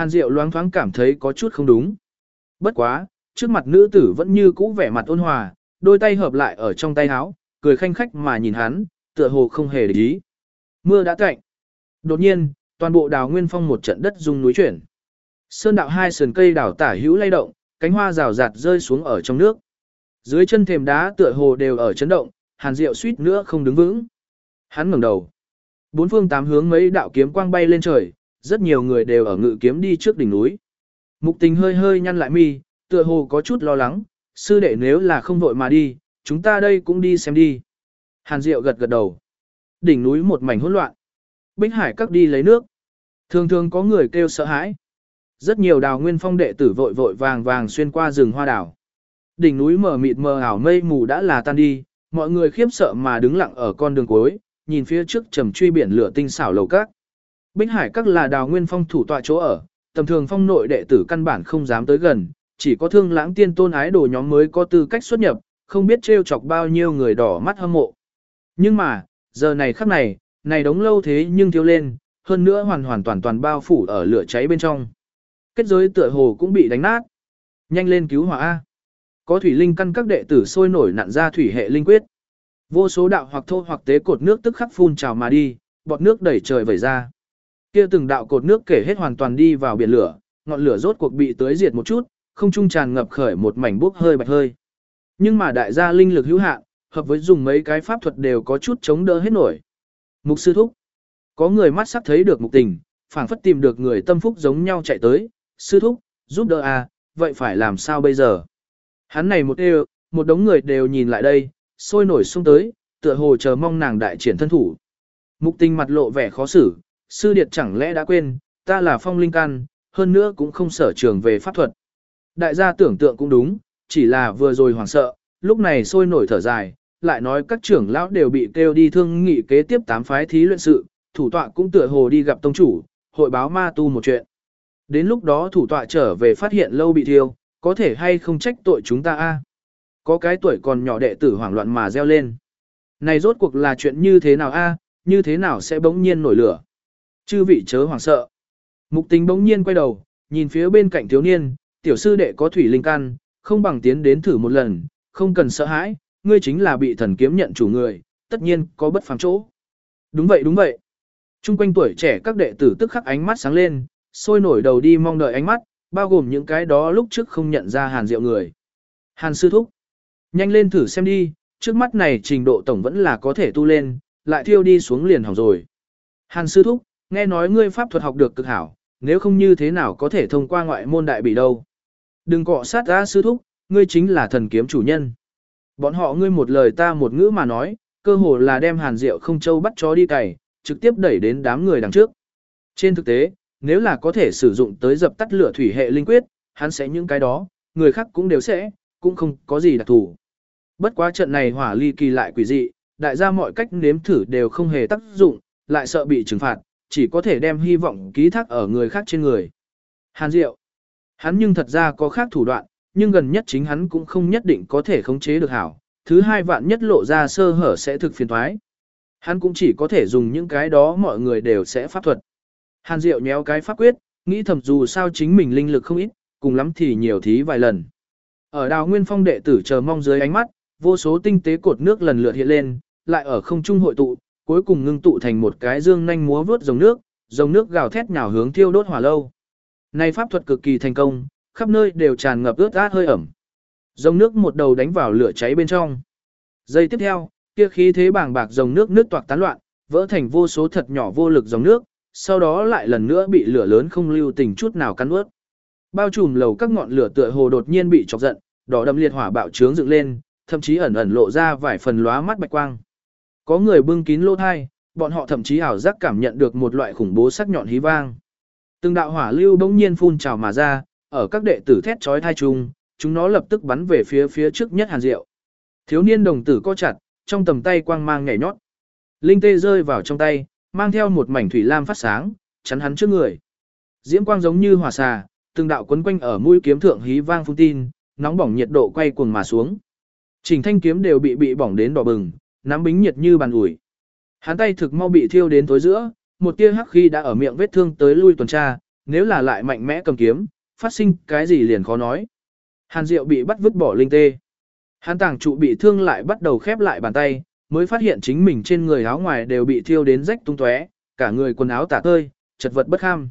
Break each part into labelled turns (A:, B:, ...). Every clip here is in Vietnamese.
A: Hàn Diệu loáng thoáng cảm thấy có chút không đúng. Bất quá, trước mặt nữ tử vẫn như cũ vẻ mặt ôn hòa, đôi tay hợp lại ở trong tay áo, cười khanh khách mà nhìn hắn, tựa hồ không hề để ý. Mưa đã cạnh. Đột nhiên, toàn bộ đào nguyên phong một trận đất rung núi chuyển. Sơn đạo hai sườn cây đảo tả hữu lay động, cánh hoa rào rạt rơi xuống ở trong nước. Dưới chân thềm đá tựa hồ đều ở chấn động, Hàn Diệu suýt nữa không đứng vững. Hắn ngẩng đầu. Bốn phương tám hướng mấy đạo kiếm quang bay lên trời, rất nhiều người đều ở ngự kiếm đi trước đỉnh núi. Mục tình hơi hơi nhăn lại mi, tựa hồ có chút lo lắng, sư đệ nếu là không vội mà đi, chúng ta đây cũng đi xem đi. Hàn Diệu gật gật đầu. Đỉnh núi một mảnh hỗn loạn. Bích Hải các đi lấy nước. Thường thường có người kêu sợ hãi. Rất nhiều đào nguyên phong đệ tử vội vội vàng vàng xuyên qua rừng hoa đảo. Đỉnh núi mờ mịt mờ ảo mây mù đã là tan đi, mọi người khiếp sợ mà đứng lặng ở con đường cuối, nhìn phía trước trầm truy biển lửa tinh xảo lầu các. Bích Hải các là đào nguyên phong thủ tọa chỗ ở, tầm thường phong nội đệ tử căn bản không dám tới gần, chỉ có thương lãng tiên tôn ái đồ nhóm mới có tư cách xuất nhập, không biết trêu chọc bao nhiêu người đỏ mắt hâm mộ. Nhưng mà, giờ này khắc này, này đống lâu thế nhưng thiếu lên, hơn nữa hoàn hoàn toàn toàn bao phủ ở lửa cháy bên trong. Kết giới tựa hồ cũng bị đánh nát. Nhanh lên cứu hỏa A. Có thủy linh căn các đệ tử sôi nổi nặn ra thủy hệ linh quyết. Vô số đạo hoặc thô hoặc tế cột nước tức khắc phun trào mà đi, bọt nước đẩy trời vẩy ra. Kia từng đạo cột nước kể hết hoàn toàn đi vào biển lửa, ngọn lửa rốt cuộc bị tưới diệt một chút, không trung tràn ngập khởi một mảnh bốc hơi bạch hơi. Nhưng mà đại gia linh lực hữu hạn, hợp với dùng mấy cái pháp thuật đều có chút chống đỡ hết nổi. Mục sư thúc. Có người mắt sắc thấy được mục tình, phảng phất tìm được người tâm phúc giống nhau chạy tới, sư thúc, giúp đỡ à, vậy phải làm sao bây giờ? Hắn này một đều, một đống người đều nhìn lại đây, sôi nổi xuống tới, tựa hồ chờ mong nàng đại triển thân thủ. Mục tình mặt lộ vẻ khó xử, sư điệt chẳng lẽ đã quên, ta là phong linh căn, hơn nữa cũng không sở trường về pháp thuật. Đại gia tưởng tượng cũng đúng, chỉ là vừa rồi hoảng sợ, lúc này sôi nổi thở dài, lại nói các trưởng lão đều bị kêu đi thương nghị kế tiếp tám phái thí luyện sự, thủ tọa cũng tựa hồ đi gặp tông chủ, hội báo ma tu một chuyện. Đến lúc đó thủ tọa trở về phát hiện lâu bị thiêu, có thể hay không trách tội chúng ta a? Có cái tuổi còn nhỏ đệ tử hoảng loạn mà reo lên. Này rốt cuộc là chuyện như thế nào a? như thế nào sẽ bỗng nhiên nổi lửa? Chư vị chớ hoảng sợ. Mục tình bỗng nhiên quay đầu, nhìn phía bên cạnh thiếu niên, tiểu sư đệ có thủy linh căn, không bằng tiến đến thử một lần, không cần sợ hãi, ngươi chính là bị thần kiếm nhận chủ người, tất nhiên có bất phàm chỗ. Đúng vậy đúng vậy. Trung quanh tuổi trẻ các đệ tử tức khắc ánh mắt sáng lên, sôi nổi đầu đi mong đợi ánh mắt, bao gồm những cái đó lúc trước không nhận ra hàn diệu người. Hàn sư thúc. Nhanh lên thử xem đi, trước mắt này trình độ tổng vẫn là có thể tu lên, lại thiêu đi xuống liền hỏng rồi. Hàn sư thúc, nghe nói ngươi pháp thuật học được cực hảo, nếu không như thế nào có thể thông qua ngoại môn đại bị đâu. Đừng cọ sát ra sư thúc, ngươi chính là thần kiếm chủ nhân. Bọn họ ngươi một lời ta một ngữ mà nói, cơ hồ là đem hàn rượu không châu bắt chó đi cày, trực tiếp đẩy đến đám người đằng trước. Trên thực tế, nếu là có thể sử dụng tới dập tắt lửa thủy hệ linh quyết, hắn sẽ những cái đó, người khác cũng đều sẽ, cũng không có gì đặc thù. Bất quá trận này hỏa ly kỳ lại quỷ dị, đại gia mọi cách nếm thử đều không hề tác dụng, lại sợ bị trừng phạt, chỉ có thể đem hy vọng ký thác ở người khác trên người. Hàn Diệu, hắn nhưng thật ra có khác thủ đoạn, nhưng gần nhất chính hắn cũng không nhất định có thể khống chế được hảo, thứ hai vạn nhất lộ ra sơ hở sẽ thực phiền thoái. Hắn cũng chỉ có thể dùng những cái đó mọi người đều sẽ pháp thuật. Hàn Diệu nhéo cái pháp quyết, nghĩ thầm dù sao chính mình linh lực không ít, cùng lắm thì nhiều thí vài lần. Ở đào nguyên phong đệ tử chờ mong dưới ánh mắt, vô số tinh tế cột nước lần lượt hiện lên, lại ở không trung hội tụ, cuối cùng ngưng tụ thành một cái dương nhanh múa vướt dòng nước, dòng nước gào thét nhào hướng thiêu đốt hỏa lâu. Này pháp thuật cực kỳ thành công, khắp nơi đều tràn ngập ướt át hơi ẩm. Dòng nước một đầu đánh vào lửa cháy bên trong. Giây tiếp theo, kia khí thế bàng bạc dòng nước nước toạc tán loạn, vỡ thành vô số thật nhỏ vô lực dòng nước, sau đó lại lần nữa bị lửa lớn không lưu tình chút nào cắn ướt. Bao trùm lầu các ngọn lửa tựa hồ đột nhiên bị chọc giận, đỏ đậm liệt hỏa bạo trướng dựng lên, thậm chí ẩn ẩn lộ ra vài phần lóa mắt bạch quang. Có người bưng kín lỗ thai, bọn họ thậm chí ảo giác cảm nhận được một loại khủng bố sắc nhọn hí vang. Từng đạo hỏa lưu bỗng nhiên phun trào mà ra, ở các đệ tử thét chói thai chung, chúng nó lập tức bắn về phía phía trước nhất Hàn Diệu. Thiếu niên đồng tử co chặt, trong tầm tay quang mang nhảy nhót. Linh tê rơi vào trong tay, mang theo một mảnh thủy lam phát sáng, chắn hắn trước người. Diễm quang giống như hỏa xà, từng đạo quấn quanh ở mũi kiếm thượng hí vang phun tin, nóng bỏng nhiệt độ quay cuồng mà xuống. Trình thanh kiếm đều bị bị bỏng đến đỏ bừng, nắm bính nhiệt như bàn ủi. Hắn tay thực mau bị thiêu đến tối giữa, một tia hắc khi đã ở miệng vết thương tới lui tuần tra, nếu là lại mạnh mẽ cầm kiếm, phát sinh cái gì liền khó nói. Hàn Diệu bị bắt vứt bỏ linh tê. Hàn tàng trụ bị thương lại bắt đầu khép lại bàn tay, mới phát hiện chính mình trên người áo ngoài đều bị thiêu đến rách tung tóe, cả người quần áo tả tơi, chật vật bất kham.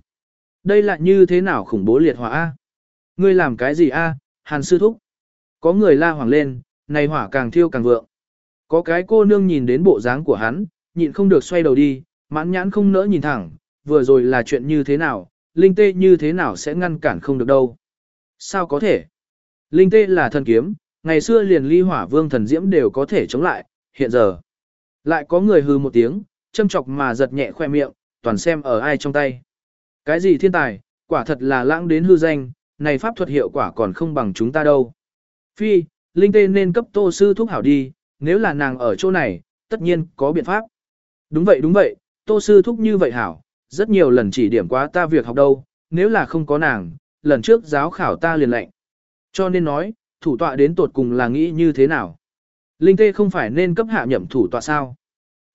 A: Đây là như thế nào khủng bố liệt hỏa A? Ngươi làm cái gì A, Hàn sư thúc? Có người la hoảng lên, này hỏa càng thiêu càng vượng. Có cái cô nương nhìn đến bộ dáng của hắn, nhịn không được xoay đầu đi, mãn nhãn không nỡ nhìn thẳng, vừa rồi là chuyện như thế nào, linh tê như thế nào sẽ ngăn cản không được đâu. Sao có thể? Linh tê là thần kiếm, ngày xưa liền ly hỏa vương thần diễm đều có thể chống lại, hiện giờ. Lại có người hư một tiếng, châm chọc mà giật nhẹ khoe miệng, toàn xem ở ai trong tay. Cái gì thiên tài, quả thật là lãng đến hư danh, này pháp thuật hiệu quả còn không bằng chúng ta đâu. Phi, Linh Tê nên cấp tô sư thuốc hảo đi, nếu là nàng ở chỗ này, tất nhiên có biện pháp. Đúng vậy đúng vậy, tô sư thúc như vậy hảo, rất nhiều lần chỉ điểm quá ta việc học đâu, nếu là không có nàng, lần trước giáo khảo ta liền lệnh. Cho nên nói, thủ tọa đến tột cùng là nghĩ như thế nào. Linh tê không phải nên cấp hạ nhậm thủ tọa sao.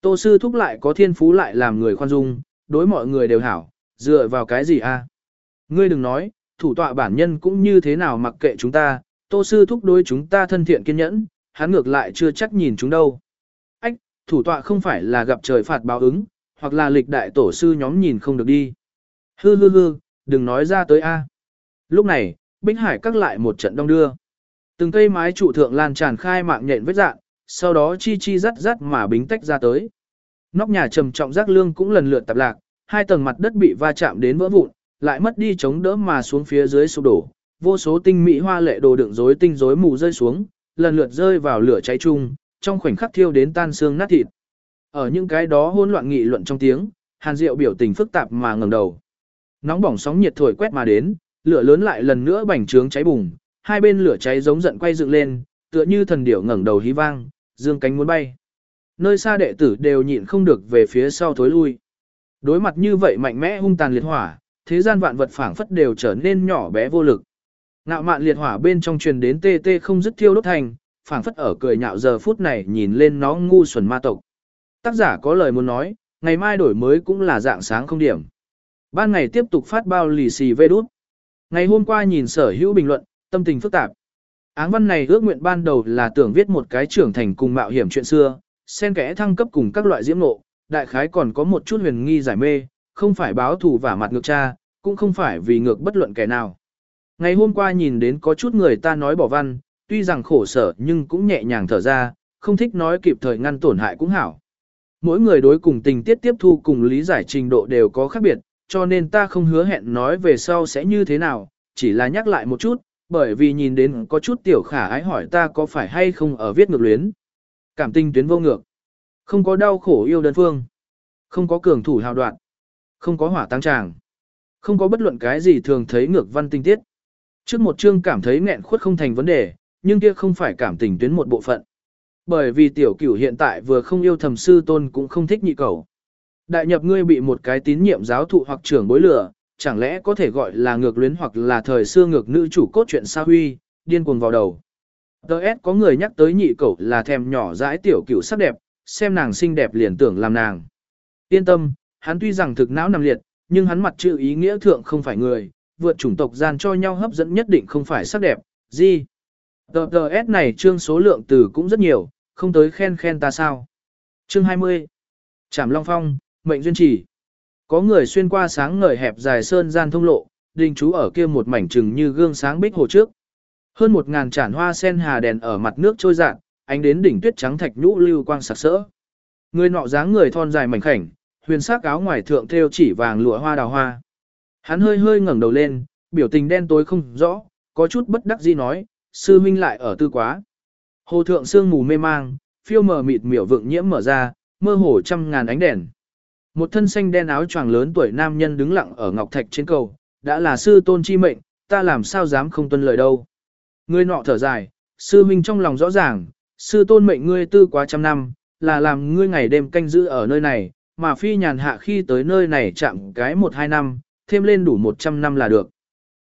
A: Tô sư thúc lại có thiên phú lại làm người khoan dung, đối mọi người đều hảo, dựa vào cái gì a? Ngươi đừng nói, thủ tọa bản nhân cũng như thế nào mặc kệ chúng ta, tô sư thúc đối chúng ta thân thiện kiên nhẫn, hắn ngược lại chưa chắc nhìn chúng đâu. Ách, thủ tọa không phải là gặp trời phạt báo ứng, hoặc là lịch đại tổ sư nhóm nhìn không được đi. Hư hư hư, đừng nói ra tới a. Lúc này, Bích Hải cắt lại một trận đông đưa. Từng cây mái trụ thượng lan tràn khai mạng nhện vết dạng, sau đó chi chi rắt rắt mà bính tách ra tới. Nóc nhà trầm trọng rác lương cũng lần lượt tạp lạc, hai tầng mặt đất bị va chạm đến vỡ vụn, lại mất đi chống đỡ mà xuống phía dưới sụp đổ. Vô số tinh mỹ hoa lệ đồ đựng rối tinh rối mù rơi xuống, lần lượt rơi vào lửa cháy chung, trong khoảnh khắc thiêu đến tan xương nát thịt. Ở những cái đó hỗn loạn nghị luận trong tiếng, Hàn Diệu biểu tình phức tạp mà ngẩng đầu. Nóng bỏng sóng nhiệt thổi quét mà đến, lửa lớn lại lần nữa bành trướng cháy bùng, hai bên lửa cháy giống giận quay dựng lên, tựa như thần điểu ngẩng đầu hí vang, dương cánh muốn bay. Nơi xa đệ tử đều nhịn không được về phía sau thối lui. Đối mặt như vậy mạnh mẽ hung tàn liệt hỏa, thế gian vạn vật phảng phất đều trở nên nhỏ bé vô lực. Ngạo mạn liệt hỏa bên trong truyền đến tê tê không dứt thiêu đốt thành, phảng phất ở cười nhạo giờ phút này nhìn lên nó ngu xuẩn ma tộc. Tác giả có lời muốn nói, ngày mai đổi mới cũng là dạng sáng không điểm. Ban ngày tiếp tục phát bao lì xì vê đút. Ngày hôm qua nhìn sở hữu bình luận, tâm tình phức tạp. Áng văn này ước nguyện ban đầu là tưởng viết một cái trưởng thành cùng mạo hiểm chuyện xưa, xen kẽ thăng cấp cùng các loại diễm nộ, đại khái còn có một chút huyền nghi giải mê, không phải báo thù và mặt ngược cha, cũng không phải vì ngược bất luận kẻ nào. Ngày hôm qua nhìn đến có chút người ta nói bỏ văn, tuy rằng khổ sở nhưng cũng nhẹ nhàng thở ra, không thích nói kịp thời ngăn tổn hại cũng hảo. Mỗi người đối cùng tình tiết tiếp thu cùng lý giải trình độ đều có khác biệt, cho nên ta không hứa hẹn nói về sau sẽ như thế nào, chỉ là nhắc lại một chút, bởi vì nhìn đến có chút tiểu khả ái hỏi ta có phải hay không ở viết ngược luyến. Cảm tình tuyến vô ngược. Không có đau khổ yêu đơn phương. Không có cường thủ hào đoạn. Không có hỏa tăng tràng. Không có bất luận cái gì thường thấy ngược văn tinh tiết. Trước một chương cảm thấy nghẹn khuất không thành vấn đề, nhưng kia không phải cảm tình tuyến một bộ phận. Bởi vì tiểu cửu hiện tại vừa không yêu thầm sư tôn cũng không thích nhị cầu. Đại nhập ngươi bị một cái tín nhiệm giáo thụ hoặc trưởng bối lửa, chẳng lẽ có thể gọi là ngược luyến hoặc là thời xưa ngược nữ chủ cốt truyện sa huy, điên cuồng vào đầu. Đợt có người nhắc tới nhị cẩu là thèm nhỏ dãi tiểu cửu sắc đẹp, xem nàng xinh đẹp liền tưởng làm nàng. Yên tâm, hắn tuy rằng thực não nằm liệt, nhưng hắn mặt chữ ý nghĩa thượng không phải người, vượt chủng tộc gian cho nhau hấp dẫn nhất định không phải sắc đẹp, gì. TTS này chương số lượng từ cũng rất nhiều, không tới khen khen ta sao. Chương 20. Trảm Long Phong, mệnh duyên chỉ. Có người xuyên qua sáng ngời hẹp dài sơn gian thông lộ, đình chú ở kia một mảnh trừng như gương sáng bích hồ trước. Hơn một ngàn tràn hoa sen hà đèn ở mặt nước trôi dạt, ánh đến đỉnh tuyết trắng thạch nhũ lưu quang sặc sỡ. Người nọ dáng người thon dài mảnh khảnh, huyền sắc áo ngoài thượng thêu chỉ vàng lụa hoa đào hoa. Hắn hơi hơi ngẩng đầu lên, biểu tình đen tối không rõ, có chút bất đắc dĩ nói, sư huynh lại ở tư quá. Hồ thượng sương mù mê mang, phiêu mờ mịt miểu vượng nhiễm mở ra, mơ hồ trăm ngàn ánh đèn. Một thân xanh đen áo choàng lớn tuổi nam nhân đứng lặng ở ngọc thạch trên cầu, đã là sư tôn chi mệnh, ta làm sao dám không tuân lời đâu. Người nọ thở dài, sư huynh trong lòng rõ ràng, sư tôn mệnh ngươi tư quá trăm năm, là làm ngươi ngày đêm canh giữ ở nơi này, mà phi nhàn hạ khi tới nơi này chạm cái một hai năm, thêm lên đủ một trăm năm là được.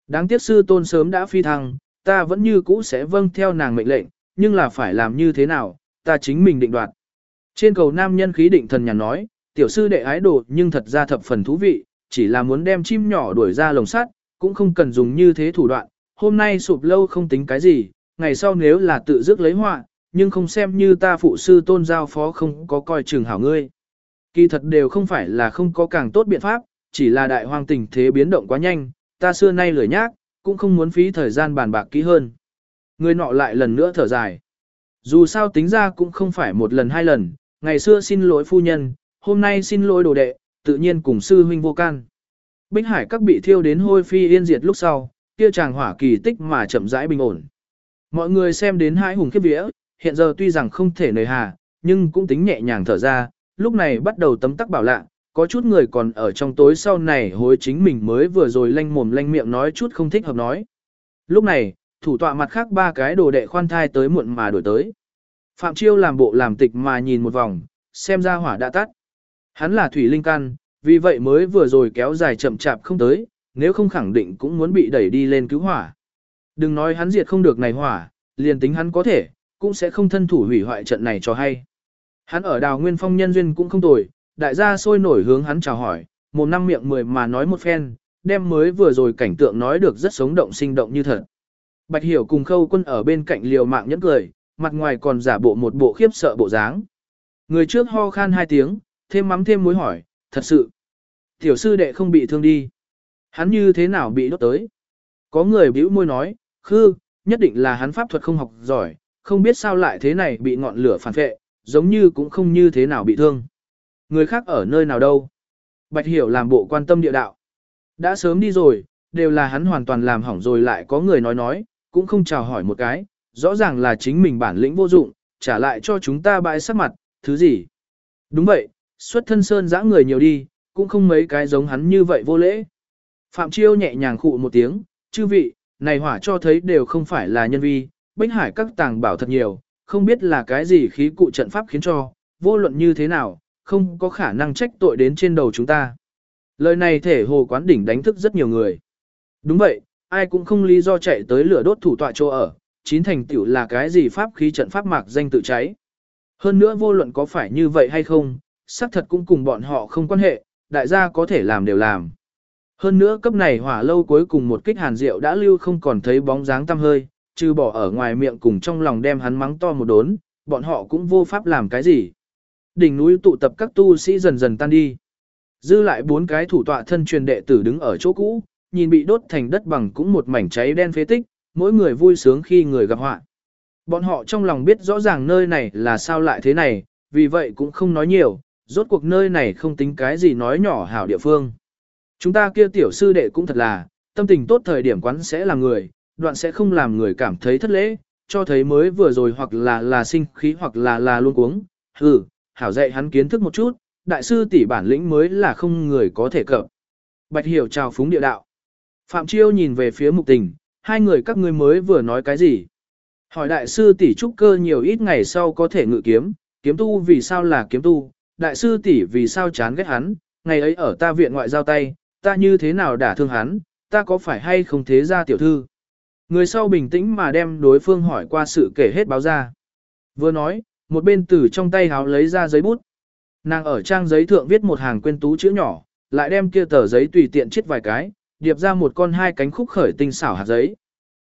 A: Đáng tiếc sư tôn sớm đã phi thăng, ta vẫn như cũ sẽ vâng theo nàng mệnh lệnh, nhưng là phải làm như thế nào, ta chính mình định đoạt. Trên cầu nam nhân khí định thần nhà nói, tiểu sư đệ ái đồ nhưng thật ra thập phần thú vị, chỉ là muốn đem chim nhỏ đuổi ra lồng sắt, cũng không cần dùng như thế thủ đoạn, hôm nay sụp lâu không tính cái gì, ngày sau nếu là tự dứt lấy họa, nhưng không xem như ta phụ sư tôn giao phó không có coi chừng hảo ngươi. Kỳ thật đều không phải là không có càng tốt biện pháp, chỉ là đại hoang tình thế biến động quá nhanh, ta xưa nay lười nhác, cũng không muốn phí thời gian bàn bạc kỹ hơn. Người nọ lại lần nữa thở dài. Dù sao tính ra cũng không phải một lần hai lần, ngày xưa xin lỗi phu nhân, hôm nay xin lỗi đồ đệ, tự nhiên cùng sư huynh vô can. Bích hải các bị thiêu đến hôi phi yên diệt lúc sau, kia chàng hỏa kỳ tích mà chậm rãi bình ổn. Mọi người xem đến hai hùng khiếp vía, hiện giờ tuy rằng không thể nời hà, nhưng cũng tính nhẹ nhàng thở ra, lúc này bắt đầu tấm tắc bảo lạ, có chút người còn ở trong tối sau này hối chính mình mới vừa rồi lanh mồm lanh miệng nói chút không thích hợp nói. Lúc này, thủ tọa mặt khác ba cái đồ đệ khoan thai tới muộn mà đổi tới. Phạm Chiêu làm bộ làm tịch mà nhìn một vòng, xem ra hỏa đã tắt. Hắn là thủy linh căn, vì vậy mới vừa rồi kéo dài chậm chạp không tới, nếu không khẳng định cũng muốn bị đẩy đi lên cứu hỏa. Đừng nói hắn diệt không được này hỏa, liền tính hắn có thể, cũng sẽ không thân thủ hủy hoại trận này cho hay. Hắn ở đào nguyên phong nhân duyên cũng không tồi, đại gia sôi nổi hướng hắn chào hỏi, một năm miệng mười mà nói một phen, đem mới vừa rồi cảnh tượng nói được rất sống động sinh động như thật. Bạch Hiểu cùng khâu quân ở bên cạnh liều mạng nhẫn cười, mặt ngoài còn giả bộ một bộ khiếp sợ bộ dáng. Người trước ho khan hai tiếng, thêm mắm thêm muối hỏi, thật sự. Tiểu sư đệ không bị thương đi. Hắn như thế nào bị đốt tới? Có người bĩu môi nói, khư, nhất định là hắn pháp thuật không học giỏi, không biết sao lại thế này bị ngọn lửa phản vệ, giống như cũng không như thế nào bị thương. Người khác ở nơi nào đâu? Bạch Hiểu làm bộ quan tâm địa đạo. Đã sớm đi rồi, đều là hắn hoàn toàn làm hỏng rồi lại có người nói nói, cũng không chào hỏi một cái, rõ ràng là chính mình bản lĩnh vô dụng, trả lại cho chúng ta bãi sắc mặt, thứ gì? Đúng vậy, xuất thân sơn dã người nhiều đi, cũng không mấy cái giống hắn như vậy vô lễ. Phạm Chiêu nhẹ nhàng khụ một tiếng, chư vị, này hỏa cho thấy đều không phải là nhân vi, bách hải các tàng bảo thật nhiều, không biết là cái gì khí cụ trận pháp khiến cho, vô luận như thế nào, không có khả năng trách tội đến trên đầu chúng ta. Lời này thể hồ quán đỉnh đánh thức rất nhiều người. Đúng vậy, ai cũng không lý do chạy tới lửa đốt thủ tọa chỗ ở, chín thành tiểu là cái gì pháp khí trận pháp mạc danh tự cháy. Hơn nữa vô luận có phải như vậy hay không, xác thật cũng cùng bọn họ không quan hệ, đại gia có thể làm đều làm. Hơn nữa cấp này hỏa lâu cuối cùng một kích hàn rượu đã lưu không còn thấy bóng dáng tăm hơi, trừ bỏ ở ngoài miệng cùng trong lòng đem hắn mắng to một đốn, bọn họ cũng vô pháp làm cái gì. Đỉnh núi tụ tập các tu sĩ dần dần tan đi. Dư lại bốn cái thủ tọa thân truyền đệ tử đứng ở chỗ cũ, nhìn bị đốt thành đất bằng cũng một mảnh cháy đen phế tích, mỗi người vui sướng khi người gặp họa. Bọn họ trong lòng biết rõ ràng nơi này là sao lại thế này, vì vậy cũng không nói nhiều, rốt cuộc nơi này không tính cái gì nói nhỏ hảo địa phương. Chúng ta kia tiểu sư đệ cũng thật là, tâm tình tốt thời điểm quán sẽ là người, đoạn sẽ không làm người cảm thấy thất lễ, cho thấy mới vừa rồi hoặc là là sinh khí hoặc là là luôn cuống. Hừ, hảo dạy hắn kiến thức một chút, đại sư tỷ bản lĩnh mới là không người có thể cập. Bạch hiểu chào phúng địa đạo. Phạm Chiêu nhìn về phía mục tình, hai người các ngươi mới vừa nói cái gì? Hỏi đại sư tỷ trúc cơ nhiều ít ngày sau có thể ngự kiếm, kiếm tu vì sao là kiếm tu, đại sư tỷ vì sao chán ghét hắn, ngày ấy ở ta viện ngoại giao tay, ta như thế nào đả thương hắn, ta có phải hay không thế ra tiểu thư. Người sau bình tĩnh mà đem đối phương hỏi qua sự kể hết báo ra. Vừa nói, một bên từ trong tay háo lấy ra giấy bút. Nàng ở trang giấy thượng viết một hàng quên tú chữ nhỏ, lại đem kia tờ giấy tùy tiện chết vài cái, điệp ra một con hai cánh khúc khởi tinh xảo hạt giấy.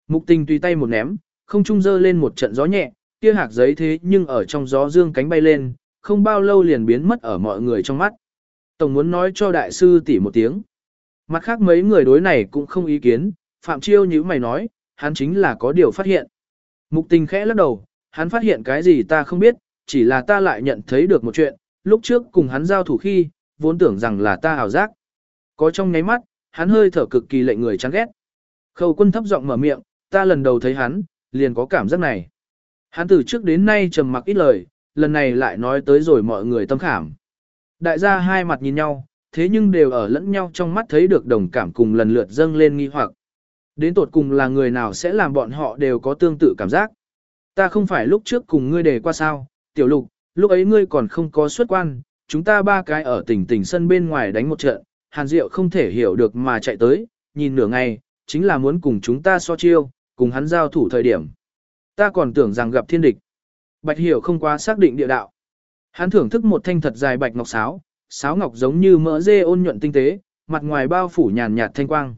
A: Mục tình tùy tay một ném, không trung dơ lên một trận gió nhẹ, kia hạt giấy thế nhưng ở trong gió dương cánh bay lên, không bao lâu liền biến mất ở mọi người trong mắt. Tổng muốn nói cho đại sư tỷ một tiếng. Mặt khác mấy người đối này cũng không ý kiến, Phạm Chiêu như mày nói, hắn chính là có điều phát hiện. Mục tình khẽ lắc đầu, hắn phát hiện cái gì ta không biết, chỉ là ta lại nhận thấy được một chuyện, lúc trước cùng hắn giao thủ khi, vốn tưởng rằng là ta ảo giác. Có trong nháy mắt, hắn hơi thở cực kỳ lệnh người chán ghét. Khâu quân thấp giọng mở miệng, ta lần đầu thấy hắn, liền có cảm giác này. Hắn từ trước đến nay trầm mặc ít lời, lần này lại nói tới rồi mọi người tâm khảm. Đại gia hai mặt nhìn nhau, thế nhưng đều ở lẫn nhau trong mắt thấy được đồng cảm cùng lần lượt dâng lên nghi hoặc. Đến tột cùng là người nào sẽ làm bọn họ đều có tương tự cảm giác. Ta không phải lúc trước cùng ngươi đề qua sao, tiểu lục, lúc ấy ngươi còn không có xuất quan, chúng ta ba cái ở tỉnh tỉnh sân bên ngoài đánh một trận, hàn diệu không thể hiểu được mà chạy tới, nhìn nửa ngày, chính là muốn cùng chúng ta so chiêu, cùng hắn giao thủ thời điểm. Ta còn tưởng rằng gặp thiên địch. Bạch hiểu không quá xác định địa đạo. Hắn thưởng thức một thanh thật dài bạch ngọc sáo, sáo ngọc giống như mỡ dê ôn nhuận tinh tế, mặt ngoài bao phủ nhàn nhạt thanh quang.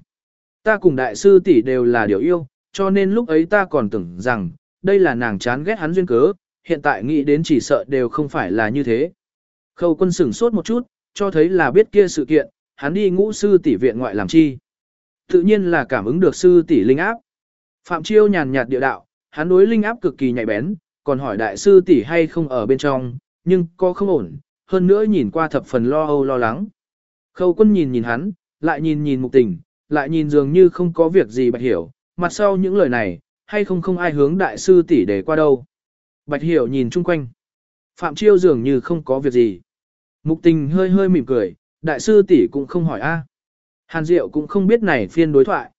A: Ta cùng đại sư tỷ đều là điều yêu, cho nên lúc ấy ta còn tưởng rằng, đây là nàng chán ghét hắn duyên cớ, hiện tại nghĩ đến chỉ sợ đều không phải là như thế. Khâu quân sửng sốt một chút, cho thấy là biết kia sự kiện, hắn đi ngũ sư tỷ viện ngoại làm chi. Tự nhiên là cảm ứng được sư tỷ linh áp. Phạm Chiêu nhàn nhạt địa đạo, hắn đối linh áp cực kỳ nhạy bén, còn hỏi đại sư tỷ hay không ở bên trong, nhưng có không ổn, hơn nữa nhìn qua thập phần lo âu lo lắng. Khâu quân nhìn nhìn hắn, lại nhìn nhìn mục tình, lại nhìn dường như không có việc gì bạch hiểu, mặt sau những lời này, hay không không ai hướng đại sư tỷ để qua đâu. Bạch hiểu nhìn chung quanh. Phạm Chiêu dường như không có việc gì. Mục tình hơi hơi mỉm cười, đại sư tỷ cũng không hỏi a. Hàn Diệu cũng không biết này phiên đối thoại.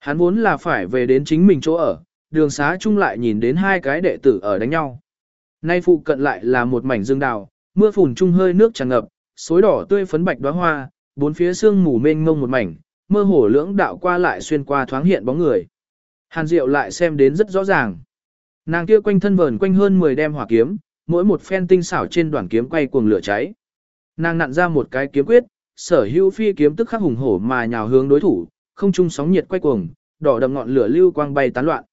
A: Hắn vốn là phải về đến chính mình chỗ ở, đường xá chung lại nhìn đến hai cái đệ tử ở đánh nhau. Nay phụ cận lại là một mảnh dương đào, mưa phùn chung hơi nước tràn ngập, xối đỏ tươi phấn bạch đóa hoa, bốn phía sương mù mênh mông một mảnh, mơ hồ lưỡng đạo qua lại xuyên qua thoáng hiện bóng người. Hàn Diệu lại xem đến rất rõ ràng. Nàng kia quanh thân vờn quanh hơn 10 đem hỏa kiếm, mỗi một phen tinh xảo trên đoạn kiếm quay cuồng lửa cháy. Nàng nặn ra một cái kiếm quyết, sở hữu phi kiếm tức khắc hùng hổ mà nhào hướng đối thủ, không trung sóng nhiệt quay cuồng, đỏ đậm ngọn lửa lưu quang bay tán loạn.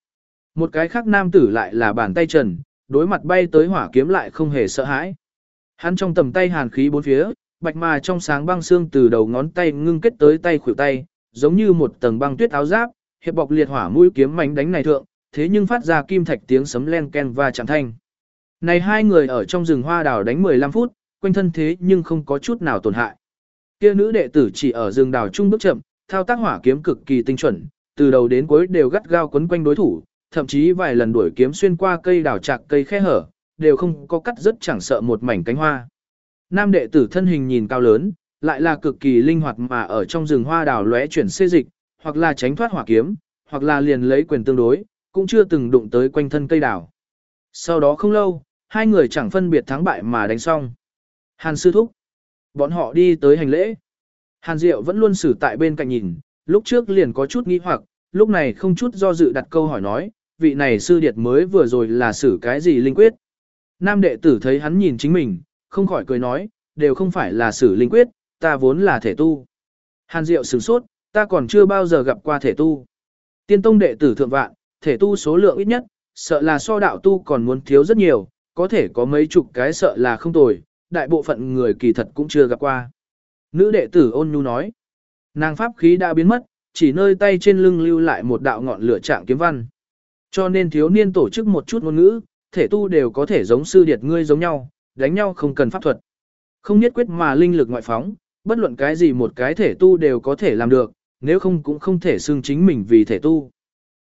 A: Một cái khác nam tử lại là bàn tay trần, đối mặt bay tới hỏa kiếm lại không hề sợ hãi. Hắn trong tầm tay hàn khí bốn phía, bạch mà trong sáng băng xương từ đầu ngón tay ngưng kết tới tay khuỷu tay, giống như một tầng băng tuyết áo giáp, hiệp bọc liệt hỏa mũi kiếm mảnh đánh này thượng, thế nhưng phát ra kim thạch tiếng sấm len ken và chạm thanh. Này hai người ở trong rừng hoa đào đánh 15 phút, quanh thân thế nhưng không có chút nào tổn hại. Kia nữ đệ tử chỉ ở rừng đào trung bước chậm, thao tác hỏa kiếm cực kỳ tinh chuẩn, từ đầu đến cuối đều gắt gao quấn quanh đối thủ, thậm chí vài lần đuổi kiếm xuyên qua cây đào chạc cây khe hở, đều không có cắt rất chẳng sợ một mảnh cánh hoa. Nam đệ tử thân hình nhìn cao lớn, lại là cực kỳ linh hoạt mà ở trong rừng hoa đào lóe chuyển xê dịch, hoặc là tránh thoát hỏa kiếm, hoặc là liền lấy quyền tương đối, cũng chưa từng đụng tới quanh thân cây đào. Sau đó không lâu, hai người chẳng phân biệt thắng bại mà đánh xong. Hàn sư thúc. Bọn họ đi tới hành lễ. Hàn Diệu vẫn luôn xử tại bên cạnh nhìn, lúc trước liền có chút nghi hoặc, lúc này không chút do dự đặt câu hỏi nói, vị này sư điệt mới vừa rồi là xử cái gì linh quyết. Nam đệ tử thấy hắn nhìn chính mình, không khỏi cười nói, đều không phải là xử linh quyết, ta vốn là thể tu. Hàn Diệu sửng sốt, ta còn chưa bao giờ gặp qua thể tu. Tiên tông đệ tử thượng vạn, thể tu số lượng ít nhất, sợ là so đạo tu còn muốn thiếu rất nhiều, có thể có mấy chục cái sợ là không tồi, đại bộ phận người kỳ thật cũng chưa gặp qua. Nữ đệ tử ôn nhu nói, nàng pháp khí đã biến mất, chỉ nơi tay trên lưng lưu lại một đạo ngọn lửa trạng kiếm văn. Cho nên thiếu niên tổ chức một chút ngôn ngữ, thể tu đều có thể giống sư điệt ngươi giống nhau, đánh nhau không cần pháp thuật. Không nhất quyết mà linh lực ngoại phóng, bất luận cái gì một cái thể tu đều có thể làm được, nếu không cũng không thể xưng chính mình vì thể tu.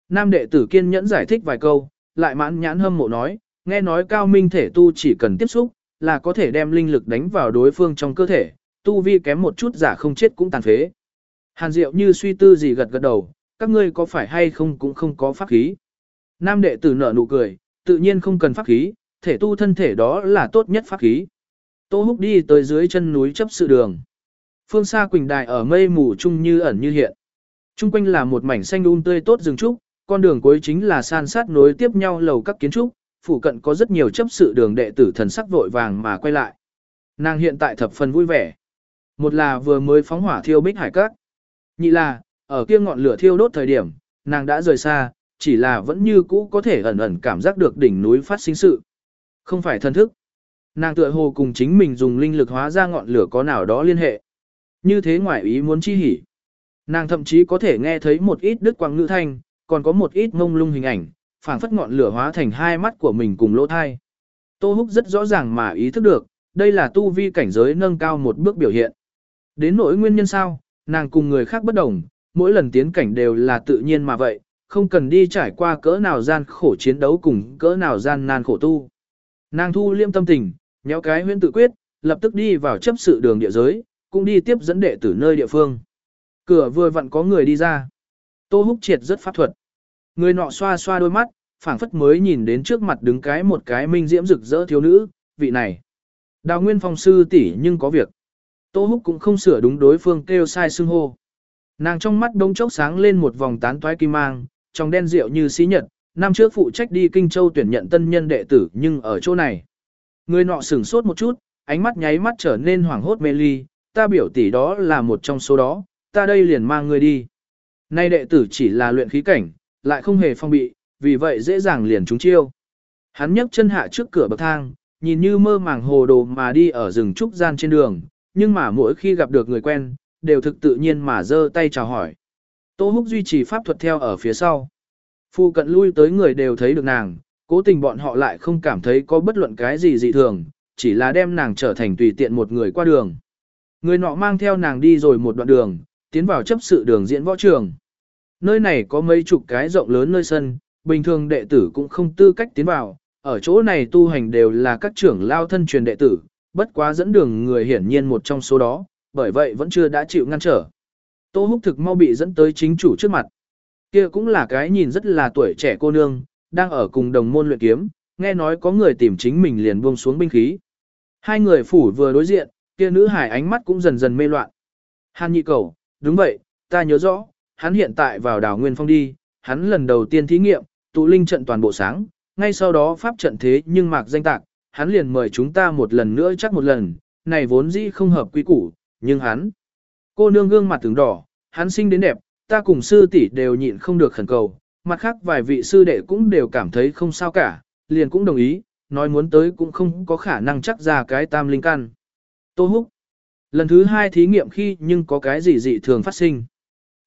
A: Nam đệ tử kiên nhẫn giải thích vài câu, lại mãn nhãn hâm mộ nói, nghe nói cao minh thể tu chỉ cần tiếp xúc, là có thể đem linh lực đánh vào đối phương trong cơ thể, tu vi kém một chút giả không chết cũng tàn phế. Hàn Diệu như suy tư gì gật gật đầu, các ngươi có phải hay không cũng không có pháp khí. Nam đệ tử nở nụ cười, tự nhiên không cần pháp khí, thể tu thân thể đó là tốt nhất pháp khí. Tô Húc đi tới dưới chân núi chấp sự đường. Phương xa Quỳnh Đài ở mây mù chung như ẩn như hiện. Trung quanh là một mảnh xanh um tươi tốt rừng trúc, con đường cuối chính là san sát nối tiếp nhau lầu các kiến trúc, phủ cận có rất nhiều chấp sự đường đệ tử thần sắc vội vàng mà quay lại. Nàng hiện tại thập phần vui vẻ. Một là vừa mới phóng hỏa thiêu bích hải các. Nhị là, ở kia ngọn lửa thiêu đốt thời điểm, nàng đã rời xa, chỉ là vẫn như cũ có thể ẩn ẩn cảm giác được đỉnh núi phát sinh sự. Không phải thân thức. Nàng tựa hồ cùng chính mình dùng linh lực hóa ra ngọn lửa có nào đó liên hệ. Như thế ngoại ý muốn chi hỉ. Nàng thậm chí có thể nghe thấy một ít đứt quang ngữ thanh, còn có một ít ngông lung hình ảnh, phảng phất ngọn lửa hóa thành hai mắt của mình cùng lỗ thai. Tô Húc rất rõ ràng mà ý thức được, đây là tu vi cảnh giới nâng cao một bước biểu hiện. Đến nỗi nguyên nhân sao, nàng cùng người khác bất đồng, mỗi lần tiến cảnh đều là tự nhiên mà vậy, không cần đi trải qua cỡ nào gian khổ chiến đấu cùng cỡ nào gian nan khổ tu. Nàng thu liêm tâm tình, nhéo cái huyễn tự quyết, lập tức đi vào chấp sự đường địa giới, cũng đi tiếp dẫn đệ tử nơi địa phương. Cửa vừa vặn có người đi ra. Tô Húc triệt rất pháp thuật. Người nọ xoa xoa đôi mắt, phảng phất mới nhìn đến trước mặt đứng cái một cái minh diễm rực rỡ thiếu nữ, vị này. Đào Nguyên Phong sư tỷ nhưng có việc. Tô Húc cũng không sửa đúng đối phương kêu sai xưng hô. Nàng trong mắt đông chốc sáng lên một vòng tán toái kim mang, trong đen rượu như xí nhật, năm trước phụ trách đi Kinh Châu tuyển nhận tân nhân đệ tử nhưng ở chỗ này. Người nọ sửng sốt một chút, ánh mắt nháy mắt trở nên hoảng hốt mê ly, ta biểu tỷ đó là một trong số đó, ta đây liền mang ngươi đi. Nay đệ tử chỉ là luyện khí cảnh, lại không hề phong bị, vì vậy dễ dàng liền trúng chiêu. Hắn nhấc chân hạ trước cửa bậc thang, nhìn như mơ màng hồ đồ mà đi ở rừng trúc gian trên đường, nhưng mà mỗi khi gặp được người quen, đều thực tự nhiên mà giơ tay chào hỏi. Tô Húc duy trì pháp thuật theo ở phía sau. Phu cận lui tới người đều thấy được nàng, cố tình bọn họ lại không cảm thấy có bất luận cái gì dị thường, chỉ là đem nàng trở thành tùy tiện một người qua đường. Người nọ mang theo nàng đi rồi một đoạn đường, tiến vào chấp sự đường diễn võ trường. Nơi này có mấy chục cái rộng lớn nơi sân, bình thường đệ tử cũng không tư cách tiến vào, ở chỗ này tu hành đều là các trưởng lao thân truyền đệ tử, bất quá dẫn đường người hiển nhiên một trong số đó, bởi vậy vẫn chưa đã chịu ngăn trở. Tô Húc thực mau bị dẫn tới chính chủ trước mặt. Kia cũng là cái nhìn rất là tuổi trẻ cô nương, đang ở cùng đồng môn luyện kiếm, nghe nói có người tìm chính mình liền buông xuống binh khí. Hai người phủ vừa đối diện, kia nữ hải ánh mắt cũng dần dần mê loạn. Hàn nhị cầu, đúng vậy, ta nhớ rõ, hắn hiện tại vào đảo Nguyên Phong đi, hắn lần đầu tiên thí nghiệm, tụ linh trận toàn bộ sáng, ngay sau đó pháp trận thế nhưng mạc danh tạc, hắn liền mời chúng ta một lần nữa chắc một lần, này vốn dĩ không hợp quy củ, nhưng hắn. Cô nương gương mặt tướng đỏ, hắn sinh đến đẹp, ta cùng sư tỷ đều nhịn không được khẩn cầu, mặt khác vài vị sư đệ cũng đều cảm thấy không sao cả, liền cũng đồng ý, nói muốn tới cũng không có khả năng chắc ra cái tam linh căn. Tô Húc. Lần thứ hai thí nghiệm khi nhưng có cái gì dị thường phát sinh?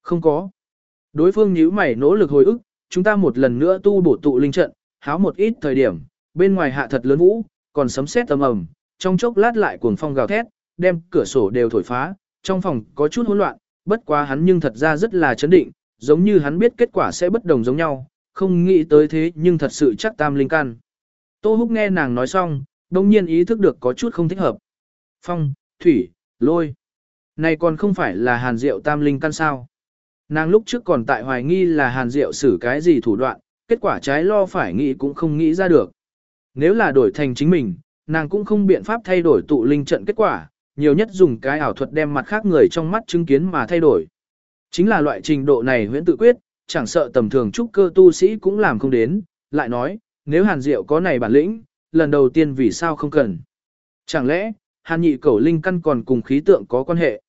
A: Không có. Đối phương nhíu mày nỗ lực hồi ức, chúng ta một lần nữa tu bổ tụ linh trận, háo một ít thời điểm, bên ngoài hạ thật lớn vũ, còn sấm sét tầm ầm, trong chốc lát lại cuồng phong gào thét, đem cửa sổ đều thổi phá, trong phòng có chút hỗn loạn, bất quá hắn nhưng thật ra rất là chấn định, giống như hắn biết kết quả sẽ bất đồng giống nhau, không nghĩ tới thế nhưng thật sự chắc tam linh căn. Tô Húc nghe nàng nói xong, đồng nhiên ý thức được có chút không thích hợp. Phong, thủy, lôi. Này còn không phải là hàn diệu tam linh căn sao. Nàng lúc trước còn tại hoài nghi là hàn diệu xử cái gì thủ đoạn, kết quả trái lo phải nghĩ cũng không nghĩ ra được. Nếu là đổi thành chính mình, nàng cũng không biện pháp thay đổi tụ linh trận kết quả, nhiều nhất dùng cái ảo thuật đem mặt khác người trong mắt chứng kiến mà thay đổi. Chính là loại trình độ này huyễn tự quyết, chẳng sợ tầm thường trúc cơ tu sĩ cũng làm không đến, lại nói, nếu hàn diệu có này bản lĩnh, lần đầu tiên vì sao không cần. Chẳng lẽ, hàn nhị cẩu linh căn còn cùng khí tượng có quan hệ?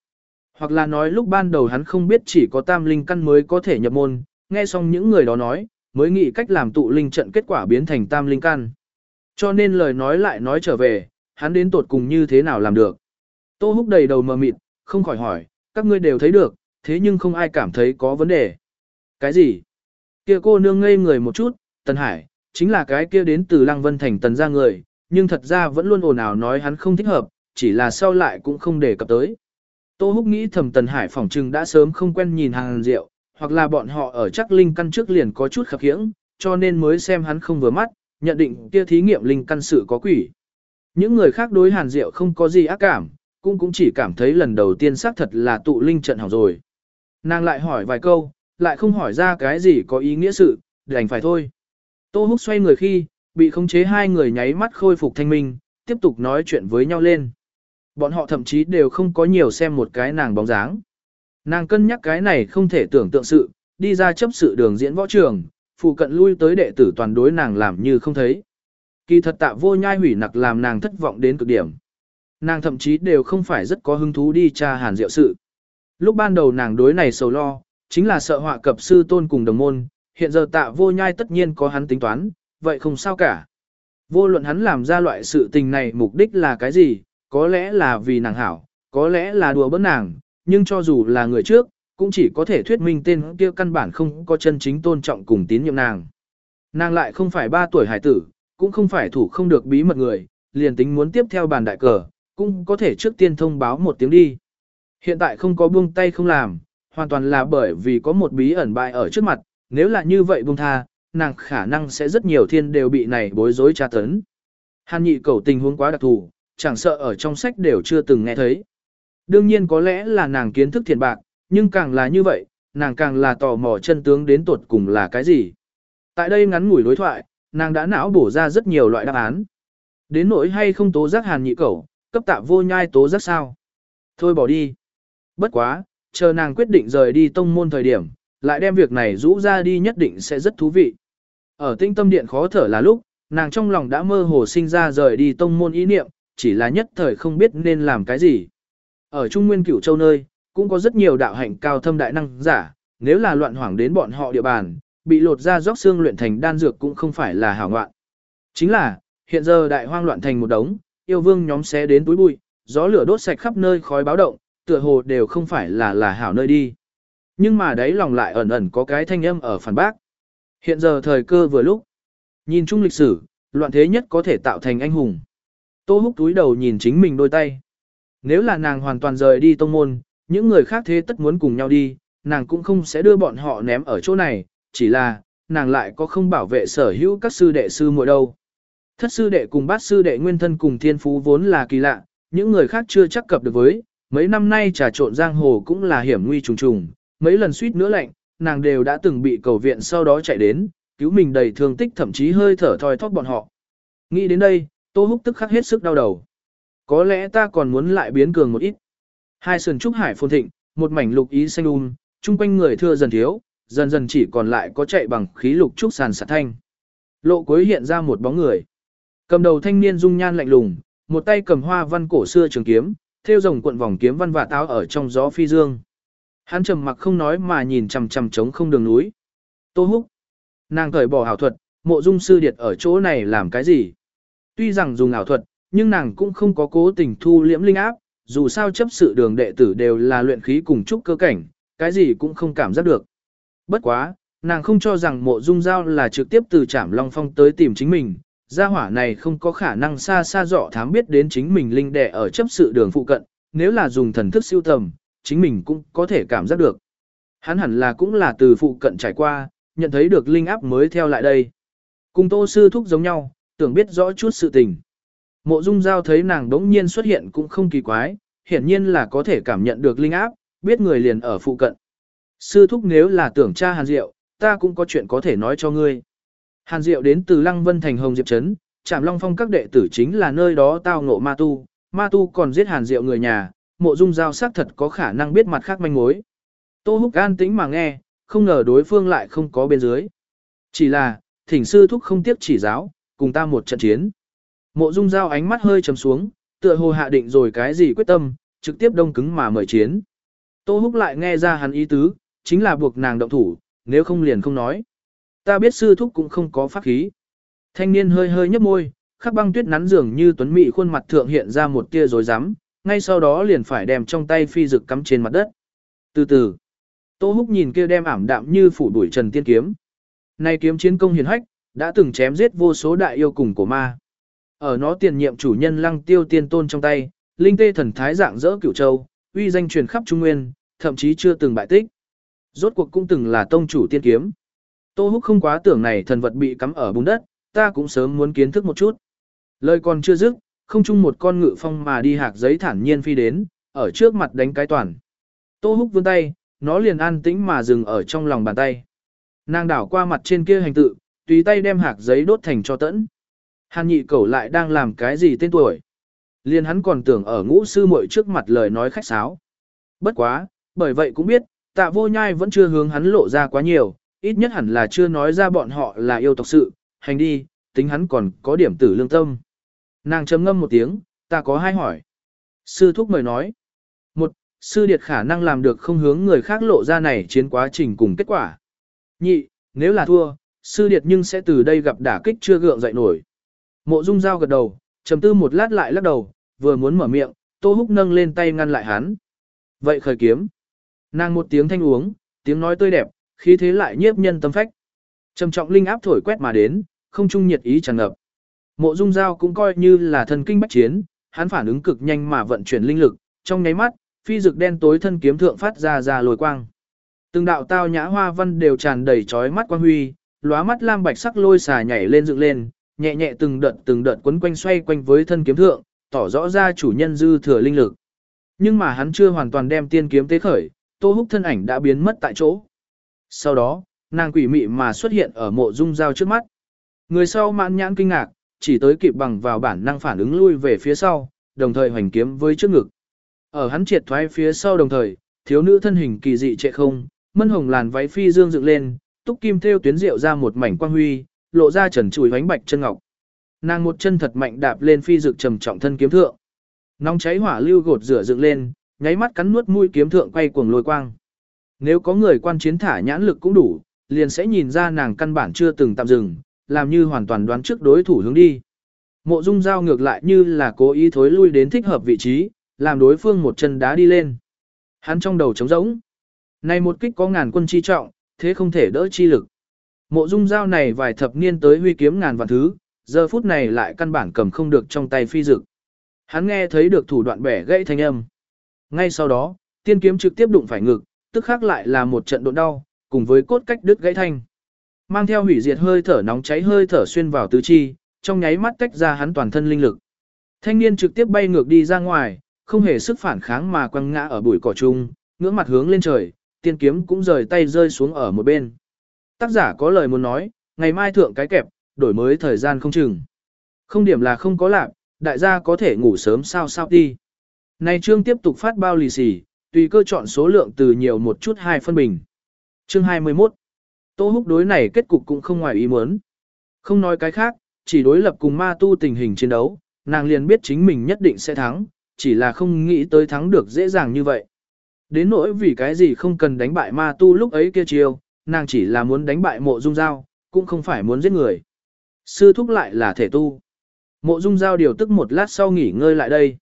A: Hoặc là nói lúc ban đầu hắn không biết chỉ có tam linh căn mới có thể nhập môn, nghe xong những người đó nói, mới nghĩ cách làm tụ linh trận kết quả biến thành tam linh căn. Cho nên lời nói lại nói trở về, hắn đến tột cùng như thế nào làm được. Tô húc đầy đầu mờ mịt, không khỏi hỏi, các ngươi đều thấy được, thế nhưng không ai cảm thấy có vấn đề. Cái gì? Kia cô nương ngây người một chút, Tần Hải, chính là cái kia đến từ Lăng Vân Thành Tần ra người, nhưng thật ra vẫn luôn ồn ào nói hắn không thích hợp, chỉ là sau lại cũng không đề cập tới. Tô Húc nghĩ thầm Tần Hải phỏng trừng đã sớm không quen nhìn hàng rượu, hoặc là bọn họ ở chắc linh căn trước liền có chút khập khiễng, cho nên mới xem hắn không vừa mắt, nhận định kia thí nghiệm linh căn sự có quỷ. Những người khác đối hàn diệu không có gì ác cảm, cũng cũng chỉ cảm thấy lần đầu tiên xác thật là tụ linh trận hỏng rồi. Nàng lại hỏi vài câu, lại không hỏi ra cái gì có ý nghĩa sự, đành phải thôi. Tô Húc xoay người khi, bị khống chế hai người nháy mắt khôi phục thanh minh, tiếp tục nói chuyện với nhau lên. Bọn họ thậm chí đều không có nhiều xem một cái nàng bóng dáng. Nàng cân nhắc cái này không thể tưởng tượng sự, đi ra chấp sự đường diễn võ trường, phụ cận lui tới đệ tử toàn đối nàng làm như không thấy. Kỳ thật tạ vô nhai hủy nặc làm nàng thất vọng đến cực điểm. Nàng thậm chí đều không phải rất có hứng thú đi tra hàn diệu sự. Lúc ban đầu nàng đối này sầu lo, chính là sợ họa cập sư tôn cùng đồng môn, hiện giờ tạ vô nhai tất nhiên có hắn tính toán, vậy không sao cả. Vô luận hắn làm ra loại sự tình này mục đích là cái gì, có lẽ là vì nàng hảo, có lẽ là đùa bỡn nàng, nhưng cho dù là người trước, cũng chỉ có thể thuyết minh tên kia căn bản không có chân chính tôn trọng cùng tín nhiệm nàng. Nàng lại không phải ba tuổi hải tử, cũng không phải thủ không được bí mật người, liền tính muốn tiếp theo bàn đại cờ, cũng có thể trước tiên thông báo một tiếng đi. Hiện tại không có buông tay không làm, hoàn toàn là bởi vì có một bí ẩn bại ở trước mặt, nếu là như vậy buông tha, nàng khả năng sẽ rất nhiều thiên đều bị này bối rối tra tấn. Hàn nhị cầu tình huống quá đặc thù, chẳng sợ ở trong sách đều chưa từng nghe thấy. Đương nhiên có lẽ là nàng kiến thức thiện bạc, nhưng càng là như vậy, nàng càng là tò mò chân tướng đến tột cùng là cái gì. Tại đây ngắn ngủi đối thoại, nàng đã não bổ ra rất nhiều loại đáp án. Đến nỗi hay không tố giác hàn nhị cẩu, cấp tạ vô nhai tố giác sao. Thôi bỏ đi. Bất quá, chờ nàng quyết định rời đi tông môn thời điểm, lại đem việc này rũ ra đi nhất định sẽ rất thú vị. Ở tinh tâm điện khó thở là lúc, nàng trong lòng đã mơ hồ sinh ra rời đi tông môn ý niệm, chỉ là nhất thời không biết nên làm cái gì. Ở Trung Nguyên Cửu Châu nơi, cũng có rất nhiều đạo hạnh cao thâm đại năng giả, nếu là loạn hoảng đến bọn họ địa bàn, bị lột ra róc xương luyện thành đan dược cũng không phải là hảo ngoạn. Chính là, hiện giờ đại hoang loạn thành một đống, yêu vương nhóm xé đến túi bụi, gió lửa đốt sạch khắp nơi khói báo động, tựa hồ đều không phải là là hảo nơi đi. Nhưng mà đấy lòng lại ẩn ẩn có cái thanh âm ở phản bác. Hiện giờ thời cơ vừa lúc. Nhìn chung lịch sử, loạn thế nhất có thể tạo thành anh hùng. Tô húc túi đầu nhìn chính mình đôi tay. Nếu là nàng hoàn toàn rời đi tông môn, những người khác thế tất muốn cùng nhau đi, nàng cũng không sẽ đưa bọn họ ném ở chỗ này, chỉ là, nàng lại có không bảo vệ sở hữu các sư đệ sư muội đâu. Thất sư đệ cùng bát sư đệ nguyên thân cùng thiên phú vốn là kỳ lạ, những người khác chưa chắc cập được với, mấy năm nay trà trộn giang hồ cũng là hiểm nguy trùng trùng, mấy lần suýt nữa lạnh, nàng đều đã từng bị cầu viện sau đó chạy đến, cứu mình đầy thương tích thậm chí hơi thở thoi thóp bọn họ. Nghĩ đến đây, Tô Húc tức khắc hết sức đau đầu. Có lẽ ta còn muốn lại biến cường một ít. Hai sườn trúc hải phồn thịnh, một mảnh lục ý xanh um, chung quanh người thưa dần thiếu, dần dần chỉ còn lại có chạy bằng khí lục trúc sàn sạt thanh. Lộ cuối hiện ra một bóng người. Cầm đầu thanh niên dung nhan lạnh lùng, một tay cầm hoa văn cổ xưa trường kiếm, theo rồng cuộn vòng kiếm văn và táo ở trong gió phi dương. Hắn trầm mặc không nói mà nhìn chằm chằm trống không đường núi. Tô húc. Nàng cởi bỏ hảo thuật, mộ dung sư điệt ở chỗ này làm cái gì? Tuy rằng dùng ảo thuật, nhưng nàng cũng không có cố tình thu liễm linh áp, dù sao chấp sự đường đệ tử đều là luyện khí cùng trúc cơ cảnh, cái gì cũng không cảm giác được. Bất quá, nàng không cho rằng mộ dung giao là trực tiếp từ trảm long phong tới tìm chính mình, gia hỏa này không có khả năng xa xa dọ thám biết đến chính mình linh đệ ở chấp sự đường phụ cận, nếu là dùng thần thức siêu tầm, chính mình cũng có thể cảm giác được. Hắn hẳn là cũng là từ phụ cận trải qua, nhận thấy được linh áp mới theo lại đây. Cùng tô sư thúc giống nhau, tưởng biết rõ chút sự tình. Mộ dung giao thấy nàng đống nhiên xuất hiện cũng không kỳ quái, hiển nhiên là có thể cảm nhận được linh áp, biết người liền ở phụ cận. Sư thúc nếu là tưởng cha Hàn Diệu, ta cũng có chuyện có thể nói cho ngươi. Hàn Diệu đến từ Lăng Vân Thành Hồng Diệp Trấn, Trạm Long Phong các đệ tử chính là nơi đó tao ngộ ma tu, ma tu còn giết Hàn Diệu người nhà, mộ dung giao xác thật có khả năng biết mặt khác manh mối. Tô Húc an tĩnh mà nghe, không ngờ đối phương lại không có bên dưới. Chỉ là, thỉnh sư thúc không tiếp chỉ giáo, cùng ta một trận chiến. Mộ dung giao ánh mắt hơi trầm xuống, tựa hồ hạ định rồi cái gì quyết tâm, trực tiếp đông cứng mà mời chiến. Tô Húc lại nghe ra hắn ý tứ, chính là buộc nàng động thủ, nếu không liền không nói. Ta biết sư thúc cũng không có pháp khí. Thanh niên hơi hơi nhấp môi, khắc băng tuyết nắn dường như tuấn mỹ khuôn mặt thượng hiện ra một tia rối rắm, ngay sau đó liền phải đem trong tay phi dực cắm trên mặt đất. Từ từ, Tô Húc nhìn kia đem ảm đạm như phủ đuổi trần tiên kiếm. Nay kiếm chiến công hiển hách, đã từng chém giết vô số đại yêu cùng của ma. Ở nó tiền nhiệm chủ nhân lăng tiêu tiên tôn trong tay, linh tê thần thái dạng dỡ cửu châu, uy danh truyền khắp Trung Nguyên, thậm chí chưa từng bại tích. Rốt cuộc cũng từng là tông chủ tiên kiếm. Tô Húc không quá tưởng này thần vật bị cắm ở bùn đất, ta cũng sớm muốn kiến thức một chút. Lời còn chưa dứt, không chung một con ngự phong mà đi hạc giấy thản nhiên phi đến, ở trước mặt đánh cái toàn. Tô Húc vươn tay, nó liền an tĩnh mà dừng ở trong lòng bàn tay. Nàng đảo qua mặt trên kia hành tự, tùy tay đem hạc giấy đốt thành cho tẫn. Hàn nhị cẩu lại đang làm cái gì tên tuổi. Liên hắn còn tưởng ở ngũ sư muội trước mặt lời nói khách sáo. Bất quá, bởi vậy cũng biết, tạ vô nhai vẫn chưa hướng hắn lộ ra quá nhiều, ít nhất hẳn là chưa nói ra bọn họ là yêu tộc sự, hành đi, tính hắn còn có điểm tử lương tâm. Nàng chấm ngâm một tiếng, ta có hai hỏi. Sư thúc mời nói. Một, sư điệt khả năng làm được không hướng người khác lộ ra này chiến quá trình cùng kết quả. Nhị, nếu là thua, sư điệt nhưng sẽ từ đây gặp đả kích chưa gượng dậy nổi. Mộ Dung Giao gật đầu, trầm tư một lát lại lắc đầu, vừa muốn mở miệng, Tô Húc nâng lên tay ngăn lại hắn. Vậy khởi kiếm. Nàng một tiếng thanh uống, tiếng nói tươi đẹp, khí thế lại nhiếp nhân tâm phách. Trầm trọng linh áp thổi quét mà đến, không trung nhiệt ý tràn ngập. Mộ Dung Giao cũng coi như là thần kinh bách chiến, hắn phản ứng cực nhanh mà vận chuyển linh lực, trong nháy mắt, phi dực đen tối thân kiếm thượng phát ra ra lồi quang. Từng đạo tao nhã hoa văn đều tràn đầy chói mắt quang huy, lóa mắt lam bạch sắc lôi xà nhảy lên dựng lên, nhẹ nhẹ từng đợt từng đợt quấn quanh xoay quanh với thân kiếm thượng, tỏ rõ ra chủ nhân dư thừa linh lực. Nhưng mà hắn chưa hoàn toàn đem tiên kiếm tế khởi, Tô Húc thân ảnh đã biến mất tại chỗ. Sau đó, nàng quỷ mị mà xuất hiện ở mộ dung giao trước mắt. Người sau mãn nhãn kinh ngạc, chỉ tới kịp bằng vào bản năng phản ứng lui về phía sau, đồng thời hoành kiếm với trước ngực. Ở hắn triệt thoái phía sau đồng thời, thiếu nữ thân hình kỳ dị trệ không, mân hồng làn váy phi dương dựng lên, túc kim theo tuyến rượu ra một mảnh quang huy, lộ ra trần chùi bánh bạch chân ngọc. Nàng một chân thật mạnh đạp lên phi dược trầm trọng thân kiếm thượng. Nóng cháy hỏa lưu gột rửa dựng lên, nháy mắt cắn nuốt mũi kiếm thượng quay cuồng lôi quang. Nếu có người quan chiến thả nhãn lực cũng đủ, liền sẽ nhìn ra nàng căn bản chưa từng tạm dừng, làm như hoàn toàn đoán trước đối thủ hướng đi. Mộ Dung Giao ngược lại như là cố ý thối lui đến thích hợp vị trí, làm đối phương một chân đá đi lên. Hắn trong đầu trống rỗng. Này một kích có ngàn quân chi trọng, thế không thể đỡ chi lực. Mộ Dung dao này vài thập niên tới huy kiếm ngàn vạn thứ, giờ phút này lại căn bản cầm không được trong tay phi dực. Hắn nghe thấy được thủ đoạn bẻ gãy thanh âm. Ngay sau đó, tiên kiếm trực tiếp đụng phải ngực, tức khác lại là một trận độn đau, cùng với cốt cách đứt gãy thanh. Mang theo hủy diệt hơi thở nóng cháy hơi thở xuyên vào tứ chi, trong nháy mắt tách ra hắn toàn thân linh lực. Thanh niên trực tiếp bay ngược đi ra ngoài, không hề sức phản kháng mà quăng ngã ở bụi cỏ chung, ngưỡng mặt hướng lên trời, tiên kiếm cũng rời tay rơi xuống ở một bên. Tác giả có lời muốn nói, ngày mai thượng cái kẹp, đổi mới thời gian không chừng. Không điểm là không có lạc, đại gia có thể ngủ sớm sao sao đi. Này chương tiếp tục phát bao lì xì, tùy cơ chọn số lượng từ nhiều một chút hai phân bình. Chương 21 Tô húc đối này kết cục cũng không ngoài ý muốn. Không nói cái khác, chỉ đối lập cùng ma tu tình hình chiến đấu, nàng liền biết chính mình nhất định sẽ thắng, chỉ là không nghĩ tới thắng được dễ dàng như vậy. Đến nỗi vì cái gì không cần đánh bại ma tu lúc ấy kia chiêu, nàng chỉ là muốn đánh bại mộ dung giao, cũng không phải muốn giết người. Sư thúc lại là thể tu. Mộ dung giao điều tức một lát sau nghỉ ngơi lại đây.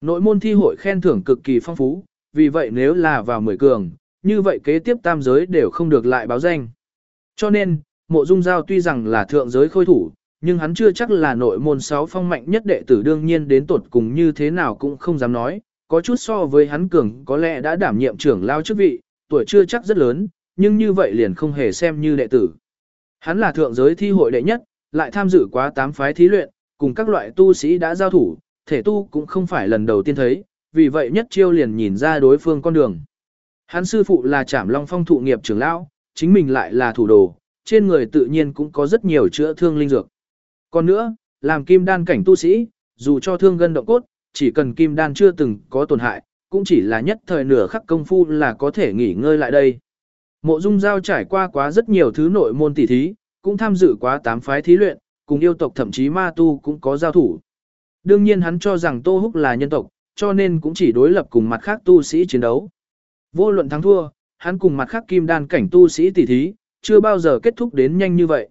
A: Nội môn thi hội khen thưởng cực kỳ phong phú, vì vậy nếu là vào mười cường, như vậy kế tiếp tam giới đều không được lại báo danh. Cho nên, mộ dung giao tuy rằng là thượng giới khôi thủ, nhưng hắn chưa chắc là nội môn sáu phong mạnh nhất đệ tử đương nhiên đến tột cùng như thế nào cũng không dám nói, có chút so với hắn cường có lẽ đã đảm nhiệm trưởng lao chức vị, tuổi chưa chắc rất lớn, nhưng như vậy liền không hề xem như đệ tử. Hắn là thượng giới thi hội đệ nhất, lại tham dự quá tám phái thí luyện, cùng các loại tu sĩ đã giao thủ, thể tu cũng không phải lần đầu tiên thấy, vì vậy nhất chiêu liền nhìn ra đối phương con đường. Hắn sư phụ là Trảm Long Phong thụ nghiệp trưởng lão, chính mình lại là thủ đồ, trên người tự nhiên cũng có rất nhiều chữa thương linh dược. Còn nữa, làm kim đan cảnh tu sĩ, dù cho thương gân động cốt, chỉ cần kim đan chưa từng có tổn hại, cũng chỉ là nhất thời nửa khắc công phu là có thể nghỉ ngơi lại đây. Mộ Dung Giao trải qua quá rất nhiều thứ nội môn tỉ thí, cũng tham dự quá tám phái thí luyện, cùng yêu tộc thậm chí ma tu cũng có giao thủ. Đương nhiên hắn cho rằng Tô Húc là nhân tộc, cho nên cũng chỉ đối lập cùng mặt khác tu sĩ chiến đấu. Vô luận thắng thua, hắn cùng mặt khác kim đan cảnh tu sĩ tỉ thí, chưa bao giờ kết thúc đến nhanh như vậy.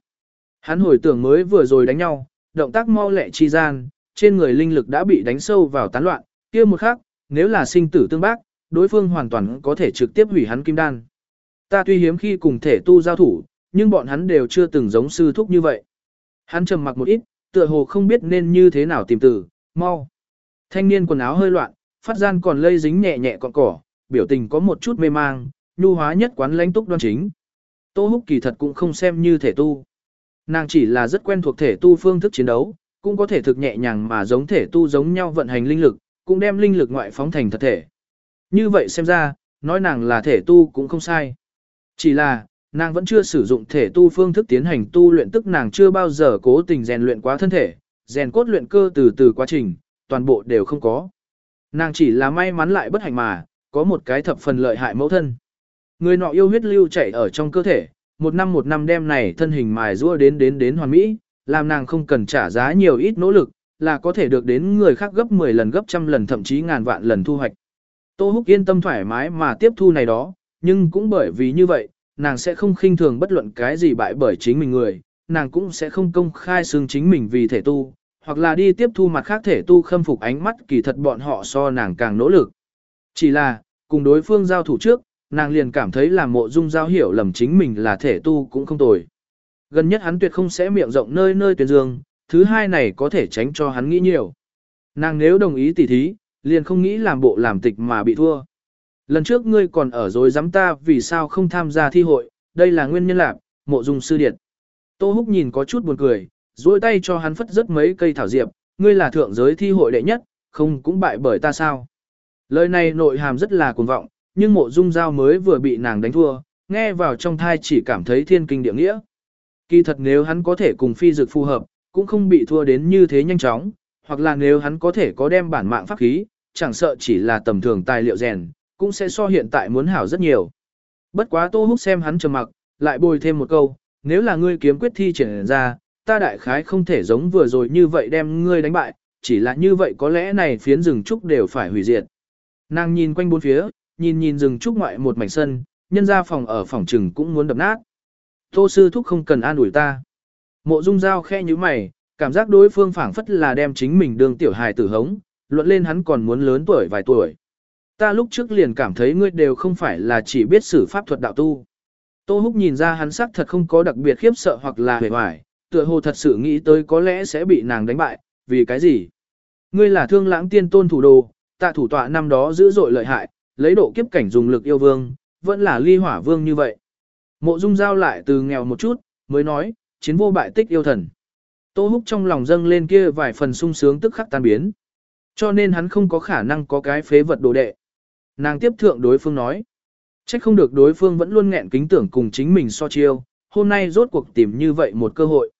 A: Hắn hồi tưởng mới vừa rồi đánh nhau, động tác mau lẹ chi gian, trên người linh lực đã bị đánh sâu vào tán loạn, kia một khắc, nếu là sinh tử tương bác, đối phương hoàn toàn có thể trực tiếp hủy hắn kim đan. Ta tuy hiếm khi cùng thể tu giao thủ, nhưng bọn hắn đều chưa từng giống sư thúc như vậy. Hắn trầm mặc một ít, tựa hồ không biết nên như thế nào tìm từ, mau. Thanh niên quần áo hơi loạn, phát gian còn lây dính nhẹ nhẹ còn cỏ, biểu tình có một chút mê mang, nhu hóa nhất quán lãnh túc đoan chính. Tô Húc kỳ thật cũng không xem như thể tu. Nàng chỉ là rất quen thuộc thể tu phương thức chiến đấu, cũng có thể thực nhẹ nhàng mà giống thể tu giống nhau vận hành linh lực, cũng đem linh lực ngoại phóng thành thật thể. Như vậy xem ra, nói nàng là thể tu cũng không sai. Chỉ là, nàng vẫn chưa sử dụng thể tu phương thức tiến hành tu luyện tức nàng chưa bao giờ cố tình rèn luyện quá thân thể, rèn cốt luyện cơ từ từ quá trình, toàn bộ đều không có. Nàng chỉ là may mắn lại bất hạnh mà, có một cái thập phần lợi hại mẫu thân. Người nọ yêu huyết lưu chảy ở trong cơ thể, một năm một năm đem này thân hình mài rua đến đến đến hoàn mỹ, làm nàng không cần trả giá nhiều ít nỗ lực, là có thể được đến người khác gấp 10 lần gấp trăm lần thậm chí ngàn vạn lần thu hoạch. Tô Húc yên tâm thoải mái mà tiếp thu này đó, nhưng cũng bởi vì như vậy, nàng sẽ không khinh thường bất luận cái gì bại bởi chính mình người, nàng cũng sẽ không công khai xương chính mình vì thể tu, hoặc là đi tiếp thu mặt khác thể tu khâm phục ánh mắt kỳ thật bọn họ so nàng càng nỗ lực. Chỉ là, cùng đối phương giao thủ trước, nàng liền cảm thấy là mộ dung giao hiểu lầm chính mình là thể tu cũng không tồi. Gần nhất hắn tuyệt không sẽ miệng rộng nơi nơi tuyển dương, thứ hai này có thể tránh cho hắn nghĩ nhiều. Nàng nếu đồng ý tỉ thí, liền không nghĩ làm bộ làm tịch mà bị thua. Lần trước ngươi còn ở dối dám ta vì sao không tham gia thi hội, đây là nguyên nhân lạc, mộ dung sư điện. Tô Húc nhìn có chút buồn cười, duỗi tay cho hắn phất rất mấy cây thảo diệp, ngươi là thượng giới thi hội đệ nhất, không cũng bại bởi ta sao. Lời này nội hàm rất là cuồng vọng, nhưng mộ dung giao mới vừa bị nàng đánh thua, nghe vào trong thai chỉ cảm thấy thiên kinh địa nghĩa. Kỳ thật nếu hắn có thể cùng phi dược phù hợp, cũng không bị thua đến như thế nhanh chóng, hoặc là nếu hắn có thể có đem bản mạng pháp khí, chẳng sợ chỉ là tầm thường tài liệu rèn, cũng sẽ so hiện tại muốn hảo rất nhiều. Bất quá Tô Húc xem hắn trầm mặc, lại bồi thêm một câu, nếu là ngươi kiếm quyết thi triển ra, ta đại khái không thể giống vừa rồi như vậy đem ngươi đánh bại, chỉ là như vậy có lẽ này phiến rừng trúc đều phải hủy diệt. Nàng nhìn quanh bốn phía, nhìn nhìn rừng trúc ngoại một mảnh sân, nhân ra phòng ở phòng trừng cũng muốn đập nát. Tô sư thúc không cần an ủi ta. Mộ dung dao khe như mày, cảm giác đối phương phảng phất là đem chính mình đường tiểu hài tử hống, luận lên hắn còn muốn lớn tuổi vài tuổi. Ta lúc trước liền cảm thấy ngươi đều không phải là chỉ biết sử pháp thuật đạo tu. Tô Húc nhìn ra hắn sắc thật không có đặc biệt khiếp sợ hoặc là hề hoài, tựa hồ thật sự nghĩ tới có lẽ sẽ bị nàng đánh bại, vì cái gì? Ngươi là thương lãng tiên tôn thủ đồ, tạ thủ tọa năm đó dữ dội lợi hại, lấy độ kiếp cảnh dùng lực yêu vương, vẫn là ly hỏa vương như vậy. Mộ dung giao lại từ nghèo một chút, mới nói, chiến vô bại tích yêu thần. Tô húc trong lòng dâng lên kia vài phần sung sướng tức khắc tan biến. Cho nên hắn không có khả năng có cái phế vật đồ đệ. Nàng tiếp thượng đối phương nói. Trách không được đối phương vẫn luôn nghẹn kính tưởng cùng chính mình so chiêu, hôm nay rốt cuộc tìm như vậy một cơ hội.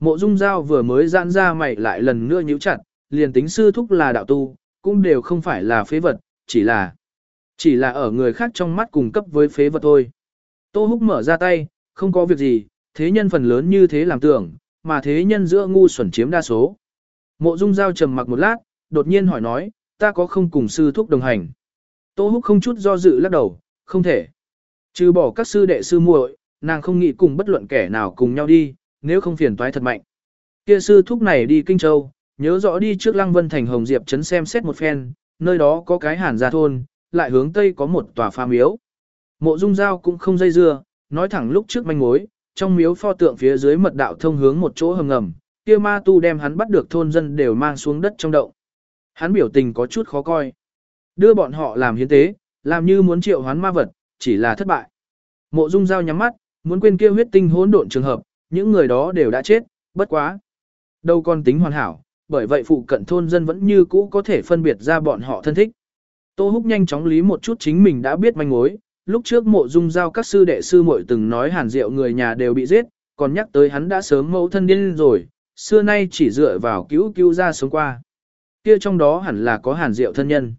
A: Mộ dung giao vừa mới giãn ra mày lại lần nữa nhíu chặt, liền tính sư thúc là đạo tu, cũng đều không phải là phế vật, chỉ là chỉ là ở người khác trong mắt cùng cấp với phế vật thôi. Tô Húc mở ra tay, không có việc gì, thế nhân phần lớn như thế làm tưởng, mà thế nhân giữa ngu xuẩn chiếm đa số. Mộ Dung Giao trầm mặc một lát, đột nhiên hỏi nói, ta có không cùng sư thúc đồng hành. Tô Húc không chút do dự lắc đầu, không thể. Trừ bỏ các sư đệ sư muội, nàng không nghĩ cùng bất luận kẻ nào cùng nhau đi, nếu không phiền toái thật mạnh. Kia sư thúc này đi Kinh Châu, nhớ rõ đi trước Lăng Vân Thành Hồng Diệp trấn xem xét một phen, nơi đó có cái hàn gia thôn, lại hướng tây có một tòa pha miếu. Mộ Dung Giao cũng không dây dưa, nói thẳng lúc trước manh mối, trong miếu pho tượng phía dưới mật đạo thông hướng một chỗ hầm ngầm, kia ma tu đem hắn bắt được thôn dân đều mang xuống đất trong động. Hắn biểu tình có chút khó coi. Đưa bọn họ làm hiến tế, làm như muốn triệu hoán ma vật, chỉ là thất bại. Mộ Dung Giao nhắm mắt, muốn quên kia huyết tinh hỗn độn trường hợp, những người đó đều đã chết, bất quá. Đâu còn tính hoàn hảo, bởi vậy phụ cận thôn dân vẫn như cũ có thể phân biệt ra bọn họ thân thích. Tô Húc nhanh chóng lý một chút chính mình đã biết manh mối, lúc trước mộ dung giao các sư đệ sư muội từng nói hàn diệu người nhà đều bị giết, còn nhắc tới hắn đã sớm mẫu thân điên rồi, xưa nay chỉ dựa vào cứu cứu ra sống qua. Kia trong đó hẳn là có hàn diệu thân nhân.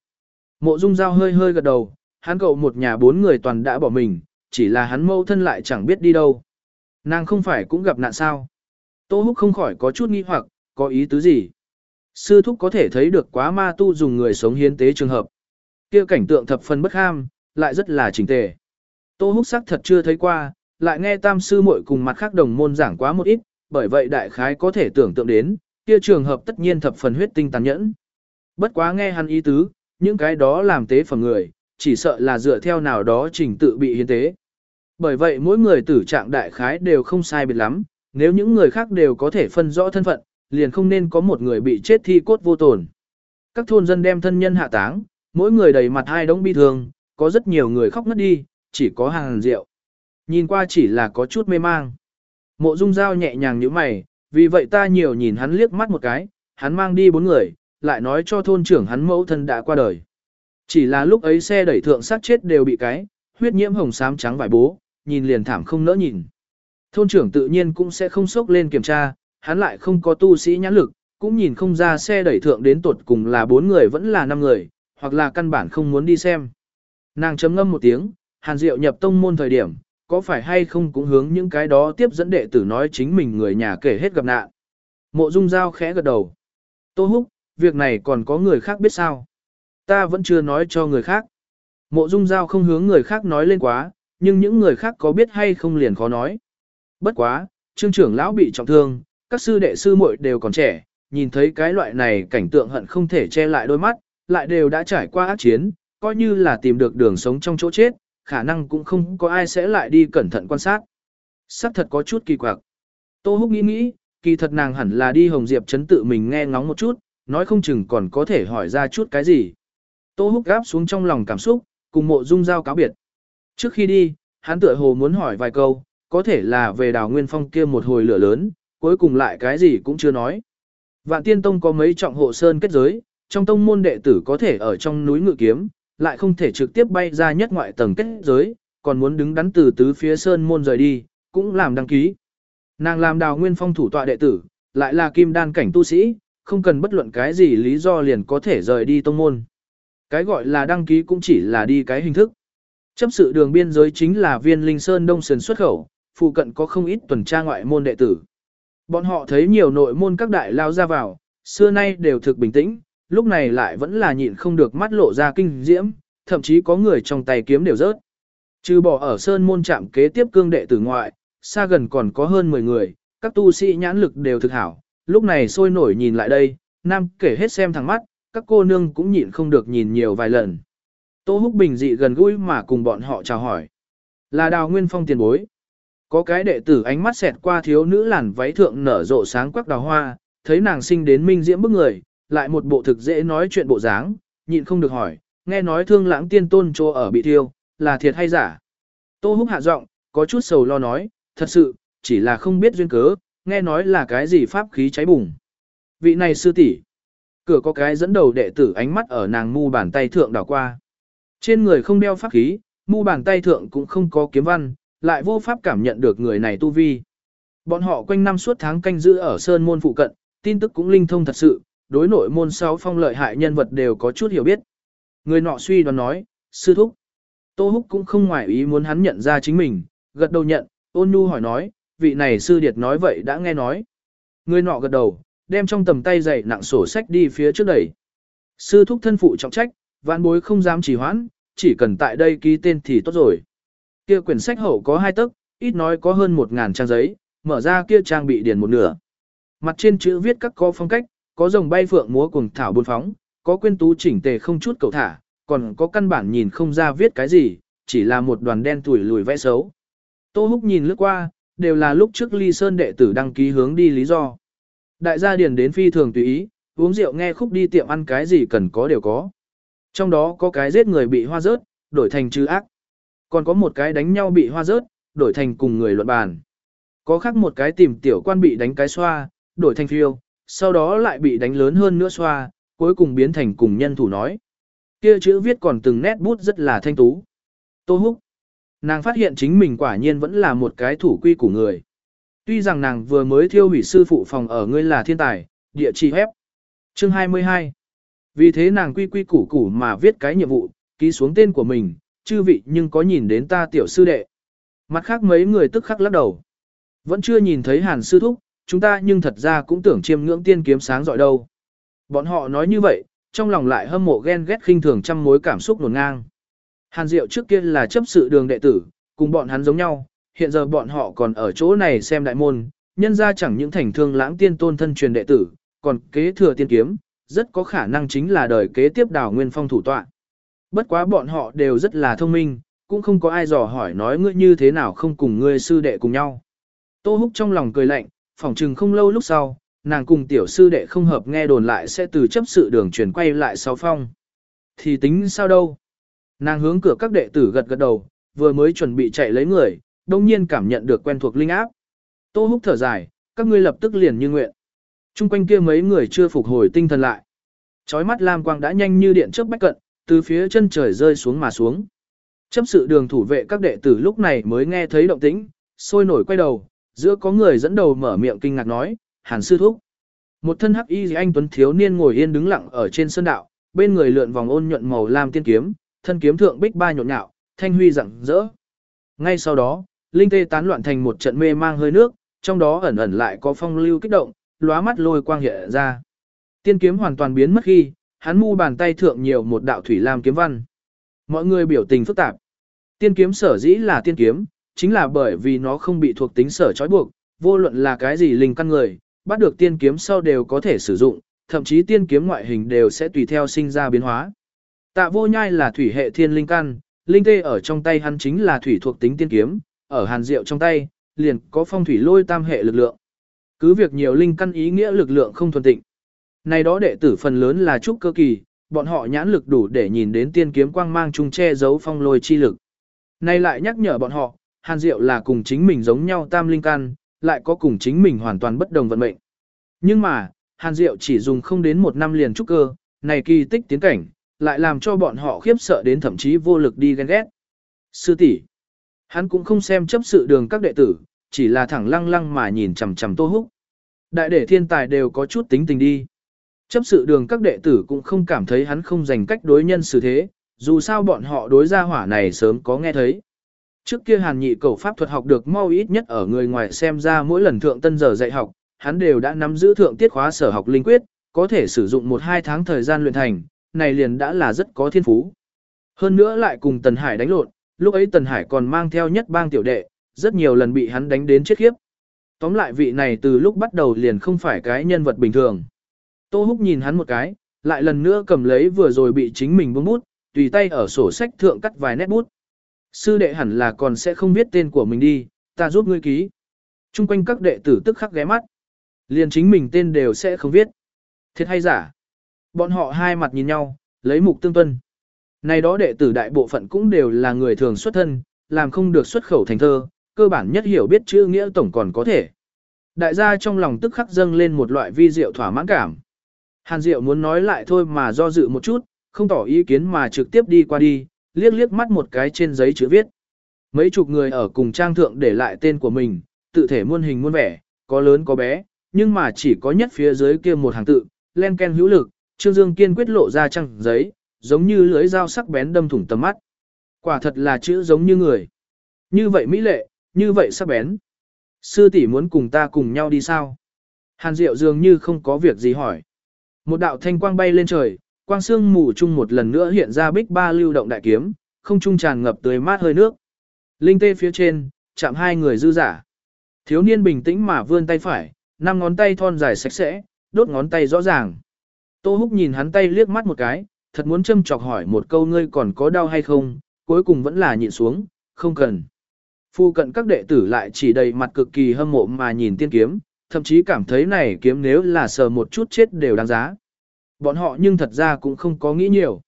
A: Mộ dung giao hơi hơi gật đầu, hắn cậu một nhà bốn người toàn đã bỏ mình, chỉ là hắn mẫu thân lại chẳng biết đi đâu. Nàng không phải cũng gặp nạn sao. Tô Húc không khỏi có chút nghi hoặc, có ý tứ gì. Sư thúc có thể thấy được quá ma tu dùng người sống hiến tế trường hợp. kia cảnh tượng thập phần bất ham, lại rất là chỉnh tề. Tô húc sắc thật chưa thấy qua, lại nghe tam sư muội cùng mặt khác đồng môn giảng quá một ít, bởi vậy đại khái có thể tưởng tượng đến, kia trường hợp tất nhiên thập phần huyết tinh tàn nhẫn. Bất quá nghe hắn ý tứ, những cái đó làm tế phẩm người, chỉ sợ là dựa theo nào đó trình tự bị hiến tế. Bởi vậy mỗi người tử trạng đại khái đều không sai biệt lắm, nếu những người khác đều có thể phân rõ thân phận, liền không nên có một người bị chết thi cốt vô tổn. Các thôn dân đem thân nhân hạ táng, mỗi người đầy mặt hai đống bi thương, có rất nhiều người khóc ngất đi, chỉ có hàng rượu. Nhìn qua chỉ là có chút mê mang. Mộ dung dao nhẹ nhàng như mày, vì vậy ta nhiều nhìn hắn liếc mắt một cái, hắn mang đi bốn người, lại nói cho thôn trưởng hắn mẫu thân đã qua đời. Chỉ là lúc ấy xe đẩy thượng sát chết đều bị cái, huyết nhiễm hồng xám trắng vải bố, nhìn liền thảm không nỡ nhìn. Thôn trưởng tự nhiên cũng sẽ không sốc lên kiểm tra, hắn lại không có tu sĩ nhãn lực, cũng nhìn không ra xe đẩy thượng đến tột cùng là bốn người vẫn là năm người, hoặc là căn bản không muốn đi xem. Nàng chấm ngâm một tiếng, hàn diệu nhập tông môn thời điểm, có phải hay không cũng hướng những cái đó tiếp dẫn đệ tử nói chính mình người nhà kể hết gặp nạn. Mộ dung giao khẽ gật đầu. Tô húc, việc này còn có người khác biết sao? Ta vẫn chưa nói cho người khác. Mộ dung giao không hướng người khác nói lên quá, nhưng những người khác có biết hay không liền khó nói. Bất quá, trương trưởng lão bị trọng thương, các sư đệ sư muội đều còn trẻ, nhìn thấy cái loại này cảnh tượng hận không thể che lại đôi mắt, lại đều đã trải qua ác chiến, coi như là tìm được đường sống trong chỗ chết, khả năng cũng không có ai sẽ lại đi cẩn thận quan sát. Sắc thật có chút kỳ quặc. Tô Húc nghĩ nghĩ, kỳ thật nàng hẳn là đi Hồng Diệp chấn tự mình nghe ngóng một chút, nói không chừng còn có thể hỏi ra chút cái gì. Tô Húc gáp xuống trong lòng cảm xúc, cùng mộ dung giao cáo biệt. Trước khi đi, hắn tựa hồ muốn hỏi vài câu, có thể là về đào nguyên phong kia một hồi lửa lớn, cuối cùng lại cái gì cũng chưa nói. Vạn tiên tông có mấy trọng hộ sơn kết giới, trong tông môn đệ tử có thể ở trong núi ngự kiếm, lại không thể trực tiếp bay ra nhất ngoại tầng kết giới, còn muốn đứng đắn từ tứ phía sơn môn rời đi, cũng làm đăng ký. Nàng làm đào nguyên phong thủ tọa đệ tử, lại là kim đan cảnh tu sĩ, không cần bất luận cái gì lý do liền có thể rời đi tông môn. Cái gọi là đăng ký cũng chỉ là đi cái hình thức. Chấp sự đường biên giới chính là viên linh sơn đông sườn xuất khẩu, phụ cận có không ít tuần tra ngoại môn đệ tử. Bọn họ thấy nhiều nội môn các đại lao ra vào, xưa nay đều thực bình tĩnh, lúc này lại vẫn là nhịn không được mắt lộ ra kinh diễm, thậm chí có người trong tay kiếm đều rớt. Trừ bỏ ở sơn môn trạm kế tiếp cương đệ tử ngoại, xa gần còn có hơn 10 người, các tu sĩ nhãn lực đều thực hảo, lúc này sôi nổi nhìn lại đây, nam kể hết xem thẳng mắt, các cô nương cũng nhịn không được nhìn nhiều vài lần. Tô Húc Bình dị gần gũi mà cùng bọn họ chào hỏi. Là đào nguyên phong tiền bối. Có cái đệ tử ánh mắt xẹt qua thiếu nữ làn váy thượng nở rộ sáng quắc đào hoa, thấy nàng sinh đến minh diễm bức người, lại một bộ thực dễ nói chuyện bộ dáng, nhịn không được hỏi, nghe nói thương lãng tiên tôn chỗ ở bị thiêu, là thiệt hay giả. Tô húc hạ giọng, có chút sầu lo nói, thật sự, chỉ là không biết duyên cớ, nghe nói là cái gì pháp khí cháy bùng. Vị này sư tỷ, cửa có cái dẫn đầu đệ tử ánh mắt ở nàng mu bàn tay thượng đảo qua. Trên người không đeo pháp khí, mu bàn tay thượng cũng không có kiếm văn, lại vô pháp cảm nhận được người này tu vi. Bọn họ quanh năm suốt tháng canh giữ ở sơn môn phụ cận, tin tức cũng linh thông thật sự, đối nội môn sáu phong lợi hại nhân vật đều có chút hiểu biết. Người nọ suy đoán nói, sư thúc. Tô Húc cũng không ngoại ý muốn hắn nhận ra chính mình, gật đầu nhận, ôn nhu hỏi nói, vị này sư điệt nói vậy đã nghe nói. Người nọ gật đầu, đem trong tầm tay dày nặng sổ sách đi phía trước đẩy. Sư thúc thân phụ trọng trách, vạn bối không dám trì hoãn, chỉ cần tại đây ký tên thì tốt rồi. Kia quyển sách hậu có hai tấc, ít nói có hơn một ngàn trang giấy, mở ra kia trang bị điền một nửa. Mặt trên chữ viết các có phong cách, có rồng bay phượng múa cùng thảo buôn phóng, có quyên tú chỉnh tề không chút cầu thả, còn có căn bản nhìn không ra viết cái gì, chỉ là một đoàn đen tuổi lùi vẽ xấu. Tô Húc nhìn lướt qua, đều là lúc trước ly sơn đệ tử đăng ký hướng đi lý do. Đại gia điền đến phi thường tùy ý, uống rượu nghe khúc đi tiệm ăn cái gì cần có đều có. Trong đó có cái giết người bị hoa rớt, đổi thành trừ ác. Còn có một cái đánh nhau bị hoa rớt, đổi thành cùng người luận bàn. Có khác một cái tìm tiểu quan bị đánh cái xoa, đổi thành phiêu, sau đó lại bị đánh lớn hơn nữa xoa, cuối cùng biến thành cùng nhân thủ nói. Kia chữ viết còn từng nét bút rất là thanh tú. Tô Húc. Nàng phát hiện chính mình quả nhiên vẫn là một cái thủ quy của người. Tuy rằng nàng vừa mới thiêu hủy sư phụ phòng ở ngươi là thiên tài, địa chỉ hép. Chương 22. Vì thế nàng quy quy củ củ mà viết cái nhiệm vụ, ký xuống tên của mình, chư vị nhưng có nhìn đến ta tiểu sư đệ. Mặt khác mấy người tức khắc lắc đầu. Vẫn chưa nhìn thấy hàn sư thúc, chúng ta nhưng thật ra cũng tưởng chiêm ngưỡng tiên kiếm sáng giỏi đâu. Bọn họ nói như vậy, trong lòng lại hâm mộ ghen ghét khinh thường trăm mối cảm xúc nổn ngang. Hàn Diệu trước kia là chấp sự đường đệ tử, cùng bọn hắn giống nhau, hiện giờ bọn họ còn ở chỗ này xem đại môn, nhân ra chẳng những thành thương lãng tiên tôn thân truyền đệ tử, còn kế thừa tiên kiếm, rất có khả năng chính là đời kế tiếp đào nguyên phong thủ tọa. Bất quá bọn họ đều rất là thông minh, cũng không có ai dò hỏi nói ngươi như thế nào không cùng ngươi sư đệ cùng nhau. Tô Húc trong lòng cười lạnh, phỏng chừng không lâu lúc sau, nàng cùng tiểu sư đệ không hợp nghe đồn lại sẽ từ chấp sự đường chuyển quay lại sáu phong. Thì tính sao đâu? Nàng hướng cửa các đệ tử gật gật đầu, vừa mới chuẩn bị chạy lấy người, đông nhiên cảm nhận được quen thuộc linh áp. Tô húc thở dài, các ngươi lập tức liền như nguyện. Trung quanh kia mấy người chưa phục hồi tinh thần lại. Chói mắt lam quang đã nhanh như điện chớp bách cận, từ phía chân trời rơi xuống mà xuống. Chấp sự đường thủ vệ các đệ tử lúc này mới nghe thấy động tĩnh, sôi nổi quay đầu, giữa có người dẫn đầu mở miệng kinh ngạc nói, hàn sư thúc. Một thân hắc y anh tuấn thiếu niên ngồi yên đứng lặng ở trên sân đạo, bên người lượn vòng ôn nhuận màu lam tiên kiếm, thân kiếm thượng bích ba nhộn nhạo, thanh huy rạng rỡ. Ngay sau đó, linh tê tán loạn thành một trận mê mang hơi nước, trong đó ẩn ẩn lại có phong lưu kích động, lóa mắt lôi quang hiện ra. Tiên kiếm hoàn toàn biến mất khi, hắn mu bàn tay thượng nhiều một đạo thủy lam kiếm văn. Mọi người biểu tình phức tạp. Tiên kiếm sở dĩ là tiên kiếm, chính là bởi vì nó không bị thuộc tính sở trói buộc, vô luận là cái gì linh căn người, bắt được tiên kiếm sau đều có thể sử dụng, thậm chí tiên kiếm ngoại hình đều sẽ tùy theo sinh ra biến hóa. Tạ vô nhai là thủy hệ thiên linh căn, linh tê ở trong tay hắn chính là thủy thuộc tính tiên kiếm, ở hàn diệu trong tay, liền có phong thủy lôi tam hệ lực lượng. Cứ việc nhiều linh căn ý nghĩa lực lượng không thuần tịnh. Này đó đệ tử phần lớn là trúc cơ kỳ, bọn họ nhãn lực đủ để nhìn đến tiên kiếm quang mang trung che giấu phong lôi chi lực. Này lại nhắc nhở bọn họ, hàn diệu là cùng chính mình giống nhau tam linh căn, lại có cùng chính mình hoàn toàn bất đồng vận mệnh. Nhưng mà, hàn diệu chỉ dùng không đến một năm liền trúc cơ, này kỳ tích tiến cảnh, lại làm cho bọn họ khiếp sợ đến thậm chí vô lực đi ghen ghét. Sư tỷ, hắn cũng không xem chấp sự đường các đệ tử, chỉ là thẳng lăng lăng mà nhìn chằm chằm Tô Húc. Đại đệ thiên tài đều có chút tính tình đi. Chấp sự đường các đệ tử cũng không cảm thấy hắn không dành cách đối nhân xử thế, dù sao bọn họ đối ra hỏa này sớm có nghe thấy. Trước kia hàn nhị cầu pháp thuật học được mau ít nhất ở người ngoài xem ra mỗi lần thượng tân giờ dạy học, hắn đều đã nắm giữ thượng tiết khóa sở học linh quyết, có thể sử dụng 1-2 tháng thời gian luyện thành, này liền đã là rất có thiên phú. Hơn nữa lại cùng Tần Hải đánh lộn, lúc ấy Tần Hải còn mang theo nhất bang tiểu đệ, rất nhiều lần bị hắn đánh đến chết khiếp. Tóm lại vị này từ lúc bắt đầu liền không phải cái nhân vật bình thường. Tô Húc nhìn hắn một cái, lại lần nữa cầm lấy vừa rồi bị chính mình buông bút, tùy tay ở sổ sách thượng cắt vài nét bút. Sư đệ hẳn là còn sẽ không biết tên của mình đi, ta giúp ngươi ký. Trung quanh các đệ tử tức khắc ghé mắt. Liền chính mình tên đều sẽ không viết. Thiệt hay giả? Bọn họ hai mặt nhìn nhau, lấy mục tương tuân. Này đó đệ tử đại bộ phận cũng đều là người thường xuất thân, làm không được xuất khẩu thành thơ, cơ bản nhất hiểu biết chữ nghĩa tổng còn có thể. Đại gia trong lòng tức khắc dâng lên một loại vi diệu thỏa mãn cảm. Hàn Diệu muốn nói lại thôi mà do dự một chút, không tỏ ý kiến mà trực tiếp đi qua đi, liếc liếc mắt một cái trên giấy chữ viết. Mấy chục người ở cùng trang thượng để lại tên của mình, tự thể muôn hình muôn vẻ, có lớn có bé, nhưng mà chỉ có nhất phía dưới kia một hàng tự, len ken hữu lực, Trương Dương kiên quyết lộ ra trang giấy, giống như lưỡi dao sắc bén đâm thủng tầm mắt. Quả thật là chữ giống như người. Như vậy mỹ lệ, như vậy sắc bén. Sư tỷ muốn cùng ta cùng nhau đi sao? Hàn Diệu dường như không có việc gì hỏi. Một đạo thanh quang bay lên trời, quang sương mù chung một lần nữa hiện ra bích ba lưu động đại kiếm, không trung tràn ngập tươi mát hơi nước. Linh tê phía trên, chạm hai người dư giả. Thiếu niên bình tĩnh mà vươn tay phải, năm ngón tay thon dài sạch sẽ, đốt ngón tay rõ ràng. Tô Húc nhìn hắn tay liếc mắt một cái, thật muốn châm chọc hỏi một câu ngươi còn có đau hay không, cuối cùng vẫn là nhịn xuống, không cần. Phu cận các đệ tử lại chỉ đầy mặt cực kỳ hâm mộ mà nhìn tiên kiếm, thậm chí cảm thấy này kiếm nếu là sờ một chút chết đều đáng giá. Bọn họ nhưng thật ra cũng không có nghĩ nhiều.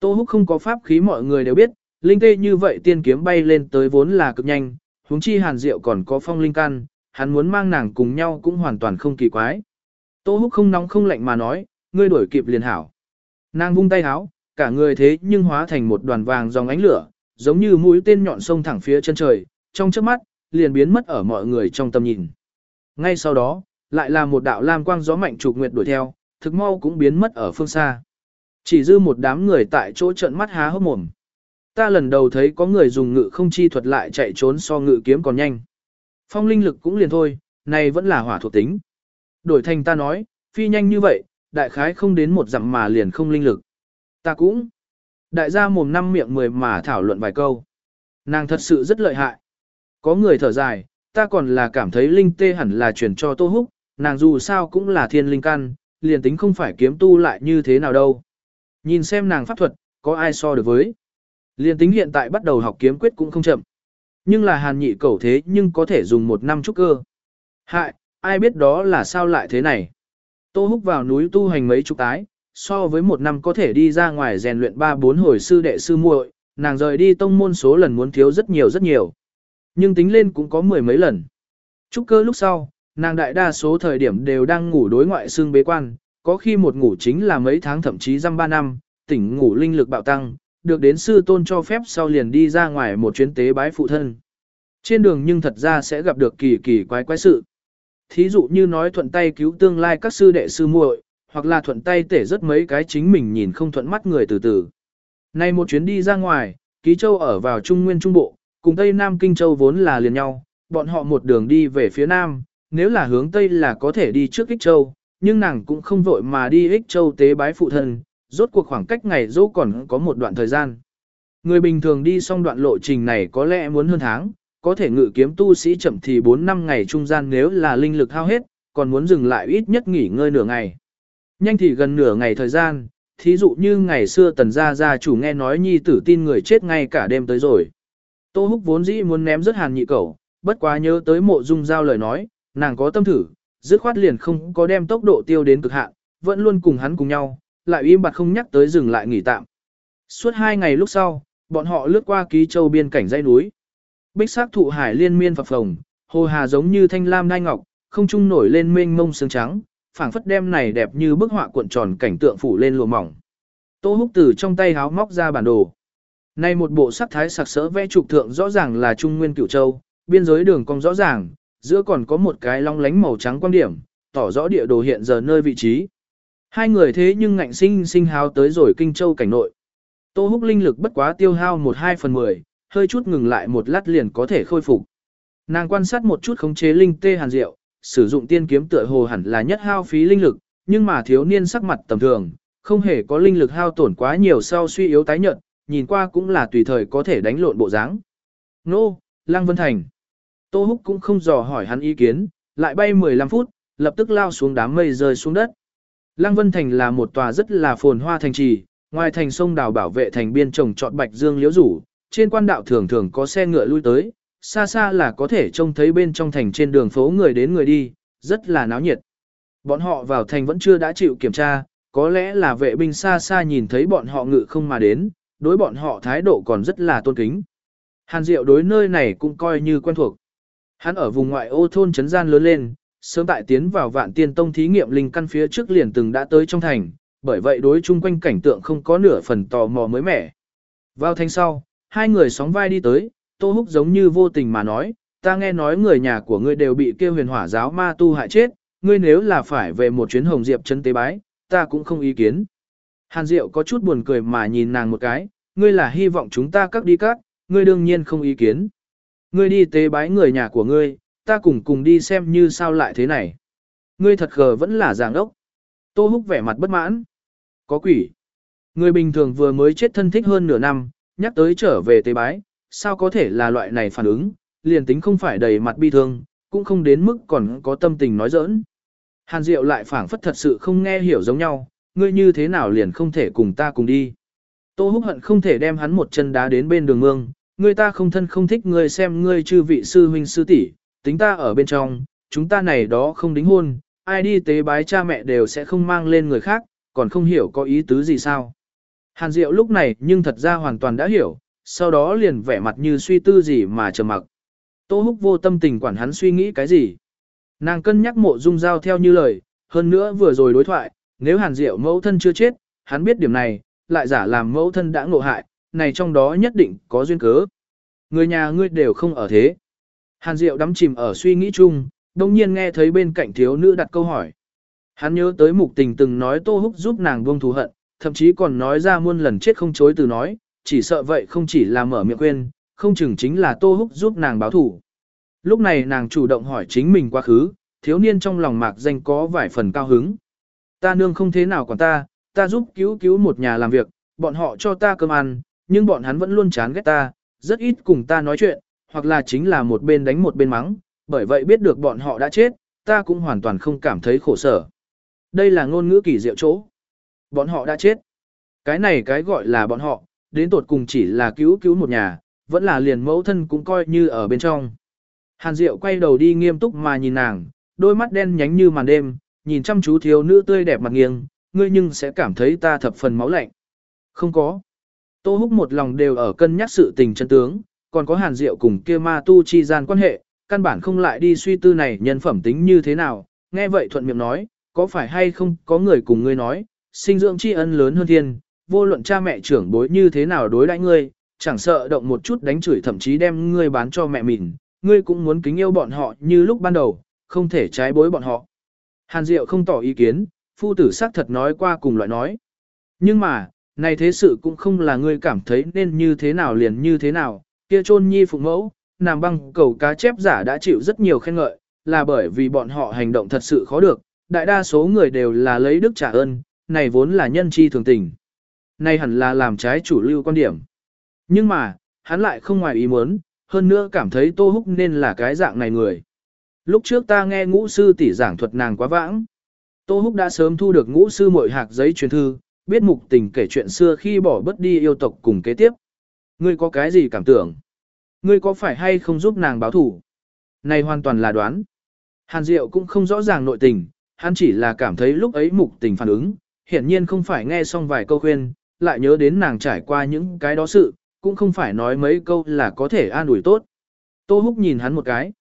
A: Tô Húc không có pháp khí mọi người đều biết, linh tê như vậy tiên kiếm bay lên tới vốn là cực nhanh, huống chi hàn diệu còn có phong linh căn, hắn muốn mang nàng cùng nhau cũng hoàn toàn không kỳ quái. Tô Húc không nóng không lạnh mà nói, ngươi đuổi kịp liền hảo. Nàng vung tay háo, cả người thế nhưng hóa thành một đoàn vàng dòng ánh lửa, giống như mũi tên nhọn sông thẳng phía chân trời, trong chớp mắt, liền biến mất ở mọi người trong tầm nhìn. Ngay sau đó, lại là một đạo lam quang gió mạnh trục nguyệt đuổi theo, thực mau cũng biến mất ở phương xa. Chỉ dư một đám người tại chỗ trận mắt há hốc mồm. Ta lần đầu thấy có người dùng ngự không chi thuật lại chạy trốn so ngự kiếm còn nhanh. Phong linh lực cũng liền thôi, này vẫn là hỏa thuộc tính. Đổi thành ta nói, phi nhanh như vậy, đại khái không đến một dặm mà liền không linh lực. Ta cũng. Đại gia mồm năm miệng mười mà thảo luận vài câu. Nàng thật sự rất lợi hại. Có người thở dài, ta còn là cảm thấy linh tê hẳn là chuyển cho tô húc, nàng dù sao cũng là thiên linh căn, liền tính không phải kiếm tu lại như thế nào đâu. Nhìn xem nàng pháp thuật, có ai so được với. Liền tính hiện tại bắt đầu học kiếm quyết cũng không chậm. Nhưng là hàn nhị cầu thế nhưng có thể dùng một năm trúc cơ. Hại, ai biết đó là sao lại thế này. Tô húc vào núi tu hành mấy chục tái, so với một năm có thể đi ra ngoài rèn luyện ba bốn hồi sư đệ sư muội, nàng rời đi tông môn số lần muốn thiếu rất nhiều rất nhiều. Nhưng tính lên cũng có mười mấy lần. Trúc cơ lúc sau, nàng đại đa số thời điểm đều đang ngủ đối ngoại xương bế quan, có khi một ngủ chính là mấy tháng thậm chí răm ba năm, tỉnh ngủ linh lực bạo tăng, được đến sư tôn cho phép sau liền đi ra ngoài một chuyến tế bái phụ thân. Trên đường nhưng thật ra sẽ gặp được kỳ kỳ quái quái sự. Thí dụ như nói thuận tay cứu tương lai các sư đệ sư muội, hoặc là thuận tay tể rất mấy cái chính mình nhìn không thuận mắt người từ từ. Nay một chuyến đi ra ngoài, Ký Châu ở vào Trung Nguyên Trung Bộ, cùng Tây Nam Kinh Châu vốn là liền nhau, bọn họ một đường đi về phía Nam, nếu là hướng Tây là có thể đi trước Ích Châu, nhưng nàng cũng không vội mà đi Ích Châu tế bái phụ thân, rốt cuộc khoảng cách ngày dỗ còn có một đoạn thời gian. Người bình thường đi xong đoạn lộ trình này có lẽ muốn hơn tháng, có thể ngự kiếm tu sĩ chậm thì 4 năm ngày trung gian nếu là linh lực hao hết, còn muốn dừng lại ít nhất nghỉ ngơi nửa ngày. Nhanh thì gần nửa ngày thời gian, thí dụ như ngày xưa tần gia gia chủ nghe nói nhi tử tin người chết ngay cả đêm tới rồi. Tô húc vốn dĩ muốn ném rất hàn nhị cẩu, bất quá nhớ tới mộ dung giao lời nói, nàng có tâm thử, dứt khoát liền không có đem tốc độ tiêu đến cực hạn, vẫn luôn cùng hắn cùng nhau, lại im bặt không nhắc tới dừng lại nghỉ tạm. Suốt hai ngày lúc sau, bọn họ lướt qua ký châu biên cảnh dãy núi. Bích sắc thụ hải liên miên phập phồng, hồ hà giống như thanh lam nai ngọc, không trung nổi lên mênh mông sương trắng, phảng phất đem này đẹp như bức họa cuộn tròn cảnh tượng phủ lên lụa mỏng. Tô Húc từ trong tay háo móc ra bản đồ. Nay một bộ sắc thái sặc sỡ vẽ trục thượng rõ ràng là Trung Nguyên Cửu Châu, biên giới đường cong rõ ràng, giữa còn có một cái long lánh màu trắng quan điểm, tỏ rõ địa đồ hiện giờ nơi vị trí. Hai người thế nhưng ngạnh sinh sinh hao tới rồi Kinh Châu cảnh nội. Tô Húc linh lực bất quá tiêu hao một hai phần mười, hơi chút ngừng lại một lát liền có thể khôi phục. Nàng quan sát một chút khống chế linh tê hàn diệu, sử dụng tiên kiếm tựa hồ hẳn là nhất hao phí linh lực, nhưng mà thiếu niên sắc mặt tầm thường, không hề có linh lực hao tổn quá nhiều sau suy yếu tái nhợt, nhìn qua cũng là tùy thời có thể đánh lộn bộ dáng. Nô, Lăng Vân Thành. Tô Húc cũng không dò hỏi hắn ý kiến, lại bay 15 phút, lập tức lao xuống đám mây rơi xuống đất. Lăng Vân Thành là một tòa rất là phồn hoa thành trì, ngoài thành sông đào bảo vệ thành biên trồng trọt bạch dương liễu rủ, trên quan đạo thường thường có xe ngựa lui tới, xa xa là có thể trông thấy bên trong thành trên đường phố người đến người đi, rất là náo nhiệt. Bọn họ vào thành vẫn chưa đã chịu kiểm tra, có lẽ là vệ binh xa xa nhìn thấy bọn họ ngự không mà đến, đối bọn họ thái độ còn rất là tôn kính. Hàn Diệu đối nơi này cũng coi như quen thuộc. Hắn ở vùng ngoại ô thôn trấn gian lớn lên, sớm tại tiến vào vạn tiên tông thí nghiệm linh căn phía trước liền từng đã tới trong thành, bởi vậy đối chung quanh cảnh tượng không có nửa phần tò mò mới mẻ. Vào thành sau, hai người sóng vai đi tới, Tô Húc giống như vô tình mà nói, ta nghe nói người nhà của ngươi đều bị kêu huyền hỏa giáo ma tu hại chết, ngươi nếu là phải về một chuyến hồng diệp chân tế bái, ta cũng không ý kiến. Hàn Diệu có chút buồn cười mà nhìn nàng một cái, ngươi là hy vọng chúng ta cắt đi cắt, ngươi đương nhiên không ý kiến. Ngươi đi tế bái người nhà của ngươi, ta cùng cùng đi xem như sao lại thế này. Ngươi thật khờ vẫn là giảng ốc. Tô Húc vẻ mặt bất mãn. Có quỷ. Người bình thường vừa mới chết thân thích hơn nửa năm, nhắc tới trở về tế bái, sao có thể là loại này phản ứng, liền tính không phải đầy mặt bi thương, cũng không đến mức còn có tâm tình nói giỡn. Hàn Diệu lại phảng phất thật sự không nghe hiểu giống nhau, ngươi như thế nào liền không thể cùng ta cùng đi. Tô Húc hận không thể đem hắn một chân đá đến bên đường mương, ngươi ta không thân không thích ngươi xem ngươi chư vị sư huynh sư tỷ, tính ta ở bên trong, chúng ta này đó không đính hôn, ai đi tế bái cha mẹ đều sẽ không mang lên người khác, còn không hiểu có ý tứ gì sao. Hàn Diệu lúc này nhưng thật ra hoàn toàn đã hiểu, sau đó liền vẻ mặt như suy tư gì mà trầm mặc. Tô Húc vô tâm tình quản hắn suy nghĩ cái gì. Nàng cân nhắc mộ dung giao theo như lời, hơn nữa vừa rồi đối thoại, nếu Hàn Diệu mẫu thân chưa chết, hắn biết điểm này, lại giả làm mẫu thân đã ngộ hại, này trong đó nhất định có duyên cớ. Người nhà ngươi đều không ở thế. Hàn Diệu đắm chìm ở suy nghĩ chung, đồng nhiên nghe thấy bên cạnh thiếu nữ đặt câu hỏi. Hắn nhớ tới mục tình từng nói Tô Húc giúp nàng buông thù hận, thậm chí còn nói ra muôn lần chết không chối từ nói, chỉ sợ vậy không chỉ là mở miệng quên, không chừng chính là Tô Húc giúp nàng báo thù. Lúc này nàng chủ động hỏi chính mình quá khứ, thiếu niên trong lòng mạc danh có vài phần cao hứng. Ta nương không thế nào còn ta, ta giúp cứu cứu một nhà làm việc, bọn họ cho ta cơm ăn, nhưng bọn hắn vẫn luôn chán ghét ta, rất ít cùng ta nói chuyện, hoặc là chính là một bên đánh một bên mắng, bởi vậy biết được bọn họ đã chết, ta cũng hoàn toàn không cảm thấy khổ sở. Đây là ngôn ngữ kỳ diệu chỗ. Bọn họ đã chết. Cái này cái gọi là bọn họ, đến tột cùng chỉ là cứu cứu một nhà, vẫn là liền mẫu thân cũng coi như ở bên trong. Hàn Diệu quay đầu đi nghiêm túc mà nhìn nàng, đôi mắt đen nhánh như màn đêm, nhìn chăm chú thiếu nữ tươi đẹp mặt nghiêng, ngươi nhưng sẽ cảm thấy ta thập phần máu lạnh. Không có. Tô Húc một lòng đều ở cân nhắc sự tình chân tướng, còn có Hàn Diệu cùng kia ma tu chi gian quan hệ, căn bản không lại đi suy tư này nhân phẩm tính như thế nào, nghe vậy thuận miệng nói, có phải hay không có người cùng ngươi nói, sinh dưỡng tri ân lớn hơn thiên, vô luận cha mẹ trưởng bối như thế nào đối đãi ngươi, chẳng sợ động một chút đánh chửi thậm chí đem ngươi bán cho mẹ mình, ngươi cũng muốn kính yêu bọn họ như lúc ban đầu, không thể trái bối bọn họ. Hàn Diệu không tỏ ý kiến, phu tử xác thật nói qua cùng loại nói. Nhưng mà, này thế sự cũng không là ngươi cảm thấy nên như thế nào liền như thế nào, kia trôn nhi phụ mẫu, nàng băng cầu cá chép giả đã chịu rất nhiều khen ngợi, là bởi vì bọn họ hành động thật sự khó được, đại đa số người đều là lấy đức trả ơn, này vốn là nhân chi thường tình. Này hẳn là làm trái chủ lưu quan điểm. Nhưng mà, hắn lại không ngoài ý muốn, hơn nữa cảm thấy Tô Húc nên là cái dạng này người. Lúc trước ta nghe ngũ sư tỷ giảng thuật nàng quá vãng. Tô Húc đã sớm thu được ngũ sư mội hạc giấy truyền thư, biết mục tình kể chuyện xưa khi bỏ bất đi yêu tộc cùng kế tiếp. Ngươi có cái gì cảm tưởng? Ngươi có phải hay không giúp nàng báo thủ? Này hoàn toàn là đoán. Hàn Diệu cũng không rõ ràng nội tình, hắn chỉ là cảm thấy lúc ấy mục tình phản ứng, hiển nhiên không phải nghe xong vài câu khuyên, lại nhớ đến nàng trải qua những cái đó sự, cũng không phải nói mấy câu là có thể an ủi tốt. Tô Húc nhìn hắn một cái.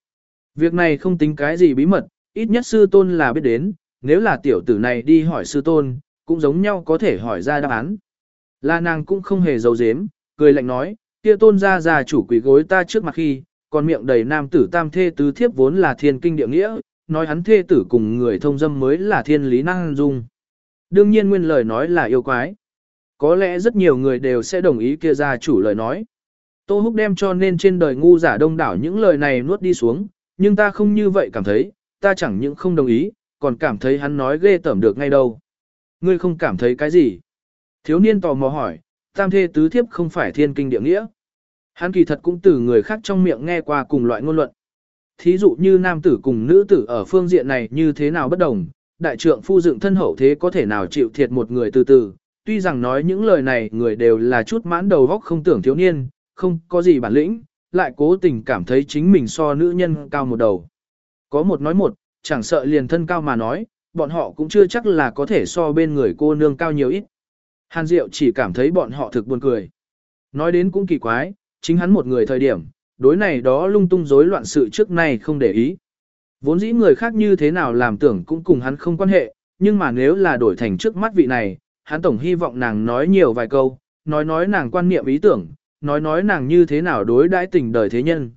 A: Việc này không tính cái gì bí mật, ít nhất sư tôn là biết đến, nếu là tiểu tử này đi hỏi sư tôn, cũng giống nhau có thể hỏi ra đáp án. Là nàng cũng không hề giấu giếm, cười lạnh nói, kia tôn gia gia chủ quỷ gối ta trước mặt khi, còn miệng đầy nam tử tam thê tứ thiếp vốn là thiên kinh địa nghĩa, nói hắn thê tử cùng người thông dâm mới là thiên lý năng dung. Đương nhiên nguyên lời nói là yêu quái. Có lẽ rất nhiều người đều sẽ đồng ý kia gia chủ lời nói. Tô Húc đem cho nên trên đời ngu giả đông đảo những lời này nuốt đi xuống, nhưng ta không như vậy cảm thấy, ta chẳng những không đồng ý, còn cảm thấy hắn nói ghê tởm được ngay đâu. Ngươi không cảm thấy cái gì? Thiếu niên tò mò hỏi, tam thê tứ thiếp không phải thiên kinh địa nghĩa. Hắn kỳ thật cũng từ người khác trong miệng nghe qua cùng loại ngôn luận. Thí dụ như nam tử cùng nữ tử ở phương diện này như thế nào bất đồng, đại trượng phu dựng thân hậu thế có thể nào chịu thiệt một người từ từ, tuy rằng nói những lời này người đều là chút mãn đầu góc không tưởng thiếu niên, không có gì bản lĩnh, lại cố tình cảm thấy chính mình so nữ nhân cao một đầu. Có một nói một, chẳng sợ liền thân cao mà nói, bọn họ cũng chưa chắc là có thể so bên người cô nương cao nhiều ít. Hàn Diệu chỉ cảm thấy bọn họ thực buồn cười. Nói đến cũng kỳ quái, chính hắn một người thời điểm, đối này đó lung tung rối loạn sự trước nay không để ý. Vốn dĩ người khác như thế nào làm tưởng cũng cùng hắn không quan hệ, nhưng mà nếu là đổi thành trước mắt vị này, hắn tổng hy vọng nàng nói nhiều vài câu, nói nói nàng quan niệm ý tưởng, nói nói nàng như thế nào đối đãi tình đời thế nhân.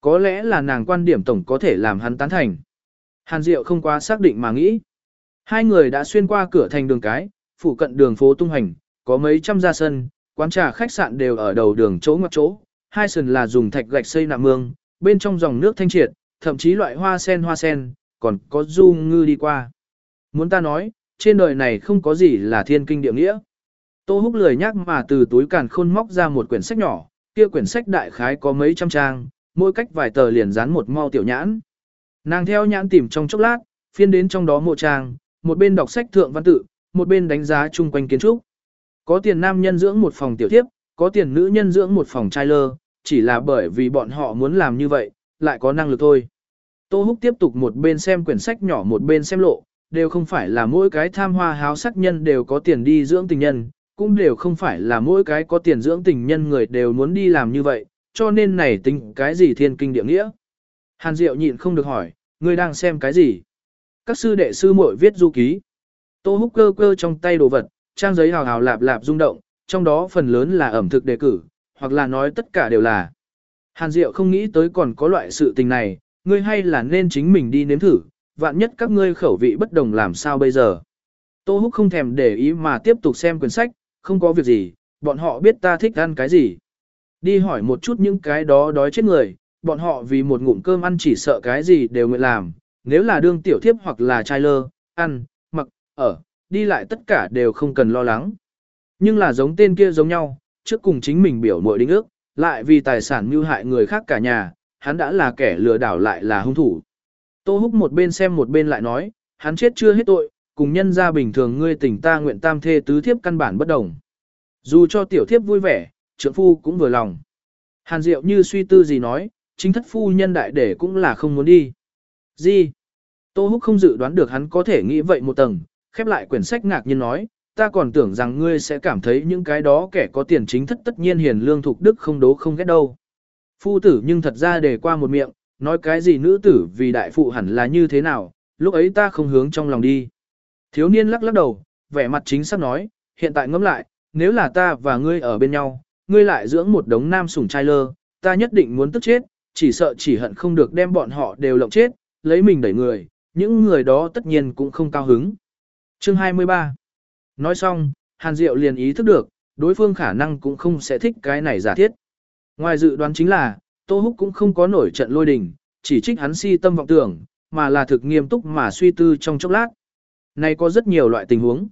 A: Có lẽ là nàng quan điểm tổng có thể làm hắn tán thành. Hàn Diệu không quá xác định mà nghĩ. Hai người đã xuyên qua cửa thành đường cái, phụ cận đường phố tung hành, có mấy trăm gia sân, quán trà khách sạn đều ở đầu đường chỗ ngoặc chỗ. Hai sân là dùng thạch gạch xây nạm mương, bên trong dòng nước thanh triệt, thậm chí loại hoa sen hoa sen, còn có du ngư đi qua. Muốn ta nói, trên đời này không có gì là thiên kinh địa nghĩa. Tô húc lười nhắc mà từ túi càn khôn móc ra một quyển sách nhỏ, kia quyển sách đại khái có mấy trăm trang, mỗi cách vài tờ liền dán một mau tiểu nhãn. Nàng theo nhãn tìm trong chốc lát, phiên đến trong đó một trang, một bên đọc sách thượng văn tự, một bên đánh giá chung quanh kiến trúc. Có tiền nam nhân dưỡng một phòng tiểu thiếp, có tiền nữ nhân dưỡng một phòng trai lơ, chỉ là bởi vì bọn họ muốn làm như vậy, lại có năng lực thôi. Tô Húc tiếp tục một bên xem quyển sách nhỏ một bên xem lộ, đều không phải là mỗi cái tham hoa háo sắc nhân đều có tiền đi dưỡng tình nhân, cũng đều không phải là mỗi cái có tiền dưỡng tình nhân người đều muốn đi làm như vậy, cho nên này tính cái gì thiên kinh địa nghĩa. Hàn Diệu nhịn không được hỏi, ngươi đang xem cái gì? Các sư đệ sư muội viết du ký. Tô húc cơ cơ trong tay đồ vật, trang giấy hào hào lạp lạp rung động, trong đó phần lớn là ẩm thực đề cử, hoặc là nói tất cả đều là. Hàn Diệu không nghĩ tới còn có loại sự tình này, ngươi hay là nên chính mình đi nếm thử, vạn nhất các ngươi khẩu vị bất đồng làm sao bây giờ. Tô Húc không thèm để ý mà tiếp tục xem quyển sách, không có việc gì, bọn họ biết ta thích ăn cái gì. Đi hỏi một chút những cái đó đói chết người, bọn họ vì một ngụm cơm ăn chỉ sợ cái gì đều nguyện làm, nếu là đương tiểu thiếp hoặc là trai lơ, ăn, mặc, ở, đi lại tất cả đều không cần lo lắng. Nhưng là giống tên kia giống nhau, trước cùng chính mình biểu mội đính ước, lại vì tài sản mưu hại người khác cả nhà, hắn đã là kẻ lừa đảo lại là hung thủ. Tô Húc một bên xem một bên lại nói, hắn chết chưa hết tội, cùng nhân gia bình thường ngươi tỉnh ta nguyện tam thê tứ thiếp căn bản bất đồng. Dù cho tiểu thiếp vui vẻ, trưởng phu cũng vừa lòng. Hàn Diệu như suy tư gì nói, chính thất phu nhân đại để cũng là không muốn đi. Gì? Tô Húc không dự đoán được hắn có thể nghĩ vậy một tầng, khép lại quyển sách ngạc nhiên nói, ta còn tưởng rằng ngươi sẽ cảm thấy những cái đó kẻ có tiền chính thất tất nhiên hiền lương thục đức không đố không ghét đâu. Phu tử nhưng thật ra để qua một miệng, nói cái gì nữ tử vì đại phụ hẳn là như thế nào, lúc ấy ta không hướng trong lòng đi. Thiếu niên lắc lắc đầu, vẻ mặt chính xác nói, hiện tại ngẫm lại, nếu là ta và ngươi ở bên nhau, ngươi lại dưỡng một đống nam sủng trai lơ, ta nhất định muốn tức chết, chỉ sợ chỉ hận không được đem bọn họ đều lộng chết, lấy mình đẩy người, những người đó tất nhiên cũng không cao hứng. Chương 23 Nói xong, Hàn Diệu liền ý thức được, đối phương khả năng cũng không sẽ thích cái này giả thiết. Ngoài dự đoán chính là, Tô Húc cũng không có nổi trận lôi đình, chỉ trích hắn si tâm vọng tưởng, mà là thực nghiêm túc mà suy tư trong chốc lát. Này có rất nhiều loại tình huống.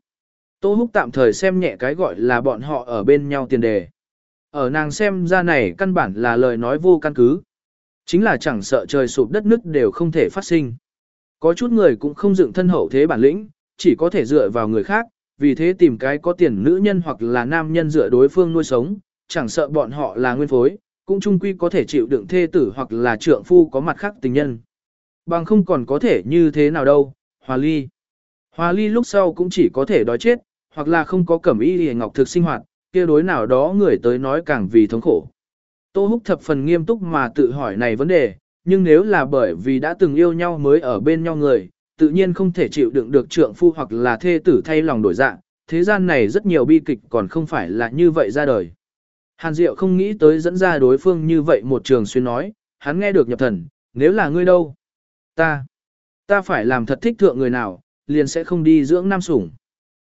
A: Tô Húc tạm thời xem nhẹ cái gọi là bọn họ ở bên nhau tiền đề. Ở nàng xem ra này căn bản là lời nói vô căn cứ. Chính là chẳng sợ trời sụp đất nứt đều không thể phát sinh. Có chút người cũng không dựng thân hậu thế bản lĩnh, chỉ có thể dựa vào người khác, vì thế tìm cái có tiền nữ nhân hoặc là nam nhân dựa đối phương nuôi sống, chẳng sợ bọn họ là nguyên phối, cũng chung quy có thể chịu đựng thê tử hoặc là trượng phu có mặt khác tình nhân. Bằng không còn có thể như thế nào đâu, hòa ly. Hòa ly lúc sau cũng chỉ có thể đói chết, hoặc là không có cẩm y hề ngọc thực sinh hoạt, kia đối nào đó người tới nói càng vì thống khổ. Tô Húc thập phần nghiêm túc mà tự hỏi này vấn đề, nhưng nếu là bởi vì đã từng yêu nhau mới ở bên nhau người, tự nhiên không thể chịu đựng được trượng phu hoặc là thê tử thay lòng đổi dạng, thế gian này rất nhiều bi kịch còn không phải là như vậy ra đời. Hàn Diệu không nghĩ tới dẫn ra đối phương như vậy một trường xuyên nói, hắn nghe được nhập thần, nếu là ngươi đâu? Ta, ta phải làm thật thích thượng người nào, liền sẽ không đi dưỡng nam sủng.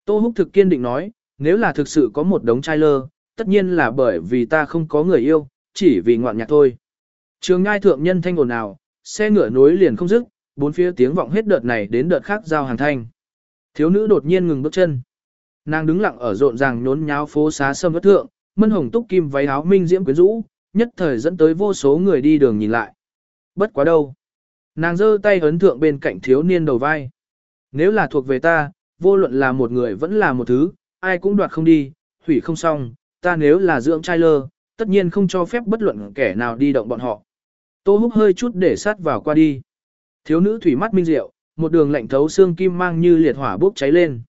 A: Tô Húc thực kiên định nói, nếu là thực sự có một đống trai lơ, tất nhiên là bởi vì ta không có người yêu, chỉ vì ngoạn nhạc thôi. Trường ngai thượng nhân thanh ồn nào, xe ngựa nối liền không dứt, bốn phía tiếng vọng hết đợt này đến đợt khác giao hàng thanh. Thiếu nữ đột nhiên ngừng bước chân. Nàng đứng lặng ở rộn ràng nhốn nháo phố xá sâm vất thượng, mân hồng túc kim váy áo minh diễm quyến rũ, nhất thời dẫn tới vô số người đi đường nhìn lại. Bất quá đâu. Nàng giơ tay ấn thượng bên cạnh thiếu niên đầu vai. Nếu là thuộc về ta, vô luận là một người vẫn là một thứ, ai cũng đoạt không đi, hủy không xong, ta nếu là dưỡng trai lơ, tất nhiên không cho phép bất luận kẻ nào đi động bọn họ. Tô húc hơi chút để sát vào qua đi. Thiếu nữ thủy mắt minh diệu, một đường lạnh thấu xương kim mang như liệt hỏa bốc cháy lên.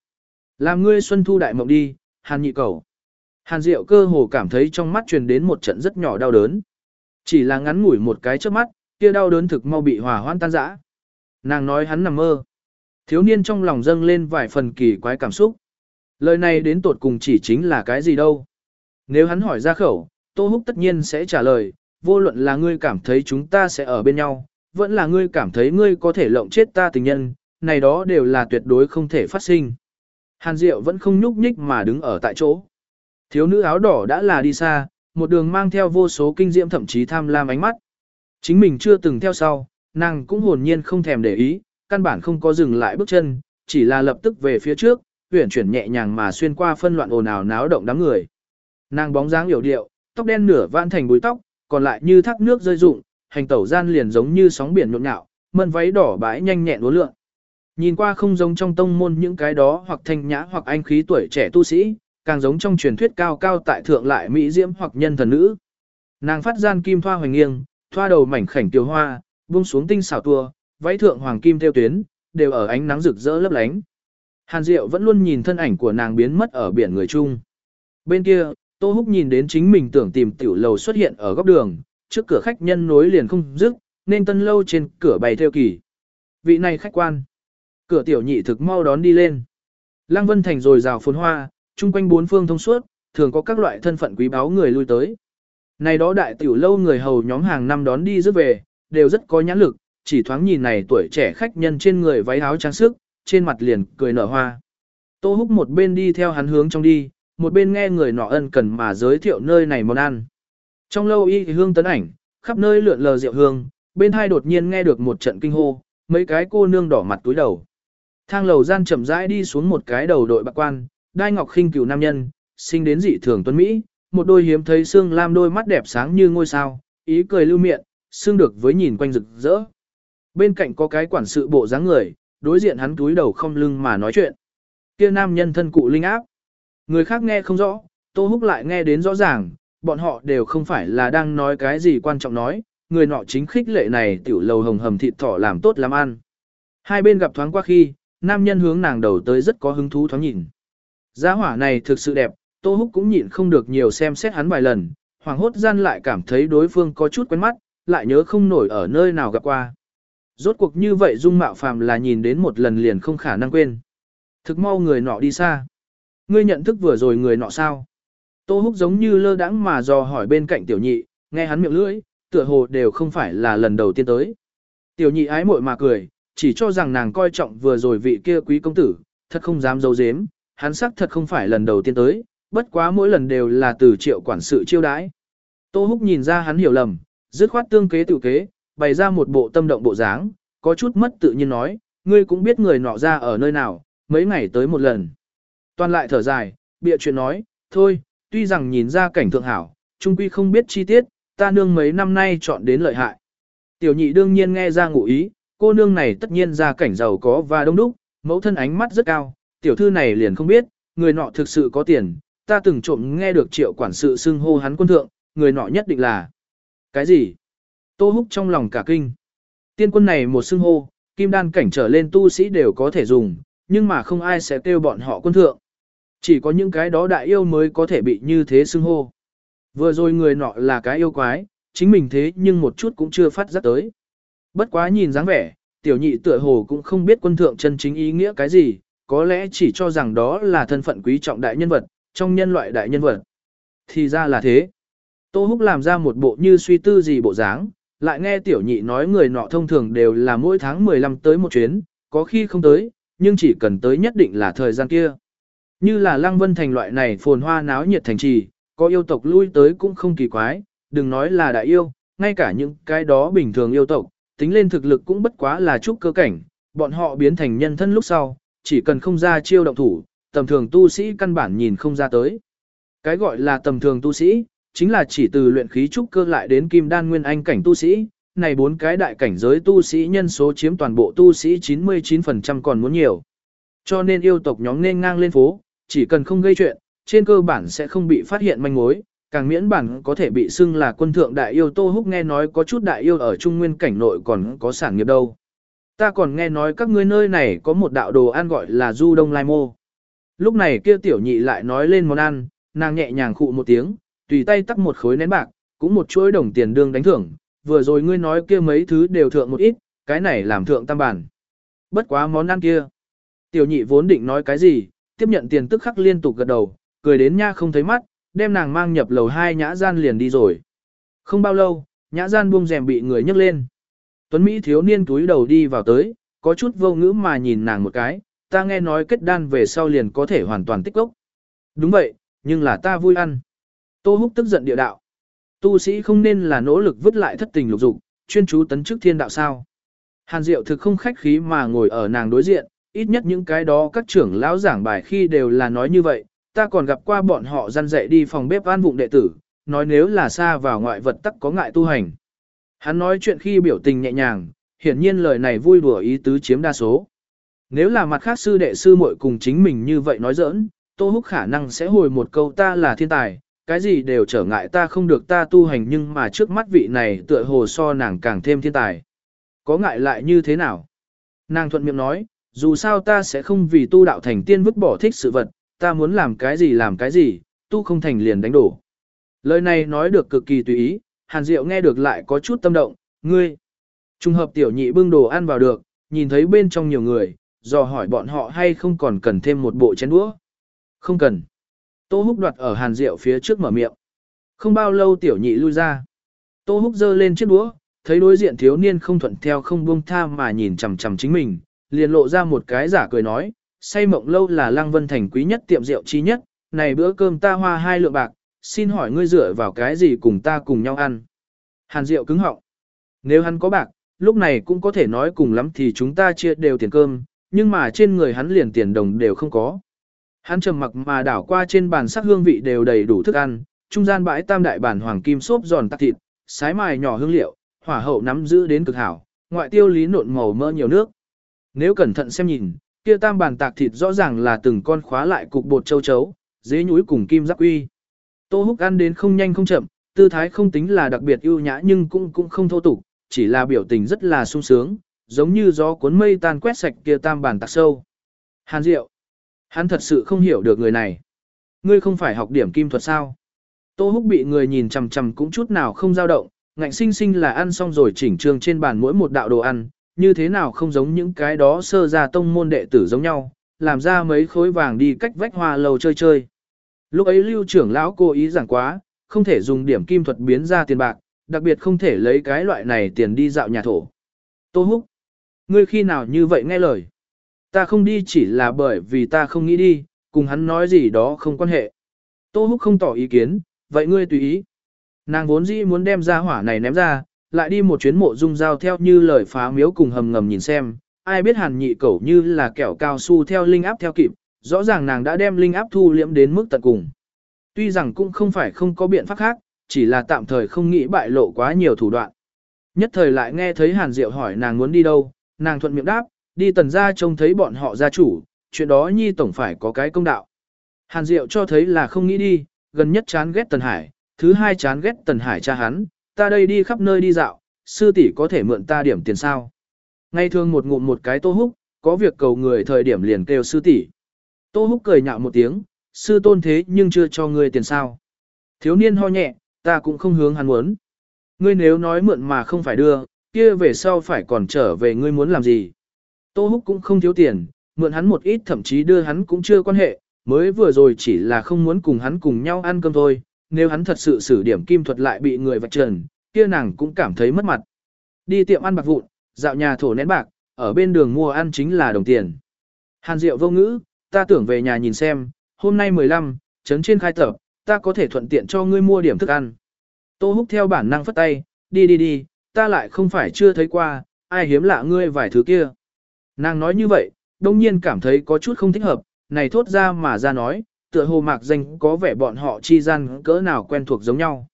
A: Làm ngươi xuân thu đại mộng đi, hàn nhị cầu. Hàn diệu cơ hồ cảm thấy trong mắt truyền đến một trận rất nhỏ đau đớn. Chỉ là ngắn ngủi một cái trước mắt, kia đau đớn thực mau bị hỏa hoan tan rã. Nàng nói hắn nằm mơ. Thiếu niên trong lòng dâng lên vài phần kỳ quái cảm xúc. Lời này đến tột cùng chỉ chính là cái gì đâu. Nếu hắn hỏi ra khẩu, Tô Húc tất nhiên sẽ trả lời, vô luận là ngươi cảm thấy chúng ta sẽ ở bên nhau, vẫn là ngươi cảm thấy ngươi có thể lộng chết ta tình nhân, này đó đều là tuyệt đối không thể phát sinh. Hàn Diệu vẫn không nhúc nhích mà đứng ở tại chỗ. Thiếu nữ áo đỏ đã là đi xa, một đường mang theo vô số kinh diễm thậm chí tham lam ánh mắt. Chính mình chưa từng theo sau, nàng cũng hồn nhiên không thèm để ý, căn bản không có dừng lại bước chân, chỉ là lập tức về phía trước, huyển chuyển nhẹ nhàng mà xuyên qua phân loạn ồn ào náo động đám người. Nàng bóng dáng hiểu điệu, tóc đen nửa vãn thành búi tóc, còn lại như thác nước rơi rụng, hành tẩu gian liền giống như sóng biển nhộn nhạo, mân váy đỏ bãi nhanh nhẹn uốn lượn. Nhìn qua không giống trong tông môn những cái đó hoặc thanh nhã hoặc anh khí tuổi trẻ tu sĩ, càng giống trong truyền thuyết cao cao tại thượng lại mỹ diễm hoặc nhân thần nữ. Nàng phát gian kim thoa hoành nghiêng, thoa đầu mảnh khảnh tiểu hoa, buông xuống tinh xảo tua, váy thượng hoàng kim theo tuyến, đều ở ánh nắng rực rỡ lấp lánh. Hàn Diệu vẫn luôn nhìn thân ảnh của nàng biến mất ở biển người chung. Bên kia, Tô Húc nhìn đến chính mình tưởng tìm tiểu lầu xuất hiện ở góc đường, trước cửa khách nhân nối liền không dứt, nên tân lâu trên cửa bày theo kỳ. Vị này khách quan. Cửa tiểu nhị thực mau đón đi lên. Lăng Vân Thành rồi rào phồn hoa, chung quanh bốn phương thông suốt, thường có các loại thân phận quý báu người lui tới. Này đó đại tiểu lâu người hầu nhóm hàng năm đón đi rước về, đều rất có nhãn lực, chỉ thoáng nhìn này tuổi trẻ khách nhân trên người váy áo trang sức, trên mặt liền cười nở hoa. Tô Húc một bên đi theo hắn hướng trong đi, một bên nghe người nọ ân cần mà giới thiệu nơi này món ăn. Trong lâu y hương tấn ảnh, khắp nơi lượn lờ rượu hương, bên hai đột nhiên nghe được một trận kinh hô, mấy cái cô nương đỏ mặt túi đầu. Thang lầu gian chậm rãi đi xuống một cái đầu đội bạc quan, đai ngọc khinh cửu nam nhân, sinh đến dị thường tuấn Mỹ, một đôi hiếm thấy xương lam đôi mắt đẹp sáng như ngôi sao, ý cười lưu miệng, xương được với nhìn quanh rực rỡ. Bên cạnh có cái quản sự bộ dáng người, đối diện hắn túi đầu không lưng mà nói chuyện. Kia nam nhân thân cụ linh áp. Người khác nghe không rõ, Tô Húc lại nghe đến rõ ràng, bọn họ đều không phải là đang nói cái gì quan trọng nói, người nọ chính khích lệ này tiểu lầu hồng hầm thịt thỏ làm tốt làm ăn. Hai bên gặp thoáng qua khi, nam nhân hướng nàng đầu tới rất có hứng thú thoáng nhìn. Giá hỏa này thực sự đẹp, Tô Húc cũng nhịn không được nhiều xem xét hắn vài lần, hoàng hốt gian lại cảm thấy đối phương có chút quen mắt, lại nhớ không nổi ở nơi nào gặp qua. Rốt cuộc như vậy dung mạo phàm là nhìn đến một lần liền không khả năng quên. Thực mau người nọ đi xa. Ngươi nhận thức vừa rồi người nọ sao? Tô Húc giống như lơ đãng mà dò hỏi bên cạnh tiểu nhị, nghe hắn miệng lưỡi, tựa hồ đều không phải là lần đầu tiên tới. Tiểu nhị ái muội mà cười, chỉ cho rằng nàng coi trọng vừa rồi vị kia quý công tử, thật không dám giấu giếm, hắn xác thật không phải lần đầu tiên tới, bất quá mỗi lần đều là từ triệu quản sự chiêu đãi. Tô Húc nhìn ra hắn hiểu lầm, dứt khoát tương kế tự kế, bày ra một bộ tâm động bộ dáng, có chút mất tự nhiên nói, ngươi cũng biết người nọ ra ở nơi nào, mấy ngày tới một lần. Toàn lại thở dài, bịa chuyện nói, thôi, tuy rằng nhìn ra cảnh thượng hảo, trung quy không biết chi tiết, ta nương mấy năm nay chọn đến lợi hại. Tiểu nhị đương nhiên nghe ra ngụ ý, cô nương này tất nhiên ra cảnh giàu có và đông đúc, mẫu thân ánh mắt rất cao, tiểu thư này liền không biết, người nọ thực sự có tiền, ta từng trộm nghe được triệu quản sự xưng hô hắn quân thượng, người nọ nhất định là. Cái gì? Tô húc trong lòng cả kinh. Tiên quân này một xưng hô, kim đan cảnh trở lên tu sĩ đều có thể dùng, nhưng mà không ai sẽ kêu bọn họ quân thượng. Chỉ có những cái đó đại yêu mới có thể bị như thế xưng hô. Vừa rồi người nọ là cái yêu quái, chính mình thế nhưng một chút cũng chưa phát giác tới. Bất quá nhìn dáng vẻ, tiểu nhị tựa hồ cũng không biết quân thượng chân chính ý nghĩa cái gì, có lẽ chỉ cho rằng đó là thân phận quý trọng đại nhân vật, trong nhân loại đại nhân vật. Thì ra là thế. Tô Húc làm ra một bộ như suy tư gì bộ dáng, lại nghe tiểu nhị nói người nọ thông thường đều là mỗi tháng 15 tới một chuyến, có khi không tới, nhưng chỉ cần tới nhất định là thời gian kia. Như là Lăng Vân Thành loại này phồn hoa náo nhiệt thành trì, có yêu tộc lui tới cũng không kỳ quái, đừng nói là đại yêu, ngay cả những cái đó bình thường yêu tộc, tính lên thực lực cũng bất quá là chút cơ cảnh, bọn họ biến thành nhân thân lúc sau, chỉ cần không ra chiêu động thủ, tầm thường tu sĩ căn bản nhìn không ra tới. Cái gọi là tầm thường tu sĩ, chính là chỉ từ luyện khí trúc cơ lại đến kim đan nguyên anh cảnh tu sĩ, này bốn cái đại cảnh giới tu sĩ nhân số chiếm toàn bộ tu sĩ 99% còn muốn nhiều. Cho nên yêu tộc nhóm nên ngang lên phố, chỉ cần không gây chuyện, trên cơ bản sẽ không bị phát hiện manh mối, càng miễn bản có thể bị xưng là quân thượng đại yêu Tô Húc nghe nói có chút đại yêu ở trung nguyên cảnh nội còn có sản nghiệp đâu. Ta còn nghe nói các ngươi nơi này có một đạo đồ ăn gọi là du đông lai mô. Lúc này kia tiểu nhị lại nói lên món ăn, nàng nhẹ nhàng khụ một tiếng, tùy tay tắt một khối nén bạc, cũng một chuỗi đồng tiền đương đánh thưởng, vừa rồi ngươi nói kia mấy thứ đều thượng một ít, cái này làm thượng tam bản. Bất quá món ăn kia. Tiểu nhị vốn định nói cái gì, tiếp nhận tiền tức khắc liên tục gật đầu, cười đến nha không thấy mắt, đem nàng mang nhập lầu hai nhã gian liền đi rồi. Không bao lâu, nhã gian buông rèm bị người nhấc lên. Tuấn Mỹ thiếu niên túi đầu đi vào tới, có chút vô ngữ mà nhìn nàng một cái, ta nghe nói kết đan về sau liền có thể hoàn toàn tích gốc. Đúng vậy, nhưng là ta vui ăn. Tô Húc tức giận địa đạo. Tu sĩ không nên là nỗ lực vứt lại thất tình lục dục, chuyên chú tấn chức thiên đạo sao. Hàn Diệu thực không khách khí mà ngồi ở nàng đối diện, ít nhất những cái đó các trưởng lão giảng bài khi đều là nói như vậy, ta còn gặp qua bọn họ răn dạy đi phòng bếp an vụng đệ tử, nói nếu là xa vào ngoại vật tắc có ngại tu hành. Hắn nói chuyện khi biểu tình nhẹ nhàng, hiển nhiên lời này vui đùa ý tứ chiếm đa số. Nếu là mặt khác sư đệ sư muội cùng chính mình như vậy nói giỡn, Tô Húc khả năng sẽ hồi một câu ta là thiên tài, cái gì đều trở ngại ta không được ta tu hành nhưng mà trước mắt vị này tựa hồ so nàng càng thêm thiên tài. Có ngại lại như thế nào? Nàng thuận miệng nói, dù sao ta sẽ không vì tu đạo thành tiên vứt bỏ thích sự vật, ta muốn làm cái gì làm cái gì, tu không thành liền đánh đổ. Lời này nói được cực kỳ tùy ý, Hàn Diệu nghe được lại có chút tâm động, ngươi. Trung hợp tiểu nhị bưng đồ ăn vào được, nhìn thấy bên trong nhiều người, dò hỏi bọn họ hay không còn cần thêm một bộ chén đũa. Không cần. Tô Húc đoạt ở Hàn Diệu phía trước mở miệng. Không bao lâu tiểu nhị lui ra. Tô Húc giơ lên chiếc đũa, thấy đối diện thiếu niên không thuận theo không buông tha mà nhìn chằm chằm chính mình, liền lộ ra một cái giả cười nói, say mộng lâu là Lăng Vân Thành quý nhất tiệm rượu chi nhất, này bữa cơm ta hoa hai lượng bạc, xin hỏi ngươi dựa vào cái gì cùng ta cùng nhau ăn. Hàn Diệu cứng họng. Nếu hắn có bạc, lúc này cũng có thể nói cùng lắm thì chúng ta chia đều tiền cơm, nhưng mà trên người hắn liền tiền đồng đều không có. Hắn trầm mặc mà đảo qua trên bàn sắc hương vị đều đầy đủ thức ăn, trung gian bãi tam đại bản hoàng kim xốp giòn tạc thịt, sái mài nhỏ hương liệu, hỏa hậu nắm giữ đến cực hảo, ngoại tiêu lý nộn màu mỡ nhiều nước. Nếu cẩn thận xem nhìn, kia tam bàn tạc thịt rõ ràng là từng con khóa lại cục bột châu chấu, dế nhúi cùng kim giáp uy. Tô Húc ăn đến không nhanh không chậm, tư thái không tính là đặc biệt ưu nhã nhưng cũng cũng không thô tục, chỉ là biểu tình rất là sung sướng, giống như gió cuốn mây tan quét sạch kia tam bàn tạc sâu. Hàn Diệu, hắn thật sự không hiểu được người này. Ngươi không phải học điểm kim thuật sao? Tô Húc bị người nhìn chằm chằm cũng chút nào không dao động, ngạnh sinh sinh là ăn xong rồi chỉnh trương trên bàn mỗi một đạo đồ ăn, như thế nào không giống những cái đó sơ ra tông môn đệ tử giống nhau, làm ra mấy khối vàng đi cách vách hoa lầu chơi chơi. Lúc ấy lưu trưởng lão cố ý giảng quá, không thể dùng điểm kim thuật biến ra tiền bạc, đặc biệt không thể lấy cái loại này tiền đi dạo nhà thổ. Tô Húc, ngươi khi nào như vậy nghe lời? Ta không đi chỉ là bởi vì ta không nghĩ đi, cùng hắn nói gì đó không quan hệ. Tô Húc không tỏ ý kiến, vậy ngươi tùy ý. Nàng vốn dĩ muốn đem ra hỏa này ném ra, lại đi một chuyến mộ dung giao theo như lời phá miếu cùng hầm ngầm nhìn xem, ai biết hàn nhị cẩu như là kẹo cao su theo linh áp theo kịp, rõ ràng nàng đã đem linh áp thu liễm đến mức tận cùng. Tuy rằng cũng không phải không có biện pháp khác, chỉ là tạm thời không nghĩ bại lộ quá nhiều thủ đoạn. Nhất thời lại nghe thấy Hàn Diệu hỏi nàng muốn đi đâu, nàng thuận miệng đáp, đi tần gia trông thấy bọn họ gia chủ, chuyện đó nhi tổng phải có cái công đạo. Hàn Diệu cho thấy là không nghĩ đi, gần nhất chán ghét Tần Hải, thứ hai chán ghét Tần Hải cha hắn, ta đây đi khắp nơi đi dạo, sư tỷ có thể mượn ta điểm tiền sao. Ngay thường một ngụm một cái tô húc, có việc cầu người thời điểm liền kêu sư tỷ. Tô húc cười nhạo một tiếng, sư tôn thế nhưng chưa cho ngươi tiền sao. Thiếu niên ho nhẹ, ta cũng không hướng hắn muốn. Ngươi nếu nói mượn mà không phải đưa, kia về sau phải còn trở về ngươi muốn làm gì. Tô húc cũng không thiếu tiền, mượn hắn một ít thậm chí đưa hắn cũng chưa quan hệ, mới vừa rồi chỉ là không muốn cùng hắn cùng nhau ăn cơm thôi, nếu hắn thật sự sử điểm kim thuật lại bị người vạch trần, kia nàng cũng cảm thấy mất mặt. Đi tiệm ăn bạc vụn, dạo nhà thổ nén bạc, ở bên đường mua ăn chính là đồng tiền. Hàn Diệu vô ngữ, ta tưởng về nhà nhìn xem, hôm nay 15, chấn trên khai tập, ta có thể thuận tiện cho ngươi mua điểm thức ăn. Tô Húc theo bản năng phất tay, đi đi đi, ta lại không phải chưa thấy qua, ai hiếm lạ ngươi vài thứ kia. Nàng nói như vậy, đông nhiên cảm thấy có chút không thích hợp, này thốt ra mà ra nói, tựa hồ mạc danh có vẻ bọn họ chi gian cỡ nào quen thuộc giống nhau.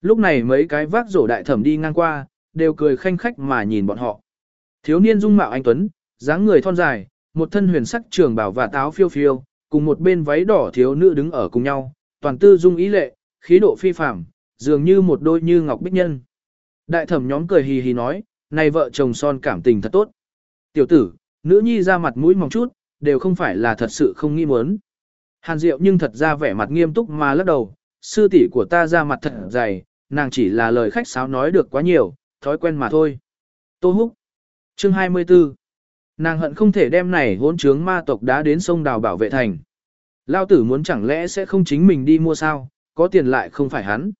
A: Lúc này mấy cái vác rổ đại thẩm đi ngang qua, đều cười khanh khách mà nhìn bọn họ. Thiếu niên dung mạo anh Tuấn, dáng người thon dài, một thân huyền sắc trường bảo và táo phiêu phiêu, cùng một bên váy đỏ thiếu nữ đứng ở cùng nhau, toàn tư dung ý lệ, khí độ phi phàm, dường như một đôi như ngọc bích nhân. Đại thẩm nhóm cười hì hì nói, này vợ chồng son cảm tình thật tốt. Tiểu tử, nữ nhi ra mặt mũi mỏng chút, đều không phải là thật sự không nghi muốn. Hàn Diệu nhưng thật ra vẻ mặt nghiêm túc mà lắc đầu, sư tỷ của ta ra mặt thật dày, nàng chỉ là lời khách sáo nói được quá nhiều, thói quen mà thôi. Tô Húc Chương 24 Nàng hận không thể đem này hỗn trướng ma tộc đá đến sông đào bảo vệ thành. Lao tử muốn chẳng lẽ sẽ không chính mình đi mua sao, có tiền lại không phải hắn.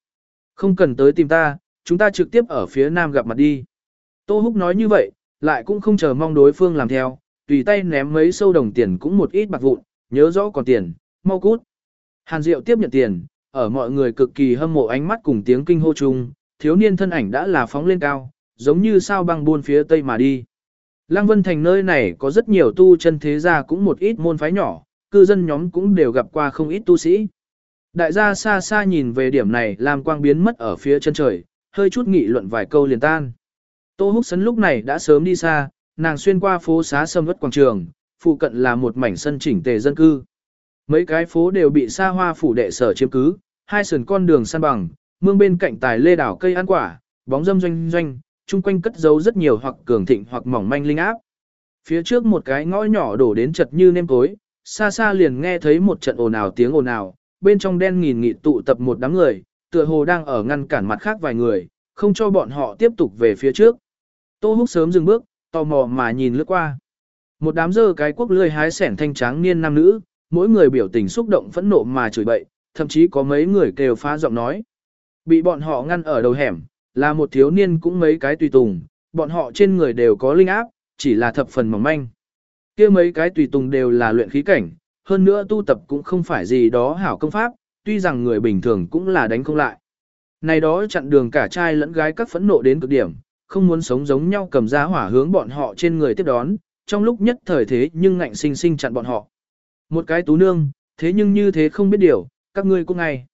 A: Không cần tới tìm ta, chúng ta trực tiếp ở phía nam gặp mặt đi. Tô Húc nói như vậy, lại cũng không chờ mong đối phương làm theo, tùy tay ném mấy sâu đồng tiền cũng một ít bạc vụn, nhớ rõ còn tiền, mau cút. Hàn Diệu tiếp nhận tiền, ở mọi người cực kỳ hâm mộ ánh mắt cùng tiếng kinh hô chung, thiếu niên thân ảnh đã là phóng lên cao, giống như sao băng buôn phía tây mà đi. Lăng Vân Thành nơi này có rất nhiều tu chân thế gia cũng một ít môn phái nhỏ, cư dân nhóm cũng đều gặp qua không ít tu sĩ. Đại gia xa xa nhìn về điểm này làm quang biến mất ở phía chân trời, hơi chút nghị luận vài câu liền tan. Tô Húc Sấn lúc này đã sớm đi xa, nàng xuyên qua phố xá sâm vất quảng trường, phụ cận là một mảnh sân chỉnh tề dân cư. Mấy cái phố đều bị xa hoa phủ đệ sở chiếm cứ, hai sườn con đường san bằng, mương bên cạnh tài lê đảo cây ăn quả, bóng dâm doanh doanh, chung quanh cất giấu rất nhiều hoặc cường thịnh hoặc mỏng manh linh áp. Phía trước một cái ngõ nhỏ đổ đến chật như nêm tối, xa xa liền nghe thấy một trận ồn ào tiếng ồn ào, bên trong đen nghìn nghị tụ tập một đám người, tựa hồ đang ở ngăn cản mặt khác vài người, không cho bọn họ tiếp tục về phía trước. Tô Húc sớm dừng bước, tò mò mà nhìn lướt qua. Một đám dơ cái quốc lươi hái sẻn thanh tráng niên nam nữ, mỗi người biểu tình xúc động phẫn nộ mà chửi bậy, thậm chí có mấy người kêu phá giọng nói. Bị bọn họ ngăn ở đầu hẻm, là một thiếu niên cũng mấy cái tùy tùng, bọn họ trên người đều có linh áp, chỉ là thập phần mỏng manh. kia mấy cái tùy tùng đều là luyện khí cảnh, hơn nữa tu tập cũng không phải gì đó hảo công pháp, tuy rằng người bình thường cũng là đánh không lại. Này đó chặn đường cả trai lẫn gái các phẫn nộ đến cực điểm, không muốn sống giống nhau cầm ra hỏa hướng bọn họ trên người tiếp đón, trong lúc nhất thời thế nhưng ngạnh sinh sinh chặn bọn họ. Một cái tú nương, thế nhưng như thế không biết điều, các ngươi cũng ngay.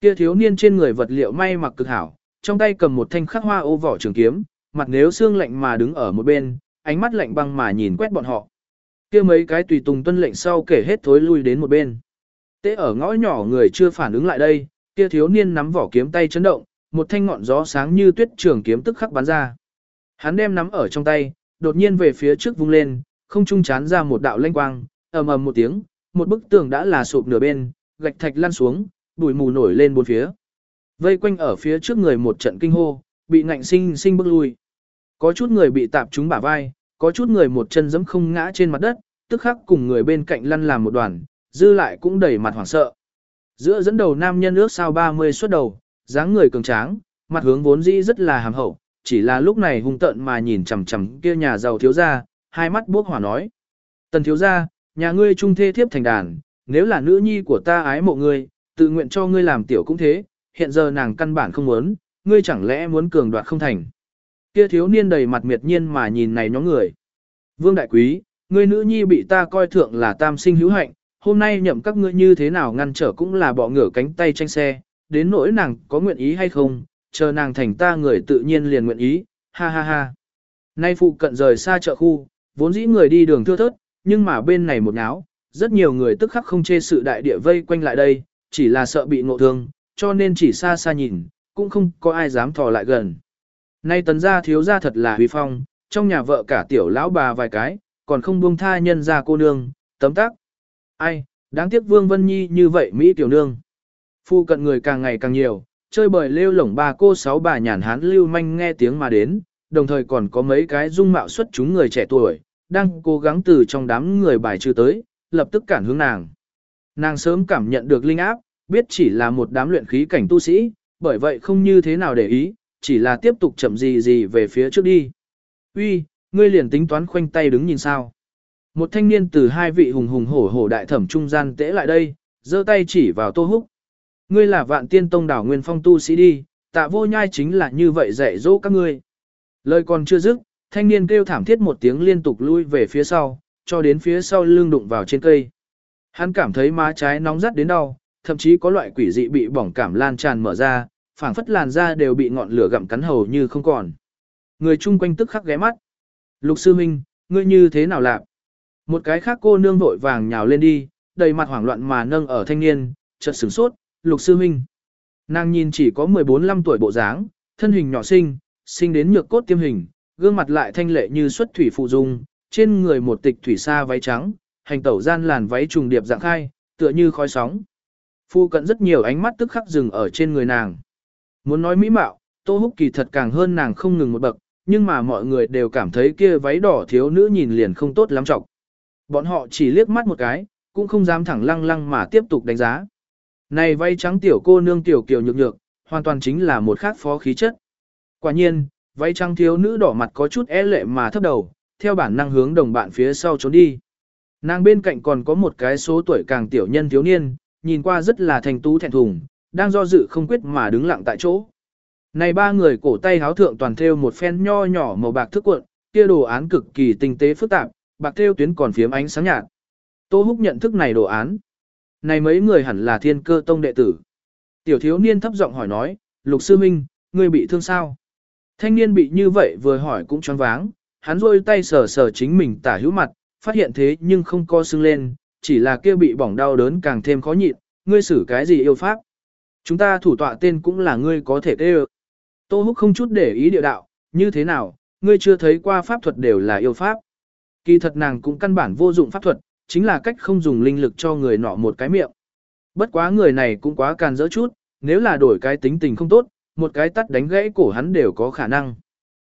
A: Kia thiếu niên trên người vật liệu may mặc cực hảo, trong tay cầm một thanh khắc hoa ô vỏ trường kiếm, mặt nếu xương lạnh mà đứng ở một bên, ánh mắt lạnh băng mà nhìn quét bọn họ. Kia mấy cái tùy tùng tuân lệnh sau kể hết thối lui đến một bên. Tế ở ngõ nhỏ người chưa phản ứng lại đây, kia thiếu niên nắm vỏ kiếm tay chấn động, một thanh ngọn gió sáng như tuyết trường kiếm tức khắc bắn ra. Hắn đem nắm ở trong tay, đột nhiên về phía trước vung lên, không trung chán ra một đạo lanh quang, ầm ầm một tiếng, một bức tường đã là sụp nửa bên, gạch thạch lăn xuống, bụi mù nổi lên bốn phía. Vây quanh ở phía trước người một trận kinh hô, bị ngạnh sinh sinh bước lui. Có chút người bị tạp trúng bả vai, có chút người một chân giẫm không ngã trên mặt đất, tức khắc cùng người bên cạnh lăn làm một đoàn, dư lại cũng đầy mặt hoảng sợ. Giữa dẫn đầu nam nhân ước sao 30 xuất đầu, dáng người cường tráng, mặt hướng vốn dĩ rất là hàm hậu, chỉ là lúc này hung tợn mà nhìn chằm chằm kia nhà giàu thiếu gia, hai mắt bốc hỏa nói. Tần thiếu gia, nhà ngươi trung thê thiếp thành đàn, nếu là nữ nhi của ta ái mộ ngươi, tự nguyện cho ngươi làm tiểu cũng thế, hiện giờ nàng căn bản không muốn, ngươi chẳng lẽ muốn cường đoạt không thành. Kia thiếu niên đầy mặt miệt nhiên mà nhìn này nhóm người. Vương đại quý, ngươi nữ nhi bị ta coi thượng là tam sinh hữu hạnh, hôm nay nhậm các ngươi như thế nào ngăn trở cũng là bỏ ngửa cánh tay tranh xe, đến nỗi nàng có nguyện ý hay không, chờ nàng thành ta người tự nhiên liền nguyện ý, ha ha ha. Nay phụ cận rời xa chợ khu, vốn dĩ người đi đường thưa thớt, nhưng mà bên này một náo, rất nhiều người tức khắc không chê sự đại địa vây quanh lại đây, chỉ là sợ bị ngộ thương, cho nên chỉ xa xa nhìn, cũng không có ai dám thò lại gần. Nay tấn gia thiếu gia thật là huy phong, trong nhà vợ cả tiểu lão bà vài cái, còn không buông tha nhân gia cô nương, tấm tắc. Ai, đáng tiếc Vương Vân Nhi như vậy Mỹ tiểu nương. Phu cận người càng ngày càng nhiều, chơi bời lêu lổng bà cô sáu bà nhàn hán lưu manh nghe tiếng mà đến, đồng thời còn có mấy cái dung mạo xuất chúng người trẻ tuổi, đang cố gắng từ trong đám người bài trừ tới, lập tức cản hướng nàng. Nàng sớm cảm nhận được linh áp, biết chỉ là một đám luyện khí cảnh tu sĩ, bởi vậy không như thế nào để ý, chỉ là tiếp tục chậm gì gì về phía trước đi. Uy, ngươi liền tính toán khoanh tay đứng nhìn sao. Một thanh niên từ hai vị hùng hùng hổ hổ đại thẩm trung gian tễ lại đây, giơ tay chỉ vào tô húc. Ngươi là vạn tiên tông đảo nguyên phong tu sĩ đi, tạ vô nhai chính là như vậy dạy dỗ các ngươi. Lời còn chưa dứt, thanh niên kêu thảm thiết một tiếng liên tục lui về phía sau, cho đến phía sau lưng đụng vào trên cây. Hắn cảm thấy má trái nóng rát đến đau, thậm chí có loại quỷ dị bị bỏng cảm lan tràn mở ra, phảng phất làn da đều bị ngọn lửa gặm cắn hầu như không còn. Người chung quanh tức khắc ghé mắt. Lục sư minh, ngươi như thế nào lạc? Một cái khác cô nương vội vàng nhào lên đi, đầy mặt hoảng loạn mà nâng ở thanh niên, chợt sửng sốt, lục sư minh. Nàng nhìn chỉ có 14-15 tuổi bộ dáng, thân hình nhỏ xinh, xinh đến nhược cốt tiêm hình, gương mặt lại thanh lệ như xuất thủy phụ dung, trên người một tịch thủy sa váy trắng, hành tẩu gian làn váy trùng điệp dạng khai, tựa như khói sóng. Phu cận rất nhiều ánh mắt tức khắc dừng ở trên người nàng. Muốn nói mỹ mạo, Tô Húc kỳ thật càng hơn nàng không ngừng một bậc, nhưng mà mọi người đều cảm thấy kia váy đỏ thiếu nữ nhìn liền không tốt lắm trọng. Bọn họ chỉ liếc mắt một cái, cũng không dám thẳng lăng lăng mà tiếp tục đánh giá. Này váy trắng tiểu cô nương tiểu kiều nhược nhược, hoàn toàn chính là một khác phó khí chất. Quả nhiên, váy trắng thiếu nữ đỏ mặt có chút é lệ mà thấp đầu, theo bản năng hướng đồng bạn phía sau trốn đi. Nàng bên cạnh còn có một cái số tuổi càng tiểu nhân thiếu niên, nhìn qua rất là thành tú thẹn thùng, đang do dự không quyết mà đứng lặng tại chỗ. Này ba người cổ tay háo thượng toàn thêu một phen nho nhỏ màu bạc thức cuộn, kia đồ án cực kỳ tinh tế phức tạp, bạc thêu tuyến còn phiếm ánh sáng nhạt. Tô Húc nhận thức này đồ án. Này mấy người hẳn là thiên cơ tông đệ tử. Tiểu thiếu niên thấp giọng hỏi nói, lục sư minh, ngươi bị thương sao? Thanh niên bị như vậy vừa hỏi cũng choáng váng, hắn rôi tay sờ sờ chính mình tả hữu mặt, phát hiện thế nhưng không co sưng lên, chỉ là kia bị bỏng đau đớn càng thêm khó nhịn, ngươi xử cái gì yêu pháp. Chúng ta thủ tọa tên cũng là ngươi có thể tê ơ. Tô Húc không chút để ý địa đạo, như thế nào, ngươi chưa thấy qua pháp thuật đều là yêu pháp. Kỳ thật nàng cũng căn bản vô dụng pháp thuật, chính là cách không dùng linh lực cho người nọ một cái miệng. Bất quá người này cũng quá càn dỡ chút, nếu là đổi cái tính tình không tốt, một cái tắt đánh gãy cổ hắn đều có khả năng.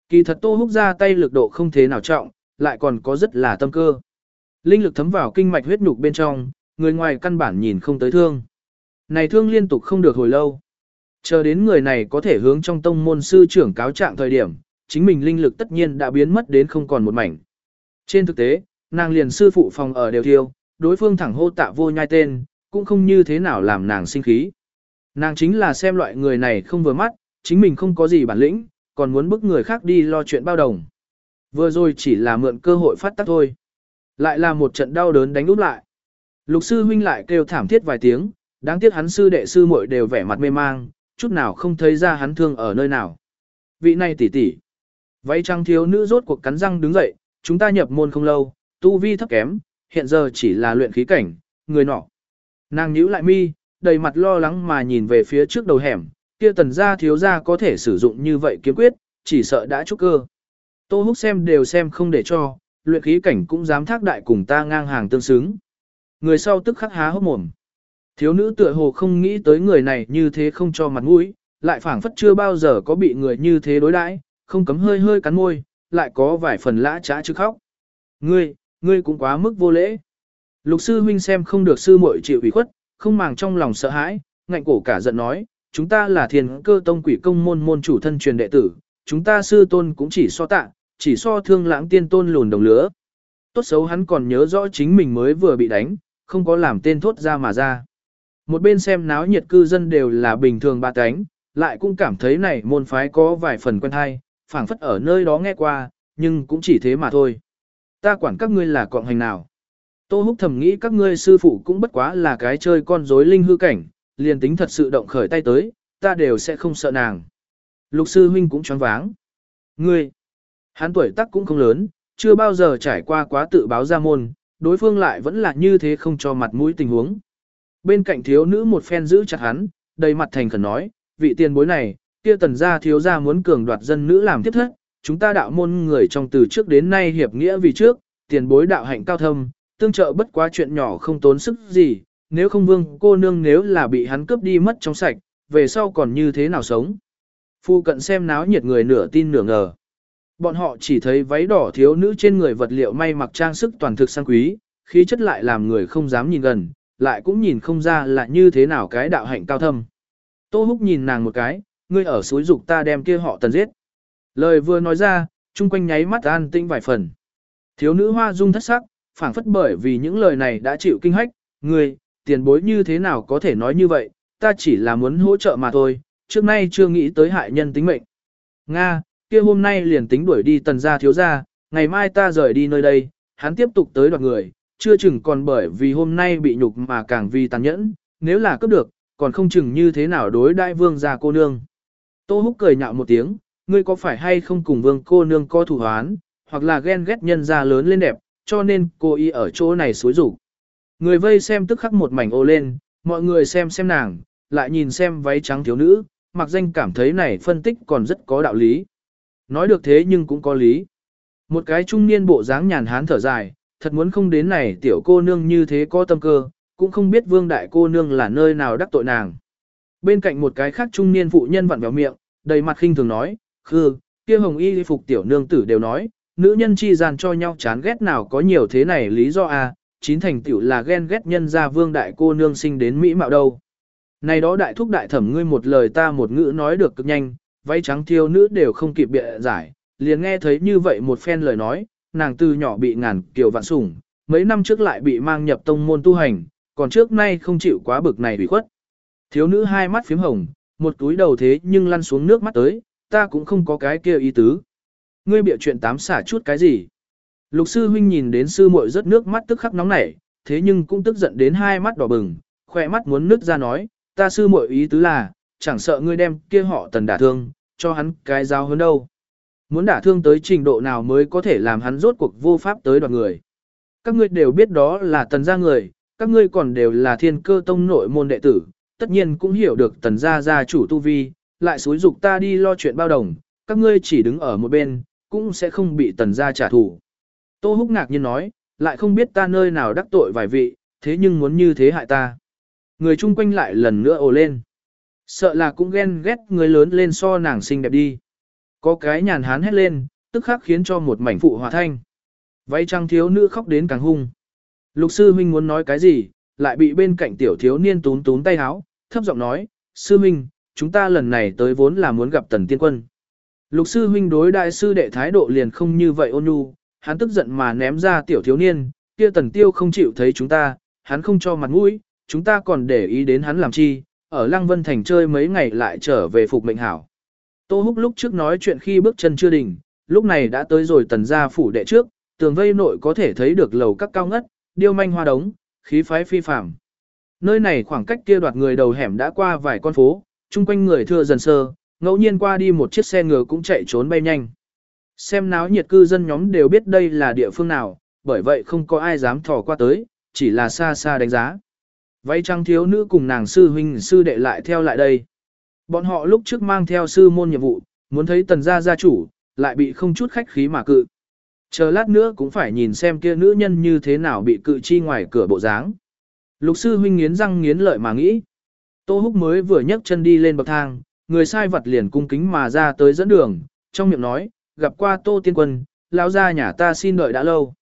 A: Kỳ thật Tô Húc ra tay lực độ không thế nào trọng, lại còn có rất là tâm cơ. Linh lực thấm vào kinh mạch huyết nhục bên trong, người ngoài căn bản nhìn không tới thương. Này thương liên tục không được hồi lâu. Chờ đến người này có thể hướng trong tông môn sư trưởng cáo trạng thời điểm, chính mình linh lực tất nhiên đã biến mất đến không còn một mảnh. Trên thực tế, nàng liền sư phụ phòng ở đều thiêu, đối phương thẳng hô tạ vô nhai tên, cũng không như thế nào làm nàng sinh khí. Nàng chính là xem loại người này không vừa mắt, chính mình không có gì bản lĩnh, còn muốn bức người khác đi lo chuyện bao đồng. Vừa rồi chỉ là mượn cơ hội phát tác thôi. Lại là một trận đau đớn đánh úp lại. Lục sư huynh lại kêu thảm thiết vài tiếng, đáng tiếc hắn sư đệ sư muội đều vẻ mặt mê mang, chút nào không thấy ra hắn thương ở nơi nào. Vị này tỷ tỷ. Váy trăng thiếu nữ rốt cuộc cắn răng đứng dậy, chúng ta nhập môn không lâu, tu vi thấp kém, hiện giờ chỉ là luyện khí cảnh, người nọ. Nàng nhíu lại mi, đầy mặt lo lắng mà nhìn về phía trước đầu hẻm, kia tần gia thiếu gia có thể sử dụng như vậy kiếm quyết, chỉ sợ đã trúc cơ. Tô húc xem đều xem không để cho, luyện khí cảnh cũng dám thác đại cùng ta ngang hàng tương xứng. Người sau tức khắc há hốc mồm. Thiếu nữ tựa hồ không nghĩ tới người này như thế không cho mặt mũi, lại phảng phất chưa bao giờ có bị người như thế đối đãi, không cấm hơi hơi cắn môi, lại có vài phần lã trá chứ khóc. Ngươi, ngươi cũng quá mức vô lễ. Lục sư huynh xem không được sư muội chịu ủy khuất, không màng trong lòng sợ hãi, ngạnh cổ cả giận nói, chúng ta là thiền cơ tông quỷ công môn môn chủ thân truyền đệ tử, chúng ta sư tôn cũng chỉ so tạ, chỉ so thương lãng tiên tôn lùn đồng lứa. Tốt xấu hắn còn nhớ rõ chính mình mới vừa bị đánh, không có làm tên thốt ra mà ra. Một bên xem náo nhiệt cư dân đều là bình thường ba cánh, lại cũng cảm thấy này môn phái có vài phần quen hay, phảng phất ở nơi đó nghe qua, nhưng cũng chỉ thế mà thôi. Ta quản các ngươi là cọng hành nào. Tô Húc thầm nghĩ các ngươi sư phụ cũng bất quá là cái chơi con rối linh hư cảnh, liền tính thật sự động khởi tay tới, ta đều sẽ không sợ nàng. Lục sư huynh cũng choáng váng. Ngươi, hắn tuổi tác cũng không lớn, chưa bao giờ trải qua quá tự báo ra môn, đối phương lại vẫn là như thế không cho mặt mũi tình huống. Bên cạnh thiếu nữ một phen giữ chặt hắn, đầy mặt thành khẩn nói, vị tiền bối này, kia tần gia thiếu gia muốn cường đoạt dân nữ làm tiếp thất, chúng ta đạo môn người trong từ trước đến nay hiệp nghĩa vì trước, tiền bối đạo hạnh cao thâm, tương trợ bất quá chuyện nhỏ không tốn sức gì, nếu không vương cô nương nếu là bị hắn cướp đi mất trong sạch, về sau còn như thế nào sống. Phu cận xem náo nhiệt người nửa tin nửa ngờ. Bọn họ chỉ thấy váy đỏ thiếu nữ trên người vật liệu may mặc trang sức toàn thực sang quý, khí chất lại làm người không dám nhìn gần, lại cũng nhìn không ra là như thế nào cái đạo hạnh cao thâm. Tô Húc nhìn nàng một cái, ngươi ở suối dục ta đem kia họ tần giết. Lời vừa nói ra, chung quanh nháy mắt an tĩnh vài phần. Thiếu nữ hoa dung thất sắc, phảng phất bởi vì những lời này đã chịu kinh hách, ngươi, tiền bối như thế nào có thể nói như vậy, ta chỉ là muốn hỗ trợ mà thôi, trước nay chưa nghĩ tới hại nhân tính mệnh. Nga, kia hôm nay liền tính đuổi đi tần gia thiếu gia, ngày mai ta rời đi nơi đây, hắn tiếp tục tới đoạt người, chưa chừng còn bởi vì hôm nay bị nhục mà càng vì tàn nhẫn, nếu là cướp được, còn không chừng như thế nào đối đại vương gia cô nương. Tô Húc cười nhạo một tiếng, ngươi có phải hay không cùng vương cô nương có thủ hoán, hoặc là ghen ghét nhân gia lớn lên đẹp, cho nên cô y ở chỗ này xối rủ. Người vây xem tức khắc một mảnh ô lên, mọi người xem xem nàng, lại nhìn xem váy trắng thiếu nữ, mặc danh cảm thấy này phân tích còn rất có đạo lý. Nói được thế nhưng cũng có lý. Một cái trung niên bộ dáng nhàn hán thở dài, thật muốn không đến này tiểu cô nương như thế có tâm cơ, cũng không biết vương đại cô nương là nơi nào đắc tội nàng. Bên cạnh một cái khác trung niên phụ nhân vặn vẹo miệng, đầy mặt khinh thường nói, khư, kia hồng y phục tiểu nương tử đều nói, nữ nhân chi gian cho nhau chán ghét nào có nhiều thế này lý do à, chín thành tiểu là ghen ghét nhân gia vương đại cô nương sinh đến Mỹ mạo đâu. Này đó đại thúc đại thẩm ngươi một lời ta một ngữ nói được cực nhanh, váy trắng thiêu nữ đều không kịp bịa giải, liền nghe thấy như vậy một phen lời nói, nàng từ nhỏ bị ngàn kiều vạn sủng, mấy năm trước lại bị mang nhập tông môn tu hành, còn trước nay không chịu quá bực này bị khuất. Thiếu nữ hai mắt phím hồng, một túi đầu thế nhưng lăn xuống nước mắt tới, ta cũng không có cái kia ý tứ. Ngươi bịa chuyện tám xả chút cái gì? Lục sư huynh nhìn đến sư muội rất nước mắt tức khắc nóng nảy, thế nhưng cũng tức giận đến hai mắt đỏ bừng, khỏe mắt muốn nứt ra nói, ta sư muội ý tứ là, chẳng sợ ngươi đem kia họ tần đả thương, cho hắn cái giáo hơn đâu. Muốn đả thương tới trình độ nào mới có thể làm hắn rốt cuộc vô pháp tới đoạt người. Các ngươi đều biết đó là tần gia người, các ngươi còn đều là thiên cơ tông nội môn đệ tử, tất nhiên cũng hiểu được tần gia gia chủ tu vi, lại xúi dục ta đi lo chuyện bao đồng, các ngươi chỉ đứng ở một bên, cũng sẽ không bị tần gia trả thù. Tô Húc ngạc nhiên nói, lại không biết ta nơi nào đắc tội vài vị, thế nhưng muốn như thế hại ta. Người chung quanh lại lần nữa ồ lên. Sợ là cũng ghen ghét người lớn lên so nàng xinh đẹp đi. Có cái nhàn hán hét lên, tức khắc khiến cho một mảnh phụ hòa thanh. Váy trăng thiếu nữ khóc đến càng hung. Lục sư huynh muốn nói cái gì, lại bị bên cạnh tiểu thiếu niên tún tún tay háo, thấp giọng nói, sư huynh, chúng ta lần này tới vốn là muốn gặp tần tiên quân. Lục sư huynh đối đại sư đệ thái độ liền không như vậy ôn nhu, hắn tức giận mà ném ra tiểu thiếu niên, kia tần tiêu không chịu thấy chúng ta, hắn không cho mặt mũi, chúng ta còn để ý đến hắn làm chi, ở Lăng Vân Thành chơi mấy ngày lại trở về phục mệnh hảo. Tô Húc lúc trước nói chuyện khi bước chân chưa đỉnh, lúc này đã tới rồi tần gia phủ đệ trước, tường vây nội có thể thấy được lầu các cao ngất, điêu manh hoa đống, khí phái phi phàm. Nơi này khoảng cách kia đoạt người đầu hẻm đã qua vài con phố, chung quanh người thưa dần sơ, ngẫu nhiên qua đi một chiếc xe ngựa cũng chạy trốn bay nhanh. Xem náo nhiệt cư dân nhóm đều biết đây là địa phương nào, bởi vậy không có ai dám thò qua tới, chỉ là xa xa đánh giá. Váy trăng thiếu nữ cùng nàng sư huynh sư đệ lại theo lại đây. Bọn họ lúc trước mang theo sư môn nhiệm vụ, muốn thấy tần gia gia chủ, lại bị không chút khách khí mà cự. Chờ lát nữa cũng phải nhìn xem kia nữ nhân như thế nào bị cự chi ngoài cửa bộ dáng. Lục sư huynh nghiến răng nghiến lợi mà nghĩ. Tô Húc mới vừa nhấc chân đi lên bậc thang, người sai vật liền cung kính mà ra tới dẫn đường, trong miệng nói, gặp qua Tô Tiên Quân, lão gia nhà ta xin đợi đã lâu.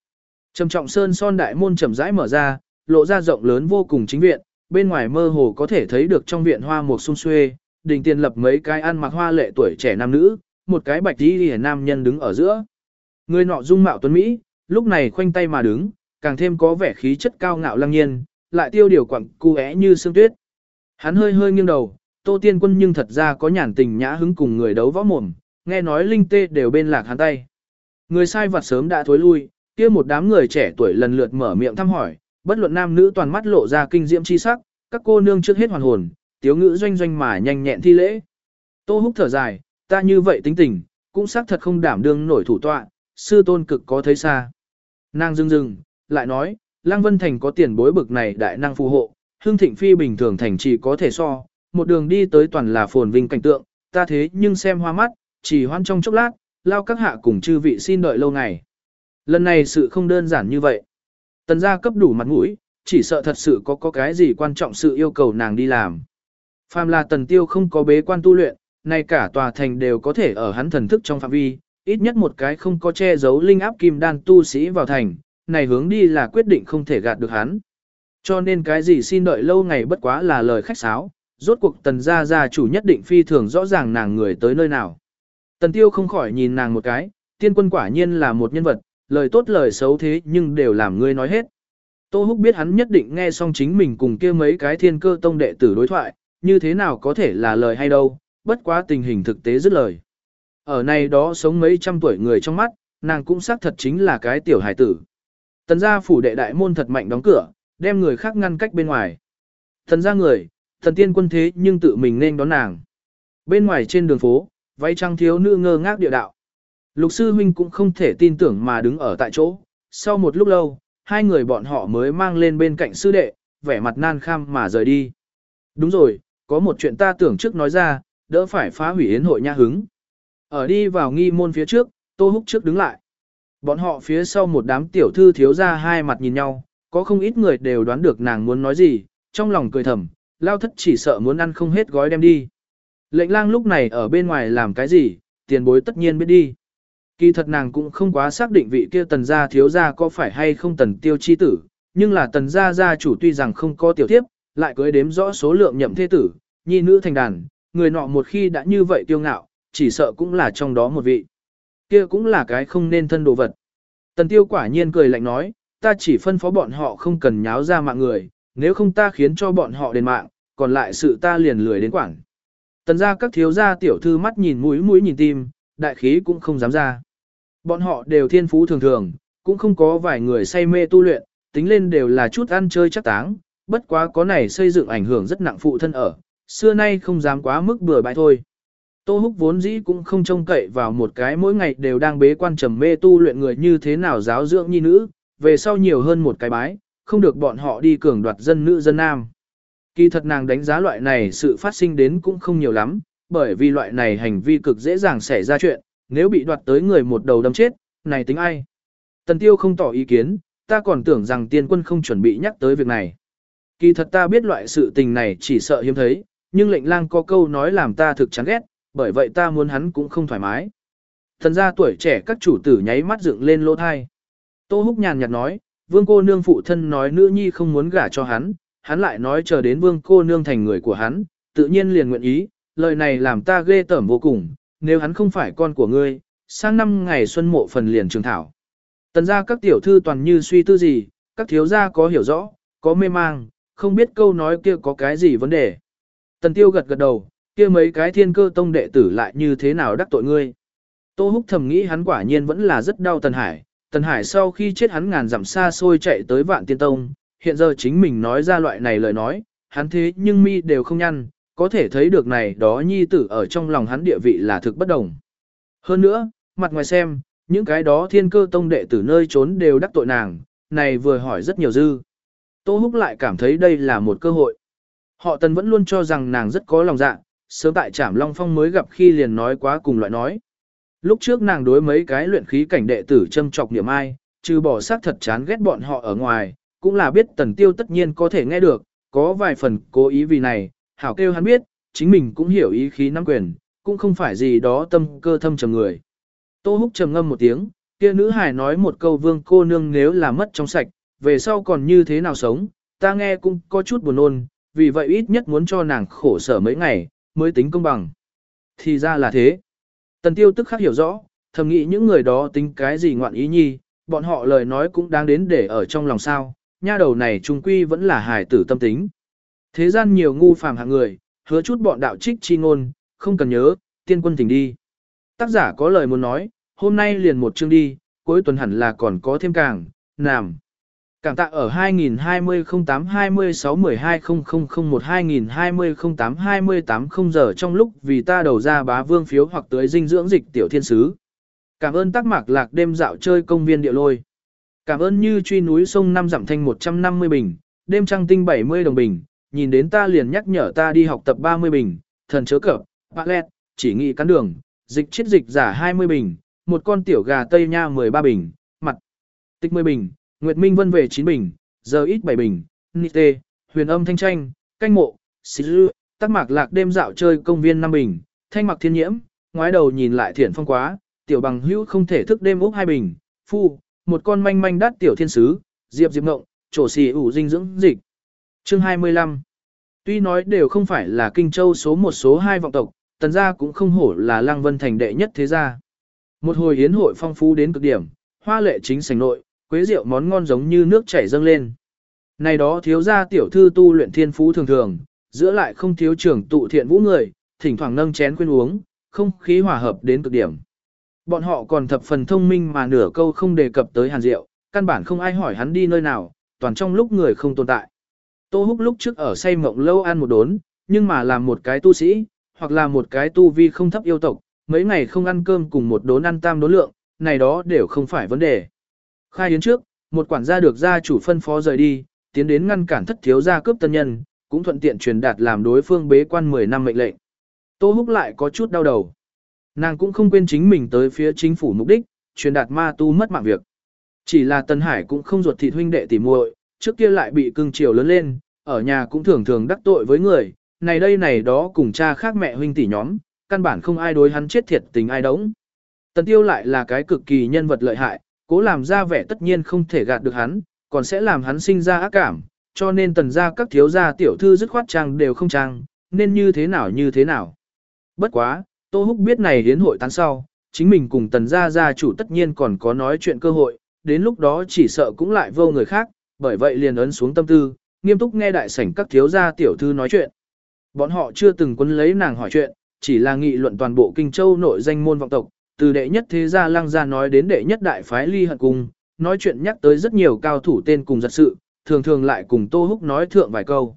A: Trầm trọng sơn son đại môn chậm rãi mở ra, lộ ra rộng lớn vô cùng chính viện, bên ngoài mơ hồ có thể thấy được trong viện hoa một sum xuê, đình tiền lập mấy cái ăn mặc hoa lệ tuổi trẻ nam nữ, một cái bạch tí lìa nam nhân đứng ở giữa. Người nọ dung mạo tuấn Mỹ, lúc này khoanh tay mà đứng, càng thêm có vẻ khí chất cao ngạo lăng nhiên, lại tiêu điều quặng cu é như sương tuyết. Hắn hơi hơi nghiêng đầu, tô tiên quân nhưng thật ra có nhàn tình nhã hứng cùng người đấu võ mồm, nghe nói linh tê đều bên lạc hắn tay. Người sai vặt sớm đã thối lui, kia một đám người trẻ tuổi lần lượt mở miệng thăm hỏi, bất luận nam nữ toàn mắt lộ ra kinh diễm chi sắc, các cô nương trước hết hoàn hồn, tiếu ngữ doanh doanh mà nhanh nhẹn thi lễ. Tô húc thở dài, ta như vậy tính tình, cũng xác thật không đảm đương nổi thủ tọa, sư tôn cực có thấy xa. Nàng dưng dưng, lại nói, Lăng Vân Thành có tiền bối bực này đại năng phù hộ, hương thịnh phi bình thường thành chỉ có thể so, một đường đi tới toàn là phồn vinh cảnh tượng, ta thế nhưng xem hoa mắt, chỉ hoan trong chốc lát, lao các hạ cùng chư vị xin đợi lâu ngày. Lần này sự không đơn giản như vậy. Tần gia cấp đủ mặt mũi, chỉ sợ thật sự có có cái gì quan trọng sự yêu cầu nàng đi làm. Phàm là tần tiêu không có bế quan tu luyện, nay cả tòa thành đều có thể ở hắn thần thức trong phạm vi, ít nhất một cái không có che giấu linh áp kim đan tu sĩ vào thành, này hướng đi là quyết định không thể gạt được hắn. Cho nên cái gì xin đợi lâu ngày bất quá là lời khách sáo, rốt cuộc tần gia gia chủ nhất định phi thường rõ ràng nàng người tới nơi nào. Tần tiêu không khỏi nhìn nàng một cái, tiên quân quả nhiên là một nhân vật, lời tốt lời xấu thế nhưng đều làm ngươi nói hết. Tô Húc biết hắn nhất định nghe xong chính mình cùng kia mấy cái thiên cơ tông đệ tử đối thoại, như thế nào có thể là lời hay đâu, bất quá tình hình thực tế dứt lời. ở này đó sống mấy trăm tuổi người trong mắt, nàng cũng xác thật chính là cái tiểu hải tử. Tần gia phủ đệ đại môn thật mạnh đóng cửa, đem người khác ngăn cách bên ngoài. Tần gia người, thần tiên quân thế nhưng tự mình nên đón nàng. Bên ngoài trên đường phố, váy trăng thiếu nữ ngơ ngác địa đạo. Lục sư huynh cũng không thể tin tưởng mà đứng ở tại chỗ. Sau một lúc lâu, hai người bọn họ mới mang lên bên cạnh sư đệ, vẻ mặt nan kham mà rời đi. Đúng rồi, có một chuyện ta tưởng trước nói ra, đỡ phải phá hủy yến hội nha hứng. Ở đi vào nghi môn phía trước, Tô Húc trước đứng lại. Bọn họ phía sau một đám tiểu thư thiếu ra hai mặt nhìn nhau, có không ít người đều đoán được nàng muốn nói gì, trong lòng cười thầm, lao thất chỉ sợ muốn ăn không hết gói đem đi. Lệnh lang lúc này ở bên ngoài làm cái gì, tiền bối tất nhiên biết đi. Kỳ thật nàng cũng không quá xác định vị kia tần gia thiếu gia có phải hay không tần tiêu chi tử, nhưng là tần gia gia chủ tuy rằng không có tiểu tiếp, lại cưới đếm rõ số lượng nhậm thế tử, nhi nữ thành đàn, người nọ một khi đã như vậy tiêu ngạo, chỉ sợ cũng là trong đó một vị. Kia cũng là cái không nên thân đồ vật. Tần tiêu quả nhiên cười lạnh nói, ta chỉ phân phó bọn họ không cần nháo ra mạng người, nếu không ta khiến cho bọn họ đền mạng, còn lại sự ta liền lười đến quảng. Tần ra các thiếu gia tiểu thư mắt nhìn mũi mũi nhìn tim, đại khí cũng không dám ra. Bọn họ đều thiên phú thường thường, cũng không có vài người say mê tu luyện, tính lên đều là chút ăn chơi chắc táng, bất quá có này xây dựng ảnh hưởng rất nặng phụ thân ở, xưa nay không dám quá mức bừa bãi thôi. Tô Húc vốn dĩ cũng không trông cậy vào một cái mỗi ngày đều đang bế quan trầm mê tu luyện người như thế nào giáo dưỡng nhi nữ, về sau nhiều hơn một cái bái, không được bọn họ đi cường đoạt dân nữ dân nam. Kỳ thật nàng đánh giá loại này sự phát sinh đến cũng không nhiều lắm, bởi vì loại này hành vi cực dễ dàng xảy ra chuyện, nếu bị đoạt tới người một đầu đâm chết, này tính ai? Tần Tiêu không tỏ ý kiến, ta còn tưởng rằng tiên quân không chuẩn bị nhắc tới việc này. Kỳ thật ta biết loại sự tình này chỉ sợ hiếm thấy, nhưng lệnh lang có câu nói làm ta thực chán ghét, bởi vậy ta muốn hắn cũng không thoải mái. Thần gia tuổi trẻ các chủ tử nháy mắt dựng lên lỗ thai. Tô Húc nhàn nhạt nói, vương cô nương phụ thân nói nữ nhi không muốn gả cho hắn, hắn lại nói chờ đến vương cô nương thành người của hắn, tự nhiên liền nguyện ý, lời này làm ta ghê tởm vô cùng, nếu hắn không phải con của ngươi, sang năm ngày xuân mộ phần liền trường thảo. Tần gia các tiểu thư toàn như suy tư gì, các thiếu gia có hiểu rõ, có mê mang, không biết câu nói kia có cái gì vấn đề. Tần tiêu gật gật đầu, kia mấy cái thiên cơ tông đệ tử lại như thế nào đắc tội ngươi. Tô Húc thầm nghĩ hắn quả nhiên vẫn là rất đau Tần Hải, Tần Hải sau khi chết hắn ngàn dặm xa xôi chạy tới vạn tiên tông, hiện giờ chính mình nói ra loại này lời nói, hắn thế nhưng mi đều không nhăn, có thể thấy được này đó nhi tử ở trong lòng hắn địa vị là thực bất đồng. Hơn nữa, mặt ngoài xem, những cái đó thiên cơ tông đệ tử nơi trốn đều đắc tội nàng, này vừa hỏi rất nhiều dư. Tô Húc lại cảm thấy đây là một cơ hội. Họ tần vẫn luôn cho rằng nàng rất có lòng dạ, sớm tại Trảm Long Phong mới gặp khi liền nói quá cùng loại nói. Lúc trước nàng đối mấy cái luyện khí cảnh đệ tử châm chọc niệm ai, trừ bỏ xác thật chán ghét bọn họ ở ngoài, cũng là biết tần tiêu tất nhiên có thể nghe được, có vài phần cố ý vì này, hảo kêu hắn biết, chính mình cũng hiểu ý khí nắm quyền, cũng không phải gì đó tâm cơ thâm trầm người. Tô húc trầm ngâm một tiếng, kia nữ hải nói một câu vương cô nương nếu là mất trong sạch, về sau còn như thế nào sống, ta nghe cũng có chút buồn nôn, vì vậy ít nhất muốn cho nàng khổ sở mấy ngày, mới tính công bằng. Thì ra là thế. Tần tiêu tức khắc hiểu rõ, thầm nghĩ những người đó tính cái gì ngoạn ý nhi, bọn họ lời nói cũng đáng đến để ở trong lòng sao, nha đầu này trung quy vẫn là hài tử tâm tính. Thế gian nhiều ngu phàm hạng người, hứa chút bọn đạo trích chi ngôn, không cần nhớ, tiên quân tỉnh đi. Tác giả có lời muốn nói, hôm nay liền một chương đi, cuối tuần hẳn là còn có thêm càng, nàm. Cảm tạ ở 2020-08-26-12-0001-2020-08-28 giờ trong lúc vì ta đầu ra bá vương phiếu hoặc tới dinh dưỡng dịch tiểu thiên sứ. Cảm ơn tác mạc lạc đêm dạo chơi công viên địa lôi. Cảm ơn như truy núi sông năm giảm thanh 150 bình, đêm trăng tinh 70 đồng bình, nhìn đến ta liền nhắc nhở ta đi học tập 30 bình, thần chớ cập, pallet, chỉ nghị cắn đường, dịch chết dịch giả 20 bình, một con tiểu gà tây nha 13 bình, mặt, tích 10 bình, Nguyệt Minh Vân về 9 bình, giờ ít 7 bình, Nite, huyền âm thanh tranh, canh mộ, xí dư, tắc mạc lạc đêm dạo chơi công viên 5 bình, thanh mặc thiên nhiễm, ngoái đầu nhìn lại thiện phong quá, tiểu bằng hữu không thể thức đêm úp hai bình, phu, một con manh manh đắt tiểu thiên sứ, diệp diệp ngộng, trổ xì ủ dinh dưỡng dịch. Chương 25 Tuy nói đều không phải là kinh châu số một số hai vọng tộc, tần gia cũng không hổ là lăng vân thành đệ nhất thế gia. Một hồi hiến hội phong phú đến cực điểm, hoa lệ chính sảnh nội, quế rượu món ngon giống như nước chảy dâng lên. Này đó thiếu gia tiểu thư tu luyện thiên phú thường thường, giữa lại không thiếu trưởng tụ thiện vũ người, thỉnh thoảng nâng chén quên uống, không khí hòa hợp đến cực điểm. Bọn họ còn thập phần thông minh mà nửa câu không đề cập tới Hàn Diệu, căn bản không ai hỏi hắn đi nơi nào, toàn trong lúc người không tồn tại. Tô Húc lúc trước ở say mộng lâu ăn một đốn, nhưng mà làm một cái tu sĩ, hoặc là một cái tu vi không thấp yêu tộc, mấy ngày không ăn cơm cùng một đốn ăn tam đốn lượng, này đó đều không phải vấn đề. Khai yến trước, một quản gia được gia chủ phân phó rời đi, tiến đến ngăn cản thất thiếu gia cướp tân nhân, cũng thuận tiện truyền đạt làm đối phương bế quan 10 năm mệnh lệnh. Tô Húc lại có chút đau đầu. Nàng cũng không quên chính mình tới phía chính phủ mục đích, truyền đạt ma tu mất mạng việc. Chỉ là Tân Hải cũng không ruột thịt huynh đệ tỉ muội, trước kia lại bị cưng chiều lớn lên, ở nhà cũng thường thường đắc tội với người, này đây này đó cùng cha khác mẹ huynh tỷ nhóm, căn bản không ai đối hắn chết thiệt tình ai đống. Tần Tiêu lại là cái cực kỳ nhân vật lợi hại, cố làm ra vẻ tất nhiên không thể gạt được hắn, còn sẽ làm hắn sinh ra ác cảm, cho nên tần gia các thiếu gia tiểu thư dứt khoát trang đều không trang, nên như thế nào như thế nào. Bất quá, Tô Húc biết này đến hội tán sau, chính mình cùng tần gia gia chủ tất nhiên còn có nói chuyện cơ hội, đến lúc đó chỉ sợ cũng lại vô người khác, bởi vậy liền ấn xuống tâm tư, nghiêm túc nghe đại sảnh các thiếu gia tiểu thư nói chuyện. Bọn họ chưa từng quấn lấy nàng hỏi chuyện, chỉ là nghị luận toàn bộ kinh châu nội danh môn vọng tộc, từ đệ nhất thế gia lăng gia nói đến đệ nhất đại phái ly hận cung, nói chuyện nhắc tới rất nhiều cao thủ tên cùng giật sự, thường thường lại cùng Tô Húc nói thượng vài câu.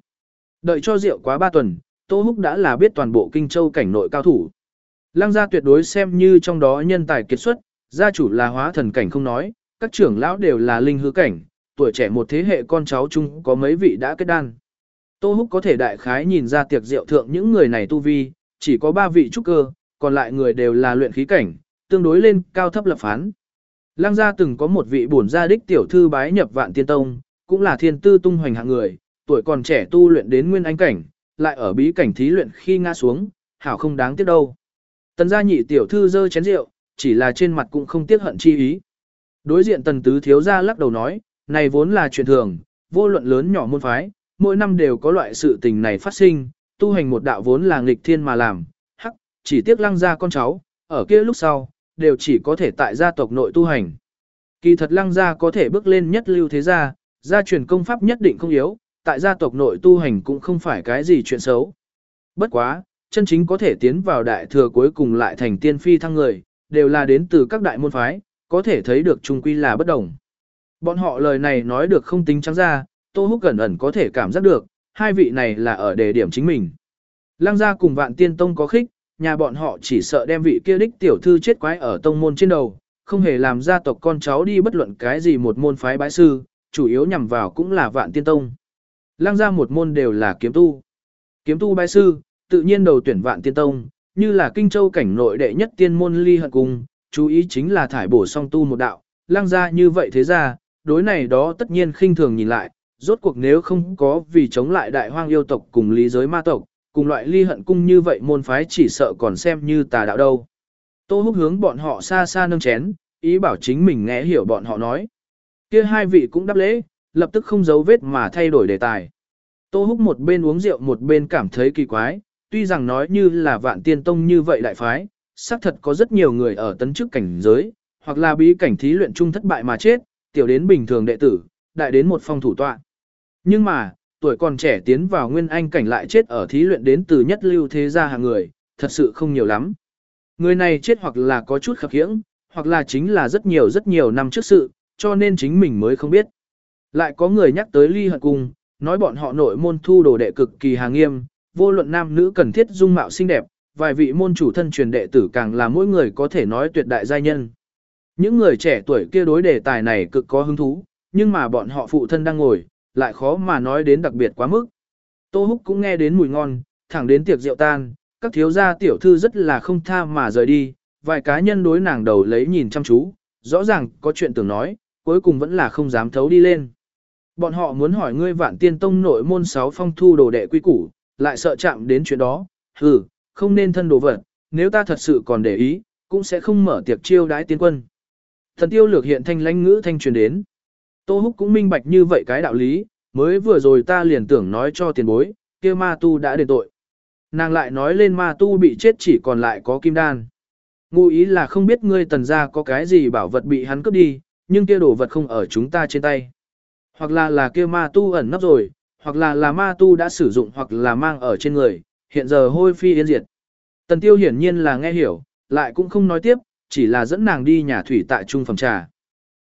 A: Đợi cho rượu quá ba tuần, Tô Húc đã là biết toàn bộ kinh châu cảnh nội cao thủ. Lăng gia tuyệt đối xem như trong đó nhân tài kiệt xuất, gia chủ là hóa thần cảnh không nói, các trưởng lão đều là linh hư cảnh, tuổi trẻ một thế hệ con cháu chung có mấy vị đã kết đan. Tô Húc có thể đại khái nhìn ra tiệc rượu thượng những người này tu vi, chỉ có ba vị trúc cơ, còn lại người đều là luyện khí cảnh, tương đối lên cao thấp lập phán. Lăng gia từng có một vị bổn gia đích tiểu thư bái nhập vạn tiên tông, cũng là thiên tư tung hoành hạng người, tuổi còn trẻ tu luyện đến nguyên anh cảnh, lại ở bí cảnh thí luyện khi ngã xuống, hảo không đáng tiếc đâu. Tần gia nhị tiểu thư dơ chén rượu, chỉ là trên mặt cũng không tiếc hận chi ý. Đối diện tần tứ thiếu gia lắc đầu nói, này vốn là chuyện thường, vô luận lớn nhỏ môn phái, mỗi năm đều có loại sự tình này phát sinh, tu hành một đạo vốn là nghịch thiên mà làm, hắc, chỉ tiếc lăng gia con cháu, ở kia lúc sau, đều chỉ có thể tại gia tộc nội tu hành. Kỳ thật lăng gia có thể bước lên nhất lưu thế gia, gia truyền công pháp nhất định không yếu, tại gia tộc nội tu hành cũng không phải cái gì chuyện xấu. Bất quá, chân chính có thể tiến vào đại thừa cuối cùng lại thành tiên phi thăng người, đều là đến từ các đại môn phái, có thể thấy được trung quy là bất đồng. Bọn họ lời này nói được không tính trắng ra, Tô Húc gần ẩn có thể cảm giác được, hai vị này là ở đề điểm chính mình. Lăng gia cùng vạn tiên tông có khích, nhà bọn họ chỉ sợ đem vị kia đích tiểu thư chết quái ở tông môn trên đầu, không hề làm gia tộc con cháu đi bất luận cái gì một môn phái bái sư, chủ yếu nhằm vào cũng là vạn tiên tông. Lăng gia một môn đều là kiếm tu. Kiếm tu bái sư, tự nhiên đầu tuyển vạn tiên tông, như là kinh châu cảnh nội đệ nhất tiên môn ly hận cung, chú ý chính là thải bổ song tu một đạo, lăng gia như vậy thế ra, đối này đó tất nhiên khinh thường nhìn lại, rốt cuộc nếu không có vì chống lại đại hoang yêu tộc cùng lý giới ma tộc, cùng loại ly hận cung như vậy môn phái chỉ sợ còn xem như tà đạo đâu. Tô húc hướng bọn họ xa xa nâng chén, ý bảo chính mình nghe hiểu bọn họ nói. Kia hai vị cũng đáp lễ, lập tức không giấu vết mà thay đổi đề tài. Tô húc một bên uống rượu một bên cảm thấy kỳ quái, tuy rằng nói như là vạn tiên tông như vậy đại phái, xác thật có rất nhiều người ở tấn chức cảnh giới, hoặc là bí cảnh thí luyện chung thất bại mà chết, tiểu đến bình thường đệ tử, đại đến một phong thủ tọa. Nhưng mà, tuổi còn trẻ tiến vào nguyên anh cảnh lại chết ở thí luyện đến từ nhất lưu thế gia hàng người, thật sự không nhiều lắm. Người này chết hoặc là có chút khập khiễng, hoặc là chính là rất nhiều rất nhiều năm trước sự, cho nên chính mình mới không biết. Lại có người nhắc tới ly hận cung, nói bọn họ nội môn thu đồ đệ cực kỳ hàng nghiêm, vô luận nam nữ cần thiết dung mạo xinh đẹp, vài vị môn chủ thân truyền đệ tử càng là mỗi người có thể nói tuyệt đại giai nhân. Những người trẻ tuổi kia đối đề tài này cực có hứng thú, nhưng mà bọn họ phụ thân đang ngồi, lại khó mà nói đến đặc biệt quá mức. Tô Húc cũng nghe đến mùi ngon, thẳng đến tiệc rượu tan, các thiếu gia tiểu thư rất là không tha mà rời đi, vài cá nhân đối nàng đầu lấy nhìn chăm chú, rõ ràng có chuyện tưởng nói, cuối cùng vẫn là không dám thấu đi lên. Bọn họ muốn hỏi ngươi vạn tiên tông nội môn sáu phong thu đồ đệ quy củ, lại sợ chạm đến chuyện đó, hừ, không nên thân đồ vật, nếu ta thật sự còn để ý, cũng sẽ không mở tiệc chiêu đái tiên quân. Thần tiêu lược hiện thanh lãnh ngữ thanh truyền đến. Tô Húc cũng minh bạch như vậy cái đạo lý, mới vừa rồi ta liền tưởng nói cho tiền bối, kia ma tu đã đền tội. Nàng lại nói lên ma tu bị chết chỉ còn lại có kim đan. Ngụ ý là không biết ngươi tần gia có cái gì bảo vật bị hắn cướp đi, nhưng kia đồ vật không ở chúng ta trên tay. Hoặc là là kia ma tu ẩn nấp rồi, hoặc là là ma tu đã sử dụng hoặc là mang ở trên người, hiện giờ hôi phi yên diệt. Tần tiêu hiển nhiên là nghe hiểu, lại cũng không nói tiếp, chỉ là dẫn nàng đi nhà thủy tại trung phẩm trà.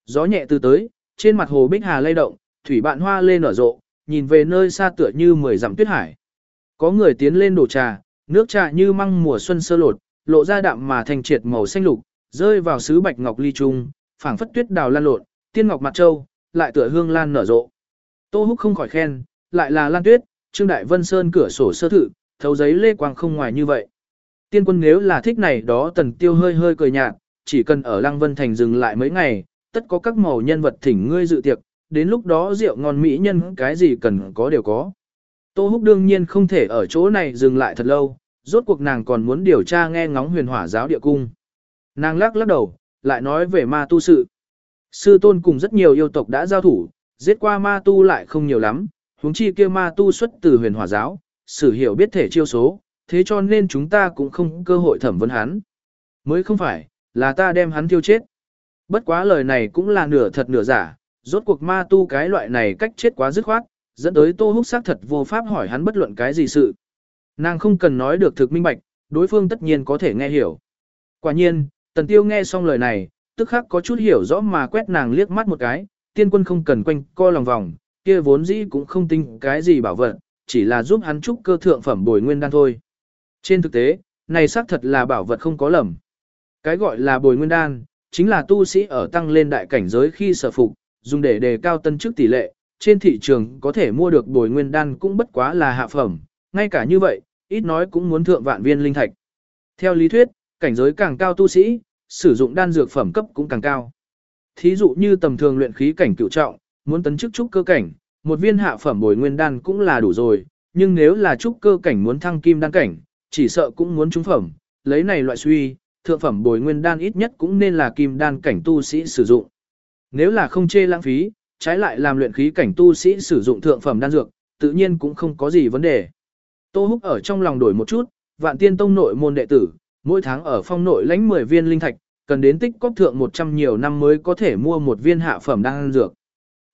A: Gió nhẹ từ tới, trên mặt hồ Bích Hà lay động, thủy bạn hoa lên nở rộ, nhìn về nơi xa tựa như mười dặm tuyết hải. Có người tiến lên đổ trà, nước trà như măng mùa xuân sơ lột, lộ ra đạm mà thành triệt màu xanh lục, rơi vào sứ bạch ngọc ly trung, phảng phất tuyết đào lan lộn, tiên ngọc mặt châu, lại tựa hương lan nở rộ. Tô Húc không khỏi khen, lại là lan tuyết, Trương Đại Vân Sơn cửa sổ sơ thử, thấu giấy lê quang không ngoài như vậy. Tiên quân nếu là thích này đó tần tiêu hơi hơi cười nhạt, chỉ cần ở Lăng Vân Thành dừng lại mấy ngày, tất có các màu nhân vật thỉnh ngươi dự tiệc, đến lúc đó rượu ngon mỹ nhân cái gì cần có đều có. Tô Húc đương nhiên không thể ở chỗ này dừng lại thật lâu, rốt cuộc nàng còn muốn điều tra nghe ngóng huyền hỏa giáo địa cung. Nàng lắc lắc đầu, lại nói về ma tu sự. Sư tôn cùng rất nhiều yêu tộc đã giao thủ, giết qua ma tu lại không nhiều lắm, huống chi kia ma tu xuất từ huyền hỏa giáo, sử hiểu biết thể chiêu số, thế cho nên chúng ta cũng không cơ hội thẩm vấn hắn. Mới không phải, là ta đem hắn tiêu chết. Bất quá lời này cũng là nửa thật nửa giả, rốt cuộc ma tu cái loại này cách chết quá dứt khoát, dẫn tới Tô Húc xác thật vô pháp hỏi hắn bất luận cái gì sự. Nàng không cần nói được thực minh bạch, đối phương tất nhiên có thể nghe hiểu. Quả nhiên, Tần Tiêu nghe xong lời này, tức khắc có chút hiểu rõ mà quét nàng liếc mắt một cái, tiên quân không cần quanh co lòng vòng, kia vốn dĩ cũng không tin cái gì bảo vật, chỉ là giúp hắn trúc cơ thượng phẩm bồi nguyên đan thôi. Trên thực tế, này xác thật là bảo vật không có lầm. Cái gọi là bồi nguyên đan, chính là tu sĩ ở tăng lên đại cảnh giới khi sở phục, dùng để đề cao tân chức tỷ lệ, trên thị trường có thể mua được bồi nguyên đan cũng bất quá là hạ phẩm, ngay cả như vậy, ít nói cũng muốn thượng vạn viên linh thạch. Theo lý thuyết, cảnh giới càng cao tu sĩ, sử dụng đan dược phẩm cấp cũng càng cao. Thí dụ như tầm thường luyện khí cảnh cựu trọng, muốn tấn chức trúc cơ cảnh, một viên hạ phẩm bồi nguyên đan cũng là đủ rồi, nhưng nếu là trúc cơ cảnh muốn thăng kim đan cảnh, chỉ sợ cũng muốn trúng phẩm, lấy này loại suy, thượng phẩm bồi nguyên đan ít nhất cũng nên là kim đan cảnh tu sĩ sử dụng. Nếu là không chê lãng phí, trái lại làm luyện khí cảnh tu sĩ sử dụng thượng phẩm đan dược, tự nhiên cũng không có gì vấn đề. Tô Húc ở trong lòng đổi một chút, vạn tiên tông nội môn đệ tử, mỗi tháng ở phong nội lãnh 10 viên linh thạch, cần đến tích cóp thượng 100 nhiều năm mới có thể mua một viên hạ phẩm đan dược.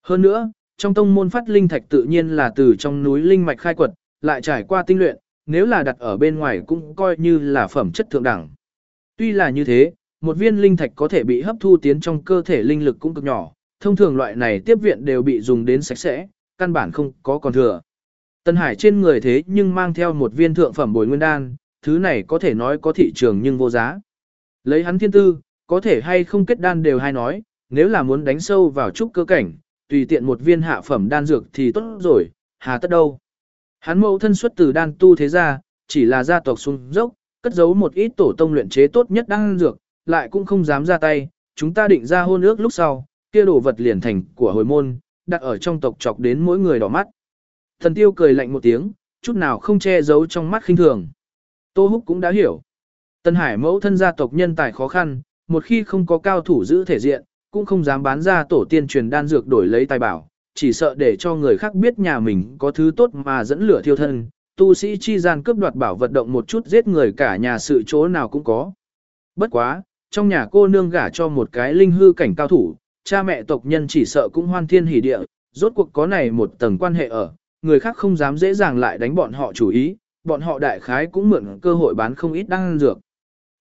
A: Hơn nữa, trong tông môn phát linh thạch tự nhiên là từ trong núi linh mạch khai quật, lại trải qua tinh luyện, nếu là đặt ở bên ngoài cũng coi như là phẩm chất thượng đẳng. Tuy là như thế, một viên linh thạch có thể bị hấp thu tiến trong cơ thể linh lực cũng cực nhỏ, thông thường loại này tiếp viện đều bị dùng đến sạch sẽ, căn bản không có còn thừa. Tân Hải trên người thế nhưng mang theo một viên thượng phẩm bồi nguyên đan, thứ này có thể nói có thị trường nhưng vô giá. Lấy hắn thiên tư, có thể hay không kết đan đều hay nói, nếu là muốn đánh sâu vào trúc cơ cảnh, tùy tiện một viên hạ phẩm đan dược thì tốt rồi, hà tất đâu. Hắn mẫu thân xuất từ đan tu thế gia, chỉ là gia tộc xuống dốc, cất giấu một ít tổ tông luyện chế tốt nhất đan dược, lại cũng không dám ra tay, chúng ta định ra hôn ước lúc sau, kia đồ vật liền thành của hồi môn, đặt ở trong tộc chọc đến mỗi người đỏ mắt. Thần tiêu cười lạnh một tiếng, chút nào không che giấu trong mắt khinh thường. Tô Húc cũng đã hiểu. Tân Hải mẫu thân gia tộc nhân tài khó khăn, một khi không có cao thủ giữ thể diện, cũng không dám bán ra tổ tiên truyền đan dược đổi lấy tài bảo, chỉ sợ để cho người khác biết nhà mình có thứ tốt mà dẫn lửa thiêu thân, tu sĩ chi gian cướp đoạt bảo vật động một chút giết người cả nhà sự chỗ nào cũng có. Bất quá, trong nhà cô nương gả cho một cái linh hư cảnh cao thủ, cha mẹ tộc nhân chỉ sợ cũng hoan thiên hỉ địa, rốt cuộc có này một tầng quan hệ ở, người khác không dám dễ dàng lại đánh bọn họ chủ ý, bọn họ đại khái cũng mượn cơ hội bán không ít đan dược.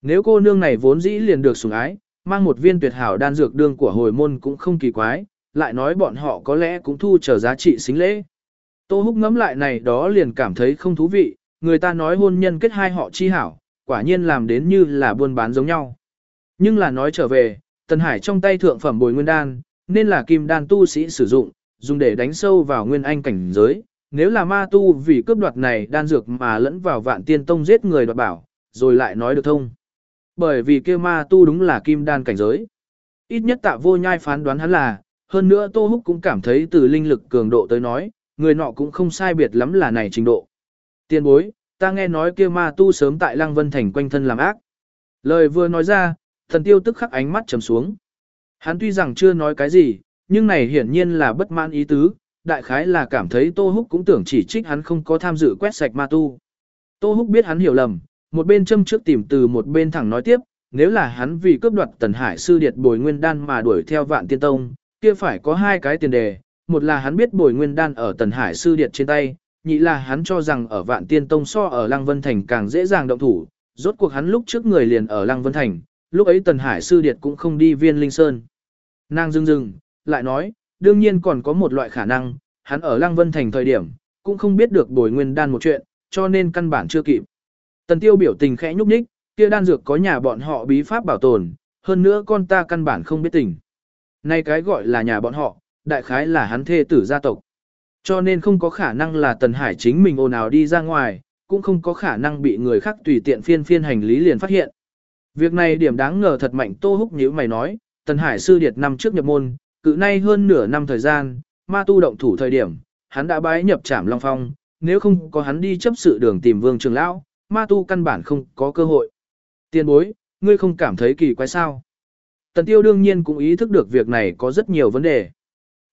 A: Nếu cô nương này vốn dĩ liền được sủng ái, mang một viên tuyệt hảo đan dược đương của hồi môn cũng không kỳ quái, lại nói bọn họ có lẽ cũng thu trở giá trị xính lễ. Tô Húc ngẫm lại này đó liền cảm thấy không thú vị, người ta nói hôn nhân kết hai họ chi hảo, quả nhiên làm đến như là buôn bán giống nhau. Nhưng là nói trở về, Tần Hải trong tay thượng phẩm bồi nguyên đan, nên là kim đan tu sĩ sử dụng, dùng để đánh sâu vào nguyên anh cảnh giới. Nếu là ma tu vì cướp đoạt này đan dược mà lẫn vào vạn tiên tông giết người đoạt bảo, rồi lại nói được thông. Bởi vì kia ma tu đúng là kim đan cảnh giới. Ít nhất tạ vô nhai phán đoán hắn là, hơn nữa Tô Húc cũng cảm thấy từ linh lực cường độ tới nói, người nọ cũng không sai biệt lắm là này trình độ. Tiên bối, ta nghe nói kia ma tu sớm tại Lăng Vân Thành quanh thân làm ác. Lời vừa nói ra, thần tiêu tức khắc ánh mắt trầm xuống. Hắn tuy rằng chưa nói cái gì, nhưng này hiển nhiên là bất mãn ý tứ, đại khái là cảm thấy Tô Húc cũng tưởng chỉ trích hắn không có tham dự quét sạch ma tu. Tô Húc biết hắn hiểu lầm, một bên châm trước tìm từ một bên thẳng nói tiếp, nếu là hắn vì cướp đoạt Tần Hải sư điệt bồi nguyên đan mà đuổi theo vạn tiên tông, kia phải có hai cái tiền đề, một là hắn biết bồi nguyên đan ở Tần Hải sư điệt trên tay, nhị là hắn cho rằng ở vạn tiên tông so ở Lăng Vân Thành càng dễ dàng động thủ, rốt cuộc hắn lúc trước người liền ở Lăng Vân Thành, lúc ấy Tần Hải sư điệt cũng không đi viên linh sơn. Nàng dưng dưng, lại nói, đương nhiên còn có một loại khả năng, hắn ở Lăng Vân Thành thời điểm, cũng không biết được bồi nguyên đan một chuyện, cho nên căn bản chưa kịp. Tần tiêu biểu tình khẽ nhúc nhích, kia đan dược có nhà bọn họ bí pháp bảo tồn, hơn nữa con ta căn bản không biết tình. Nay cái gọi là nhà bọn họ, đại khái là hắn thê tử gia tộc. Cho nên không có khả năng là Tần Hải chính mình ồn ào đi ra ngoài, cũng không có khả năng bị người khác tùy tiện phiên phiên hành lý liền phát hiện. Việc này điểm đáng ngờ thật mạnh Tô Húc nhíu mày nói, Tần Hải sư điệt năm trước nhập môn, cự nay hơn nửa năm thời gian, ma tu động thủ thời điểm, hắn đã bái nhập trảm Long Phong, nếu không có hắn đi chấp sự đường tìm Vương Trường Lão, ma tu căn bản không có cơ hội. Tiên bối, ngươi không cảm thấy kỳ quái sao? Tần Tiêu đương nhiên cũng ý thức được việc này có rất nhiều vấn đề.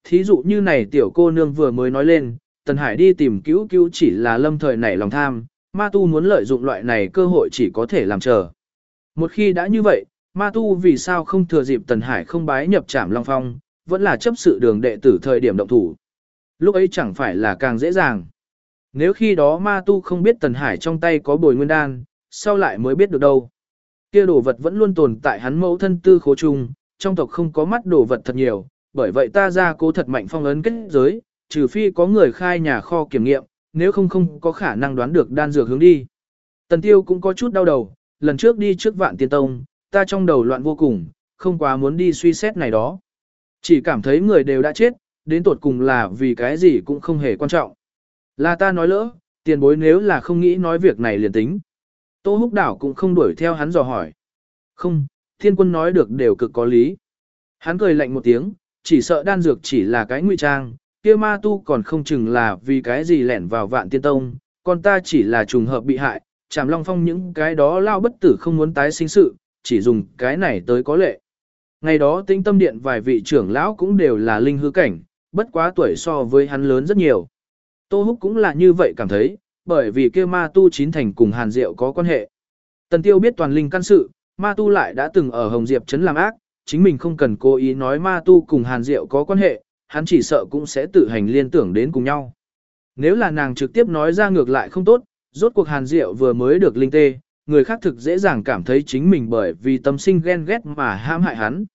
A: Thí dụ như này tiểu cô nương vừa mới nói lên, Tần Hải đi tìm cứu cứu chỉ là lâm thời nảy lòng tham, ma tu muốn lợi dụng loại này cơ hội chỉ có thể làm chờ. Một khi đã như vậy, ma tu vì sao không thừa dịp Tần Hải không bái nhập trảm Long Phong, vẫn là chấp sự đường đệ tử thời điểm động thủ. Lúc ấy chẳng phải là càng dễ dàng. Nếu khi đó ma tu không biết Tần Hải trong tay có bồi nguyên đan, sau lại mới biết được đâu. Kia đồ vật vẫn luôn tồn tại hắn mẫu thân tư khố chung, trong tộc không có mắt đồ vật thật nhiều, bởi vậy ta ra cố thật mạnh phong ấn kết giới, trừ phi có người khai nhà kho kiểm nghiệm, nếu không không có khả năng đoán được đan dược hướng đi. Tần tiêu cũng có chút đau đầu, lần trước đi trước vạn tiên tông, ta trong đầu loạn vô cùng, không quá muốn đi suy xét này đó. Chỉ cảm thấy người đều đã chết, đến tột cùng là vì cái gì cũng không hề quan trọng. Là ta nói lỡ, tiền bối nếu là không nghĩ nói việc này liền tính. Tô húc đảo cũng không đuổi theo hắn dò hỏi. Không, thiên quân nói được đều cực có lý. Hắn cười lạnh một tiếng, chỉ sợ đan dược chỉ là cái ngụy trang, kia ma tu còn không chừng là vì cái gì lẻn vào vạn tiên tông, còn ta chỉ là trùng hợp bị hại, chạm long phong những cái đó lao bất tử không muốn tái sinh sự, chỉ dùng cái này tới có lệ. Ngày đó tinh tâm điện vài vị trưởng lão cũng đều là linh hư cảnh, bất quá tuổi so với hắn lớn rất nhiều. Tô Húc cũng là như vậy cảm thấy, bởi vì kia ma tu chín thành cùng Hàn Diệu có quan hệ. Tần Tiêu biết toàn linh căn sự, ma tu lại đã từng ở Hồng Diệp trấn làm ác, chính mình không cần cố ý nói ma tu cùng Hàn Diệu có quan hệ, hắn chỉ sợ cũng sẽ tự hành liên tưởng đến cùng nhau. Nếu là nàng trực tiếp nói ra ngược lại không tốt, rốt cuộc Hàn Diệu vừa mới được linh tê, người khác thực dễ dàng cảm thấy chính mình bởi vì tâm sinh ghen ghét mà ham hại hắn.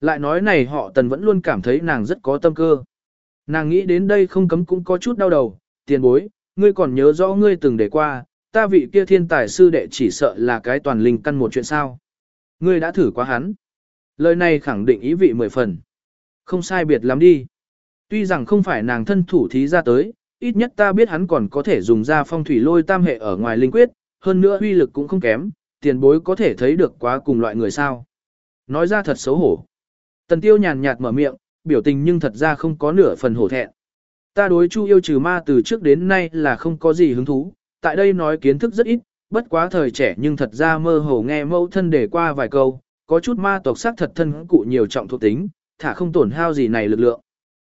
A: Lại nói này họ tần vẫn luôn cảm thấy nàng rất có tâm cơ. Nàng nghĩ đến đây không cấm cũng có chút đau đầu, tiền bối, ngươi còn nhớ rõ ngươi từng để qua, ta vị kia thiên tài sư đệ chỉ sợ là cái toàn linh căn một chuyện sao. Ngươi đã thử qua hắn. Lời này khẳng định ý vị mười phần. Không sai biệt lắm đi. Tuy rằng không phải nàng thân thủ thí ra tới, ít nhất ta biết hắn còn có thể dùng ra phong thủy lôi tam hệ ở ngoài linh quyết, hơn nữa uy lực cũng không kém, tiền bối có thể thấy được quá cùng loại người sao. Nói ra thật xấu hổ. Tần tiêu nhàn nhạt mở miệng, biểu tình nhưng thật ra không có nửa phần hổ thẹn. Ta đối chu yêu trừ ma từ trước đến nay là không có gì hứng thú, tại đây nói kiến thức rất ít, bất quá thời trẻ nhưng thật ra mơ hồ nghe mẫu thân để qua vài câu, có chút ma tộc sắc thật thân cụ nhiều trọng thuộc tính, thả không tổn hao gì này lực lượng.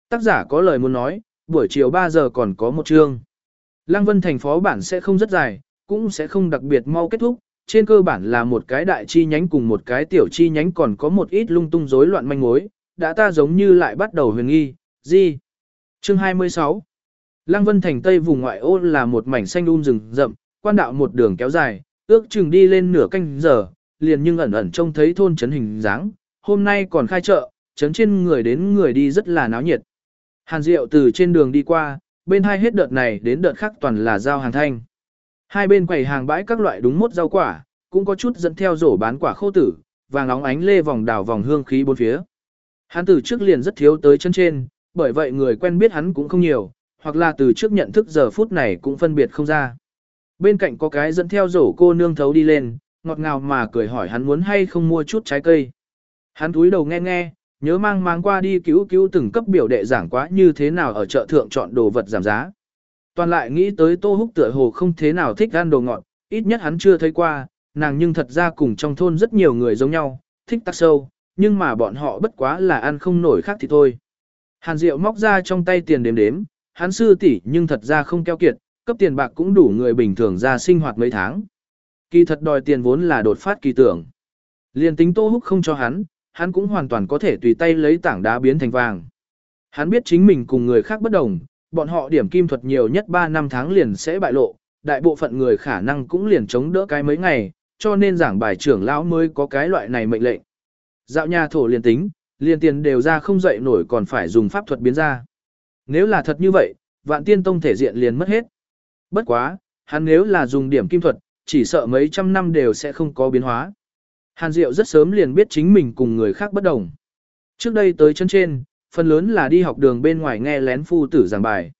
A: Tác giả có lời muốn nói, buổi chiều 3 giờ còn có một chương. Lăng Vân thành phó bản sẽ không rất dài, cũng sẽ không đặc biệt mau kết thúc, trên cơ bản là một cái đại chi nhánh cùng một cái tiểu chi nhánh còn có một ít lung tung rối loạn manh mối, đã ta giống như lại bắt đầu huyền nghi, gì? Chương 26 Lăng Vân thành tây vùng ngoại ô là một mảnh xanh um rừng rậm, quan đạo một đường kéo dài, ước chừng đi lên nửa canh giờ, liền nhưng ẩn ẩn trông thấy thôn trấn hình dáng, hôm nay còn khai chợ, trấn trên người đến người đi rất là náo nhiệt. Hàn Diệu từ trên đường đi qua, bên hai hết đợt này đến đợt khác toàn là giao hàng thanh. Hai bên quầy hàng bãi các loại đúng mốt rau quả, cũng có chút dẫn theo rổ bán quả khô tử, vàng óng ánh lê vòng đảo vòng hương khí bốn phía. Hắn từ trước liền rất thiếu tới chân trên, bởi vậy người quen biết hắn cũng không nhiều, hoặc là từ trước nhận thức giờ phút này cũng phân biệt không ra. Bên cạnh có cái dẫn theo rổ cô nương thấu đi lên, ngọt ngào mà cười hỏi hắn muốn hay không mua chút trái cây. Hắn túi đầu nghe nghe, nhớ mang mang qua đi cứu cứu từng cấp biểu đệ giảng quá như thế nào ở chợ thượng chọn đồ vật giảm giá. Toàn lại nghĩ tới Tô Húc tựa hồ không thế nào thích ăn đồ ngọt, ít nhất hắn chưa thấy qua, nàng nhưng thật ra cùng trong thôn rất nhiều người giống nhau, thích tắc sâu, nhưng mà bọn họ bất quá là ăn không nổi khác thì thôi. Hàn Diệu móc ra trong tay tiền đếm đếm, hắn sư tỷ nhưng thật ra không keo kiệt, cấp tiền bạc cũng đủ người bình thường ra sinh hoạt mấy tháng. Kỳ thật đòi tiền vốn là đột phát kỳ tưởng. Liên tính Tô Húc không cho hắn, hắn cũng hoàn toàn có thể tùy tay lấy tảng đá biến thành vàng. Hắn biết chính mình cùng người khác bất đồng, bọn họ điểm kim thuật nhiều nhất 3 năm tháng liền sẽ bại lộ, đại bộ phận người khả năng cũng liền chống đỡ cái mấy ngày, cho nên giảng bài trưởng lão mới có cái loại này mệnh lệnh. Dạo nhà thổ liền tính, liền tiền đều ra không dậy nổi còn phải dùng pháp thuật biến ra. Nếu là thật như vậy, vạn tiên tông thể diện liền mất hết. Bất quá, hắn nếu là dùng điểm kim thuật, chỉ sợ mấy trăm năm đều sẽ không có biến hóa. Hàn Diệu rất sớm liền biết chính mình cùng người khác bất đồng. Trước đây tới chân trên, phần lớn là đi học đường bên ngoài nghe lén phu tử giảng bài.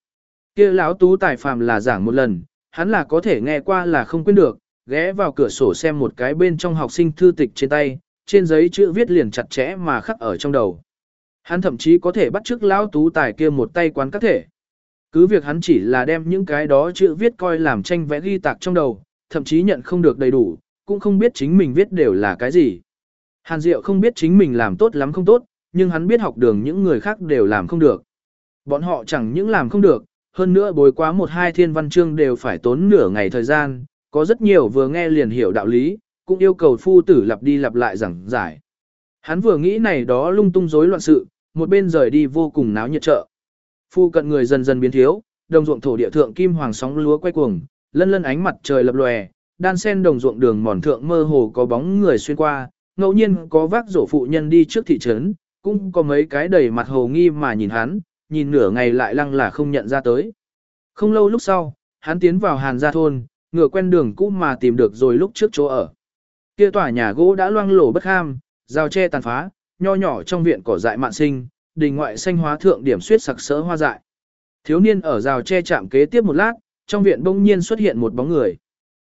A: kia lão tú tài phàm là giảng một lần, hắn là có thể nghe qua là không quên được, ghé vào cửa sổ xem một cái bên trong học sinh thư tịch trên tay, trên giấy chữ viết liền chặt chẽ mà khắc ở trong đầu. Hắn thậm chí có thể bắt chước lão tú tài kia một tay quán các thể. Cứ việc hắn chỉ là đem những cái đó chữ viết coi làm tranh vẽ ghi tạc trong đầu, thậm chí nhận không được đầy đủ, cũng không biết chính mình viết đều là cái gì. Hàn Diệu không biết chính mình làm tốt lắm không tốt, nhưng hắn biết học đường những người khác đều làm không được. Bọn họ chẳng những làm không được, hơn nữa bồi quá một hai thiên văn chương đều phải tốn nửa ngày thời gian, có rất nhiều vừa nghe liền hiểu đạo lý, cũng yêu cầu phu tử lặp đi lặp lại giảng giải. Hắn vừa nghĩ này đó lung tung rối loạn sự, một bên rời đi vô cùng náo nhiệt chợ. Phu cận người dần dần biến thiếu, đồng ruộng thổ địa thượng kim hoàng sóng lúa quay cuồng, lân lân ánh mặt trời lập lòe, đan sen đồng ruộng đường mòn thượng mơ hồ có bóng người xuyên qua, ngẫu nhiên có vác rổ phụ nhân đi trước thị trấn, cũng có mấy cái đầy mặt hồ nghi mà nhìn hắn, nhìn nửa ngày lại lăng là không nhận ra tới. Không lâu lúc sau, hắn tiến vào Hàn Gia Thôn, ngựa quen đường cũ mà tìm được rồi lúc trước chỗ ở. Kia tòa nhà gỗ đã loang lổ bất ham, rào tre tàn phá, nho nhỏ trong viện cỏ dại mạn sinh, đình ngoại xanh hóa thượng điểm suyết sặc sỡ hoa dại. Thiếu niên ở rào tre chạm kế tiếp một lát, trong viện bỗng nhiên xuất hiện một bóng người.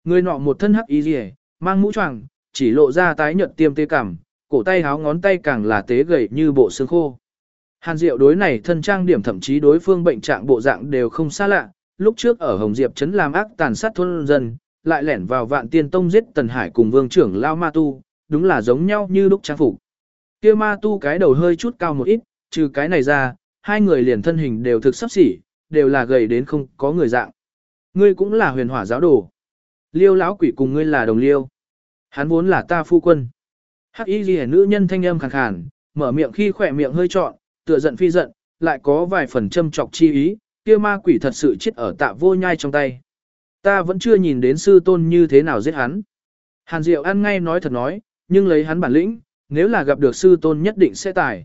A: Người nọ một thân hắc y rìa, mang mũ choàng, chỉ lộ ra tái nhợt tiêm tê cảm, cổ tay háo ngón tay càng là tế gầy như bộ xương khô. Hàn Diệu đối này thân trang điểm thậm chí đối phương bệnh trạng bộ dạng đều không xa lạ, lúc trước ở Hồng Diệp trấn làm ác tàn sát thôn dân, lại lẻn vào Vạn Tiên Tông giết Tần Hải cùng Vương trưởng Lao Ma Tu, đúng là giống nhau như lúc trang phục. Kia Ma Tu cái đầu hơi chút cao một ít, trừ cái này ra, hai người liền thân hình đều thực sắp xỉ, đều là gầy đến không có người dạng. Ngươi cũng là huyền hỏa giáo đồ. Liêu lão quỷ cùng ngươi là đồng liêu. Hắn vốn là ta phu quân. Hắc y ghi nữ nhân thanh âm khàn khàn, mở miệng khi khỏe miệng hơi trọn, tựa giận phi giận, lại có vài phần châm trọc chi ý, kia ma quỷ thật sự chết ở tạ vô nhai trong tay. Ta vẫn chưa nhìn đến sư tôn như thế nào giết hắn. Hàn Diệu ăn ngay nói thật nói, nhưng lấy hắn bản lĩnh, nếu là gặp được sư tôn nhất định sẽ tài.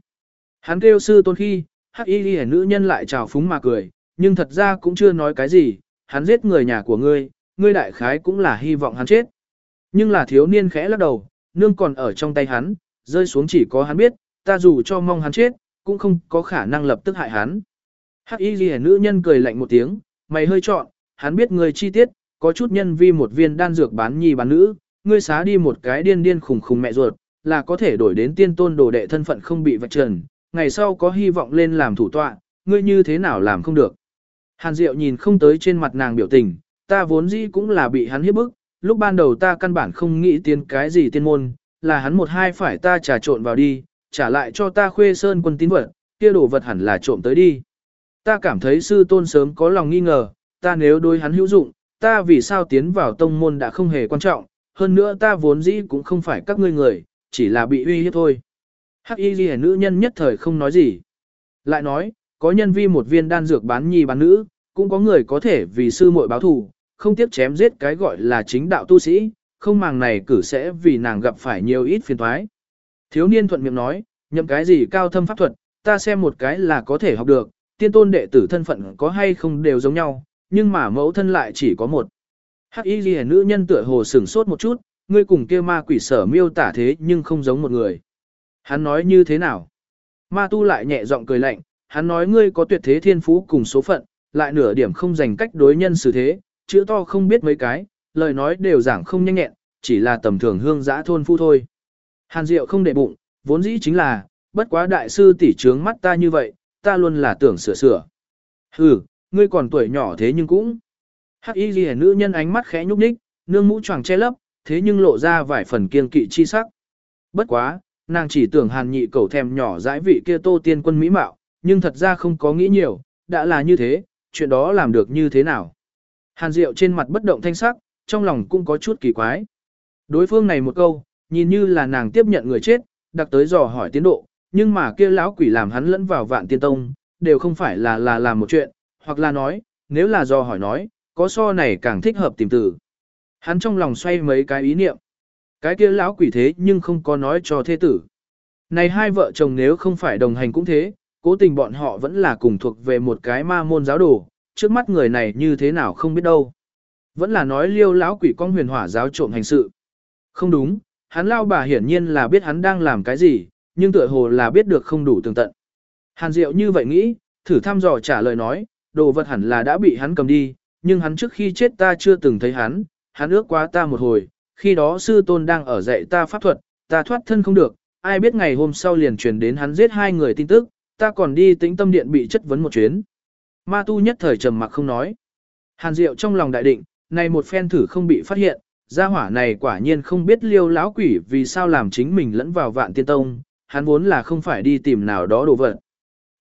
A: Hắn kêu sư tôn khi, hắc y ghi nữ nhân lại trào phúng mà cười, nhưng thật ra cũng chưa nói cái gì, hắn giết người nhà của ngươi, ngươi đại khái cũng là hy vọng hắn chết. Nhưng là thiếu niên khẽ lắc đầu, nương còn ở trong tay hắn, rơi xuống chỉ có hắn biết, ta dù cho mong hắn chết, cũng không có khả năng lập tức hại hắn. Hắc y ghi nữ nhân cười lạnh một tiếng, mày hơi trọn, hắn biết người chi tiết, có chút nhân vi một viên đan dược bán nhi bán nữ, ngươi xá đi một cái điên điên khùng khùng mẹ ruột, là có thể đổi đến tiên tôn đồ đệ thân phận không bị vạch trần, ngày sau có hy vọng lên làm thủ tọa, ngươi như thế nào làm không được. Hàn Diệu nhìn không tới trên mặt nàng biểu tình, ta vốn dĩ cũng là bị hắn hiếp bức, lúc ban đầu ta căn bản không nghĩ tiến cái gì tiên môn, là hắn một hai phải ta trà trộn vào đi, trả lại cho ta khuê sơn quân tín vật, kia đồ vật hẳn là trộm tới đi. Ta cảm thấy sư tôn sớm có lòng nghi ngờ, ta nếu đối hắn hữu dụng, ta vì sao tiến vào tông môn đã không hề quan trọng, hơn nữa ta vốn dĩ cũng không phải các ngươi người, chỉ là bị uy hiếp thôi. Hắc y ghi nữ nhân nhất thời không nói gì. Lại nói, có nhân vi một viên đan dược bán nhi bán nữ, cũng có người có thể vì sư muội báo thù, không tiếc chém giết cái gọi là chính đạo tu sĩ, không màng này cử sẽ vì nàng gặp phải nhiều ít phiền toái. Thiếu niên thuận miệng nói, nhậm cái gì cao thâm pháp thuật, ta xem một cái là có thể học được, tiên tôn đệ tử thân phận có hay không đều giống nhau, nhưng mà mẫu thân lại chỉ có một. Hắc y ghi nữ nhân tựa hồ sửng sốt một chút, ngươi cùng kia ma quỷ sở miêu tả thế nhưng không giống một người. Hắn nói như thế nào? Ma tu lại nhẹ giọng cười lạnh, hắn nói ngươi có tuyệt thế thiên phú cùng số phận, lại nửa điểm không dành cách đối nhân xử thế, chữ to không biết mấy cái, lời nói đều giảng không nhanh nhẹn, chỉ là tầm thường hương giã thôn phu thôi. Hàn Diệu không để bụng, vốn dĩ chính là, bất quá đại sư tỷ trướng mắt ta như vậy, ta luôn là tưởng sửa sửa. Hừ, ngươi còn tuổi nhỏ thế nhưng cũng. Hắc y ghi nữ nhân ánh mắt khẽ nhúc nhích, nương mũ choàng che lấp, thế nhưng lộ ra vài phần kiên kỵ chi sắc. Bất quá, nàng chỉ tưởng hàn nhị cầu thèm nhỏ dãi vị kia tô tiên quân mỹ mạo, nhưng thật ra không có nghĩ nhiều, đã là như thế, chuyện đó làm được như thế nào. Hàn Diệu trên mặt bất động thanh sắc, trong lòng cũng có chút kỳ quái. Đối phương này một câu, nhìn như là nàng tiếp nhận người chết, đặc tới dò hỏi tiến độ, nhưng mà kia lão quỷ làm hắn lẫn vào vạn tiên tông, đều không phải là là làm một chuyện, hoặc là nói, nếu là dò hỏi nói, có so này càng thích hợp tìm từ. Hắn trong lòng xoay mấy cái ý niệm. Cái kia lão quỷ thế nhưng không có nói cho thế tử. Này hai vợ chồng nếu không phải đồng hành cũng thế, cố tình bọn họ vẫn là cùng thuộc về một cái ma môn giáo đồ, trước mắt người này như thế nào không biết đâu. Vẫn là nói liêu lão quỷ con huyền hỏa giáo trộm hành sự. Không đúng, hắn lao bà hiển nhiên là biết hắn đang làm cái gì, nhưng tựa hồ là biết được không đủ tường tận. Hàn Diệu như vậy nghĩ, thử thăm dò trả lời nói, đồ vật hẳn là đã bị hắn cầm đi, nhưng hắn trước khi chết ta chưa từng thấy hắn, hắn ước quá ta một hồi, khi đó sư tôn đang ở dạy ta pháp thuật, ta thoát thân không được, ai biết ngày hôm sau liền truyền đến hắn giết hai người tin tức, ta còn đi tĩnh tâm điện bị chất vấn một chuyến. Ma tu nhất thời trầm mặc không nói. Hàn Diệu trong lòng đại định, này một phen thử không bị phát hiện, gia hỏa này quả nhiên không biết liêu lão quỷ vì sao làm chính mình lẫn vào vạn tiên tông, hắn vốn là không phải đi tìm nào đó đồ vật.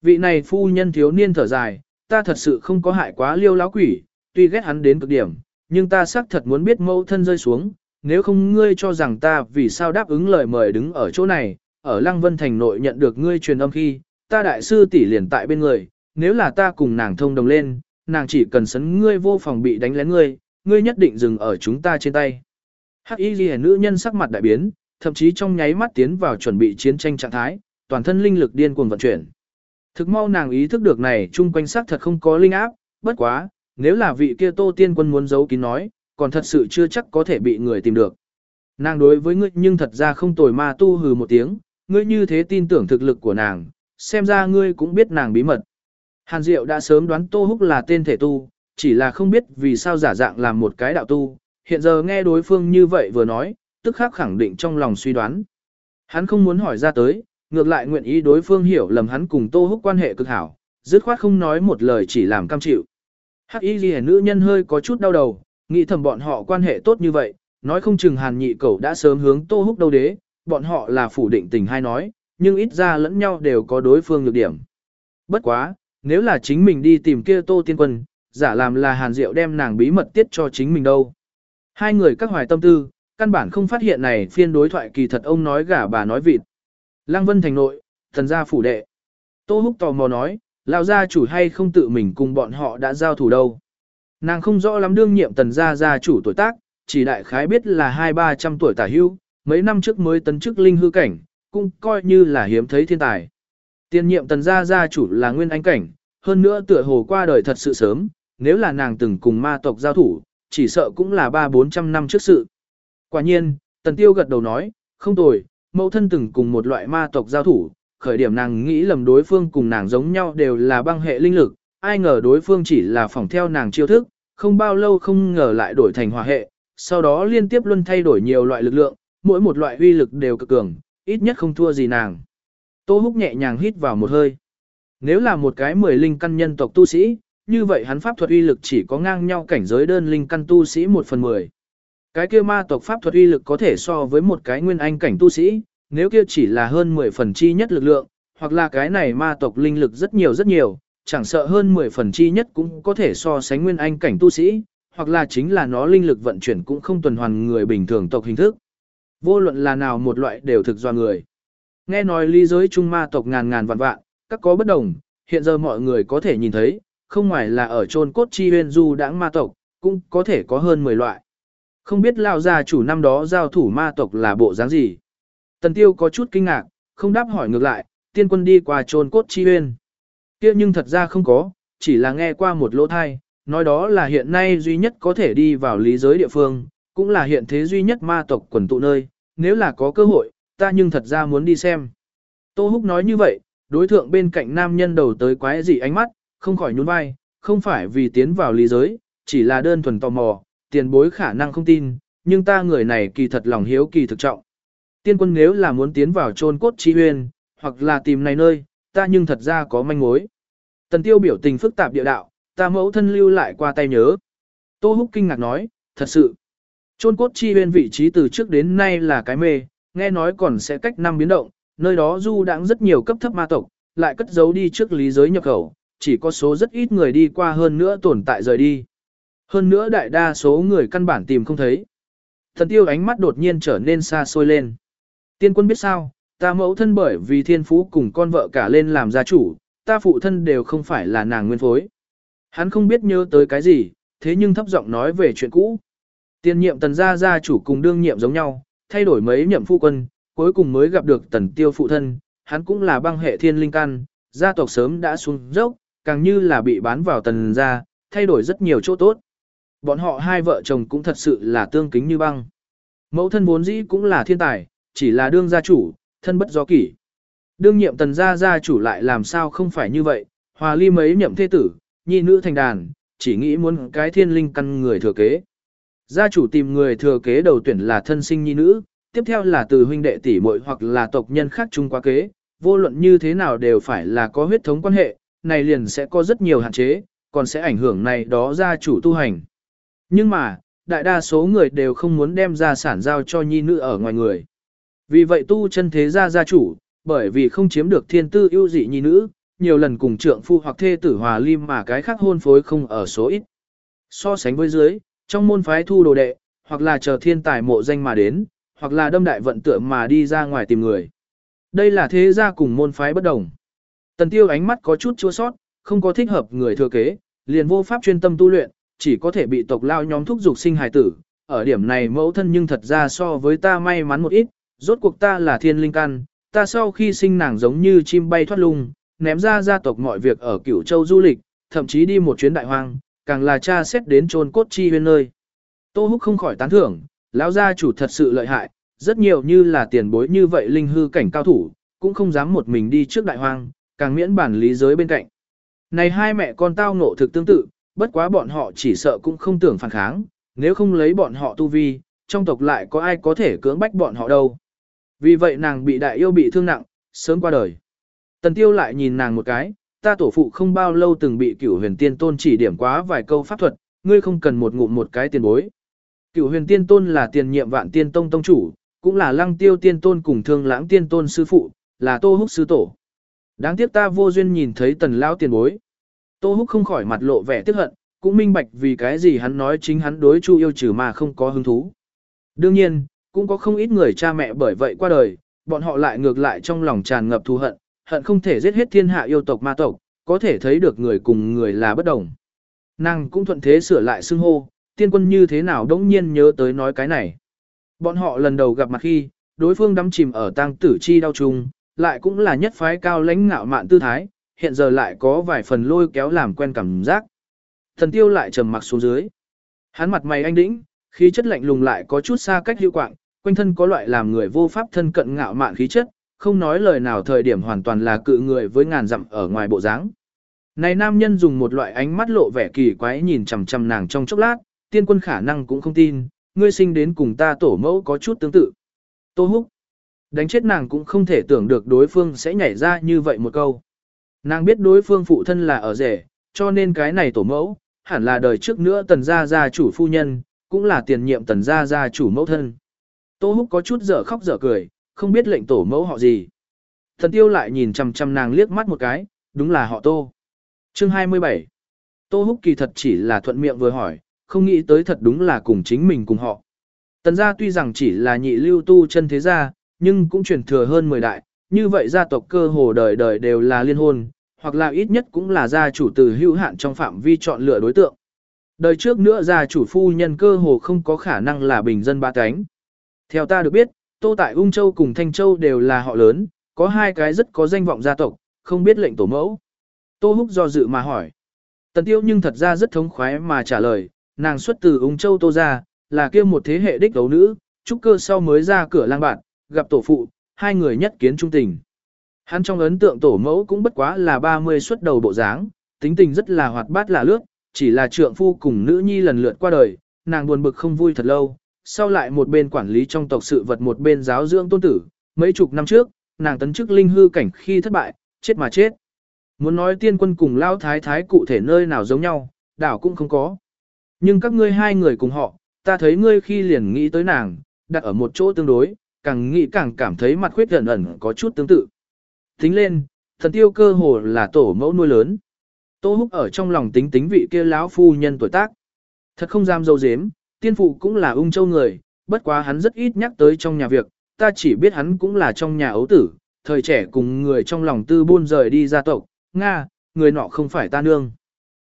A: Vị này phu nhân thiếu niên thở dài, ta thật sự không có hại quá liêu lão quỷ, tuy ghét hắn đến cực điểm, nhưng ta xác thật muốn biết mẫu thân rơi xuống, nếu không ngươi cho rằng ta vì sao đáp ứng lời mời đứng ở chỗ này, ở Lăng Vân Thành nội nhận được ngươi truyền âm khi, ta đại sư tỷ liền tại bên người, nếu là ta cùng nàng thông đồng lên, nàng chỉ cần sấn ngươi vô phòng bị đánh lén ngươi, ngươi nhất định dừng ở chúng ta trên tay. Hắc y ghi nữ nhân sắc mặt đại biến, thậm chí trong nháy mắt tiến vào chuẩn bị chiến tranh trạng thái, toàn thân linh lực điên cuồng vận chuyển. Thực mau nàng ý thức được này chung quanh sắc thật không có linh áp, bất quá, nếu là vị kia tô tiên quân muốn giấu kín nói, còn thật sự chưa chắc có thể bị người tìm được. Nàng đối với ngươi nhưng thật ra không tồi ma tu hừ một tiếng, ngươi như thế tin tưởng thực lực của nàng, xem ra ngươi cũng biết nàng bí mật. Hàn Diệu đã sớm đoán Tô Húc là tên thể tu, chỉ là không biết vì sao giả dạng làm một cái đạo tu, hiện giờ nghe đối phương như vậy vừa nói, tức khắc khẳng định trong lòng suy đoán. Hắn không muốn hỏi ra tới, ngược lại nguyện ý đối phương hiểu lầm hắn cùng Tô Húc quan hệ cực hảo, dứt khoát không nói một lời chỉ làm cam chịu. Hắc y Liễu nữ nhân hơi có chút đau đầu, nghĩ thầm bọn họ quan hệ tốt như vậy, nói không chừng hàn nhị cẩu đã sớm hướng Tô Húc đâu đế, bọn họ là phủ định tình hay nói, nhưng ít ra lẫn nhau đều có đối phương nhược điểm. Bất quá, nếu là chính mình đi tìm kia Tô Tiên Quân, giả làm là hàn diệu đem nàng bí mật tiết cho chính mình đâu. Hai người các hoài tâm tư, căn bản không phát hiện này phiên đối thoại kỳ thật ông nói gả bà nói vịt. Lăng Vân thành nội, thần gia phủ đệ. Tô Húc tò mò nói, lão gia chủ hay không tự mình cùng bọn họ đã giao thủ đâu. Nàng không rõ lắm đương nhiệm tần gia gia chủ tuổi tác, chỉ đại khái biết là hai ba trăm tuổi tả hưu, mấy năm trước mới tấn chức linh hư cảnh, cũng coi như là hiếm thấy thiên tài. Tiên nhiệm tần gia gia chủ là nguyên anh cảnh, hơn nữa tựa hồ qua đời thật sự sớm, nếu là nàng từng cùng ma tộc giao thủ, chỉ sợ cũng là ba bốn trăm năm trước sự. Quả nhiên, tần tiêu gật đầu nói, không tồi, mẫu thân từng cùng một loại ma tộc giao thủ, khởi điểm nàng nghĩ lầm đối phương cùng nàng giống nhau đều là băng hệ linh lực, ai ngờ đối phương chỉ là phỏng theo nàng chiêu thức, không bao lâu không ngờ lại đổi thành hỏa hệ, sau đó liên tiếp luân thay đổi nhiều loại lực lượng, mỗi một loại uy lực đều cực cường, ít nhất không thua gì nàng. Tô Húc nhẹ nhàng hít vào một hơi. Nếu là một cái mười linh căn nhân tộc tu sĩ, như vậy hắn pháp thuật uy lực chỉ có ngang nhau cảnh giới đơn linh căn tu sĩ một phần mười. Cái kia ma tộc pháp thuật uy lực có thể so với một cái nguyên anh cảnh tu sĩ, nếu kia chỉ là hơn 10 phần chi nhất lực lượng, hoặc là cái này ma tộc linh lực rất nhiều rất nhiều, chẳng sợ hơn 10 phần chi nhất cũng có thể so sánh nguyên anh cảnh tu sĩ, hoặc là chính là nó linh lực vận chuyển cũng không tuần hoàn người bình thường tộc hình thức. Vô luận là nào một loại đều thực do người. Nghe nói ly giới trung ma tộc ngàn ngàn vạn vạn, các có bất đồng, hiện giờ mọi người có thể nhìn thấy, không ngoài là ở chôn cốt chi huyên du đãng ma tộc, cũng có thể có hơn 10 loại. Không biết lao gia chủ năm đó giao thủ ma tộc là bộ dáng gì. Tần tiêu có chút kinh ngạc, không đáp hỏi ngược lại, tiên quân đi qua chôn cốt chi huyên. kia nhưng thật ra không có, chỉ là nghe qua một lỗ thai, nói đó là hiện nay duy nhất có thể đi vào lý giới địa phương, cũng là hiện thế duy nhất ma tộc quần tụ nơi, nếu là có cơ hội, ta nhưng thật ra muốn đi xem. Tô Húc nói như vậy, đối thượng bên cạnh nam nhân đầu tới quái dị ánh mắt, không khỏi nhún vai, không phải vì tiến vào lý giới, chỉ là đơn thuần tò mò, tiền bối khả năng không tin, nhưng ta người này kỳ thật lòng hiếu kỳ thực trọng. Tiên quân nếu là muốn tiến vào trôn cốt chi huyền hoặc là tìm này nơi, ta nhưng thật ra có manh mối. Tần tiêu biểu tình phức tạp địa đạo, ta mẫu thân lưu lại qua tay nhớ. Tô Húc kinh ngạc nói, thật sự. Chôn cốt chi huyên vị trí từ trước đến nay là cái mê, nghe nói còn sẽ cách năm biến động, nơi đó du đãng rất nhiều cấp thấp ma tộc, lại cất giấu đi trước lý giới nhập khẩu, chỉ có số rất ít người đi qua hơn nữa tồn tại rời đi. Hơn nữa đại đa số người căn bản tìm không thấy. Thần tiêu ánh mắt đột nhiên trở nên xa xôi lên. Tiên quân biết sao, ta mẫu thân bởi vì thiên phú cùng con vợ cả lên làm gia chủ, ta phụ thân đều không phải là nàng nguyên phối. Hắn không biết nhớ tới cái gì, thế nhưng thấp giọng nói về chuyện cũ. Tiên nhiệm tần gia gia chủ cùng đương nhiệm giống nhau, thay đổi mấy nhậm phu quân, cuối cùng mới gặp được tần tiêu phụ thân, hắn cũng là băng hệ thiên linh căn, gia tộc sớm đã xuống dốc, càng như là bị bán vào tần gia, thay đổi rất nhiều chỗ tốt. Bọn họ hai vợ chồng cũng thật sự là tương kính như băng. Mẫu thân vốn dĩ cũng là thiên tài, chỉ là đương gia chủ, thân bất do kỷ. Đương nhiệm tần gia gia chủ lại làm sao không phải như vậy, hòa ly mấy nhậm thế tử, nhi nữ thành đàn, chỉ nghĩ muốn cái thiên linh căn người thừa kế. Gia chủ tìm người thừa kế đầu tuyển là thân sinh nhi nữ, tiếp theo là từ huynh đệ tỷ muội hoặc là tộc nhân khác chung quá kế, vô luận như thế nào đều phải là có huyết thống quan hệ, này liền sẽ có rất nhiều hạn chế, còn sẽ ảnh hưởng này đó gia chủ tu hành. Nhưng mà, đại đa số người đều không muốn đem gia sản giao cho nhi nữ ở ngoài người. Vì vậy tu chân thế gia gia chủ, bởi vì không chiếm được thiên tư ưu dị nhi nữ, nhiều lần cùng trượng phu hoặc thê tử hòa lim mà cái khác hôn phối không ở số ít. So sánh với dưới, trong môn phái thu đồ đệ, hoặc là chờ thiên tài mộ danh mà đến, hoặc là đâm đại vận tượng mà đi ra ngoài tìm người. Đây là thế gia cùng môn phái bất đồng. Tần tiêu ánh mắt có chút chua sót, không có thích hợp người thừa kế, liền vô pháp chuyên tâm tu luyện, chỉ có thể bị tộc lao nhóm thúc dục sinh hài tử. Ở điểm này mẫu thân nhưng thật ra so với ta may mắn một ít, rốt cuộc ta là thiên linh căn, ta sau khi sinh nàng giống như chim bay thoát lung, ném ra gia tộc mọi việc ở cửu châu du lịch, thậm chí đi một chuyến đại hoang, càng là cha xét đến trôn cốt chi huyên nơi. Tô Húc không khỏi tán thưởng, lão gia chủ thật sự lợi hại, rất nhiều như là tiền bối như vậy linh hư cảnh cao thủ, cũng không dám một mình đi trước đại hoang, càng miễn bản lý giới bên cạnh. Này hai mẹ con tao ngộ thực tương tự, bất quá bọn họ chỉ sợ cũng không tưởng phản kháng, nếu không lấy bọn họ tu vi, trong tộc lại có ai có thể cưỡng bách bọn họ đâu. Vì vậy nàng bị đại yêu bị thương nặng, sớm qua đời. Tần tiêu lại nhìn nàng một cái, ta tổ phụ không bao lâu từng bị cửu huyền tiên tôn chỉ điểm quá vài câu pháp thuật, ngươi không cần một ngụm một cái tiền bối. Cửu huyền tiên tôn là tiền nhiệm vạn tiên tông tông chủ, cũng là lăng tiêu tiên tôn cùng thương lãng tiên tôn sư phụ, là tô húc sư tổ. Đáng tiếc ta vô duyên nhìn thấy tần lão tiền bối. Tô húc không khỏi mặt lộ vẻ tiếc hận, cũng minh bạch vì cái gì hắn nói chính hắn đối chu yêu trừ mà không có hứng thú. Đương nhiên, cũng có không ít người cha mẹ bởi vậy qua đời, bọn họ lại ngược lại trong lòng tràn ngập thù hận, hận không thể giết hết thiên hạ yêu tộc ma tộc, có thể thấy được người cùng người là bất đồng. Nàng cũng thuận thế sửa lại xưng hô, tiên quân như thế nào đống nhiên nhớ tới nói cái này. Bọn họ lần đầu gặp mặt khi, đối phương đắm chìm ở tang tử chi đau chung, lại cũng là nhất phái cao lãnh ngạo mạn tư thái, hiện giờ lại có vài phần lôi kéo làm quen cảm giác. Thần tiêu lại trầm mặc xuống dưới. Hắn mặt mày anh đĩnh, khí chất lạnh lùng lại có chút xa cách hữu quạng, quanh thân có loại làm người vô pháp thân cận ngạo mạn khí chất, không nói lời nào thời điểm hoàn toàn là cự người với ngàn dặm ở ngoài bộ dáng. Này nam nhân dùng một loại ánh mắt lộ vẻ kỳ quái nhìn chằm chằm nàng trong chốc lát, tiên quân khả năng cũng không tin, ngươi sinh đến cùng ta tổ mẫu có chút tương tự. Tô húc, đánh chết nàng cũng không thể tưởng được đối phương sẽ nhảy ra như vậy một câu. Nàng biết đối phương phụ thân là ở rể, cho nên cái này tổ mẫu, hẳn là đời trước nữa tần gia gia chủ phu nhân, cũng là tiền nhiệm tần gia gia chủ mẫu thân. Tô húc có chút dở khóc dở cười, không biết lệnh tổ mẫu họ gì. Thần tiêu lại nhìn chằm chằm nàng liếc mắt một cái, đúng là họ tô. Chương 27 Tô húc kỳ thật chỉ là thuận miệng vừa hỏi, không nghĩ tới thật đúng là cùng chính mình cùng họ. Tần gia tuy rằng chỉ là nhị lưu tu chân thế gia, nhưng cũng truyền thừa hơn 10 đại, như vậy gia tộc cơ hồ đời đời đều là liên hôn, hoặc là ít nhất cũng là gia chủ từ hữu hạn trong phạm vi chọn lựa đối tượng. Đời trước nữa gia chủ phu nhân cơ hồ không có khả năng là bình dân ba cánh. Theo ta được biết, Tô tại Ung Châu cùng Thanh Châu đều là họ lớn, có hai cái rất có danh vọng gia tộc, không biết lệnh tổ mẫu. Tô Húc do dự mà hỏi. Tần Tiêu nhưng thật ra rất thống khoái mà trả lời, nàng xuất từ Ung Châu Tô ra, là kia một thế hệ đích đấu nữ, trúc cơ sau mới ra cửa lang bạn, gặp tổ phụ, hai người nhất kiến trung tình. Hắn trong ấn tượng tổ mẫu cũng bất quá là 30 xuất đầu bộ dáng, tính tình rất là hoạt bát là lướt, chỉ là trượng phu cùng nữ nhi lần lượt qua đời, nàng buồn bực không vui thật lâu, sau lại một bên quản lý trong tộc sự vật một bên giáo dưỡng tôn tử, mấy chục năm trước, nàng tấn chức linh hư cảnh khi thất bại, chết mà chết. Muốn nói tiên quân cùng lao thái thái cụ thể nơi nào giống nhau, đảo cũng không có. Nhưng các ngươi hai người cùng họ, ta thấy ngươi khi liền nghĩ tới nàng, đặt ở một chỗ tương đối, càng nghĩ càng cảm thấy mặt khuyết gần ẩn có chút tương tự. Tính lên, thần tiêu cơ hồ là tổ mẫu nuôi lớn. Tô húc ở trong lòng tính tính vị kia lão phu nhân tuổi tác. Thật không dám dâu dếm, tiên phụ cũng là ung châu người, bất quá hắn rất ít nhắc tới trong nhà việc, ta chỉ biết hắn cũng là trong nhà ấu tử, thời trẻ cùng người trong lòng tư buôn rời đi gia tộc, Nga, người nọ không phải ta nương.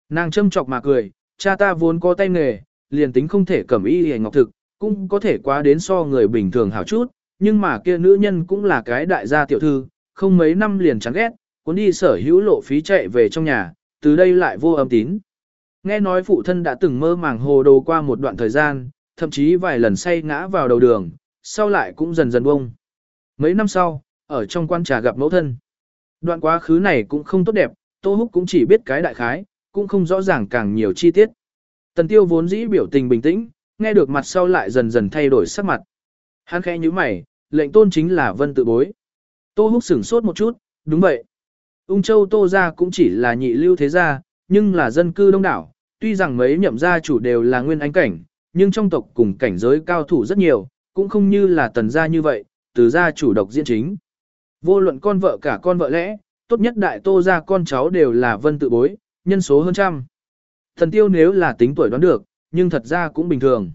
A: Nàng châm chọc mà cười, cha ta vốn có tay nghề, liền tính không thể cẩm y hề ngọc thực, cũng có thể quá đến so người bình thường hảo chút, nhưng mà kia nữ nhân cũng là cái đại gia tiểu thư, không mấy năm liền chán ghét, cuốn đi sở hữu lộ phí chạy về trong nhà, từ đây lại vô âm tín. Nghe nói phụ thân đã từng mơ màng hồ đồ qua một đoạn thời gian, thậm chí vài lần say ngã vào đầu đường, sau lại cũng dần dần bông. Mấy năm sau, ở trong quan trà gặp mẫu thân. Đoạn quá khứ này cũng không tốt đẹp, Tô Húc cũng chỉ biết cái đại khái, cũng không rõ ràng càng nhiều chi tiết. Tần tiêu vốn dĩ biểu tình bình tĩnh, nghe được mặt sau lại dần dần thay đổi sắc mặt. Hắn khẽ như mày, lệnh tôn chính là vân tự bối. Tô Húc sửng sốt một chút, đúng vậy. Ung Châu Tô gia cũng chỉ là nhị lưu thế gia, nhưng là dân cư đông đảo, tuy rằng mấy nhậm gia chủ đều là nguyên ánh cảnh, nhưng trong tộc cùng cảnh giới cao thủ rất nhiều, cũng không như là tần gia như vậy, từ gia chủ độc diễn chính. Vô luận con vợ cả con vợ lẽ, tốt nhất đại tô gia con cháu đều là vân tự bối, nhân số hơn trăm. Thần tiêu nếu là tính tuổi đoán được, nhưng thật ra cũng bình thường.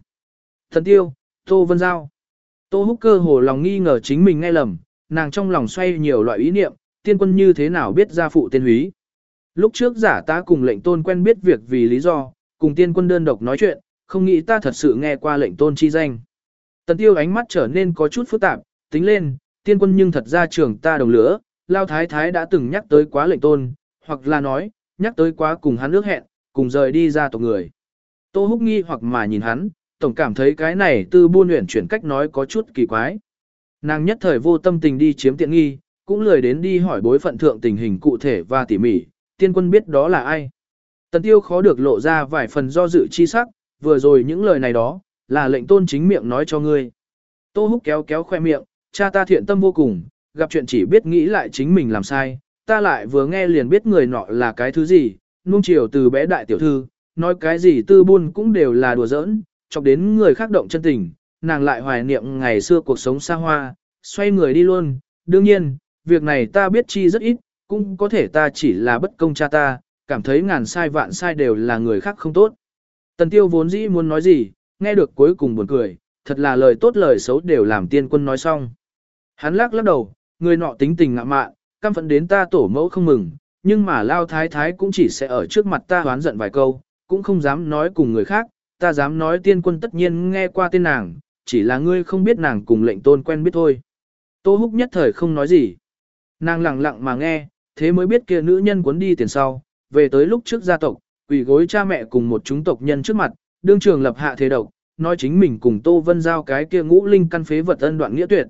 A: Thần tiêu, tô vân giao. Tô húc cơ hồ lòng nghi ngờ chính mình nghe lầm, nàng trong lòng xoay nhiều loại ý niệm, tiên quân như thế nào biết gia phụ tên húy. Lúc trước giả ta cùng lệnh tôn quen biết việc vì lý do, cùng tiên quân đơn độc nói chuyện, không nghĩ ta thật sự nghe qua lệnh tôn chi danh. Tần tiêu ánh mắt trở nên có chút phức tạp, tính lên, tiên quân nhưng thật ra trường ta đồng lửa, lao thái thái đã từng nhắc tới quá lệnh tôn, hoặc là nói, nhắc tới quá cùng hắn ước hẹn, cùng rời đi ra tộc người. Tô húc nghi hoặc mà nhìn hắn, tổng cảm thấy cái này tư buôn luyện chuyển cách nói có chút kỳ quái. Nàng nhất thời vô tâm tình đi chiếm tiện nghi, cũng lười đến đi hỏi bối phận thượng tình hình cụ thể và tỉ mỉ, tiên quân biết đó là ai. Tần tiêu khó được lộ ra vài phần do dự chi sắc, vừa rồi những lời này đó, là lệnh tôn chính miệng nói cho ngươi. Tô húc kéo kéo khoe miệng, cha ta thiện tâm vô cùng, gặp chuyện chỉ biết nghĩ lại chính mình làm sai, ta lại vừa nghe liền biết người nọ là cái thứ gì, nuông chiều từ bé đại tiểu thư, nói cái gì tư buôn cũng đều là đùa giỡn, chọc đến người khác động chân tình, nàng lại hoài niệm ngày xưa cuộc sống xa hoa, xoay người đi luôn, đương nhiên, việc này ta biết chi rất ít, cũng có thể ta chỉ là bất công cha ta, cảm thấy ngàn sai vạn sai đều là người khác không tốt. Tần tiêu vốn dĩ muốn nói gì, nghe được cuối cùng buồn cười, thật là lời tốt lời xấu đều làm tiên quân nói xong. Hắn lắc lắc đầu, người nọ tính tình ngạ mạn, căm phẫn đến ta tổ mẫu không mừng, nhưng mà lao thái thái cũng chỉ sẽ ở trước mặt ta hoán giận vài câu, cũng không dám nói cùng người khác, ta dám nói tiên quân tất nhiên nghe qua tên nàng, chỉ là ngươi không biết nàng cùng lệnh tôn quen biết thôi. Tô húc nhất thời không nói gì. Nàng lặng lặng mà nghe, thế mới biết kia nữ nhân cuốn đi tiền sau, về tới lúc trước gia tộc, quỷ gối cha mẹ cùng một chúng tộc nhân trước mặt, đương trường lập hạ thế độc, nói chính mình cùng Tô Vân Giao cái kia ngũ linh căn phế vật ân đoạn nghĩa tuyệt.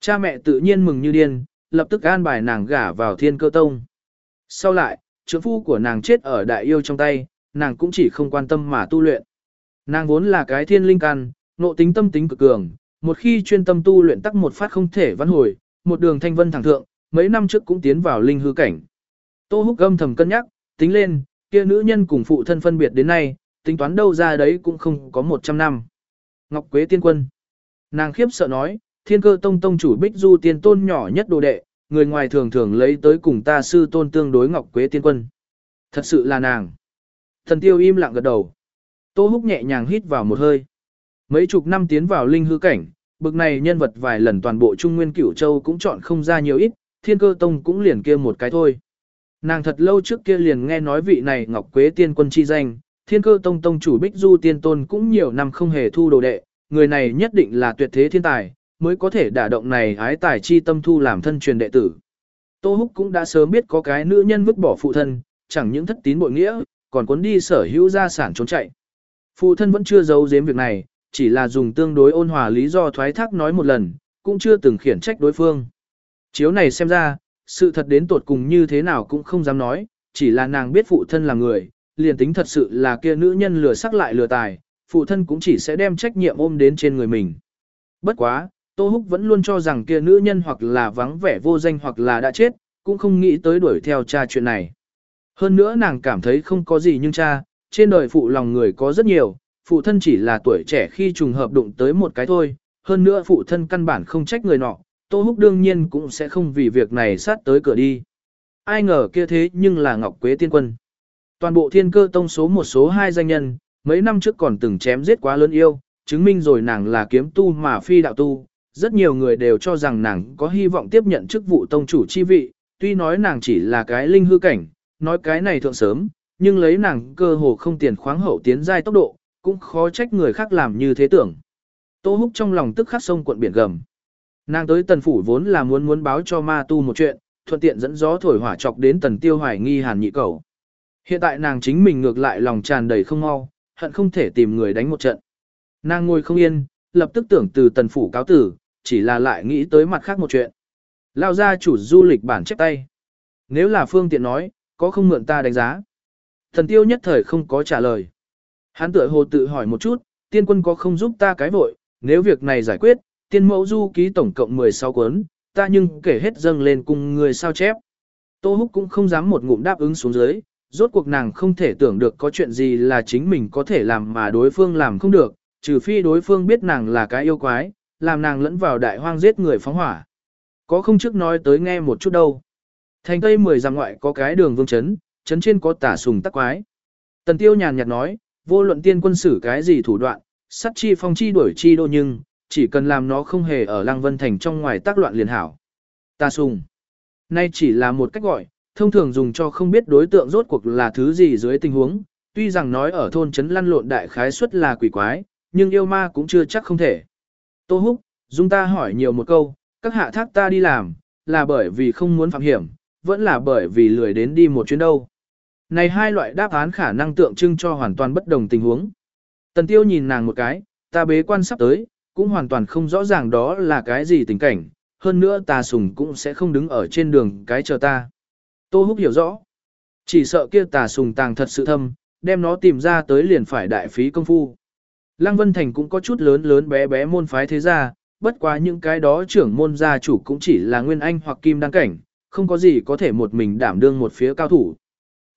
A: Cha mẹ tự nhiên mừng như điên, lập tức an bài nàng gả vào thiên cơ tông. Sau lại, trưởng phu của nàng chết ở đại yêu trong tay, nàng cũng chỉ không quan tâm mà tu luyện. Nàng vốn là cái thiên linh căn, nộ tính tâm tính cực cường, một khi chuyên tâm tu luyện tắc một phát không thể vãn hồi, một đường thanh vân thẳng thượng, mấy năm trước cũng tiến vào linh hư cảnh. Tô Húc âm thầm cân nhắc, tính lên, kia nữ nhân cùng phụ thân phân biệt đến nay, tính toán đâu ra đấy cũng không có 100 năm. Ngọc Quế Tiên Quân. Nàng khiếp sợ nói, thiên cơ tông tông chủ Bích Du tiên tôn nhỏ nhất đồ đệ, người ngoài thường thường lấy tới cùng ta sư tôn tương đối Ngọc Quế Tiên Quân. Thật sự là nàng. Thần tiêu im lặng gật đầu. Tô Húc nhẹ nhàng hít vào một hơi. Mấy chục năm tiến vào linh hư cảnh, bực này nhân vật vài lần toàn bộ Trung Nguyên Cửu Châu cũng chọn không ra nhiều ít, thiên cơ tông cũng liền kia một cái thôi. Nàng thật lâu trước kia liền nghe nói vị này Ngọc Quế Tiên Quân chi danh, thiên cơ tông tông chủ Bích Du Tiên Tôn cũng nhiều năm không hề thu đồ đệ, người này nhất định là tuyệt thế thiên tài, mới có thể đả động này ái tài chi tâm thu làm thân truyền đệ tử. Tô Húc cũng đã sớm biết có cái nữ nhân vứt bỏ phụ thân, chẳng những thất tín bội nghĩa, còn cuốn đi sở hữu gia sản trốn chạy. Phụ thân vẫn chưa giấu giếm việc này, chỉ là dùng tương đối ôn hòa lý do thoái thác nói một lần, cũng chưa từng khiển trách đối phương. Chiếu này xem ra, sự thật đến tột cùng như thế nào cũng không dám nói, chỉ là nàng biết phụ thân là người, liền tính thật sự là kia nữ nhân lừa sắc lại lừa tài, phụ thân cũng chỉ sẽ đem trách nhiệm ôm đến trên người mình. Bất quá, Tô Húc vẫn luôn cho rằng kia nữ nhân hoặc là vắng vẻ vô danh hoặc là đã chết, cũng không nghĩ tới đuổi theo cha chuyện này. Hơn nữa nàng cảm thấy không có gì nhưng cha, trên đời phụ lòng người có rất nhiều, phụ thân chỉ là tuổi trẻ khi trùng hợp đụng tới một cái thôi, hơn nữa phụ thân căn bản không trách người nọ, Tô Húc đương nhiên cũng sẽ không vì việc này sát tới cửa đi. Ai ngờ kia thế nhưng là Ngọc Quế Tiên Quân. Toàn bộ thiên cơ tông số một số hai danh nhân, mấy năm trước còn từng chém giết quá lớn yêu, chứng minh rồi nàng là kiếm tu mà phi đạo tu. Rất nhiều người đều cho rằng nàng có hy vọng tiếp nhận chức vụ tông chủ chi vị, tuy nói nàng chỉ là cái linh hư cảnh, nói cái này thượng sớm, nhưng lấy nàng cơ hồ không tiền khoáng hậu tiến giai tốc độ, cũng khó trách người khác làm như thế tưởng. Tô Húc trong lòng tức khắc sông cuộn biển gầm. Nàng tới tần phủ vốn là muốn muốn báo cho ma tu một chuyện, thuận tiện dẫn gió thổi hỏa chọc đến tần tiêu hoài nghi hàn nhị cầu. Hiện tại nàng chính mình ngược lại lòng tràn đầy không mau, hận không thể tìm người đánh một trận. Nàng ngồi không yên, lập tức tưởng từ tần phủ cáo tử, chỉ là lại nghĩ tới mặt khác một chuyện. Lao ra chủ du lịch bản chép tay. Nếu là phương tiện nói, có không mượn ta đánh giá. Thần tiêu nhất thời không có trả lời. Hắn tựa hồ tự hỏi một chút, tiên quân có không giúp ta cái vội, nếu việc này giải quyết, tiên mẫu du ký tổng cộng 16 cuốn, ta nhưng kể hết dâng lên cùng người sao chép. Tô Húc cũng không dám một ngụm đáp ứng xuống dưới, rốt cuộc nàng không thể tưởng được có chuyện gì là chính mình có thể làm mà đối phương làm không được, trừ phi đối phương biết nàng là cái yêu quái, làm nàng lẫn vào đại hoang giết người phóng hỏa. Có không trước nói tới nghe một chút đâu. Thành Tây mười dặm ngoại có cái đường vương chấn, chấn trên có tả sùng tắc quái. Tần Tiêu nhàn nhạt nói, vô luận tiên quân sử cái gì thủ đoạn, sắt chi phong chi đuổi chi đô nhưng, chỉ cần làm nó không hề ở Lăng Vân Thành trong ngoài tác loạn liền hảo. Ta sùng. Nay chỉ là một cách gọi, thông thường dùng cho không biết đối tượng rốt cuộc là thứ gì dưới tình huống, tuy rằng nói ở thôn trấn lăn lộn đại khái suất là quỷ quái, nhưng yêu ma cũng chưa chắc không thể. Tô Húc, dung ta hỏi nhiều một câu, các hạ thác ta đi làm, là bởi vì không muốn phạm hiểm, vẫn là bởi vì lười đến đi một chuyến đâu. Này hai loại đáp án khả năng tượng trưng cho hoàn toàn bất đồng tình huống. Tần tiêu nhìn nàng một cái, ta bế quan sắp tới, cũng hoàn toàn không rõ ràng đó là cái gì tình cảnh, hơn nữa ta sùng cũng sẽ không đứng ở trên đường cái chờ ta. Tô Húc hiểu rõ. Chỉ sợ kia tà sùng tàng thật sự thâm, đem nó tìm ra tới liền phải đại phí công phu. Lăng Vân Thành cũng có chút lớn lớn bé bé môn phái thế gia, bất quá những cái đó trưởng môn gia chủ cũng chỉ là nguyên anh hoặc kim đăng cảnh, không có gì có thể một mình đảm đương một phía cao thủ.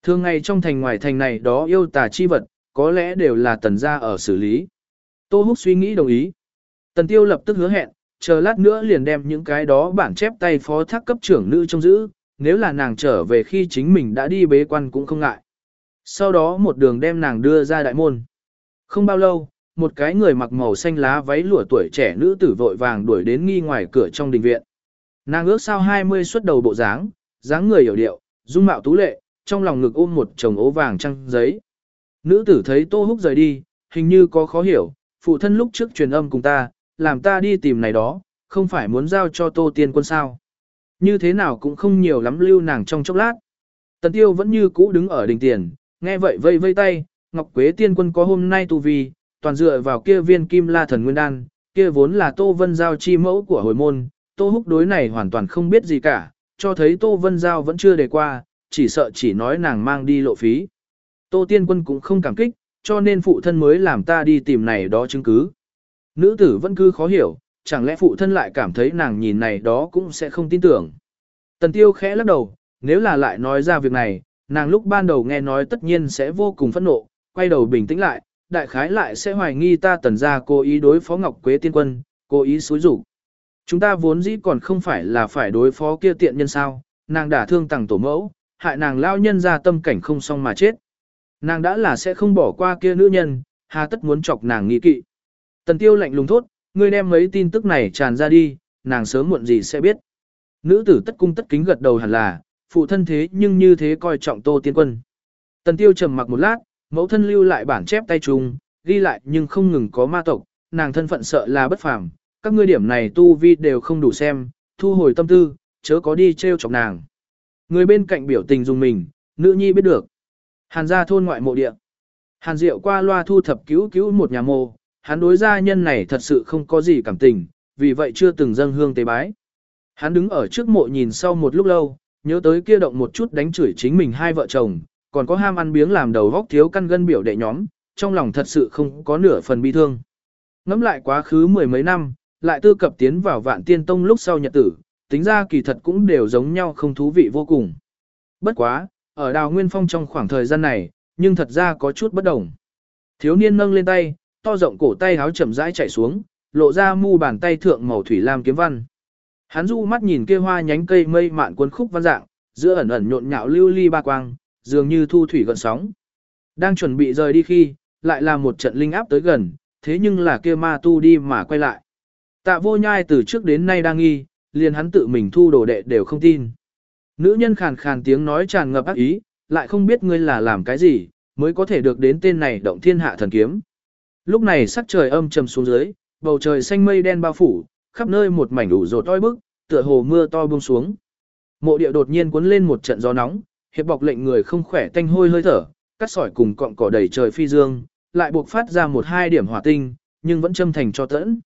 A: Thường ngày trong thành ngoài thành này đó yêu tà chi vật, có lẽ đều là tần gia ở xử lý. Tô Húc suy nghĩ đồng ý. Tần Tiêu lập tức hứa hẹn, chờ lát nữa liền đem những cái đó bản chép tay phó thác cấp trưởng nữ trông giữ, nếu là nàng trở về khi chính mình đã đi bế quan cũng không ngại. Sau đó một đường đem nàng đưa ra đại môn. Không bao lâu, một cái người mặc màu xanh lá váy lụa tuổi trẻ nữ tử vội vàng đuổi đến nghi ngoài cửa trong đình viện. Nàng ước sao 20 xuất đầu bộ dáng, dáng người hiểu điệu, dung mạo tú lệ, trong lòng ngực ôm một chồng ố vàng trăng giấy. Nữ tử thấy Tô Húc rời đi, hình như có khó hiểu, phụ thân lúc trước truyền âm cùng ta, làm ta đi tìm này đó, không phải muốn giao cho Tô Tiên quân sao. Như thế nào cũng không nhiều lắm lưu nàng trong chốc lát. Tần Tiêu vẫn như cũ đứng ở đỉnh tiền, nghe vậy vây vây tay, Ngọc Quế Tiên quân có hôm nay tu vi, toàn dựa vào kia viên kim la thần nguyên đan, kia vốn là Tô Vân Giao chi mẫu của hồi môn, Tô Húc đối này hoàn toàn không biết gì cả, cho thấy Tô Vân Giao vẫn chưa đề qua, chỉ sợ chỉ nói nàng mang đi lộ phí. Tô Tiên Quân cũng không cảm kích, cho nên phụ thân mới làm ta đi tìm này đó chứng cứ. Nữ tử vẫn cứ khó hiểu, chẳng lẽ phụ thân lại cảm thấy nàng nhìn này đó cũng sẽ không tin tưởng. Tần Tiêu khẽ lắc đầu, nếu là lại nói ra việc này, nàng lúc ban đầu nghe nói tất nhiên sẽ vô cùng phẫn nộ, quay đầu bình tĩnh lại, đại khái lại sẽ hoài nghi ta tần ra cố ý đối phó Ngọc Quế Tiên Quân, cố ý xúi rủ. Chúng ta vốn dĩ còn không phải là phải đối phó kia tiện nhân sao, nàng đã thương tàng tổ mẫu, hại nàng lao nhân ra tâm cảnh không xong mà chết. Nàng đã là sẽ không bỏ qua kia nữ nhân, hà tất muốn chọc nàng nghi kỵ. Tần tiêu lạnh lùng thốt, ngươi đem mấy tin tức này tràn ra đi, nàng sớm muộn gì sẽ biết. Nữ tử tất cung tất kính gật đầu hẳn là, phụ thân thế nhưng như thế coi trọng tô tiên quân. Tần tiêu trầm mặc một lát, mẫu thân lưu lại bản chép tay trùng, ghi lại nhưng không ngừng có ma tộc, nàng thân phận sợ là bất phàm, các ngươi điểm này tu vi đều không đủ xem, thu hồi tâm tư, chớ có đi treo chọc nàng. Người bên cạnh biểu tình dùng mình, nữ nhi biết được. Hàn gia thôn ngoại mộ địa. Hàn Diệu qua loa thu thập cứu cứu một nhà mộ, hắn đối gia nhân này thật sự không có gì cảm tình, vì vậy chưa từng dâng hương tế bái. Hắn đứng ở trước mộ nhìn sau một lúc lâu, nhớ tới kia động một chút đánh chửi chính mình hai vợ chồng, còn có ham ăn biếng làm đầu vóc thiếu căn gân biểu đệ nhóm, trong lòng thật sự không có nửa phần bi thương. Ngắm lại quá khứ mười mấy năm, lại tư cập tiến vào vạn tiên tông lúc sau nhật tử, tính ra kỳ thật cũng đều giống nhau không thú vị vô cùng. Bất quá, ở đào nguyên phong trong khoảng thời gian này, nhưng thật ra có chút bất đồng. Thiếu niên nâng lên tay, to rộng cổ tay háo chậm rãi chạy xuống, lộ ra mu bàn tay thượng màu thủy lam kiếm văn. Hắn du mắt nhìn kia hoa nhánh cây mây mạn cuốn khúc văn dạng, giữa ẩn ẩn nhộn nhạo lưu ly ba quang, dường như thu thủy gần sóng. Đang chuẩn bị rời đi khi, lại là một trận linh áp tới gần, thế nhưng là kia ma tu đi mà quay lại. Tạ vô nhai từ trước đến nay đang nghi, liền hắn tự mình thu đồ đệ đều không tin. Nữ nhân khàn khàn tiếng nói tràn ngập ác ý, lại không biết ngươi là làm cái gì, mới có thể được đến tên này động thiên hạ thần kiếm. Lúc này sắc trời âm trầm xuống dưới, bầu trời xanh mây đen bao phủ, khắp nơi một mảnh ủ rột oi bức, tựa hồ mưa to buông xuống. Mộ địa đột nhiên cuốn lên một trận gió nóng, hiệp bọc lệnh người không khỏe tanh hôi hơi thở, cắt sỏi cùng cọng cỏ đầy trời phi dương, lại buộc phát ra một hai điểm hỏa tinh, nhưng vẫn châm thành cho tẫn.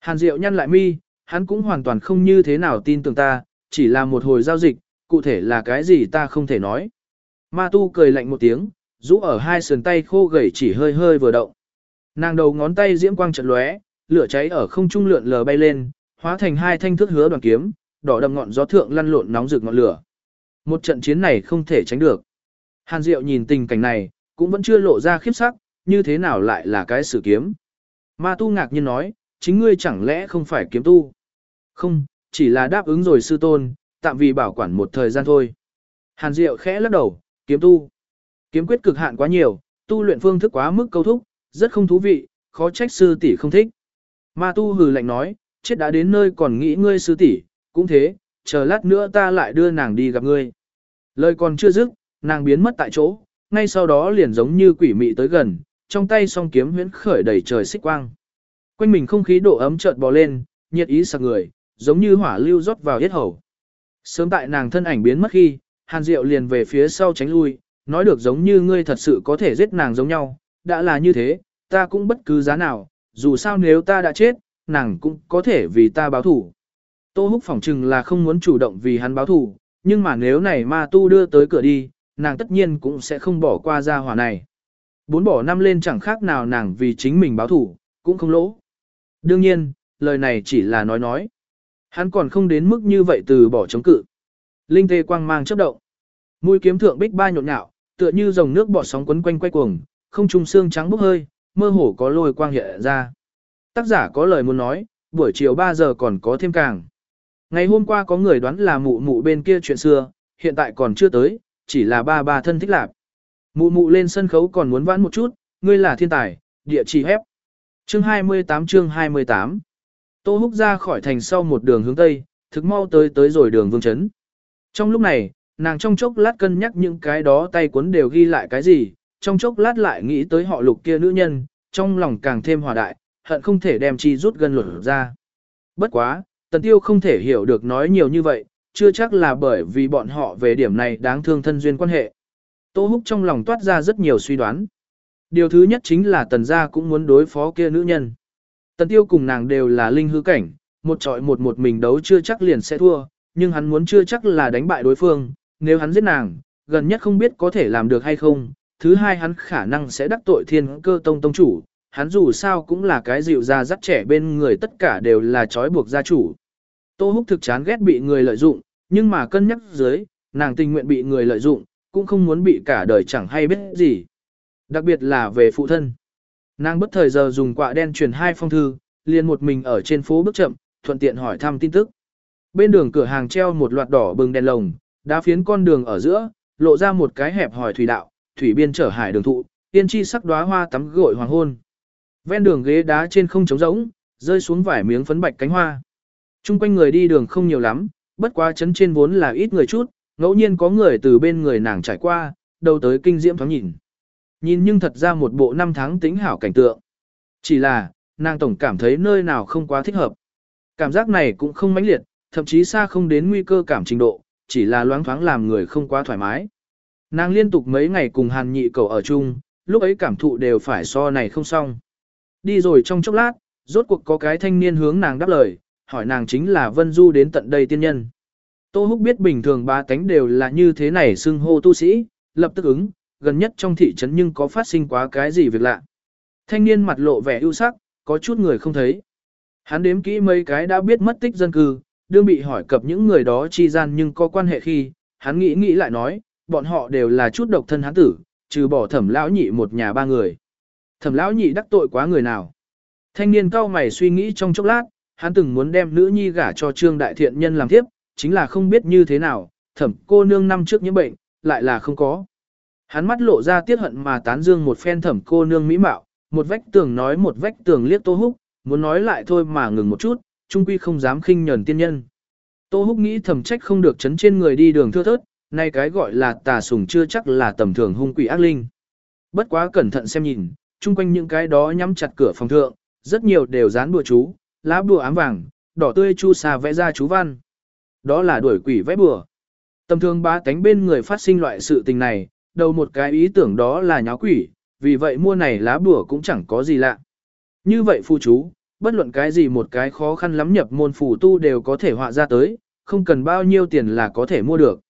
A: Hàn Diệu nhăn lại mi, hắn cũng hoàn toàn không như thế nào tin tưởng ta, chỉ là một hồi giao dịch, cụ thể là cái gì ta không thể nói. Ma tu cười lạnh một tiếng, rũ ở hai sườn tay khô gầy chỉ hơi hơi vừa động. Nàng đầu ngón tay diễm quang trận lóe, lửa cháy ở không trung lượn lờ bay lên, hóa thành hai thanh thước hứa đoàn kiếm, đỏ đậm ngọn gió thượng lăn lộn nóng rực ngọn lửa. Một trận chiến này không thể tránh được. Hàn Diệu nhìn tình cảnh này, cũng vẫn chưa lộ ra khiếp sắc, như thế nào lại là cái sử kiếm. Ma tu ngạc nhiên nói, chính ngươi chẳng lẽ không phải kiếm tu? Không, chỉ là đáp ứng rồi sư tôn, tạm vì bảo quản một thời gian thôi. Hàn Diệu khẽ lắc đầu, kiếm tu. Kiếm quyết cực hạn quá nhiều, tu luyện phương thức quá mức câu thúc, rất không thú vị, khó trách sư tỷ không thích. Ma tu hừ lạnh nói, chết đã đến nơi còn nghĩ ngươi sư tỷ, cũng thế, chờ lát nữa ta lại đưa nàng đi gặp ngươi. Lời còn chưa dứt, nàng biến mất tại chỗ, ngay sau đó liền giống như quỷ mị tới gần, trong tay song kiếm huyễn khởi đầy trời xích quang. Quanh mình không khí độ ấm chợt bò lên, nhiệt ý sặc người, giống như hỏa lưu rót vào yết hầu. Sớm tại nàng thân ảnh biến mất khi, Hàn Diệu liền về phía sau tránh lui, nói được giống như ngươi thật sự có thể giết nàng giống nhau, đã là như thế, ta cũng bất cứ giá nào, dù sao nếu ta đã chết, nàng cũng có thể vì ta báo thủ. Tô Húc phỏng chừng là không muốn chủ động vì hắn báo thủ, nhưng mà nếu này ma tu đưa tới cửa đi, nàng tất nhiên cũng sẽ không bỏ qua gia hỏa này. Bốn bỏ năm lên chẳng khác nào nàng vì chính mình báo thủ, cũng không lỗ. Đương nhiên, lời này chỉ là nói nói. Hắn còn không đến mức như vậy từ bỏ chống cự. Linh tê quang mang chớp động. Mũi kiếm thượng bích ba nhộn nhạo, tựa như dòng nước bọt sóng quấn quanh quay cuồng, không trung xương trắng bốc hơi, mơ hồ có lôi quang hiện ra. Tác giả có lời muốn nói, buổi chiều 3 giờ còn có thêm càng. Ngày hôm qua có người đoán là mụ mụ bên kia chuyện xưa, hiện tại còn chưa tới, chỉ là ba ba thân thích lạc. Mụ mụ lên sân khấu còn muốn vãn một chút, ngươi là thiên tài, địa chỉ hép. Chương 28 chương 28 Tô Húc ra khỏi thành sau một đường hướng Tây, thực mau tới tới rồi đường Vương Trấn. Trong lúc này, nàng trong chốc lát cân nhắc những cái đó tay cuốn đều ghi lại cái gì, trong chốc lát lại nghĩ tới họ lục kia nữ nhân, trong lòng càng thêm hòa đại, hận không thể đem chi rút gần luật ra. Bất quá, tần tiêu không thể hiểu được nói nhiều như vậy, chưa chắc là bởi vì bọn họ về điểm này đáng thương thân duyên quan hệ. Tô Húc trong lòng toát ra rất nhiều suy đoán. Điều thứ nhất chính là tần gia cũng muốn đối phó kia nữ nhân. Tần tiêu cùng nàng đều là linh hư cảnh, một trọi một một mình đấu chưa chắc liền sẽ thua, nhưng hắn muốn chưa chắc là đánh bại đối phương, nếu hắn giết nàng, gần nhất không biết có thể làm được hay không, thứ hai hắn khả năng sẽ đắc tội thiên cơ tông tông chủ, hắn dù sao cũng là cái dịu ra dắt trẻ bên người tất cả đều là trói buộc gia chủ. Tô Húc thực chán ghét bị người lợi dụng, nhưng mà cân nhắc dưới, nàng tình nguyện bị người lợi dụng, cũng không muốn bị cả đời chẳng hay biết gì. Đặc biệt là về phụ thân. Nàng bất thời giờ dùng quạ đen truyền hai phong thư, liền một mình ở trên phố bước chậm, thuận tiện hỏi thăm tin tức. Bên đường cửa hàng treo một loạt đỏ bừng đèn lồng, đá phiến con đường ở giữa, lộ ra một cái hẹp hỏi thủy đạo, thủy biên trở hải đường thụ, tiên chi sắc đóa hoa tắm gội hoàng hôn. Ven đường ghế đá trên không trống rỗng, rơi xuống vài miếng phấn bạch cánh hoa. Trung quanh người đi đường không nhiều lắm, bất quá chấn trên vốn là ít người chút, ngẫu nhiên có người từ bên người nàng trải qua, đầu tới kinh diễm thoáng nhìn. Nhìn nhưng thật ra một bộ năm tháng tính hảo cảnh tượng. Chỉ là, nàng tổng cảm thấy nơi nào không quá thích hợp. Cảm giác này cũng không mãnh liệt, thậm chí xa không đến nguy cơ cảm trình độ, chỉ là loáng thoáng làm người không quá thoải mái. Nàng liên tục mấy ngày cùng hàn nhị cầu ở chung, lúc ấy cảm thụ đều phải so này không xong. Đi rồi trong chốc lát, rốt cuộc có cái thanh niên hướng nàng đáp lời, hỏi nàng chính là Vân Du đến tận đây tiên nhân. Tô Húc biết bình thường ba tánh đều là như thế này xưng hô tu sĩ, lập tức ứng, gần nhất trong thị trấn nhưng có phát sinh quá cái gì việc lạ. Thanh niên mặt lộ vẻ ưu sắc, có chút người không thấy. Hắn đếm kỹ mấy cái đã biết mất tích dân cư, đương bị hỏi cập những người đó chi gian nhưng có quan hệ khi, hắn nghĩ nghĩ lại nói, bọn họ đều là chút độc thân hán tử, trừ bỏ thẩm lão nhị một nhà ba người. Thẩm lão nhị đắc tội quá người nào. Thanh niên cao mày suy nghĩ trong chốc lát, hắn từng muốn đem nữ nhi gả cho trương đại thiện nhân làm tiếp, chính là không biết như thế nào, thẩm cô nương năm trước những bệnh, lại là không có. Hắn mắt lộ ra tiết hận mà tán dương một phen thẩm cô nương mỹ mạo, một vách tường nói một vách tường liếc Tô Húc, muốn nói lại thôi mà ngừng một chút, trung quy không dám khinh nhẫn tiên nhân. Tô Húc nghĩ thẩm trách không được chấn trên người đi đường thưa thớt, nay cái gọi là tà sùng chưa chắc là tầm thường hung quỷ ác linh. Bất quá cẩn thận xem nhìn, chung quanh những cái đó nhắm chặt cửa phòng thượng, rất nhiều đều dán bùa chú, lá bùa ám vàng, đỏ tươi chu sa vẽ ra chú văn. Đó là đuổi quỷ vẽ bùa. Tầm thường ba tánh bên người phát sinh loại sự tình này, đầu một cái ý tưởng đó là nháo quỷ, vì vậy mua này lá bùa cũng chẳng có gì lạ. Như vậy phù chú, bất luận cái gì một cái khó khăn lắm nhập môn phù tu đều có thể họa ra tới, không cần bao nhiêu tiền là có thể mua được.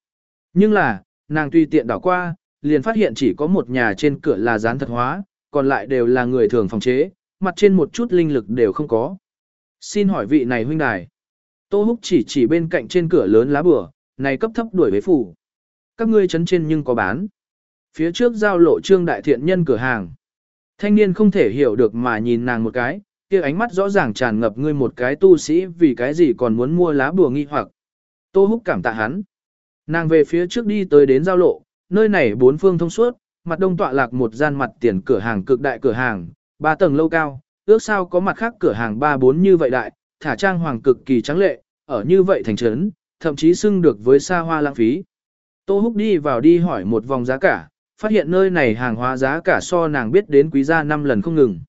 A: Nhưng là, nàng tùy tiện đảo qua, liền phát hiện chỉ có một nhà trên cửa là dán thật hóa, còn lại đều là người thường phòng chế, mặt trên một chút linh lực đều không có. Xin hỏi vị này huynh đài. Tô Húc chỉ chỉ bên cạnh trên cửa lớn lá bửa, này cấp thấp đuổi với phủ. Các ngươi chấn trên nhưng có bán. Phía trước giao lộ trương đại thiện nhân cửa hàng. Thanh niên không thể hiểu được mà nhìn nàng một cái, kia ánh mắt rõ ràng tràn ngập ngươi một cái tu sĩ vì cái gì còn muốn mua lá bùa nghi hoặc. Tô Húc cảm tạ hắn. Nàng về phía trước đi tới đến giao lộ, nơi này bốn phương thông suốt, mặt đông tọa lạc một gian mặt tiền cửa hàng cực đại cửa hàng, ba tầng lâu cao, ước sao có mặt khác cửa hàng ba bốn như vậy đại, thả trang hoàng cực kỳ trắng lệ, ở như vậy thành trấn, thậm chí xưng được với xa hoa lãng phí. Tô Húc đi vào đi hỏi một vòng giá cả, phát hiện nơi này hàng hóa giá cả so nàng biết đến quý gia năm lần không ngừng.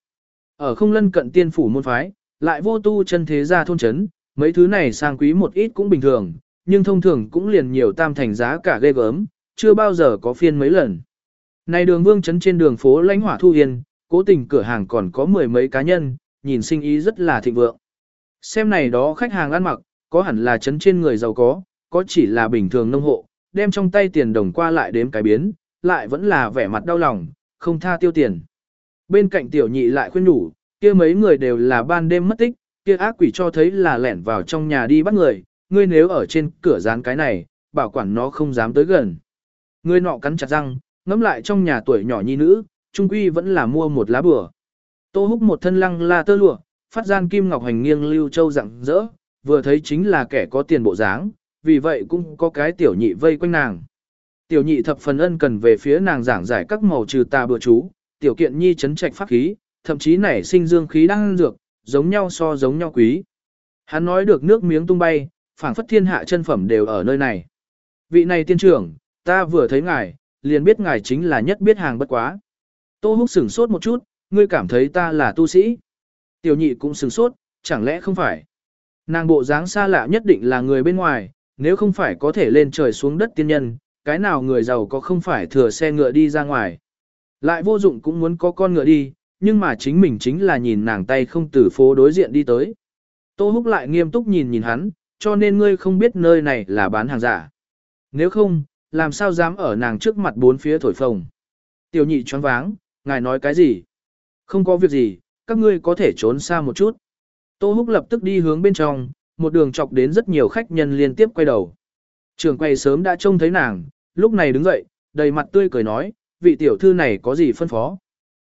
A: Ở không lân cận tiên phủ môn phái, lại vô tu chân thế gia thôn chấn, mấy thứ này sang quý một ít cũng bình thường, nhưng thông thường cũng liền nhiều tam thành giá cả ghê gớm, chưa bao giờ có phiên mấy lần. Này đường vương chấn trên đường phố lãnh hỏa thu yên, cố tình cửa hàng còn có mười mấy cá nhân, nhìn sinh ý rất là thịnh vượng. Xem này đó khách hàng ăn mặc, có hẳn là chấn trên người giàu có, có chỉ là bình thường nông hộ, đem trong tay tiền đồng qua lại đếm cái biến, lại vẫn là vẻ mặt đau lòng, không tha tiêu tiền. Bên cạnh tiểu nhị lại khuyên nhủ, kia mấy người đều là ban đêm mất tích, kia ác quỷ cho thấy là lẻn vào trong nhà đi bắt người, ngươi nếu ở trên cửa dán cái này, bảo quản nó không dám tới gần. Ngươi nọ cắn chặt răng, ngắm lại trong nhà tuổi nhỏ nhi nữ, trung quy vẫn là mua một lá bừa. Tô húc một thân lăng la tơ lụa, phát gian kim ngọc hành nghiêng lưu châu rặng rỡ, vừa thấy chính là kẻ có tiền bộ dáng, vì vậy cũng có cái tiểu nhị vây quanh nàng. Tiểu nhị thập phần ân cần về phía nàng giảng giải các màu trừ tà bừa chú, tiểu kiện nhi chấn trạch pháp khí, thậm chí nảy sinh dương khí đang dược, giống nhau so giống nhau quý. Hắn nói được nước miếng tung bay, phảng phất thiên hạ chân phẩm đều ở nơi này. Vị này tiên trưởng, ta vừa thấy ngài, liền biết ngài chính là nhất biết hàng bất quá. Tô húc sửng sốt một chút, ngươi cảm thấy ta là tu sĩ. Tiểu nhị cũng sửng sốt, chẳng lẽ không phải. Nàng bộ dáng xa lạ nhất định là người bên ngoài, nếu không phải có thể lên trời xuống đất tiên nhân, cái nào người giàu có không phải thừa xe ngựa đi ra ngoài. Lại vô dụng cũng muốn có con ngựa đi, nhưng mà chính mình chính là nhìn nàng tay không từ phố đối diện đi tới. Tô Húc lại nghiêm túc nhìn nhìn hắn, cho nên ngươi không biết nơi này là bán hàng giả. Nếu không, làm sao dám ở nàng trước mặt bốn phía thổi phồng. Tiểu nhị choáng váng, ngài nói cái gì? Không có việc gì, các ngươi có thể trốn xa một chút. Tô Húc lập tức đi hướng bên trong, một đường chọc đến rất nhiều khách nhân liên tiếp quay đầu. Trường quay sớm đã trông thấy nàng, lúc này đứng dậy, đầy mặt tươi cười nói, vị tiểu thư này có gì phân phó.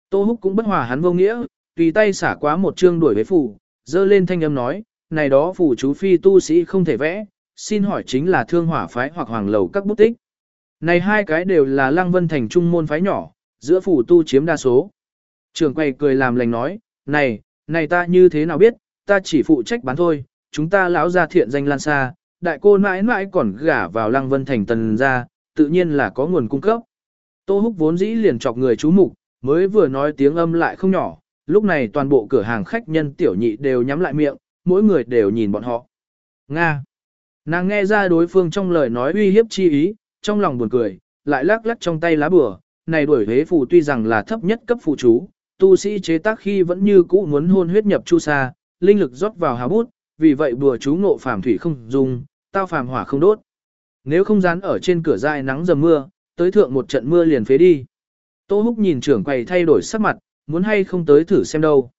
A: Tô Húc cũng bất hòa hắn vô nghĩa, tùy tay xả quá một chương đuổi với phủ, dơ lên thanh âm nói, này đó phủ chú phi tu sĩ không thể vẽ, xin hỏi chính là thương hỏa phái hoặc hoàng lầu các bút tích. Này hai cái đều là lăng vân thành trung môn phái nhỏ, giữa phủ tu chiếm đa số. Trường quầy cười làm lành nói, này, này ta như thế nào biết, ta chỉ phụ trách bán thôi, chúng ta lão gia thiện danh lan xa, đại cô mãi mãi còn gả vào lăng vân thành tần ra, tự nhiên là có nguồn cung cấp. Tô húc vốn dĩ liền chọc người chú mục, mới vừa nói tiếng âm lại không nhỏ, lúc này toàn bộ cửa hàng khách nhân tiểu nhị đều nhắm lại miệng, mỗi người đều nhìn bọn họ. Nga. Nàng nghe ra đối phương trong lời nói uy hiếp chi ý, trong lòng buồn cười, lại lắc lắc trong tay lá bừa, này đuổi hế phù tuy rằng là thấp nhất cấp phụ chú, tu sĩ chế tác khi vẫn như cũ muốn hôn huyết nhập chu sa, linh lực rót vào hào bút, vì vậy bùa chú ngộ phàm thủy không dùng, tao phàm hỏa không đốt. Nếu không dán ở trên cửa dài nắng dầm mưa, tới thượng một trận mưa liền phế đi. Tô Húc nhìn trưởng quầy thay đổi sắc mặt, muốn hay không tới thử xem đâu.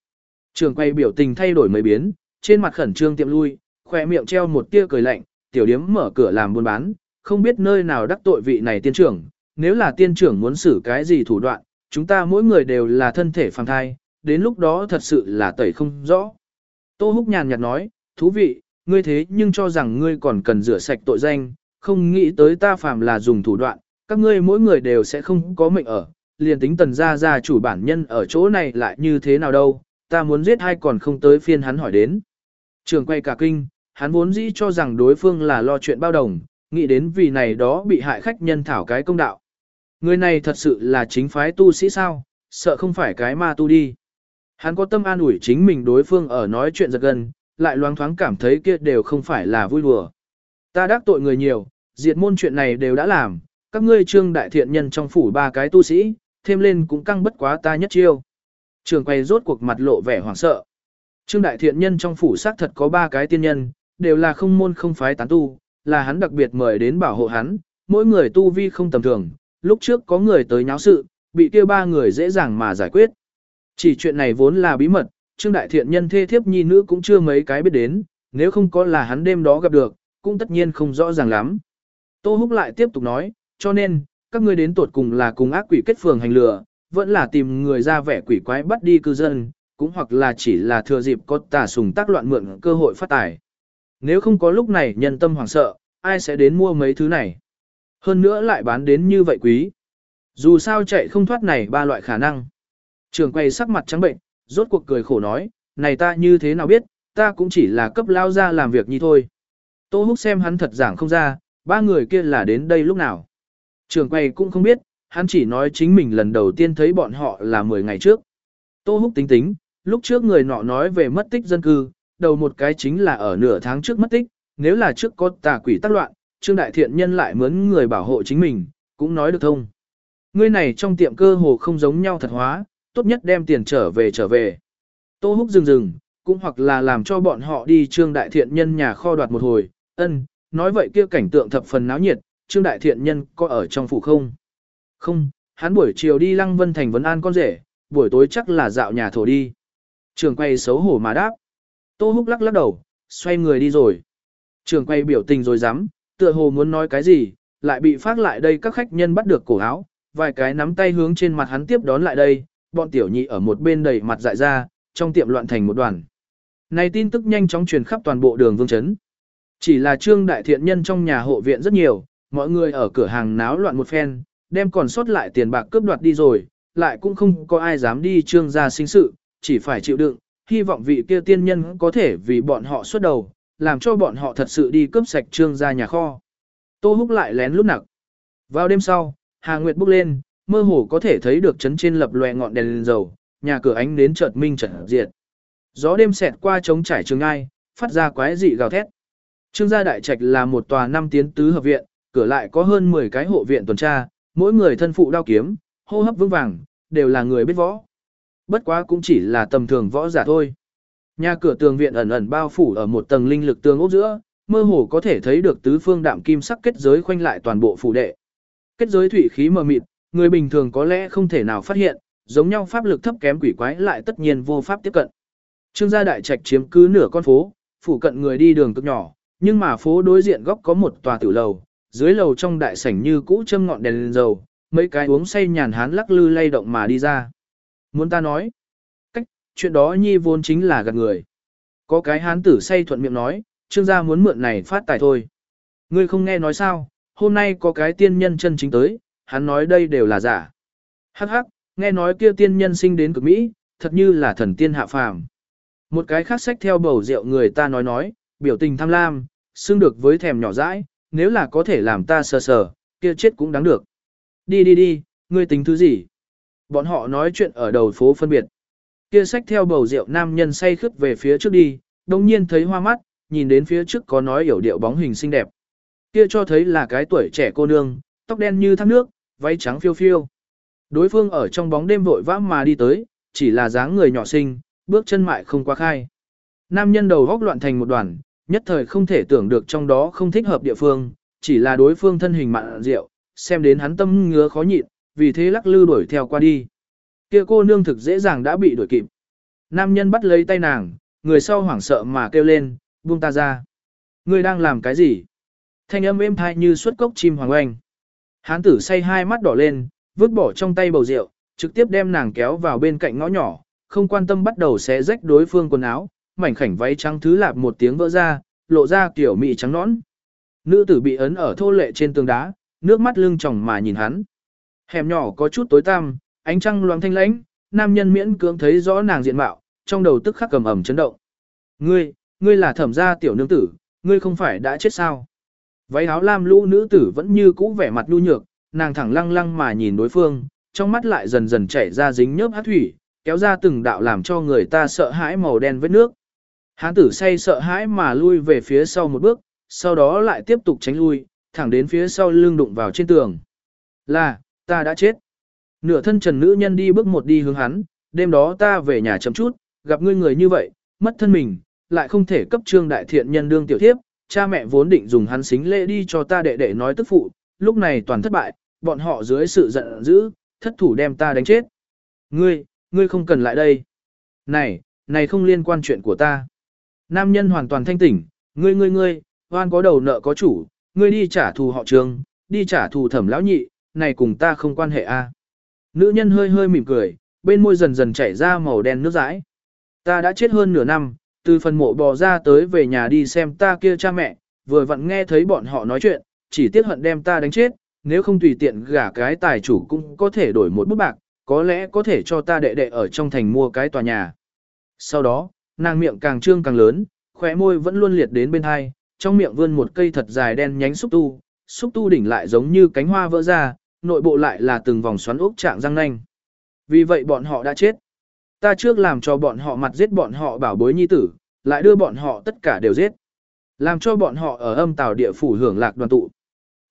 A: Trưởng quầy biểu tình thay đổi mấy biến, trên mặt khẩn trương tiệm lui, khỏe miệng treo một tia cười lạnh, tiểu điếm mở cửa làm buôn bán, không biết nơi nào đắc tội vị này tiên trưởng, nếu là tiên trưởng muốn xử cái gì thủ đoạn, chúng ta mỗi người đều là thân thể phàm thai, đến lúc đó thật sự là tẩy không rõ. Tô Húc nhàn nhạt nói, thú vị, ngươi thế nhưng cho rằng ngươi còn cần rửa sạch tội danh, không nghĩ tới ta phàm là dùng thủ đoạn, các ngươi mỗi người đều sẽ không có mệnh ở, liền tính tần gia gia chủ bản nhân ở chỗ này lại như thế nào đâu, ta muốn giết hai còn không tới phiên hắn hỏi đến. Trường quay cả kinh, hắn vốn dĩ cho rằng đối phương là lo chuyện bao đồng, nghĩ đến vì này đó bị hại khách nhân thảo cái công đạo. Người này thật sự là chính phái tu sĩ sao, sợ không phải cái ma tu đi. Hắn có tâm an ủi chính mình đối phương ở nói chuyện giật gần, lại loáng thoáng cảm thấy kia đều không phải là vui đùa. Ta đắc tội người nhiều, diệt môn chuyện này đều đã làm, các ngươi trương đại thiện nhân trong phủ ba cái tu sĩ, thêm lên cũng căng bất quá ta nhất chiêu. Trường quay rốt cuộc mặt lộ vẻ hoảng sợ. Trương đại thiện nhân trong phủ xác thật có ba cái tiên nhân, đều là không môn không phái tán tu, là hắn đặc biệt mời đến bảo hộ hắn, mỗi người tu vi không tầm thường, lúc trước có người tới nháo sự, bị kia ba người dễ dàng mà giải quyết. Chỉ chuyện này vốn là bí mật, Trương Đại Thiện nhân thê thiếp nhi nữ cũng chưa mấy cái biết đến, nếu không có là hắn đêm đó gặp được, cũng tất nhiên không rõ ràng lắm. Tô Húc lại tiếp tục nói, cho nên, các ngươi đến tuột cùng là cùng ác quỷ kết phường hành lừa, vẫn là tìm người ra vẻ quỷ quái bắt đi cư dân, cũng hoặc là chỉ là thừa dịp có tà sùng tác loạn mượn cơ hội phát tài. Nếu không có lúc này nhân tâm hoảng sợ, ai sẽ đến mua mấy thứ này? Hơn nữa lại bán đến như vậy quý. Dù sao chạy không thoát này ba loại khả năng. Trường quay sắc mặt trắng bệnh, rốt cuộc cười khổ nói, này ta như thế nào biết, ta cũng chỉ là cấp lao ra làm việc như thôi. Tô Húc xem hắn thật giảng không ra, ba người kia là đến đây lúc nào. Trường quay cũng không biết, hắn chỉ nói chính mình lần đầu tiên thấy bọn họ là 10 ngày trước. Tô Húc tính tính, lúc trước người nọ nói về mất tích dân cư, đầu một cái chính là ở nửa tháng trước mất tích, nếu là trước có tà quỷ tác loạn, Trương Đại Thiện Nhân lại mướn người bảo hộ chính mình, cũng nói được thông. Ngươi này trong tiệm cơ hồ không giống nhau thật hóa, tốt nhất đem tiền trở về trở về. Tô Húc dừng dừng, cũng hoặc là làm cho bọn họ đi Trương Đại Thiện Nhân nhà kho đoạt một hồi, ân, nói vậy kia cảnh tượng thập phần náo nhiệt, Trương Đại Thiện Nhân có ở trong phủ không? Không, hắn buổi chiều đi Lăng Vân Thành vấn an con rể, buổi tối chắc là dạo nhà thổ đi. Trường quay xấu hổ mà đáp. Tô Húc lắc lắc đầu, xoay người đi rồi. Trường quay biểu tình rồi dám, tựa hồ muốn nói cái gì, lại bị phát lại đây các khách nhân bắt được cổ áo, vài cái nắm tay hướng trên mặt hắn tiếp đón lại đây, bọn tiểu nhị ở một bên đầy mặt dại ra, trong tiệm loạn thành một đoàn. Này tin tức nhanh chóng truyền khắp toàn bộ đường vương chấn. Chỉ là trương đại thiện nhân trong nhà hộ viện rất nhiều, mọi người ở cửa hàng náo loạn một phen, đem còn sót lại tiền bạc cướp đoạt đi rồi, lại cũng không có ai dám đi trương gia sinh sự, chỉ phải chịu đựng, hy vọng vị kia tiên nhân có thể vì bọn họ xuất đầu, làm cho bọn họ thật sự đi cướp sạch trương gia nhà kho. Tô húc lại lén lút nặc. Vào đêm sau, Hà Nguyệt bước lên, mơ hồ có thể thấy được chấn trên lập lòe ngọn đèn lên dầu, nhà cửa ánh đến chợt minh chợt diệt. Gió đêm xẹt qua trống trải trường ai, phát ra quái dị gào thét. Trương gia đại trạch là một tòa năm tiến tứ hợp viện, cửa lại có hơn 10 cái hộ viện tuần tra, mỗi người thân phụ đao kiếm, hô hấp vững vàng, đều là người biết võ. Bất quá cũng chỉ là tầm thường võ giả thôi. Nhà cửa tường viện ẩn ẩn bao phủ ở một tầng linh lực tường ốc giữa, mơ hồ có thể thấy được tứ phương đạm kim sắc kết giới khoanh lại toàn bộ phủ đệ. Kết giới thủy khí mờ mịt, người bình thường có lẽ không thể nào phát hiện, giống nhau pháp lực thấp kém quỷ quái lại tất nhiên vô pháp tiếp cận. Trương gia đại trạch chiếm cứ nửa con phố, phủ cận người đi đường cực nhỏ, nhưng mà phố đối diện góc có một tòa tử lầu, dưới lầu trong đại sảnh như cũ châm ngọn đèn lên dầu, mấy cái uống say nhàn hán lắc lư lay động mà đi ra. Muốn ta nói, cách, chuyện đó nhi vốn chính là gạt người. Có cái hán tử say thuận miệng nói, trương gia muốn mượn này phát tài thôi. Ngươi không nghe nói sao, hôm nay có cái tiên nhân chân chính tới, hắn nói đây đều là giả. Hắc hắc, nghe nói kia tiên nhân sinh đến cực Mỹ, thật như là thần tiên hạ phàm. Một cái khác sách theo bầu rượu người ta nói nói, biểu tình tham lam, xưng được với thèm nhỏ dãi, nếu là có thể làm ta sờ sờ, kia chết cũng đáng được. Đi đi đi, ngươi tính thứ gì? Bọn họ nói chuyện ở đầu phố phân biệt. Kia sách theo bầu rượu nam nhân say khướt về phía trước đi, đồng nhiên thấy hoa mắt, nhìn đến phía trước có nói hiểu điệu bóng hình xinh đẹp. Kia cho thấy là cái tuổi trẻ cô nương, tóc đen như thác nước, váy trắng phiêu phiêu. Đối phương ở trong bóng đêm vội vã mà đi tới, chỉ là dáng người nhỏ xinh, bước chân mại không quá khai. Nam nhân đầu góc loạn thành một đoàn, nhất thời không thể tưởng được trong đó không thích hợp địa phương, chỉ là đối phương thân hình mặn rượu, xem đến hắn tâm ngứa khó nhịn, vì thế lắc lư đuổi theo qua đi. Kia cô nương thực dễ dàng đã bị đuổi kịp. Nam nhân bắt lấy tay nàng, người sau hoảng sợ mà kêu lên, buông ta ra. Ngươi đang làm cái gì? Thanh âm êm thai như suốt cốc chim hoàng oanh. Hán tử say hai mắt đỏ lên, vứt bỏ trong tay bầu rượu, trực tiếp đem nàng kéo vào bên cạnh ngõ nhỏ, không quan tâm bắt đầu xé rách đối phương quần áo, mảnh khảnh váy trắng thứ lạp một tiếng vỡ ra, lộ ra kiểu mị trắng nõn. Nữ tử bị ấn ở thô lệ trên tường đá, nước mắt lưng tròng mà nhìn hắn. Hẻm nhỏ có chút tối tăm, ánh trăng loáng thanh lãnh, nam nhân miễn cưỡng thấy rõ nàng diện mạo, trong đầu tức khắc cầm ẩm chấn động. Ngươi, ngươi là thẩm gia tiểu nương tử, ngươi không phải đã chết sao? Váy áo lam lũ nữ tử vẫn như cũ vẻ mặt nhu nhược, nàng thẳng lăng lăng mà nhìn đối phương, trong mắt lại dần dần chảy ra dính nhớp hát thủy, kéo ra từng đạo làm cho người ta sợ hãi màu đen vết nước. Hán tử say sợ hãi mà lui về phía sau một bước, sau đó lại tiếp tục tránh lui, thẳng đến phía sau lưng đụng vào trên tường. Là, ta đã chết. Nửa thân trần nữ nhân đi bước một đi hướng hắn, đêm đó ta về nhà chậm chút, gặp ngươi người như vậy, mất thân mình, lại không thể cấp trương đại thiện nhân đương tiểu thiếp, cha mẹ vốn định dùng hắn xính lễ đi cho ta đệ đệ nói tức phụ, lúc này toàn thất bại, bọn họ dưới sự giận dữ, thất thủ đem ta đánh chết. Ngươi, ngươi không cần lại đây. Này, này không liên quan chuyện của ta. Nam nhân hoàn toàn thanh tỉnh, ngươi ngươi ngươi, hoan có đầu nợ có chủ, ngươi đi trả thù họ trường, đi trả thù thẩm lão nhị, này cùng ta không quan hệ a. Nữ nhân hơi hơi mỉm cười, bên môi dần dần chảy ra màu đen nước dãi. Ta đã chết hơn nửa năm, từ phần mộ bò ra tới về nhà đi xem ta kia cha mẹ, vừa vặn nghe thấy bọn họ nói chuyện, chỉ tiếc hận đem ta đánh chết, nếu không tùy tiện gả cái tài chủ cũng có thể đổi một bút bạc, có lẽ có thể cho ta đệ đệ ở trong thành mua cái tòa nhà. Sau đó, nàng miệng càng trương càng lớn, khóe môi vẫn luôn liệt đến bên hai, trong miệng vươn một cây thật dài đen nhánh xúc tu, xúc tu đỉnh lại giống như cánh hoa vỡ ra, nội bộ lại là từng vòng xoắn ốc trạng răng nanh. Vì vậy bọn họ đã chết. Ta trước làm cho bọn họ mặt giết bọn họ bảo bối nhi tử, lại đưa bọn họ tất cả đều giết. Làm cho bọn họ ở âm tàu địa phủ hưởng lạc đoàn tụ.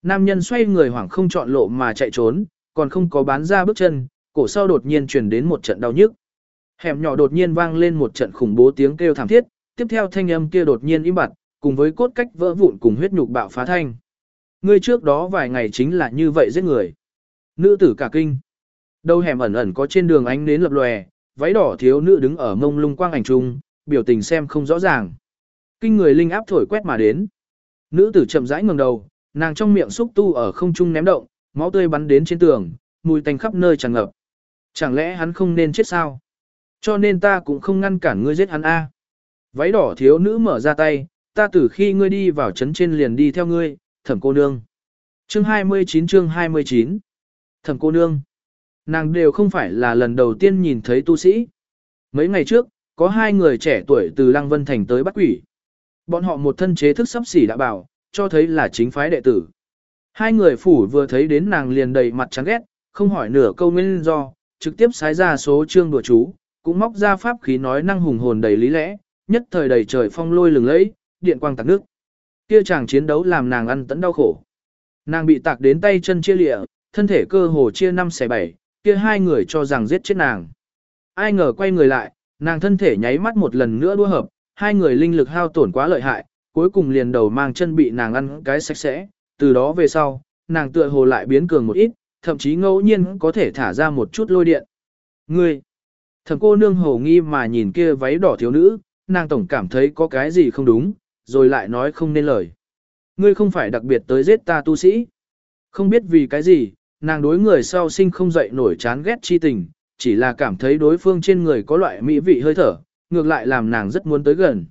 A: Nam nhân xoay người hoảng không chọn lộ mà chạy trốn, còn không có bán ra bước chân, cổ sau đột nhiên truyền đến một trận đau nhức. Hẻm nhỏ đột nhiên vang lên một trận khủng bố tiếng kêu thảm thiết, tiếp theo thanh âm kia đột nhiên im bặt, cùng với cốt cách vỡ vụn cùng huyết nhục bạo phá thanh. Ngươi trước đó vài ngày chính là như vậy giết người. Nữ tử cả kinh. Đầu hẻm ẩn ẩn có trên đường ánh nến lập lòe, váy đỏ thiếu nữ đứng ở mông lung quang ảnh trung, biểu tình xem không rõ ràng. Kinh người linh áp thổi quét mà đến. Nữ tử chậm rãi ngẩng đầu, nàng trong miệng xúc tu ở không trung ném động, máu tươi bắn đến trên tường, mùi tanh khắp nơi tràn ngập. Chẳng lẽ hắn không nên chết sao? Cho nên ta cũng không ngăn cản ngươi giết hắn a. Váy đỏ thiếu nữ mở ra tay, ta từ khi ngươi đi vào trấn trên liền đi theo ngươi, thẩm cô nương. Chương 29 chương 29 Thẩm cô nương. Nàng đều không phải là lần đầu tiên nhìn thấy tu sĩ. Mấy ngày trước, có hai người trẻ tuổi từ Lăng Vân Thành tới bắt quỷ. Bọn họ một thân chế thức sắp xỉ đã bảo, cho thấy là chính phái đệ tử. Hai người phủ vừa thấy đến nàng liền đầy mặt chán ghét, không hỏi nửa câu nguyên do, trực tiếp xái ra số chương đùa chú, cũng móc ra pháp khí nói năng hùng hồn đầy lý lẽ, nhất thời đầy trời phong lôi lừng lẫy, điện quang tạc nước. Kia chàng chiến đấu làm nàng ăn tẫn đau khổ. Nàng bị tạc đến tay chân chia lịa, thân thể cơ hồ chia năm xẻ bảy, kia hai người cho rằng giết chết nàng. Ai ngờ quay người lại, nàng thân thể nháy mắt một lần nữa đua hợp, hai người linh lực hao tổn quá lợi hại, cuối cùng liền đầu mang chân bị nàng ăn cái sạch sẽ, từ đó về sau, nàng tựa hồ lại biến cường một ít, thậm chí ngẫu nhiên có thể thả ra một chút lôi điện. Ngươi, thầm cô nương hồ nghi mà nhìn kia váy đỏ thiếu nữ, nàng tổng cảm thấy có cái gì không đúng, rồi lại nói không nên lời. Ngươi không phải đặc biệt tới giết ta tu sĩ. Không biết vì cái gì, nàng đối người sau sinh không dậy nổi chán ghét chi tình, chỉ là cảm thấy đối phương trên người có loại mỹ vị hơi thở, ngược lại làm nàng rất muốn tới gần.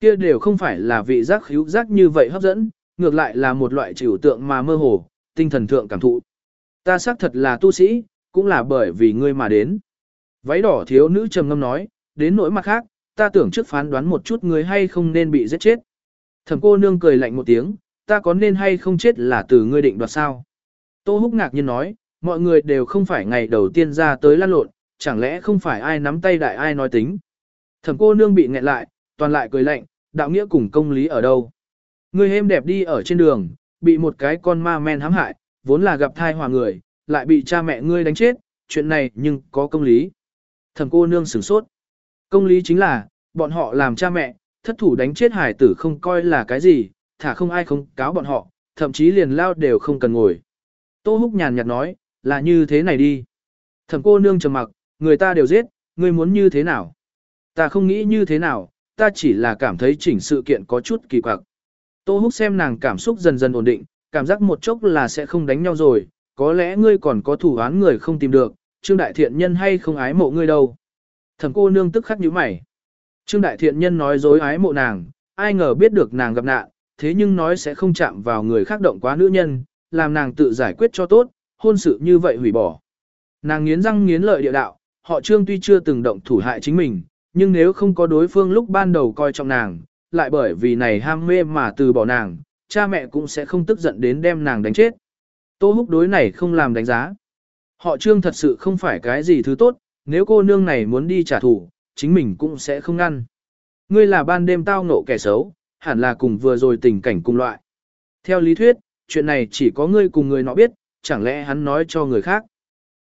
A: Kia đều không phải là vị giác hữu giác như vậy hấp dẫn, ngược lại là một loại trừu tượng mà mơ hồ, tinh thần thượng cảm thụ. Ta xác thật là tu sĩ, cũng là bởi vì ngươi mà đến. Váy đỏ thiếu nữ trầm ngâm nói, đến nỗi mặt khác, ta tưởng trước phán đoán một chút ngươi hay không nên bị giết chết. Thẩm cô nương cười lạnh một tiếng, ta có nên hay không chết là từ ngươi định đoạt sao. Tô húc ngạc nhiên nói, mọi người đều không phải ngày đầu tiên ra tới lan lộn, chẳng lẽ không phải ai nắm tay đại ai nói tính. Thẩm cô nương bị nghẹn lại, toàn lại cười lạnh, đạo nghĩa cùng công lý ở đâu. Ngươi êm đẹp đi ở trên đường, bị một cái con ma men hãm hại, vốn là gặp thai hòa người, lại bị cha mẹ ngươi đánh chết, chuyện này nhưng có công lý. Thẩm cô nương sửng sốt. Công lý chính là, bọn họ làm cha mẹ, thất thủ đánh chết hải tử không coi là cái gì, thả không ai không cáo bọn họ, thậm chí liền lao đều không cần ngồi. Tô Húc nhàn nhạt nói, là như thế này đi. Thẩm cô nương trầm mặc, người ta đều giết, ngươi muốn như thế nào? Ta không nghĩ như thế nào, ta chỉ là cảm thấy chỉnh sự kiện có chút kỳ quặc. Tô Húc xem nàng cảm xúc dần dần ổn định, cảm giác một chốc là sẽ không đánh nhau rồi, có lẽ ngươi còn có thủ án người không tìm được, Trương Đại Thiện Nhân hay không ái mộ ngươi đâu. Thẩm cô nương tức khắc nhíu mày. Trương Đại Thiện Nhân nói dối ái mộ nàng, ai ngờ biết được nàng gặp nạn, thế nhưng nói sẽ không chạm vào người khác động quá nữ nhân, làm nàng tự giải quyết cho tốt, hôn sự như vậy hủy bỏ. Nàng nghiến răng nghiến lợi địa đạo, họ Trương tuy chưa từng động thủ hại chính mình, nhưng nếu không có đối phương lúc ban đầu coi trọng nàng, lại bởi vì này ham mê mà từ bỏ nàng, cha mẹ cũng sẽ không tức giận đến đem nàng đánh chết. Tô Húc đối này không làm đánh giá. Họ Trương thật sự không phải cái gì thứ tốt, nếu cô nương này muốn đi trả thù, chính mình cũng sẽ không ngăn. Ngươi là ban đêm tao ngộ kẻ xấu, hẳn là cùng vừa rồi tình cảnh cùng loại. Theo lý thuyết, chuyện này chỉ có ngươi cùng người nọ biết, chẳng lẽ hắn nói cho người khác.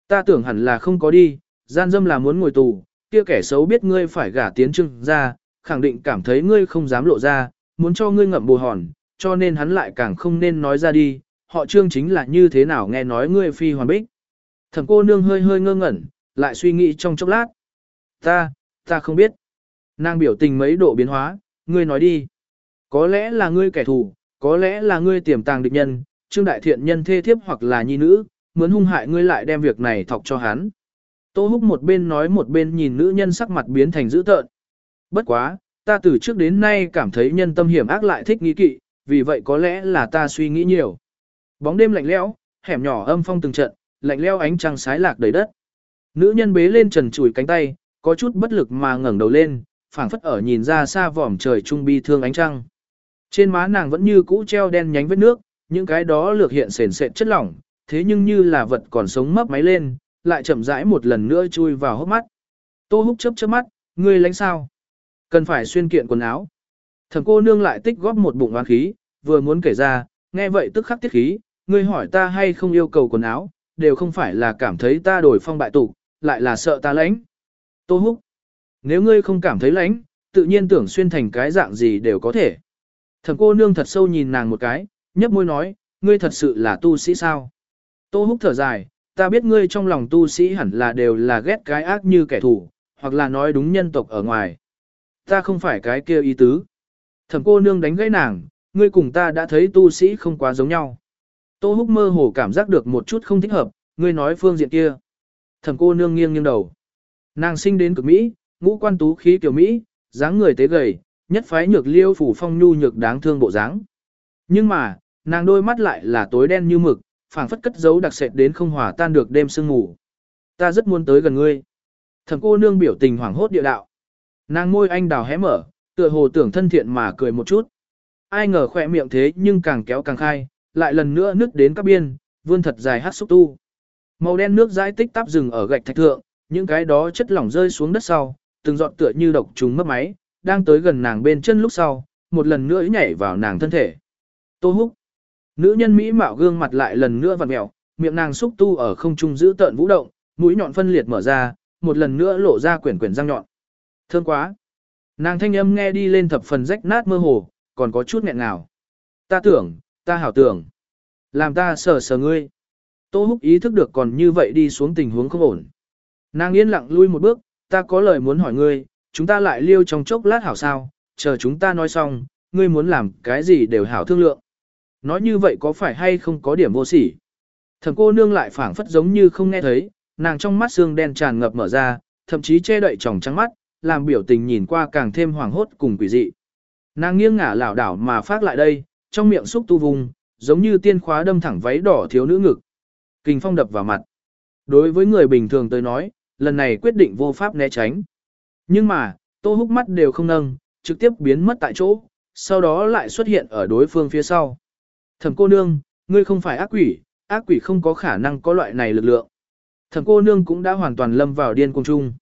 A: Ta tưởng hẳn là không có đi, gian dâm là muốn ngồi tù, kia kẻ xấu biết ngươi phải gả tiến trưng ra, khẳng định cảm thấy ngươi không dám lộ ra, muốn cho ngươi ngậm bồ hòn, cho nên hắn lại càng không nên nói ra đi, họ trương chính là như thế nào nghe nói ngươi phi hoàn bích. Thẩm cô nương hơi hơi ngơ ngẩn, lại suy nghĩ trong chốc lát. Ta, ta không biết. Nàng biểu tình mấy độ biến hóa, ngươi nói đi. Có lẽ là ngươi kẻ thù, có lẽ là ngươi tiềm tàng địch nhân, trương đại thiện nhân thê thiếp hoặc là nhi nữ, muốn hung hại ngươi lại đem việc này thọc cho hắn. Tô húc một bên nói một bên nhìn nữ nhân sắc mặt biến thành dữ tợn. Bất quá, ta từ trước đến nay cảm thấy nhân tâm hiểm ác lại thích nghĩ kỵ, vì vậy có lẽ là ta suy nghĩ nhiều. Bóng đêm lạnh lẽo, hẻm nhỏ âm phong từng trận, lạnh lẽo ánh trăng sái lạc đầy đất. Nữ nhân bế lên trần chùi cánh tay, có chút bất lực mà ngẩng đầu lên, phảng phất ở nhìn ra xa vòm trời trung bi thương ánh trăng. Trên má nàng vẫn như cũ treo đen nhánh vết nước, những cái đó lược hiện sền sệt chất lỏng, thế nhưng như là vật còn sống mấp máy lên, lại chậm rãi một lần nữa chui vào hốc mắt. Tô húc chớp chớp mắt, ngươi lánh sao? Cần phải xuyên kiện quần áo. Thẩm cô nương lại tích góp một bụng oán khí, vừa muốn kể ra, nghe vậy tức khắc tiết khí, ngươi hỏi ta hay không yêu cầu quần áo, đều không phải là cảm thấy ta đổi phong bại tục, lại là sợ ta lãnh. Tô húc, nếu ngươi không cảm thấy lãnh, tự nhiên tưởng xuyên thành cái dạng gì đều có thể. Thẩm cô nương thật sâu nhìn nàng một cái, nhấp môi nói, ngươi thật sự là tu sĩ sao? Tô húc thở dài, ta biết ngươi trong lòng tu sĩ hẳn là đều là ghét cái ác như kẻ thù, hoặc là nói đúng nhân tộc ở ngoài. Ta không phải cái kia ý tứ. Thẩm cô nương đánh gãy nàng, ngươi cùng ta đã thấy tu sĩ không quá giống nhau. Tô húc mơ hồ cảm giác được một chút không thích hợp, ngươi nói phương diện kia. Thẩm cô nương nghiêng nghiêng đầu. Nàng sinh đến cực Mỹ, ngũ quan tú khí kiểu Mỹ, dáng người tế gầy, nhất phái nhược liêu phủ phong nhu nhược đáng thương bộ dáng. Nhưng mà, nàng đôi mắt lại là tối đen như mực, phảng phất cất giấu đặc sệt đến không hòa tan được đêm sương ngủ. Ta rất muốn tới gần ngươi. Thẩm cô nương biểu tình hoảng hốt địa đạo. Nàng môi anh đào hé mở, tựa hồ tưởng thân thiện mà cười một chút. Ai ngờ khỏe miệng thế nhưng càng kéo càng khai, lại lần nữa nứt đến các biên, vươn thật dài hát xúc tu. Màu đen nước dãi tích tắp rừng ở gạch thạch thượng, những cái đó chất lỏng rơi xuống đất sau, từng giọt tựa như độc trùng mất máy, đang tới gần nàng bên chân lúc sau, một lần nữa nhảy vào nàng thân thể. Tô húc. Nữ nhân Mỹ mạo gương mặt lại lần nữa vặn mẹo, miệng nàng xúc tu ở không trung giữ tợn vũ động, mũi nhọn phân liệt mở ra, một lần nữa lộ ra quyển quyển răng nhọn. Thương quá. Nàng thanh âm nghe đi lên thập phần rách nát mơ hồ, còn có chút nghẹn ngào. Ta tưởng, ta hảo tưởng. Làm ta sờ sờ ngươi. Tô húc ý thức được còn như vậy đi xuống tình huống không ổn. Nàng yên lặng lui một bước, ta có lời muốn hỏi ngươi, chúng ta lại liêu trong chốc lát hảo sao, chờ chúng ta nói xong, ngươi muốn làm cái gì đều hảo thương lượng. Nói như vậy có phải hay không có điểm vô sỉ? Thẩm cô nương lại phảng phất giống như không nghe thấy, nàng trong mắt xương đen tràn ngập mở ra, thậm chí che đậy tròng trắng mắt, làm biểu tình nhìn qua càng thêm hoảng hốt cùng quỷ dị. Nàng nghiêng ngả lảo đảo mà phát lại đây, trong miệng xúc tu vùng, giống như tiên khóa đâm thẳng váy đỏ thiếu nữ ngực. Kình phong đập vào mặt. Đối với người bình thường tới nói, lần này quyết định vô pháp né tránh. Nhưng mà, tô húc mắt đều không nâng, trực tiếp biến mất tại chỗ, sau đó lại xuất hiện ở đối phương phía sau. Thẩm cô nương, ngươi không phải ác quỷ, ác quỷ không có khả năng có loại này lực lượng. Thẩm cô nương cũng đã hoàn toàn lâm vào điên cuồng chung.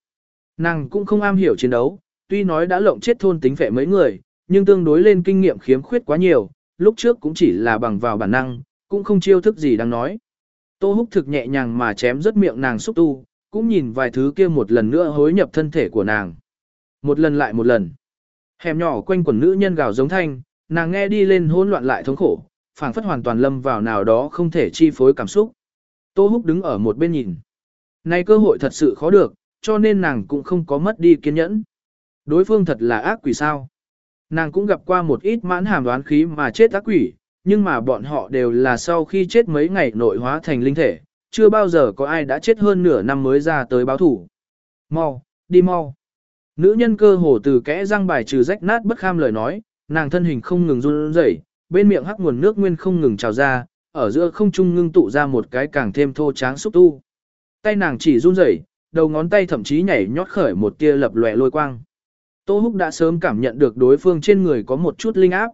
A: Nàng cũng không am hiểu chiến đấu, tuy nói đã lộng chết thôn tính phệ mấy người, nhưng tương đối lên kinh nghiệm khiếm khuyết quá nhiều, lúc trước cũng chỉ là bằng vào bản năng, cũng không chiêu thức gì đang nói. Tô húc thực nhẹ nhàng mà chém rất miệng nàng xúc tu, cũng nhìn vài thứ kia một lần nữa hối nhập thân thể của nàng. Một lần lại một lần. Hẻm nhỏ quanh quần nữ nhân gào giống thanh, nàng nghe đi lên hỗn loạn lại thống khổ, phảng phất hoàn toàn lâm vào nào đó không thể chi phối cảm xúc. Tô Húc đứng ở một bên nhìn. Nay cơ hội thật sự khó được, cho nên nàng cũng không có mất đi kiên nhẫn. Đối phương thật là ác quỷ sao. Nàng cũng gặp qua một ít mãn hàm đoán khí mà chết ác quỷ, nhưng mà bọn họ đều là sau khi chết mấy ngày nội hóa thành linh thể, chưa bao giờ có ai đã chết hơn nửa năm mới ra tới báo thủ. Mau, đi mau. Nữ nhân cơ hồ từ kẽ răng bài trừ rách nát bất kham lời nói, nàng thân hình không ngừng run rẩy, bên miệng hắc nguồn nước nguyên không ngừng trào ra, ở giữa không trung ngưng tụ ra một cái càng thêm thô tráng xúc tu. Tay nàng chỉ run rẩy, đầu ngón tay thậm chí nhảy nhót khởi một tia lập lòe lôi quang. Tô Húc đã sớm cảm nhận được đối phương trên người có một chút linh áp.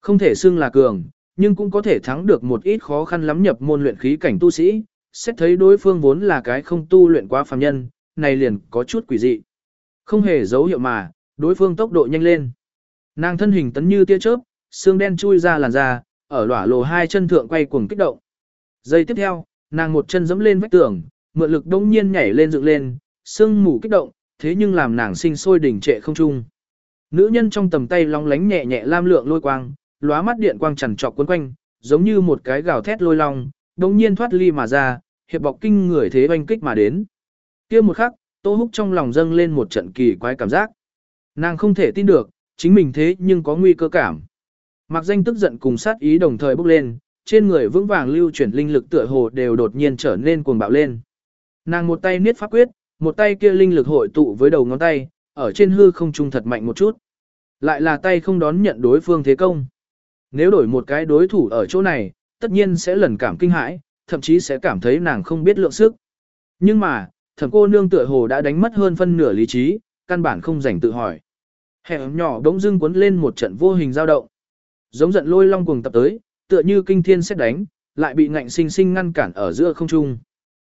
A: Không thể xưng là cường, nhưng cũng có thể thắng được một ít khó khăn lắm nhập môn luyện khí cảnh tu sĩ. Xét thấy đối phương vốn là cái không tu luyện quá phàm nhân, này liền có chút quỷ dị. Không hề dấu hiệu mà, đối phương tốc độ nhanh lên. Nàng thân hình tấn như tia chớp, xương đen chui ra làn da, ở lỏa lồ hai chân thượng quay cuồng kích động. Giây tiếp theo, nàng một chân giẫm lên vách tường, mượn lực đông nhiên nhảy lên dựng lên, xương mù kích động, thế nhưng làm nàng sinh sôi đỉnh trệ không trung. Nữ nhân trong tầm tay long lánh nhẹ nhẹ lam lượng lôi quang, lóa mắt điện quang chằn trọc quấn quanh, giống như một cái gào thét lôi long, đồng nhiên thoát ly mà ra, hiệp bọc kinh người thế oanh kích mà đến. kia một khắc, Tô Húc trong lòng dâng lên một trận kỳ quái cảm giác. Nàng không thể tin được, chính mình thế nhưng có nguy cơ cảm. Mặc danh tức giận cùng sát ý đồng thời bốc lên, trên người vững vàng lưu chuyển linh lực tựa hồ đều đột nhiên trở nên cuồng bạo lên. Nàng một tay niết pháp quyết, một tay kia linh lực hội tụ với đầu ngón tay, ở trên hư không trung thật mạnh một chút. Lại là tay không đón nhận đối phương thế công. Nếu đổi một cái đối thủ ở chỗ này, tất nhiên sẽ lần cảm kinh hãi, thậm chí sẽ cảm thấy nàng không biết lượng sức. Nhưng mà, thẩm cô nương tựa hồ đã đánh mất hơn phân nửa lý trí, căn bản không rảnh tự hỏi. Hẻm nhỏ đống dưng cuốn lên một trận vô hình dao động. Giống giận lôi long cuồng tập tới, tựa như kinh thiên xét đánh, lại bị ngạnh sinh sinh ngăn cản ở giữa không trung.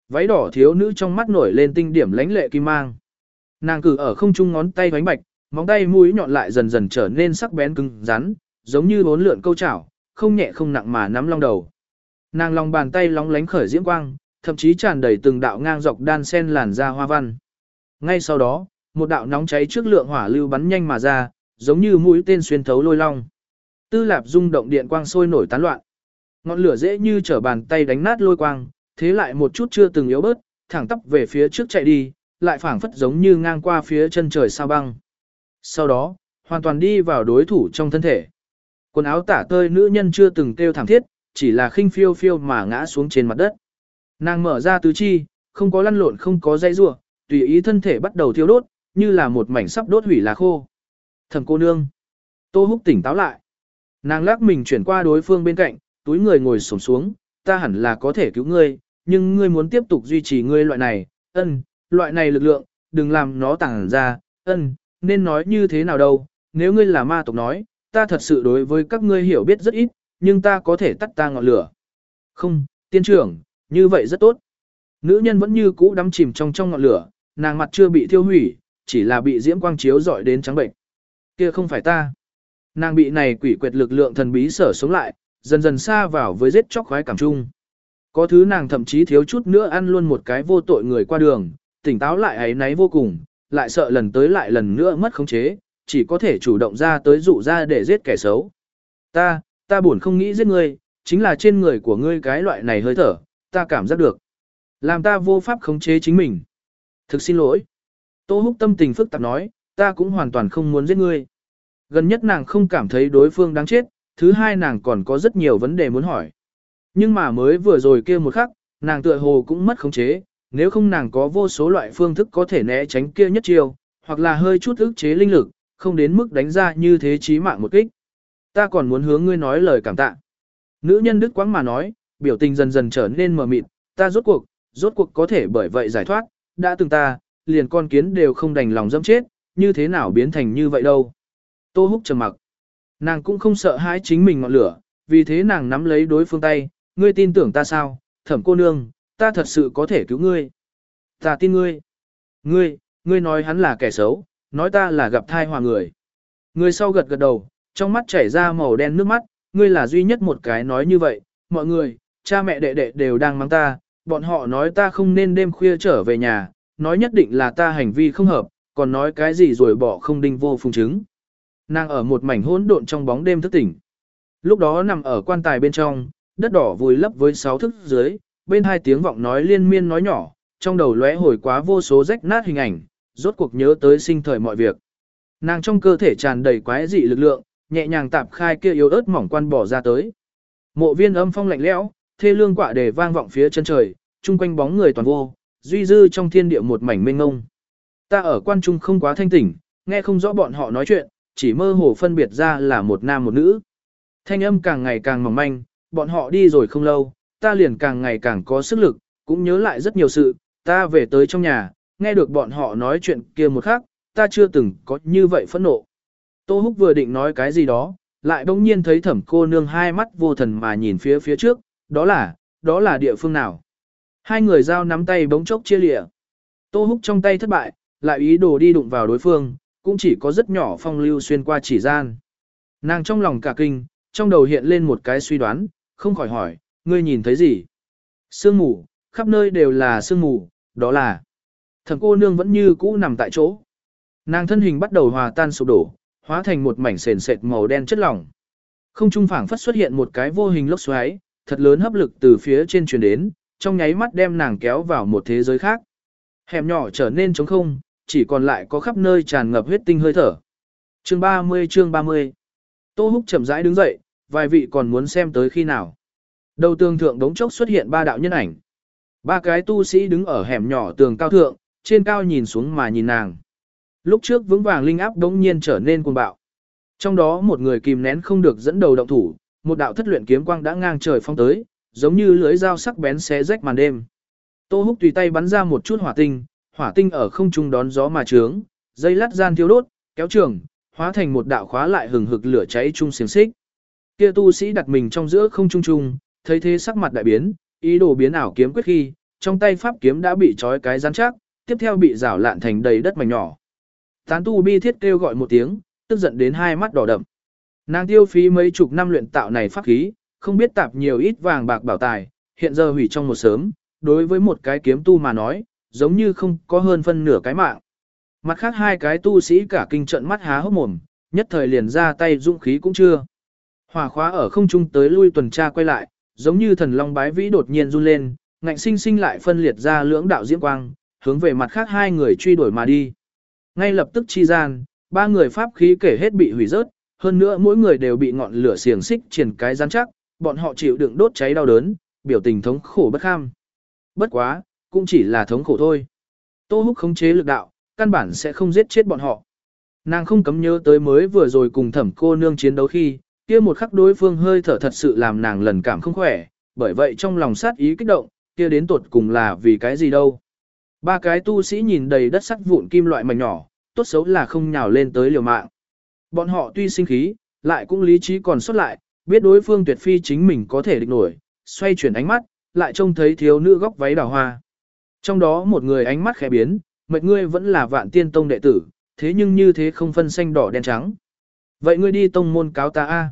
A: Váy đỏ thiếu nữ trong mắt nổi lên tinh điểm lánh lệ kim mang. Nàng cử ở không trung ngón tay vánh bạch, móng tay mũi nhọn lại dần dần trở nên sắc bén cứng rắn, giống như bốn lượn câu chảo, không nhẹ không nặng mà nắm long đầu. Nàng lòng bàn tay lóng lánh khởi diễm quang, thậm chí tràn đầy từng đạo ngang dọc đan sen làn ra hoa văn. Ngay sau đó, một đạo nóng cháy trước lượng hỏa lưu bắn nhanh mà ra, giống như mũi tên xuyên thấu lôi long. Tư lạp rung động điện quang sôi nổi tán loạn. Ngọn lửa dễ như trở bàn tay đánh nát lôi quang, thế lại một chút chưa từng yếu bớt, thẳng tắp về phía trước chạy đi, lại phảng phất giống như ngang qua phía chân trời sao băng. Sau đó, hoàn toàn đi vào đối thủ trong thân thể. Quần áo tả tơi nữ nhân chưa từng kêu thảm thiết, chỉ là khinh phiêu phiêu mà ngã xuống trên mặt đất. Nàng mở ra tứ chi, không có lăn lộn không có dây rua, tùy ý thân thể bắt đầu thiêu đốt, như là một mảnh sắp đốt hủy lá khô. thầm cô nương. Tô húc tỉnh táo lại. Nàng lắc mình chuyển qua đối phương bên cạnh, túi người ngồi xổm xuống, ta hẳn là có thể cứu ngươi, nhưng ngươi muốn tiếp tục duy trì ngươi loại này, ân, loại này lực lượng, đừng làm nó tàng ra, ân, nên nói như thế nào đâu, nếu ngươi là ma tộc nói, ta thật sự đối với các ngươi hiểu biết rất ít, nhưng ta có thể tắt ta ngọn lửa. Không, tiên trưởng, như vậy rất tốt. Nữ nhân vẫn như cũ đắm chìm trong trong ngọn lửa, nàng mặt chưa bị thiêu hủy, chỉ là bị diễm quang chiếu dọi đến trắng bệnh. Kia không phải ta. Nàng bị này quỷ quyệt lực lượng thần bí sở sống lại, dần dần xa vào với giết chóc khoái cảm chung. Có thứ nàng thậm chí thiếu chút nữa ăn luôn một cái vô tội người qua đường, tỉnh táo lại ấy náy vô cùng, lại sợ lần tới lại lần nữa mất khống chế, chỉ có thể chủ động ra tới dụ ra để giết kẻ xấu. Ta, ta buồn không nghĩ giết ngươi, chính là trên người của ngươi cái loại này hơi thở, ta cảm giác được. Làm ta vô pháp khống chế chính mình. Thực xin lỗi. Tô húc tâm tình phức tạp nói, ta cũng hoàn toàn không muốn giết ngươi. Gần nhất nàng không cảm thấy đối phương đáng chết, thứ hai nàng còn có rất nhiều vấn đề muốn hỏi. Nhưng mà mới vừa rồi kia một khắc, nàng tựa hồ cũng mất khống chế, nếu không nàng có vô số loại phương thức có thể né tránh kia nhất chiêu, hoặc là hơi chút ức chế linh lực, không đến mức đánh ra như thế chí mạng một kích. Ta còn muốn hướng ngươi nói lời cảm tạ. Nữ nhân đức quãng mà nói, biểu tình dần dần trở nên mờ mịt, ta rốt cuộc, rốt cuộc có thể bởi vậy giải thoát, đã từng ta, liền con kiến đều không đành lòng dâm chết, như thế nào biến thành như vậy đâu. Tô húc trầm mặc. Nàng cũng không sợ hãi chính mình ngọn lửa, vì thế nàng nắm lấy đối phương tay, ngươi tin tưởng ta sao, thẩm cô nương, ta thật sự có thể cứu ngươi. Ta tin ngươi. Ngươi, ngươi nói hắn là kẻ xấu, nói ta là gặp thai hòa người. Người sau gật gật đầu, trong mắt chảy ra màu đen nước mắt, ngươi là duy nhất một cái nói như vậy, mọi người, cha mẹ đệ đệ đều đang mắng ta, bọn họ nói ta không nên đêm khuya trở về nhà, nói nhất định là ta hành vi không hợp, còn nói cái gì rồi bỏ không đinh vô phùng chứng. Nàng ở một mảnh hỗn độn trong bóng đêm thức tỉnh. Lúc đó nằm ở quan tài bên trong, đất đỏ vùi lấp với sáu thức dưới, bên hai tiếng vọng nói liên miên nói nhỏ, trong đầu lóe hồi quá vô số rách nát hình ảnh, rốt cuộc nhớ tới sinh thời mọi việc. Nàng trong cơ thể tràn đầy quái dị lực lượng, nhẹ nhàng tạp khai kia yếu ớt mỏng quan bỏ ra tới. Mộ viên âm phong lạnh lẽo, thê lương quạ để vang vọng phía chân trời, chung quanh bóng người toàn vô, duy dư trong thiên địa một mảnh mênh ngông. Ta ở quan trung không quá thanh tỉnh, nghe không rõ bọn họ nói chuyện, chỉ mơ hồ phân biệt ra là một nam một nữ. Thanh âm càng ngày càng mỏng manh, bọn họ đi rồi không lâu, ta liền càng ngày càng có sức lực, cũng nhớ lại rất nhiều sự, ta về tới trong nhà, nghe được bọn họ nói chuyện kia một khắc, ta chưa từng có như vậy phẫn nộ. Tô Húc vừa định nói cái gì đó, lại bỗng nhiên thấy thẩm cô nương hai mắt vô thần mà nhìn phía phía trước, đó là, đó là địa phương nào. Hai người giao nắm tay bỗng chốc chia lịa. Tô Húc trong tay thất bại, lại ý đồ đi đụng vào đối phương, cũng chỉ có rất nhỏ phong lưu xuyên qua chỉ gian. Nàng trong lòng cả kinh, trong đầu hiện lên một cái suy đoán, không khỏi hỏi, ngươi nhìn thấy gì? Sương mù, khắp nơi đều là sương mù, đó là... Thẩm cô nương vẫn như cũ nằm tại chỗ. Nàng thân hình bắt đầu hòa tan sụp đổ, hóa thành một mảnh sền sệt màu đen chất lỏng. Không trung phảng phất xuất hiện một cái vô hình lốc xoáy, thật lớn hấp lực từ phía trên truyền đến, trong nháy mắt đem nàng kéo vào một thế giới khác. Hẻm nhỏ trở nên trống không, chỉ còn lại có khắp nơi tràn ngập huyết tinh hơi thở. Chương 30 chương 30 Tô Húc chậm rãi đứng dậy, vài vị còn muốn xem tới khi nào. Đầu tường thượng đống chốc xuất hiện ba đạo nhân ảnh. Ba cái tu sĩ đứng ở hẻm nhỏ tường cao thượng, trên cao nhìn xuống mà nhìn nàng. Lúc trước vững vàng linh áp đống nhiên trở nên cuồng bạo. Trong đó một người kìm nén không được dẫn đầu động thủ, một đạo thất luyện kiếm quang đã ngang trời phong tới, giống như lưới dao sắc bén xé rách màn đêm. Tô Húc tùy tay bắn ra một chút hỏa tinh, hỏa tinh ở không trung đón gió mà trướng, dây lát gian thiêu đốt, kéo trường, hóa thành một đạo khóa lại hừng hực lửa cháy chung xiềng xích. Kia tu sĩ đặt mình trong giữa không trung trung, thấy thế sắc mặt đại biến, ý đồ biến ảo kiếm quyết khi, trong tay pháp kiếm đã bị trói cái rắn chắc, tiếp theo bị rào lạn thành đầy đất mảnh nhỏ. Tán tu bi thiết kêu gọi một tiếng, tức giận đến hai mắt đỏ đậm. Nàng tiêu phí mấy chục năm luyện tạo này pháp khí, không biết tạp nhiều ít vàng bạc bảo tài, hiện giờ hủy trong một sớm, đối với một cái kiếm tu mà nói, giống như không có hơn phân nửa cái mạng. Mặt khác hai cái tu sĩ cả kinh trận mắt há hốc mồm, nhất thời liền ra tay dũng khí cũng chưa. Hỏa khóa ở không trung tới lui tuần tra quay lại, giống như thần long bái vĩ đột nhiên run lên, ngạnh sinh sinh lại phân liệt ra lưỡng đạo diễm quang, hướng về mặt khác hai người truy đuổi mà đi. Ngay lập tức chi gian, ba người pháp khí kể hết bị hủy rớt, hơn nữa mỗi người đều bị ngọn lửa xiềng xích triển cái rắn chắc, bọn họ chịu đựng đốt cháy đau đớn, biểu tình thống khổ bất kham. Bất quá, cũng chỉ là thống khổ thôi. Tô Húc khống chế lực đạo, căn bản sẽ không giết chết bọn họ. Nàng không cấm nhớ tới mới vừa rồi cùng thẩm cô nương chiến đấu khi, kia một khắc đối phương hơi thở thật sự làm nàng lần cảm không khỏe, bởi vậy trong lòng sát ý kích động, kia đến tuột cùng là vì cái gì đâu. Ba cái tu sĩ nhìn đầy đất sắt vụn kim loại mảnh nhỏ, tốt xấu là không nhào lên tới liều mạng. Bọn họ tuy sinh khí, lại cũng lý trí còn xuất lại, biết đối phương tuyệt phi chính mình có thể địch nổi, xoay chuyển ánh mắt, lại trông thấy thiếu nữ góc váy đào hoa. Trong đó một người ánh mắt khẽ biến, mệt ngươi vẫn là vạn tiên tông đệ tử, thế nhưng như thế không phân xanh đỏ đen trắng. Vậy ngươi đi tông môn cáo ta a?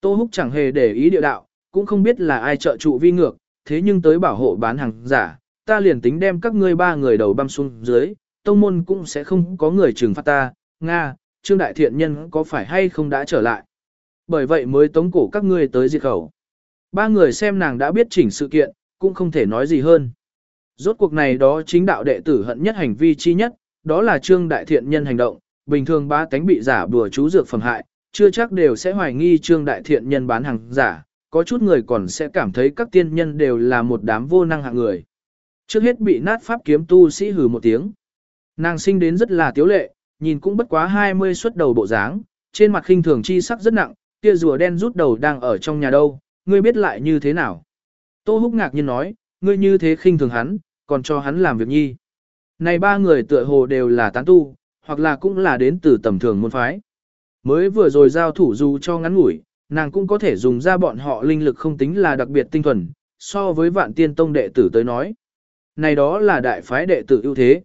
A: Tô Húc chẳng hề để ý địa đạo, cũng không biết là ai trợ trụ vi ngược, thế nhưng tới bảo hộ bán hàng giả, ta liền tính đem các ngươi ba người đầu băm xuống dưới, tông môn cũng sẽ không có người trừng phạt ta, Nga, Trương Đại Thiện Nhân có phải hay không đã trở lại. Bởi vậy mới tống cổ các ngươi tới diệt khẩu. Ba người xem nàng đã biết chỉnh sự kiện, cũng không thể nói gì hơn. Rốt cuộc này đó chính đạo đệ tử hận nhất hành vi chi nhất, đó là Trương Đại Thiện Nhân hành động, bình thường ba tánh bị giả bùa chú dược phẩm hại, chưa chắc đều sẽ hoài nghi Trương Đại Thiện Nhân bán hàng giả, có chút người còn sẽ cảm thấy các tiên nhân đều là một đám vô năng hạng người. Trước hết bị nát pháp kiếm tu sĩ hừ một tiếng. Nàng sinh đến rất là tiếu lệ, nhìn cũng bất quá 20 xuất đầu bộ dáng, trên mặt khinh thường chi sắc rất nặng, kia rùa đen rút đầu đang ở trong nhà đâu, ngươi biết lại như thế nào. Tô Húc ngạc nhiên nói, ngươi như thế khinh thường hắn, còn cho hắn làm việc nhi. Này ba người tựa hồ đều là tán tu, hoặc là cũng là đến từ tầm thường môn phái. Mới vừa rồi giao thủ dù cho ngắn ngủi, nàng cũng có thể dùng ra bọn họ linh lực không tính là đặc biệt tinh thuần, so với vạn tiên tông đệ tử tới nói. Này đó là đại phái đệ tử ưu thế.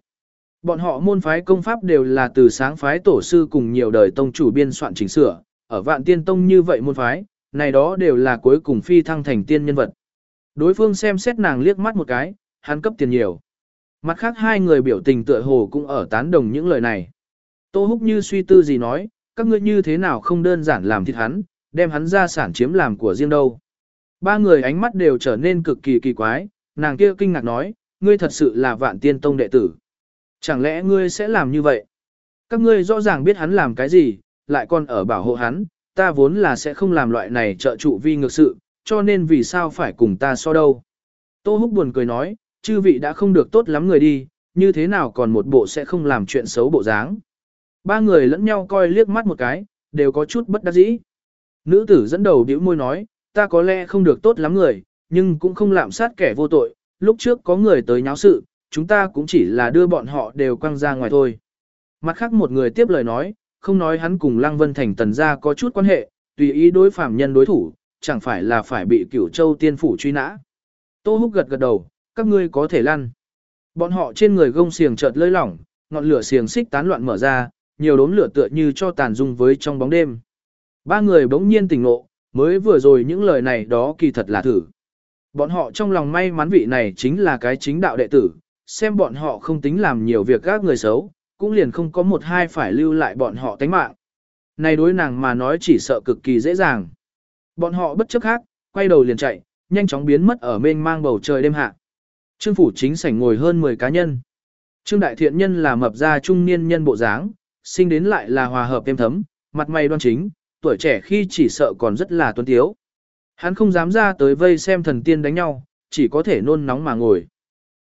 A: Bọn họ môn phái công pháp đều là từ sáng phái tổ sư cùng nhiều đời tông chủ biên soạn chỉnh sửa, ở vạn tiên tông như vậy môn phái, này đó đều là cuối cùng phi thăng thành tiên nhân vật. Đối phương xem xét nàng liếc mắt một cái, hắn cấp tiền nhiều. Mặt khác hai người biểu tình tựa hồ cũng ở tán đồng những lời này. Tô Húc như suy tư gì nói, các ngươi như thế nào không đơn giản làm thịt hắn, đem hắn ra sản chiếm làm của riêng đâu. Ba người ánh mắt đều trở nên cực kỳ kỳ quái, nàng kia kinh ngạc nói, ngươi thật sự là vạn tiên tông đệ tử. Chẳng lẽ ngươi sẽ làm như vậy? Các ngươi rõ ràng biết hắn làm cái gì, lại còn ở bảo hộ hắn, ta vốn là sẽ không làm loại này trợ trụ vi ngược sự, cho nên vì sao phải cùng ta so đâu. Tô Húc buồn cười nói, chư vị đã không được tốt lắm người đi, như thế nào còn một bộ sẽ không làm chuyện xấu bộ dáng. Ba người lẫn nhau coi liếc mắt một cái, đều có chút bất đắc dĩ. Nữ tử dẫn đầu bĩu môi nói, ta có lẽ không được tốt lắm người, nhưng cũng không lạm sát kẻ vô tội, lúc trước có người tới nháo sự, chúng ta cũng chỉ là đưa bọn họ đều quăng ra ngoài thôi. Mặt khác một người tiếp lời nói, không nói hắn cùng Lăng Vân Thành tần gia có chút quan hệ, tùy ý đối phạm nhân đối thủ, chẳng phải là phải bị cửu châu tiên phủ truy nã. Tô Húc gật gật đầu, các ngươi có thể lăn. Bọn họ trên người gông xiềng chợt lơi lỏng, ngọn lửa xiềng xích tán loạn mở ra, nhiều đốm lửa tựa như cho tàn dung với trong bóng đêm. Ba người bỗng nhiên tỉnh ngộ, mới vừa rồi những lời này đó kỳ thật là thử. Bọn họ trong lòng may mắn vị này chính là cái chính đạo đệ tử, xem bọn họ không tính làm nhiều việc các người xấu, cũng liền không có một hai phải lưu lại bọn họ tánh mạng. Này đối nàng mà nói chỉ sợ cực kỳ dễ dàng. Bọn họ bất chấp khác, quay đầu liền chạy, nhanh chóng biến mất ở mênh mang bầu trời đêm hạ. Trương phủ chính sảnh ngồi hơn 10 cá nhân. Trương đại thiện nhân là mập gia trung niên nhân bộ dáng, sinh đến lại là hòa hợp êm thấm, mặt mày đoan chính, tuổi trẻ khi chỉ sợ còn rất là tuấn tiếu. Hắn không dám ra tới vây xem thần tiên đánh nhau, chỉ có thể nôn nóng mà ngồi.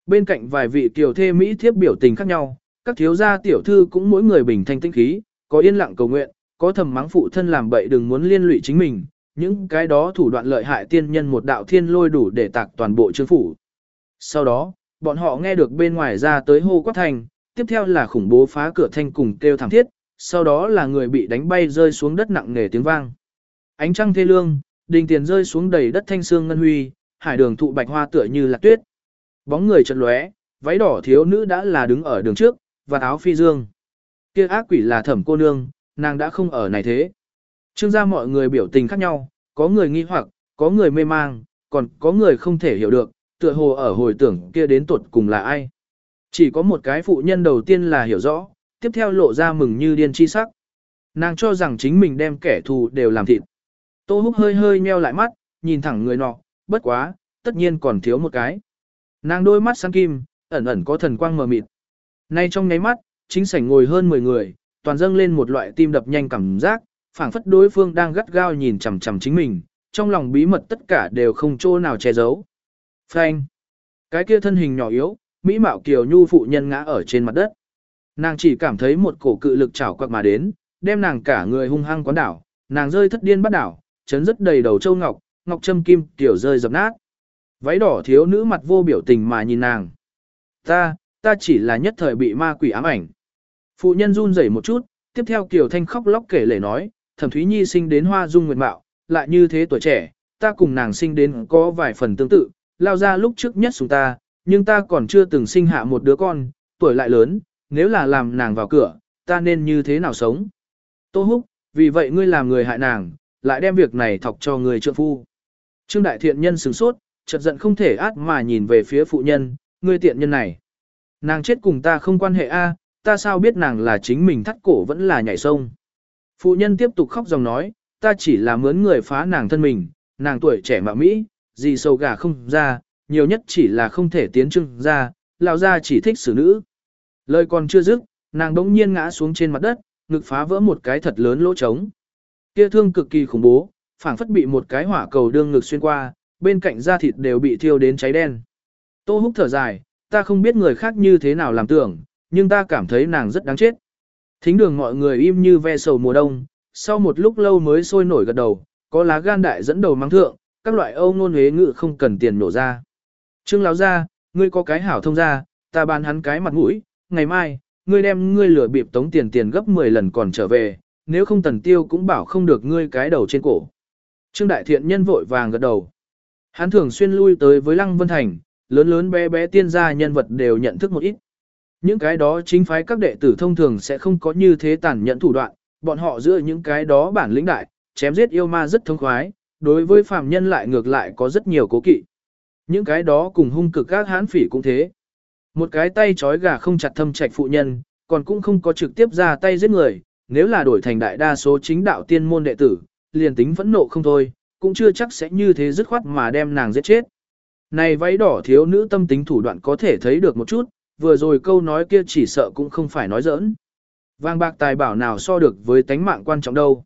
A: Bên cạnh vài vị tiểu thê Mỹ thiếp biểu tình khác nhau, các thiếu gia tiểu thư cũng mỗi người bình thanh tinh khí, có yên lặng cầu nguyện, có thầm mắng phụ thân làm bậy đừng muốn liên lụy chính mình, những cái đó thủ đoạn lợi hại tiên nhân một đạo thiên lôi đủ để tạc toàn bộ chư phủ. Sau đó, bọn họ nghe được bên ngoài ra tới hô quát thành, tiếp theo là khủng bố phá cửa thanh cùng kêu thảm thiết, sau đó là người bị đánh bay rơi xuống đất nặng nề tiếng vang. Ánh trăng thê lương, đình tiền rơi xuống đầy đất thanh xương ngân huy, hải đường thụ bạch hoa tựa như lạc tuyết. Bóng người chợt lóe, váy đỏ thiếu nữ đã là đứng ở đường trước, và áo phi dương. Kia ác quỷ là thẩm cô nương, nàng đã không ở này thế. Trương gia mọi người biểu tình khác nhau, có người nghi hoặc, có người mê mang, còn có người không thể hiểu được, tựa hồ ở hồi tưởng kia đến tuột cùng là ai. Chỉ có một cái phụ nhân đầu tiên là hiểu rõ, tiếp theo lộ ra mừng như điên chi sắc. Nàng cho rằng chính mình đem kẻ thù đều làm thịt. Tô húc hơi hơi meo lại mắt, nhìn thẳng người nọ, bất quá, tất nhiên còn thiếu một cái. Nàng đôi mắt sáng kim, ẩn ẩn có thần quang mờ mịt. Nay trong nháy mắt, chính sảnh ngồi hơn 10 người, toàn dâng lên một loại tim đập nhanh cảm giác, phảng phất đối phương đang gắt gao nhìn chằm chằm chính mình, trong lòng bí mật tất cả đều không chỗ nào che giấu. Phanh. Cái kia thân hình nhỏ yếu, mỹ mạo kiều nhu phụ nhân ngã ở trên mặt đất. Nàng chỉ cảm thấy một cổ cự lực chảo quặc mà đến, đem nàng cả người hung hăng quán đảo, nàng rơi thất điên bắt đảo, chấn rất đầy đầu châu ngọc, ngọc châm kim tiểu rơi dập nát. Váy đỏ thiếu nữ mặt vô biểu tình mà nhìn nàng. Ta, ta chỉ là nhất thời bị ma quỷ ám ảnh. Phụ nhân run rẩy một chút, tiếp theo Kiều Thanh khóc lóc kể lể nói, Thẩm Thúy Nhi sinh đến hoa dung nguyệt mạo, lại như thế tuổi trẻ, ta cùng nàng sinh đến có vài phần tương tự, lao ra lúc trước nhất xuống ta, nhưng ta còn chưa từng sinh hạ một đứa con, tuổi lại lớn, nếu là làm nàng vào cửa, ta nên như thế nào sống? Tô Húc, vì vậy ngươi làm người hại nàng, lại đem việc này thọc cho người trượng phu. Trương Đại Thiện Nhân sửng sốt, chợt giận không thể át mà nhìn về phía phụ nhân, ngươi tiện nhân này. Nàng chết cùng ta không quan hệ a, ta sao biết nàng là chính mình thắt cổ vẫn là nhảy sông. Phụ nhân tiếp tục khóc dòng nói, ta chỉ là mướn người phá nàng thân mình, nàng tuổi trẻ mà Mỹ, gì sâu gà không ra, nhiều nhất chỉ là không thể tiến trưng ra, lão ra chỉ thích xử nữ. Lời còn chưa dứt, nàng đống nhiên ngã xuống trên mặt đất, ngực phá vỡ một cái thật lớn lỗ trống. Kia thương cực kỳ khủng bố, phảng phất bị một cái hỏa cầu đương ngực xuyên qua, bên cạnh da thịt đều bị thiêu đến cháy đen. Tô húc thở dài, ta không biết người khác như thế nào làm tưởng, nhưng ta cảm thấy nàng rất đáng chết. Thính đường mọi người im như ve sầu mùa đông, sau một lúc lâu mới sôi nổi gật đầu, có lá gan đại dẫn đầu mang thượng, các loại âu ngôn huế ngự không cần tiền nổ ra. Trương lão ra, ngươi có cái hảo thông ra, ta bán hắn cái mặt mũi, ngày mai, ngươi đem ngươi lửa bịp tống tiền tiền gấp 10 lần còn trở về, nếu không tần tiêu cũng bảo không được ngươi cái đầu trên cổ. Trương đại thiện nhân vội vàng gật đầu. Hắn thường xuyên lui tới với Lăng Vân Thành, lớn lớn bé bé tiên gia nhân vật đều nhận thức một ít. Những cái đó chính phái các đệ tử thông thường sẽ không có như thế tàn nhẫn thủ đoạn, bọn họ giữa những cái đó bản lĩnh đại, chém giết yêu ma rất thông khoái, đối với phàm nhân lại ngược lại có rất nhiều cố kỵ. Những cái đó cùng hung cực các hán phỉ cũng thế. Một cái tay trói gà không chặt thâm trạch phụ nhân, còn cũng không có trực tiếp ra tay giết người, nếu là đổi thành đại đa số chính đạo tiên môn đệ tử, liền tính phẫn nộ không thôi, cũng chưa chắc sẽ như thế dứt khoát mà đem nàng giết chết. Này váy đỏ thiếu nữ tâm tính thủ đoạn có thể thấy được một chút, vừa rồi câu nói kia chỉ sợ cũng không phải nói giỡn. Vàng bạc tài bảo nào so được với tánh mạng quan trọng đâu.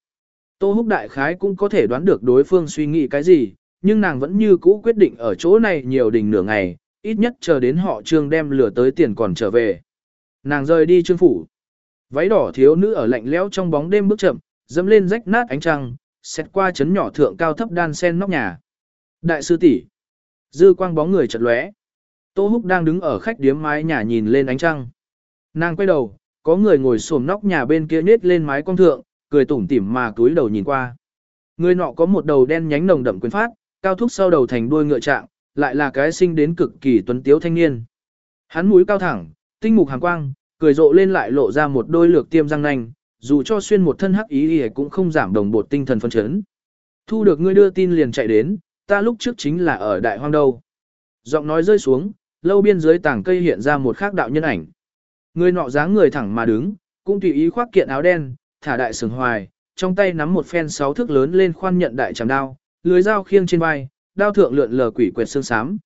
A: Tô Húc Đại Khái cũng có thể đoán được đối phương suy nghĩ cái gì, nhưng nàng vẫn như cũ quyết định ở chỗ này nhiều đỉnh nửa ngày, ít nhất chờ đến họ trương đem lửa tới tiền còn trở về. Nàng rời đi trương phủ. Váy đỏ thiếu nữ ở lạnh lẽo trong bóng đêm bước chậm, dẫm lên rách nát ánh trăng, xét qua chấn nhỏ thượng cao thấp đan sen nóc nhà. Đại sư tỷ, dư quang bóng người chợt lóe. Tô Húc đang đứng ở khách điếm mái nhà nhìn lên ánh trăng. Nàng quay đầu, có người ngồi xổm nóc nhà bên kia nết lên mái cong thượng, cười tủm tỉm mà túi đầu nhìn qua. Người nọ có một đầu đen nhánh nồng đậm quyền phát, cao thúc sau đầu thành đuôi ngựa trạng, lại là cái sinh đến cực kỳ tuấn tiếu thanh niên. Hắn mũi cao thẳng, tinh mục hàng quang, cười rộ lên lại lộ ra một đôi lược tiêm răng nanh, dù cho xuyên một thân hắc ý cũng không giảm đồng bột tinh thần phân chấn. Thu được ngươi đưa tin liền chạy đến, ta lúc trước chính là ở đại hoang đâu. Giọng nói rơi xuống, lâu biên dưới tảng cây hiện ra một khác đạo nhân ảnh. Người nọ dáng người thẳng mà đứng, cũng tùy ý khoác kiện áo đen, thả đại sừng hoài, trong tay nắm một phen sáu thước lớn lên khoan nhận đại chằm đao, lưới dao khiêng trên vai, đao thượng lượn lờ quỷ quệt xương xám,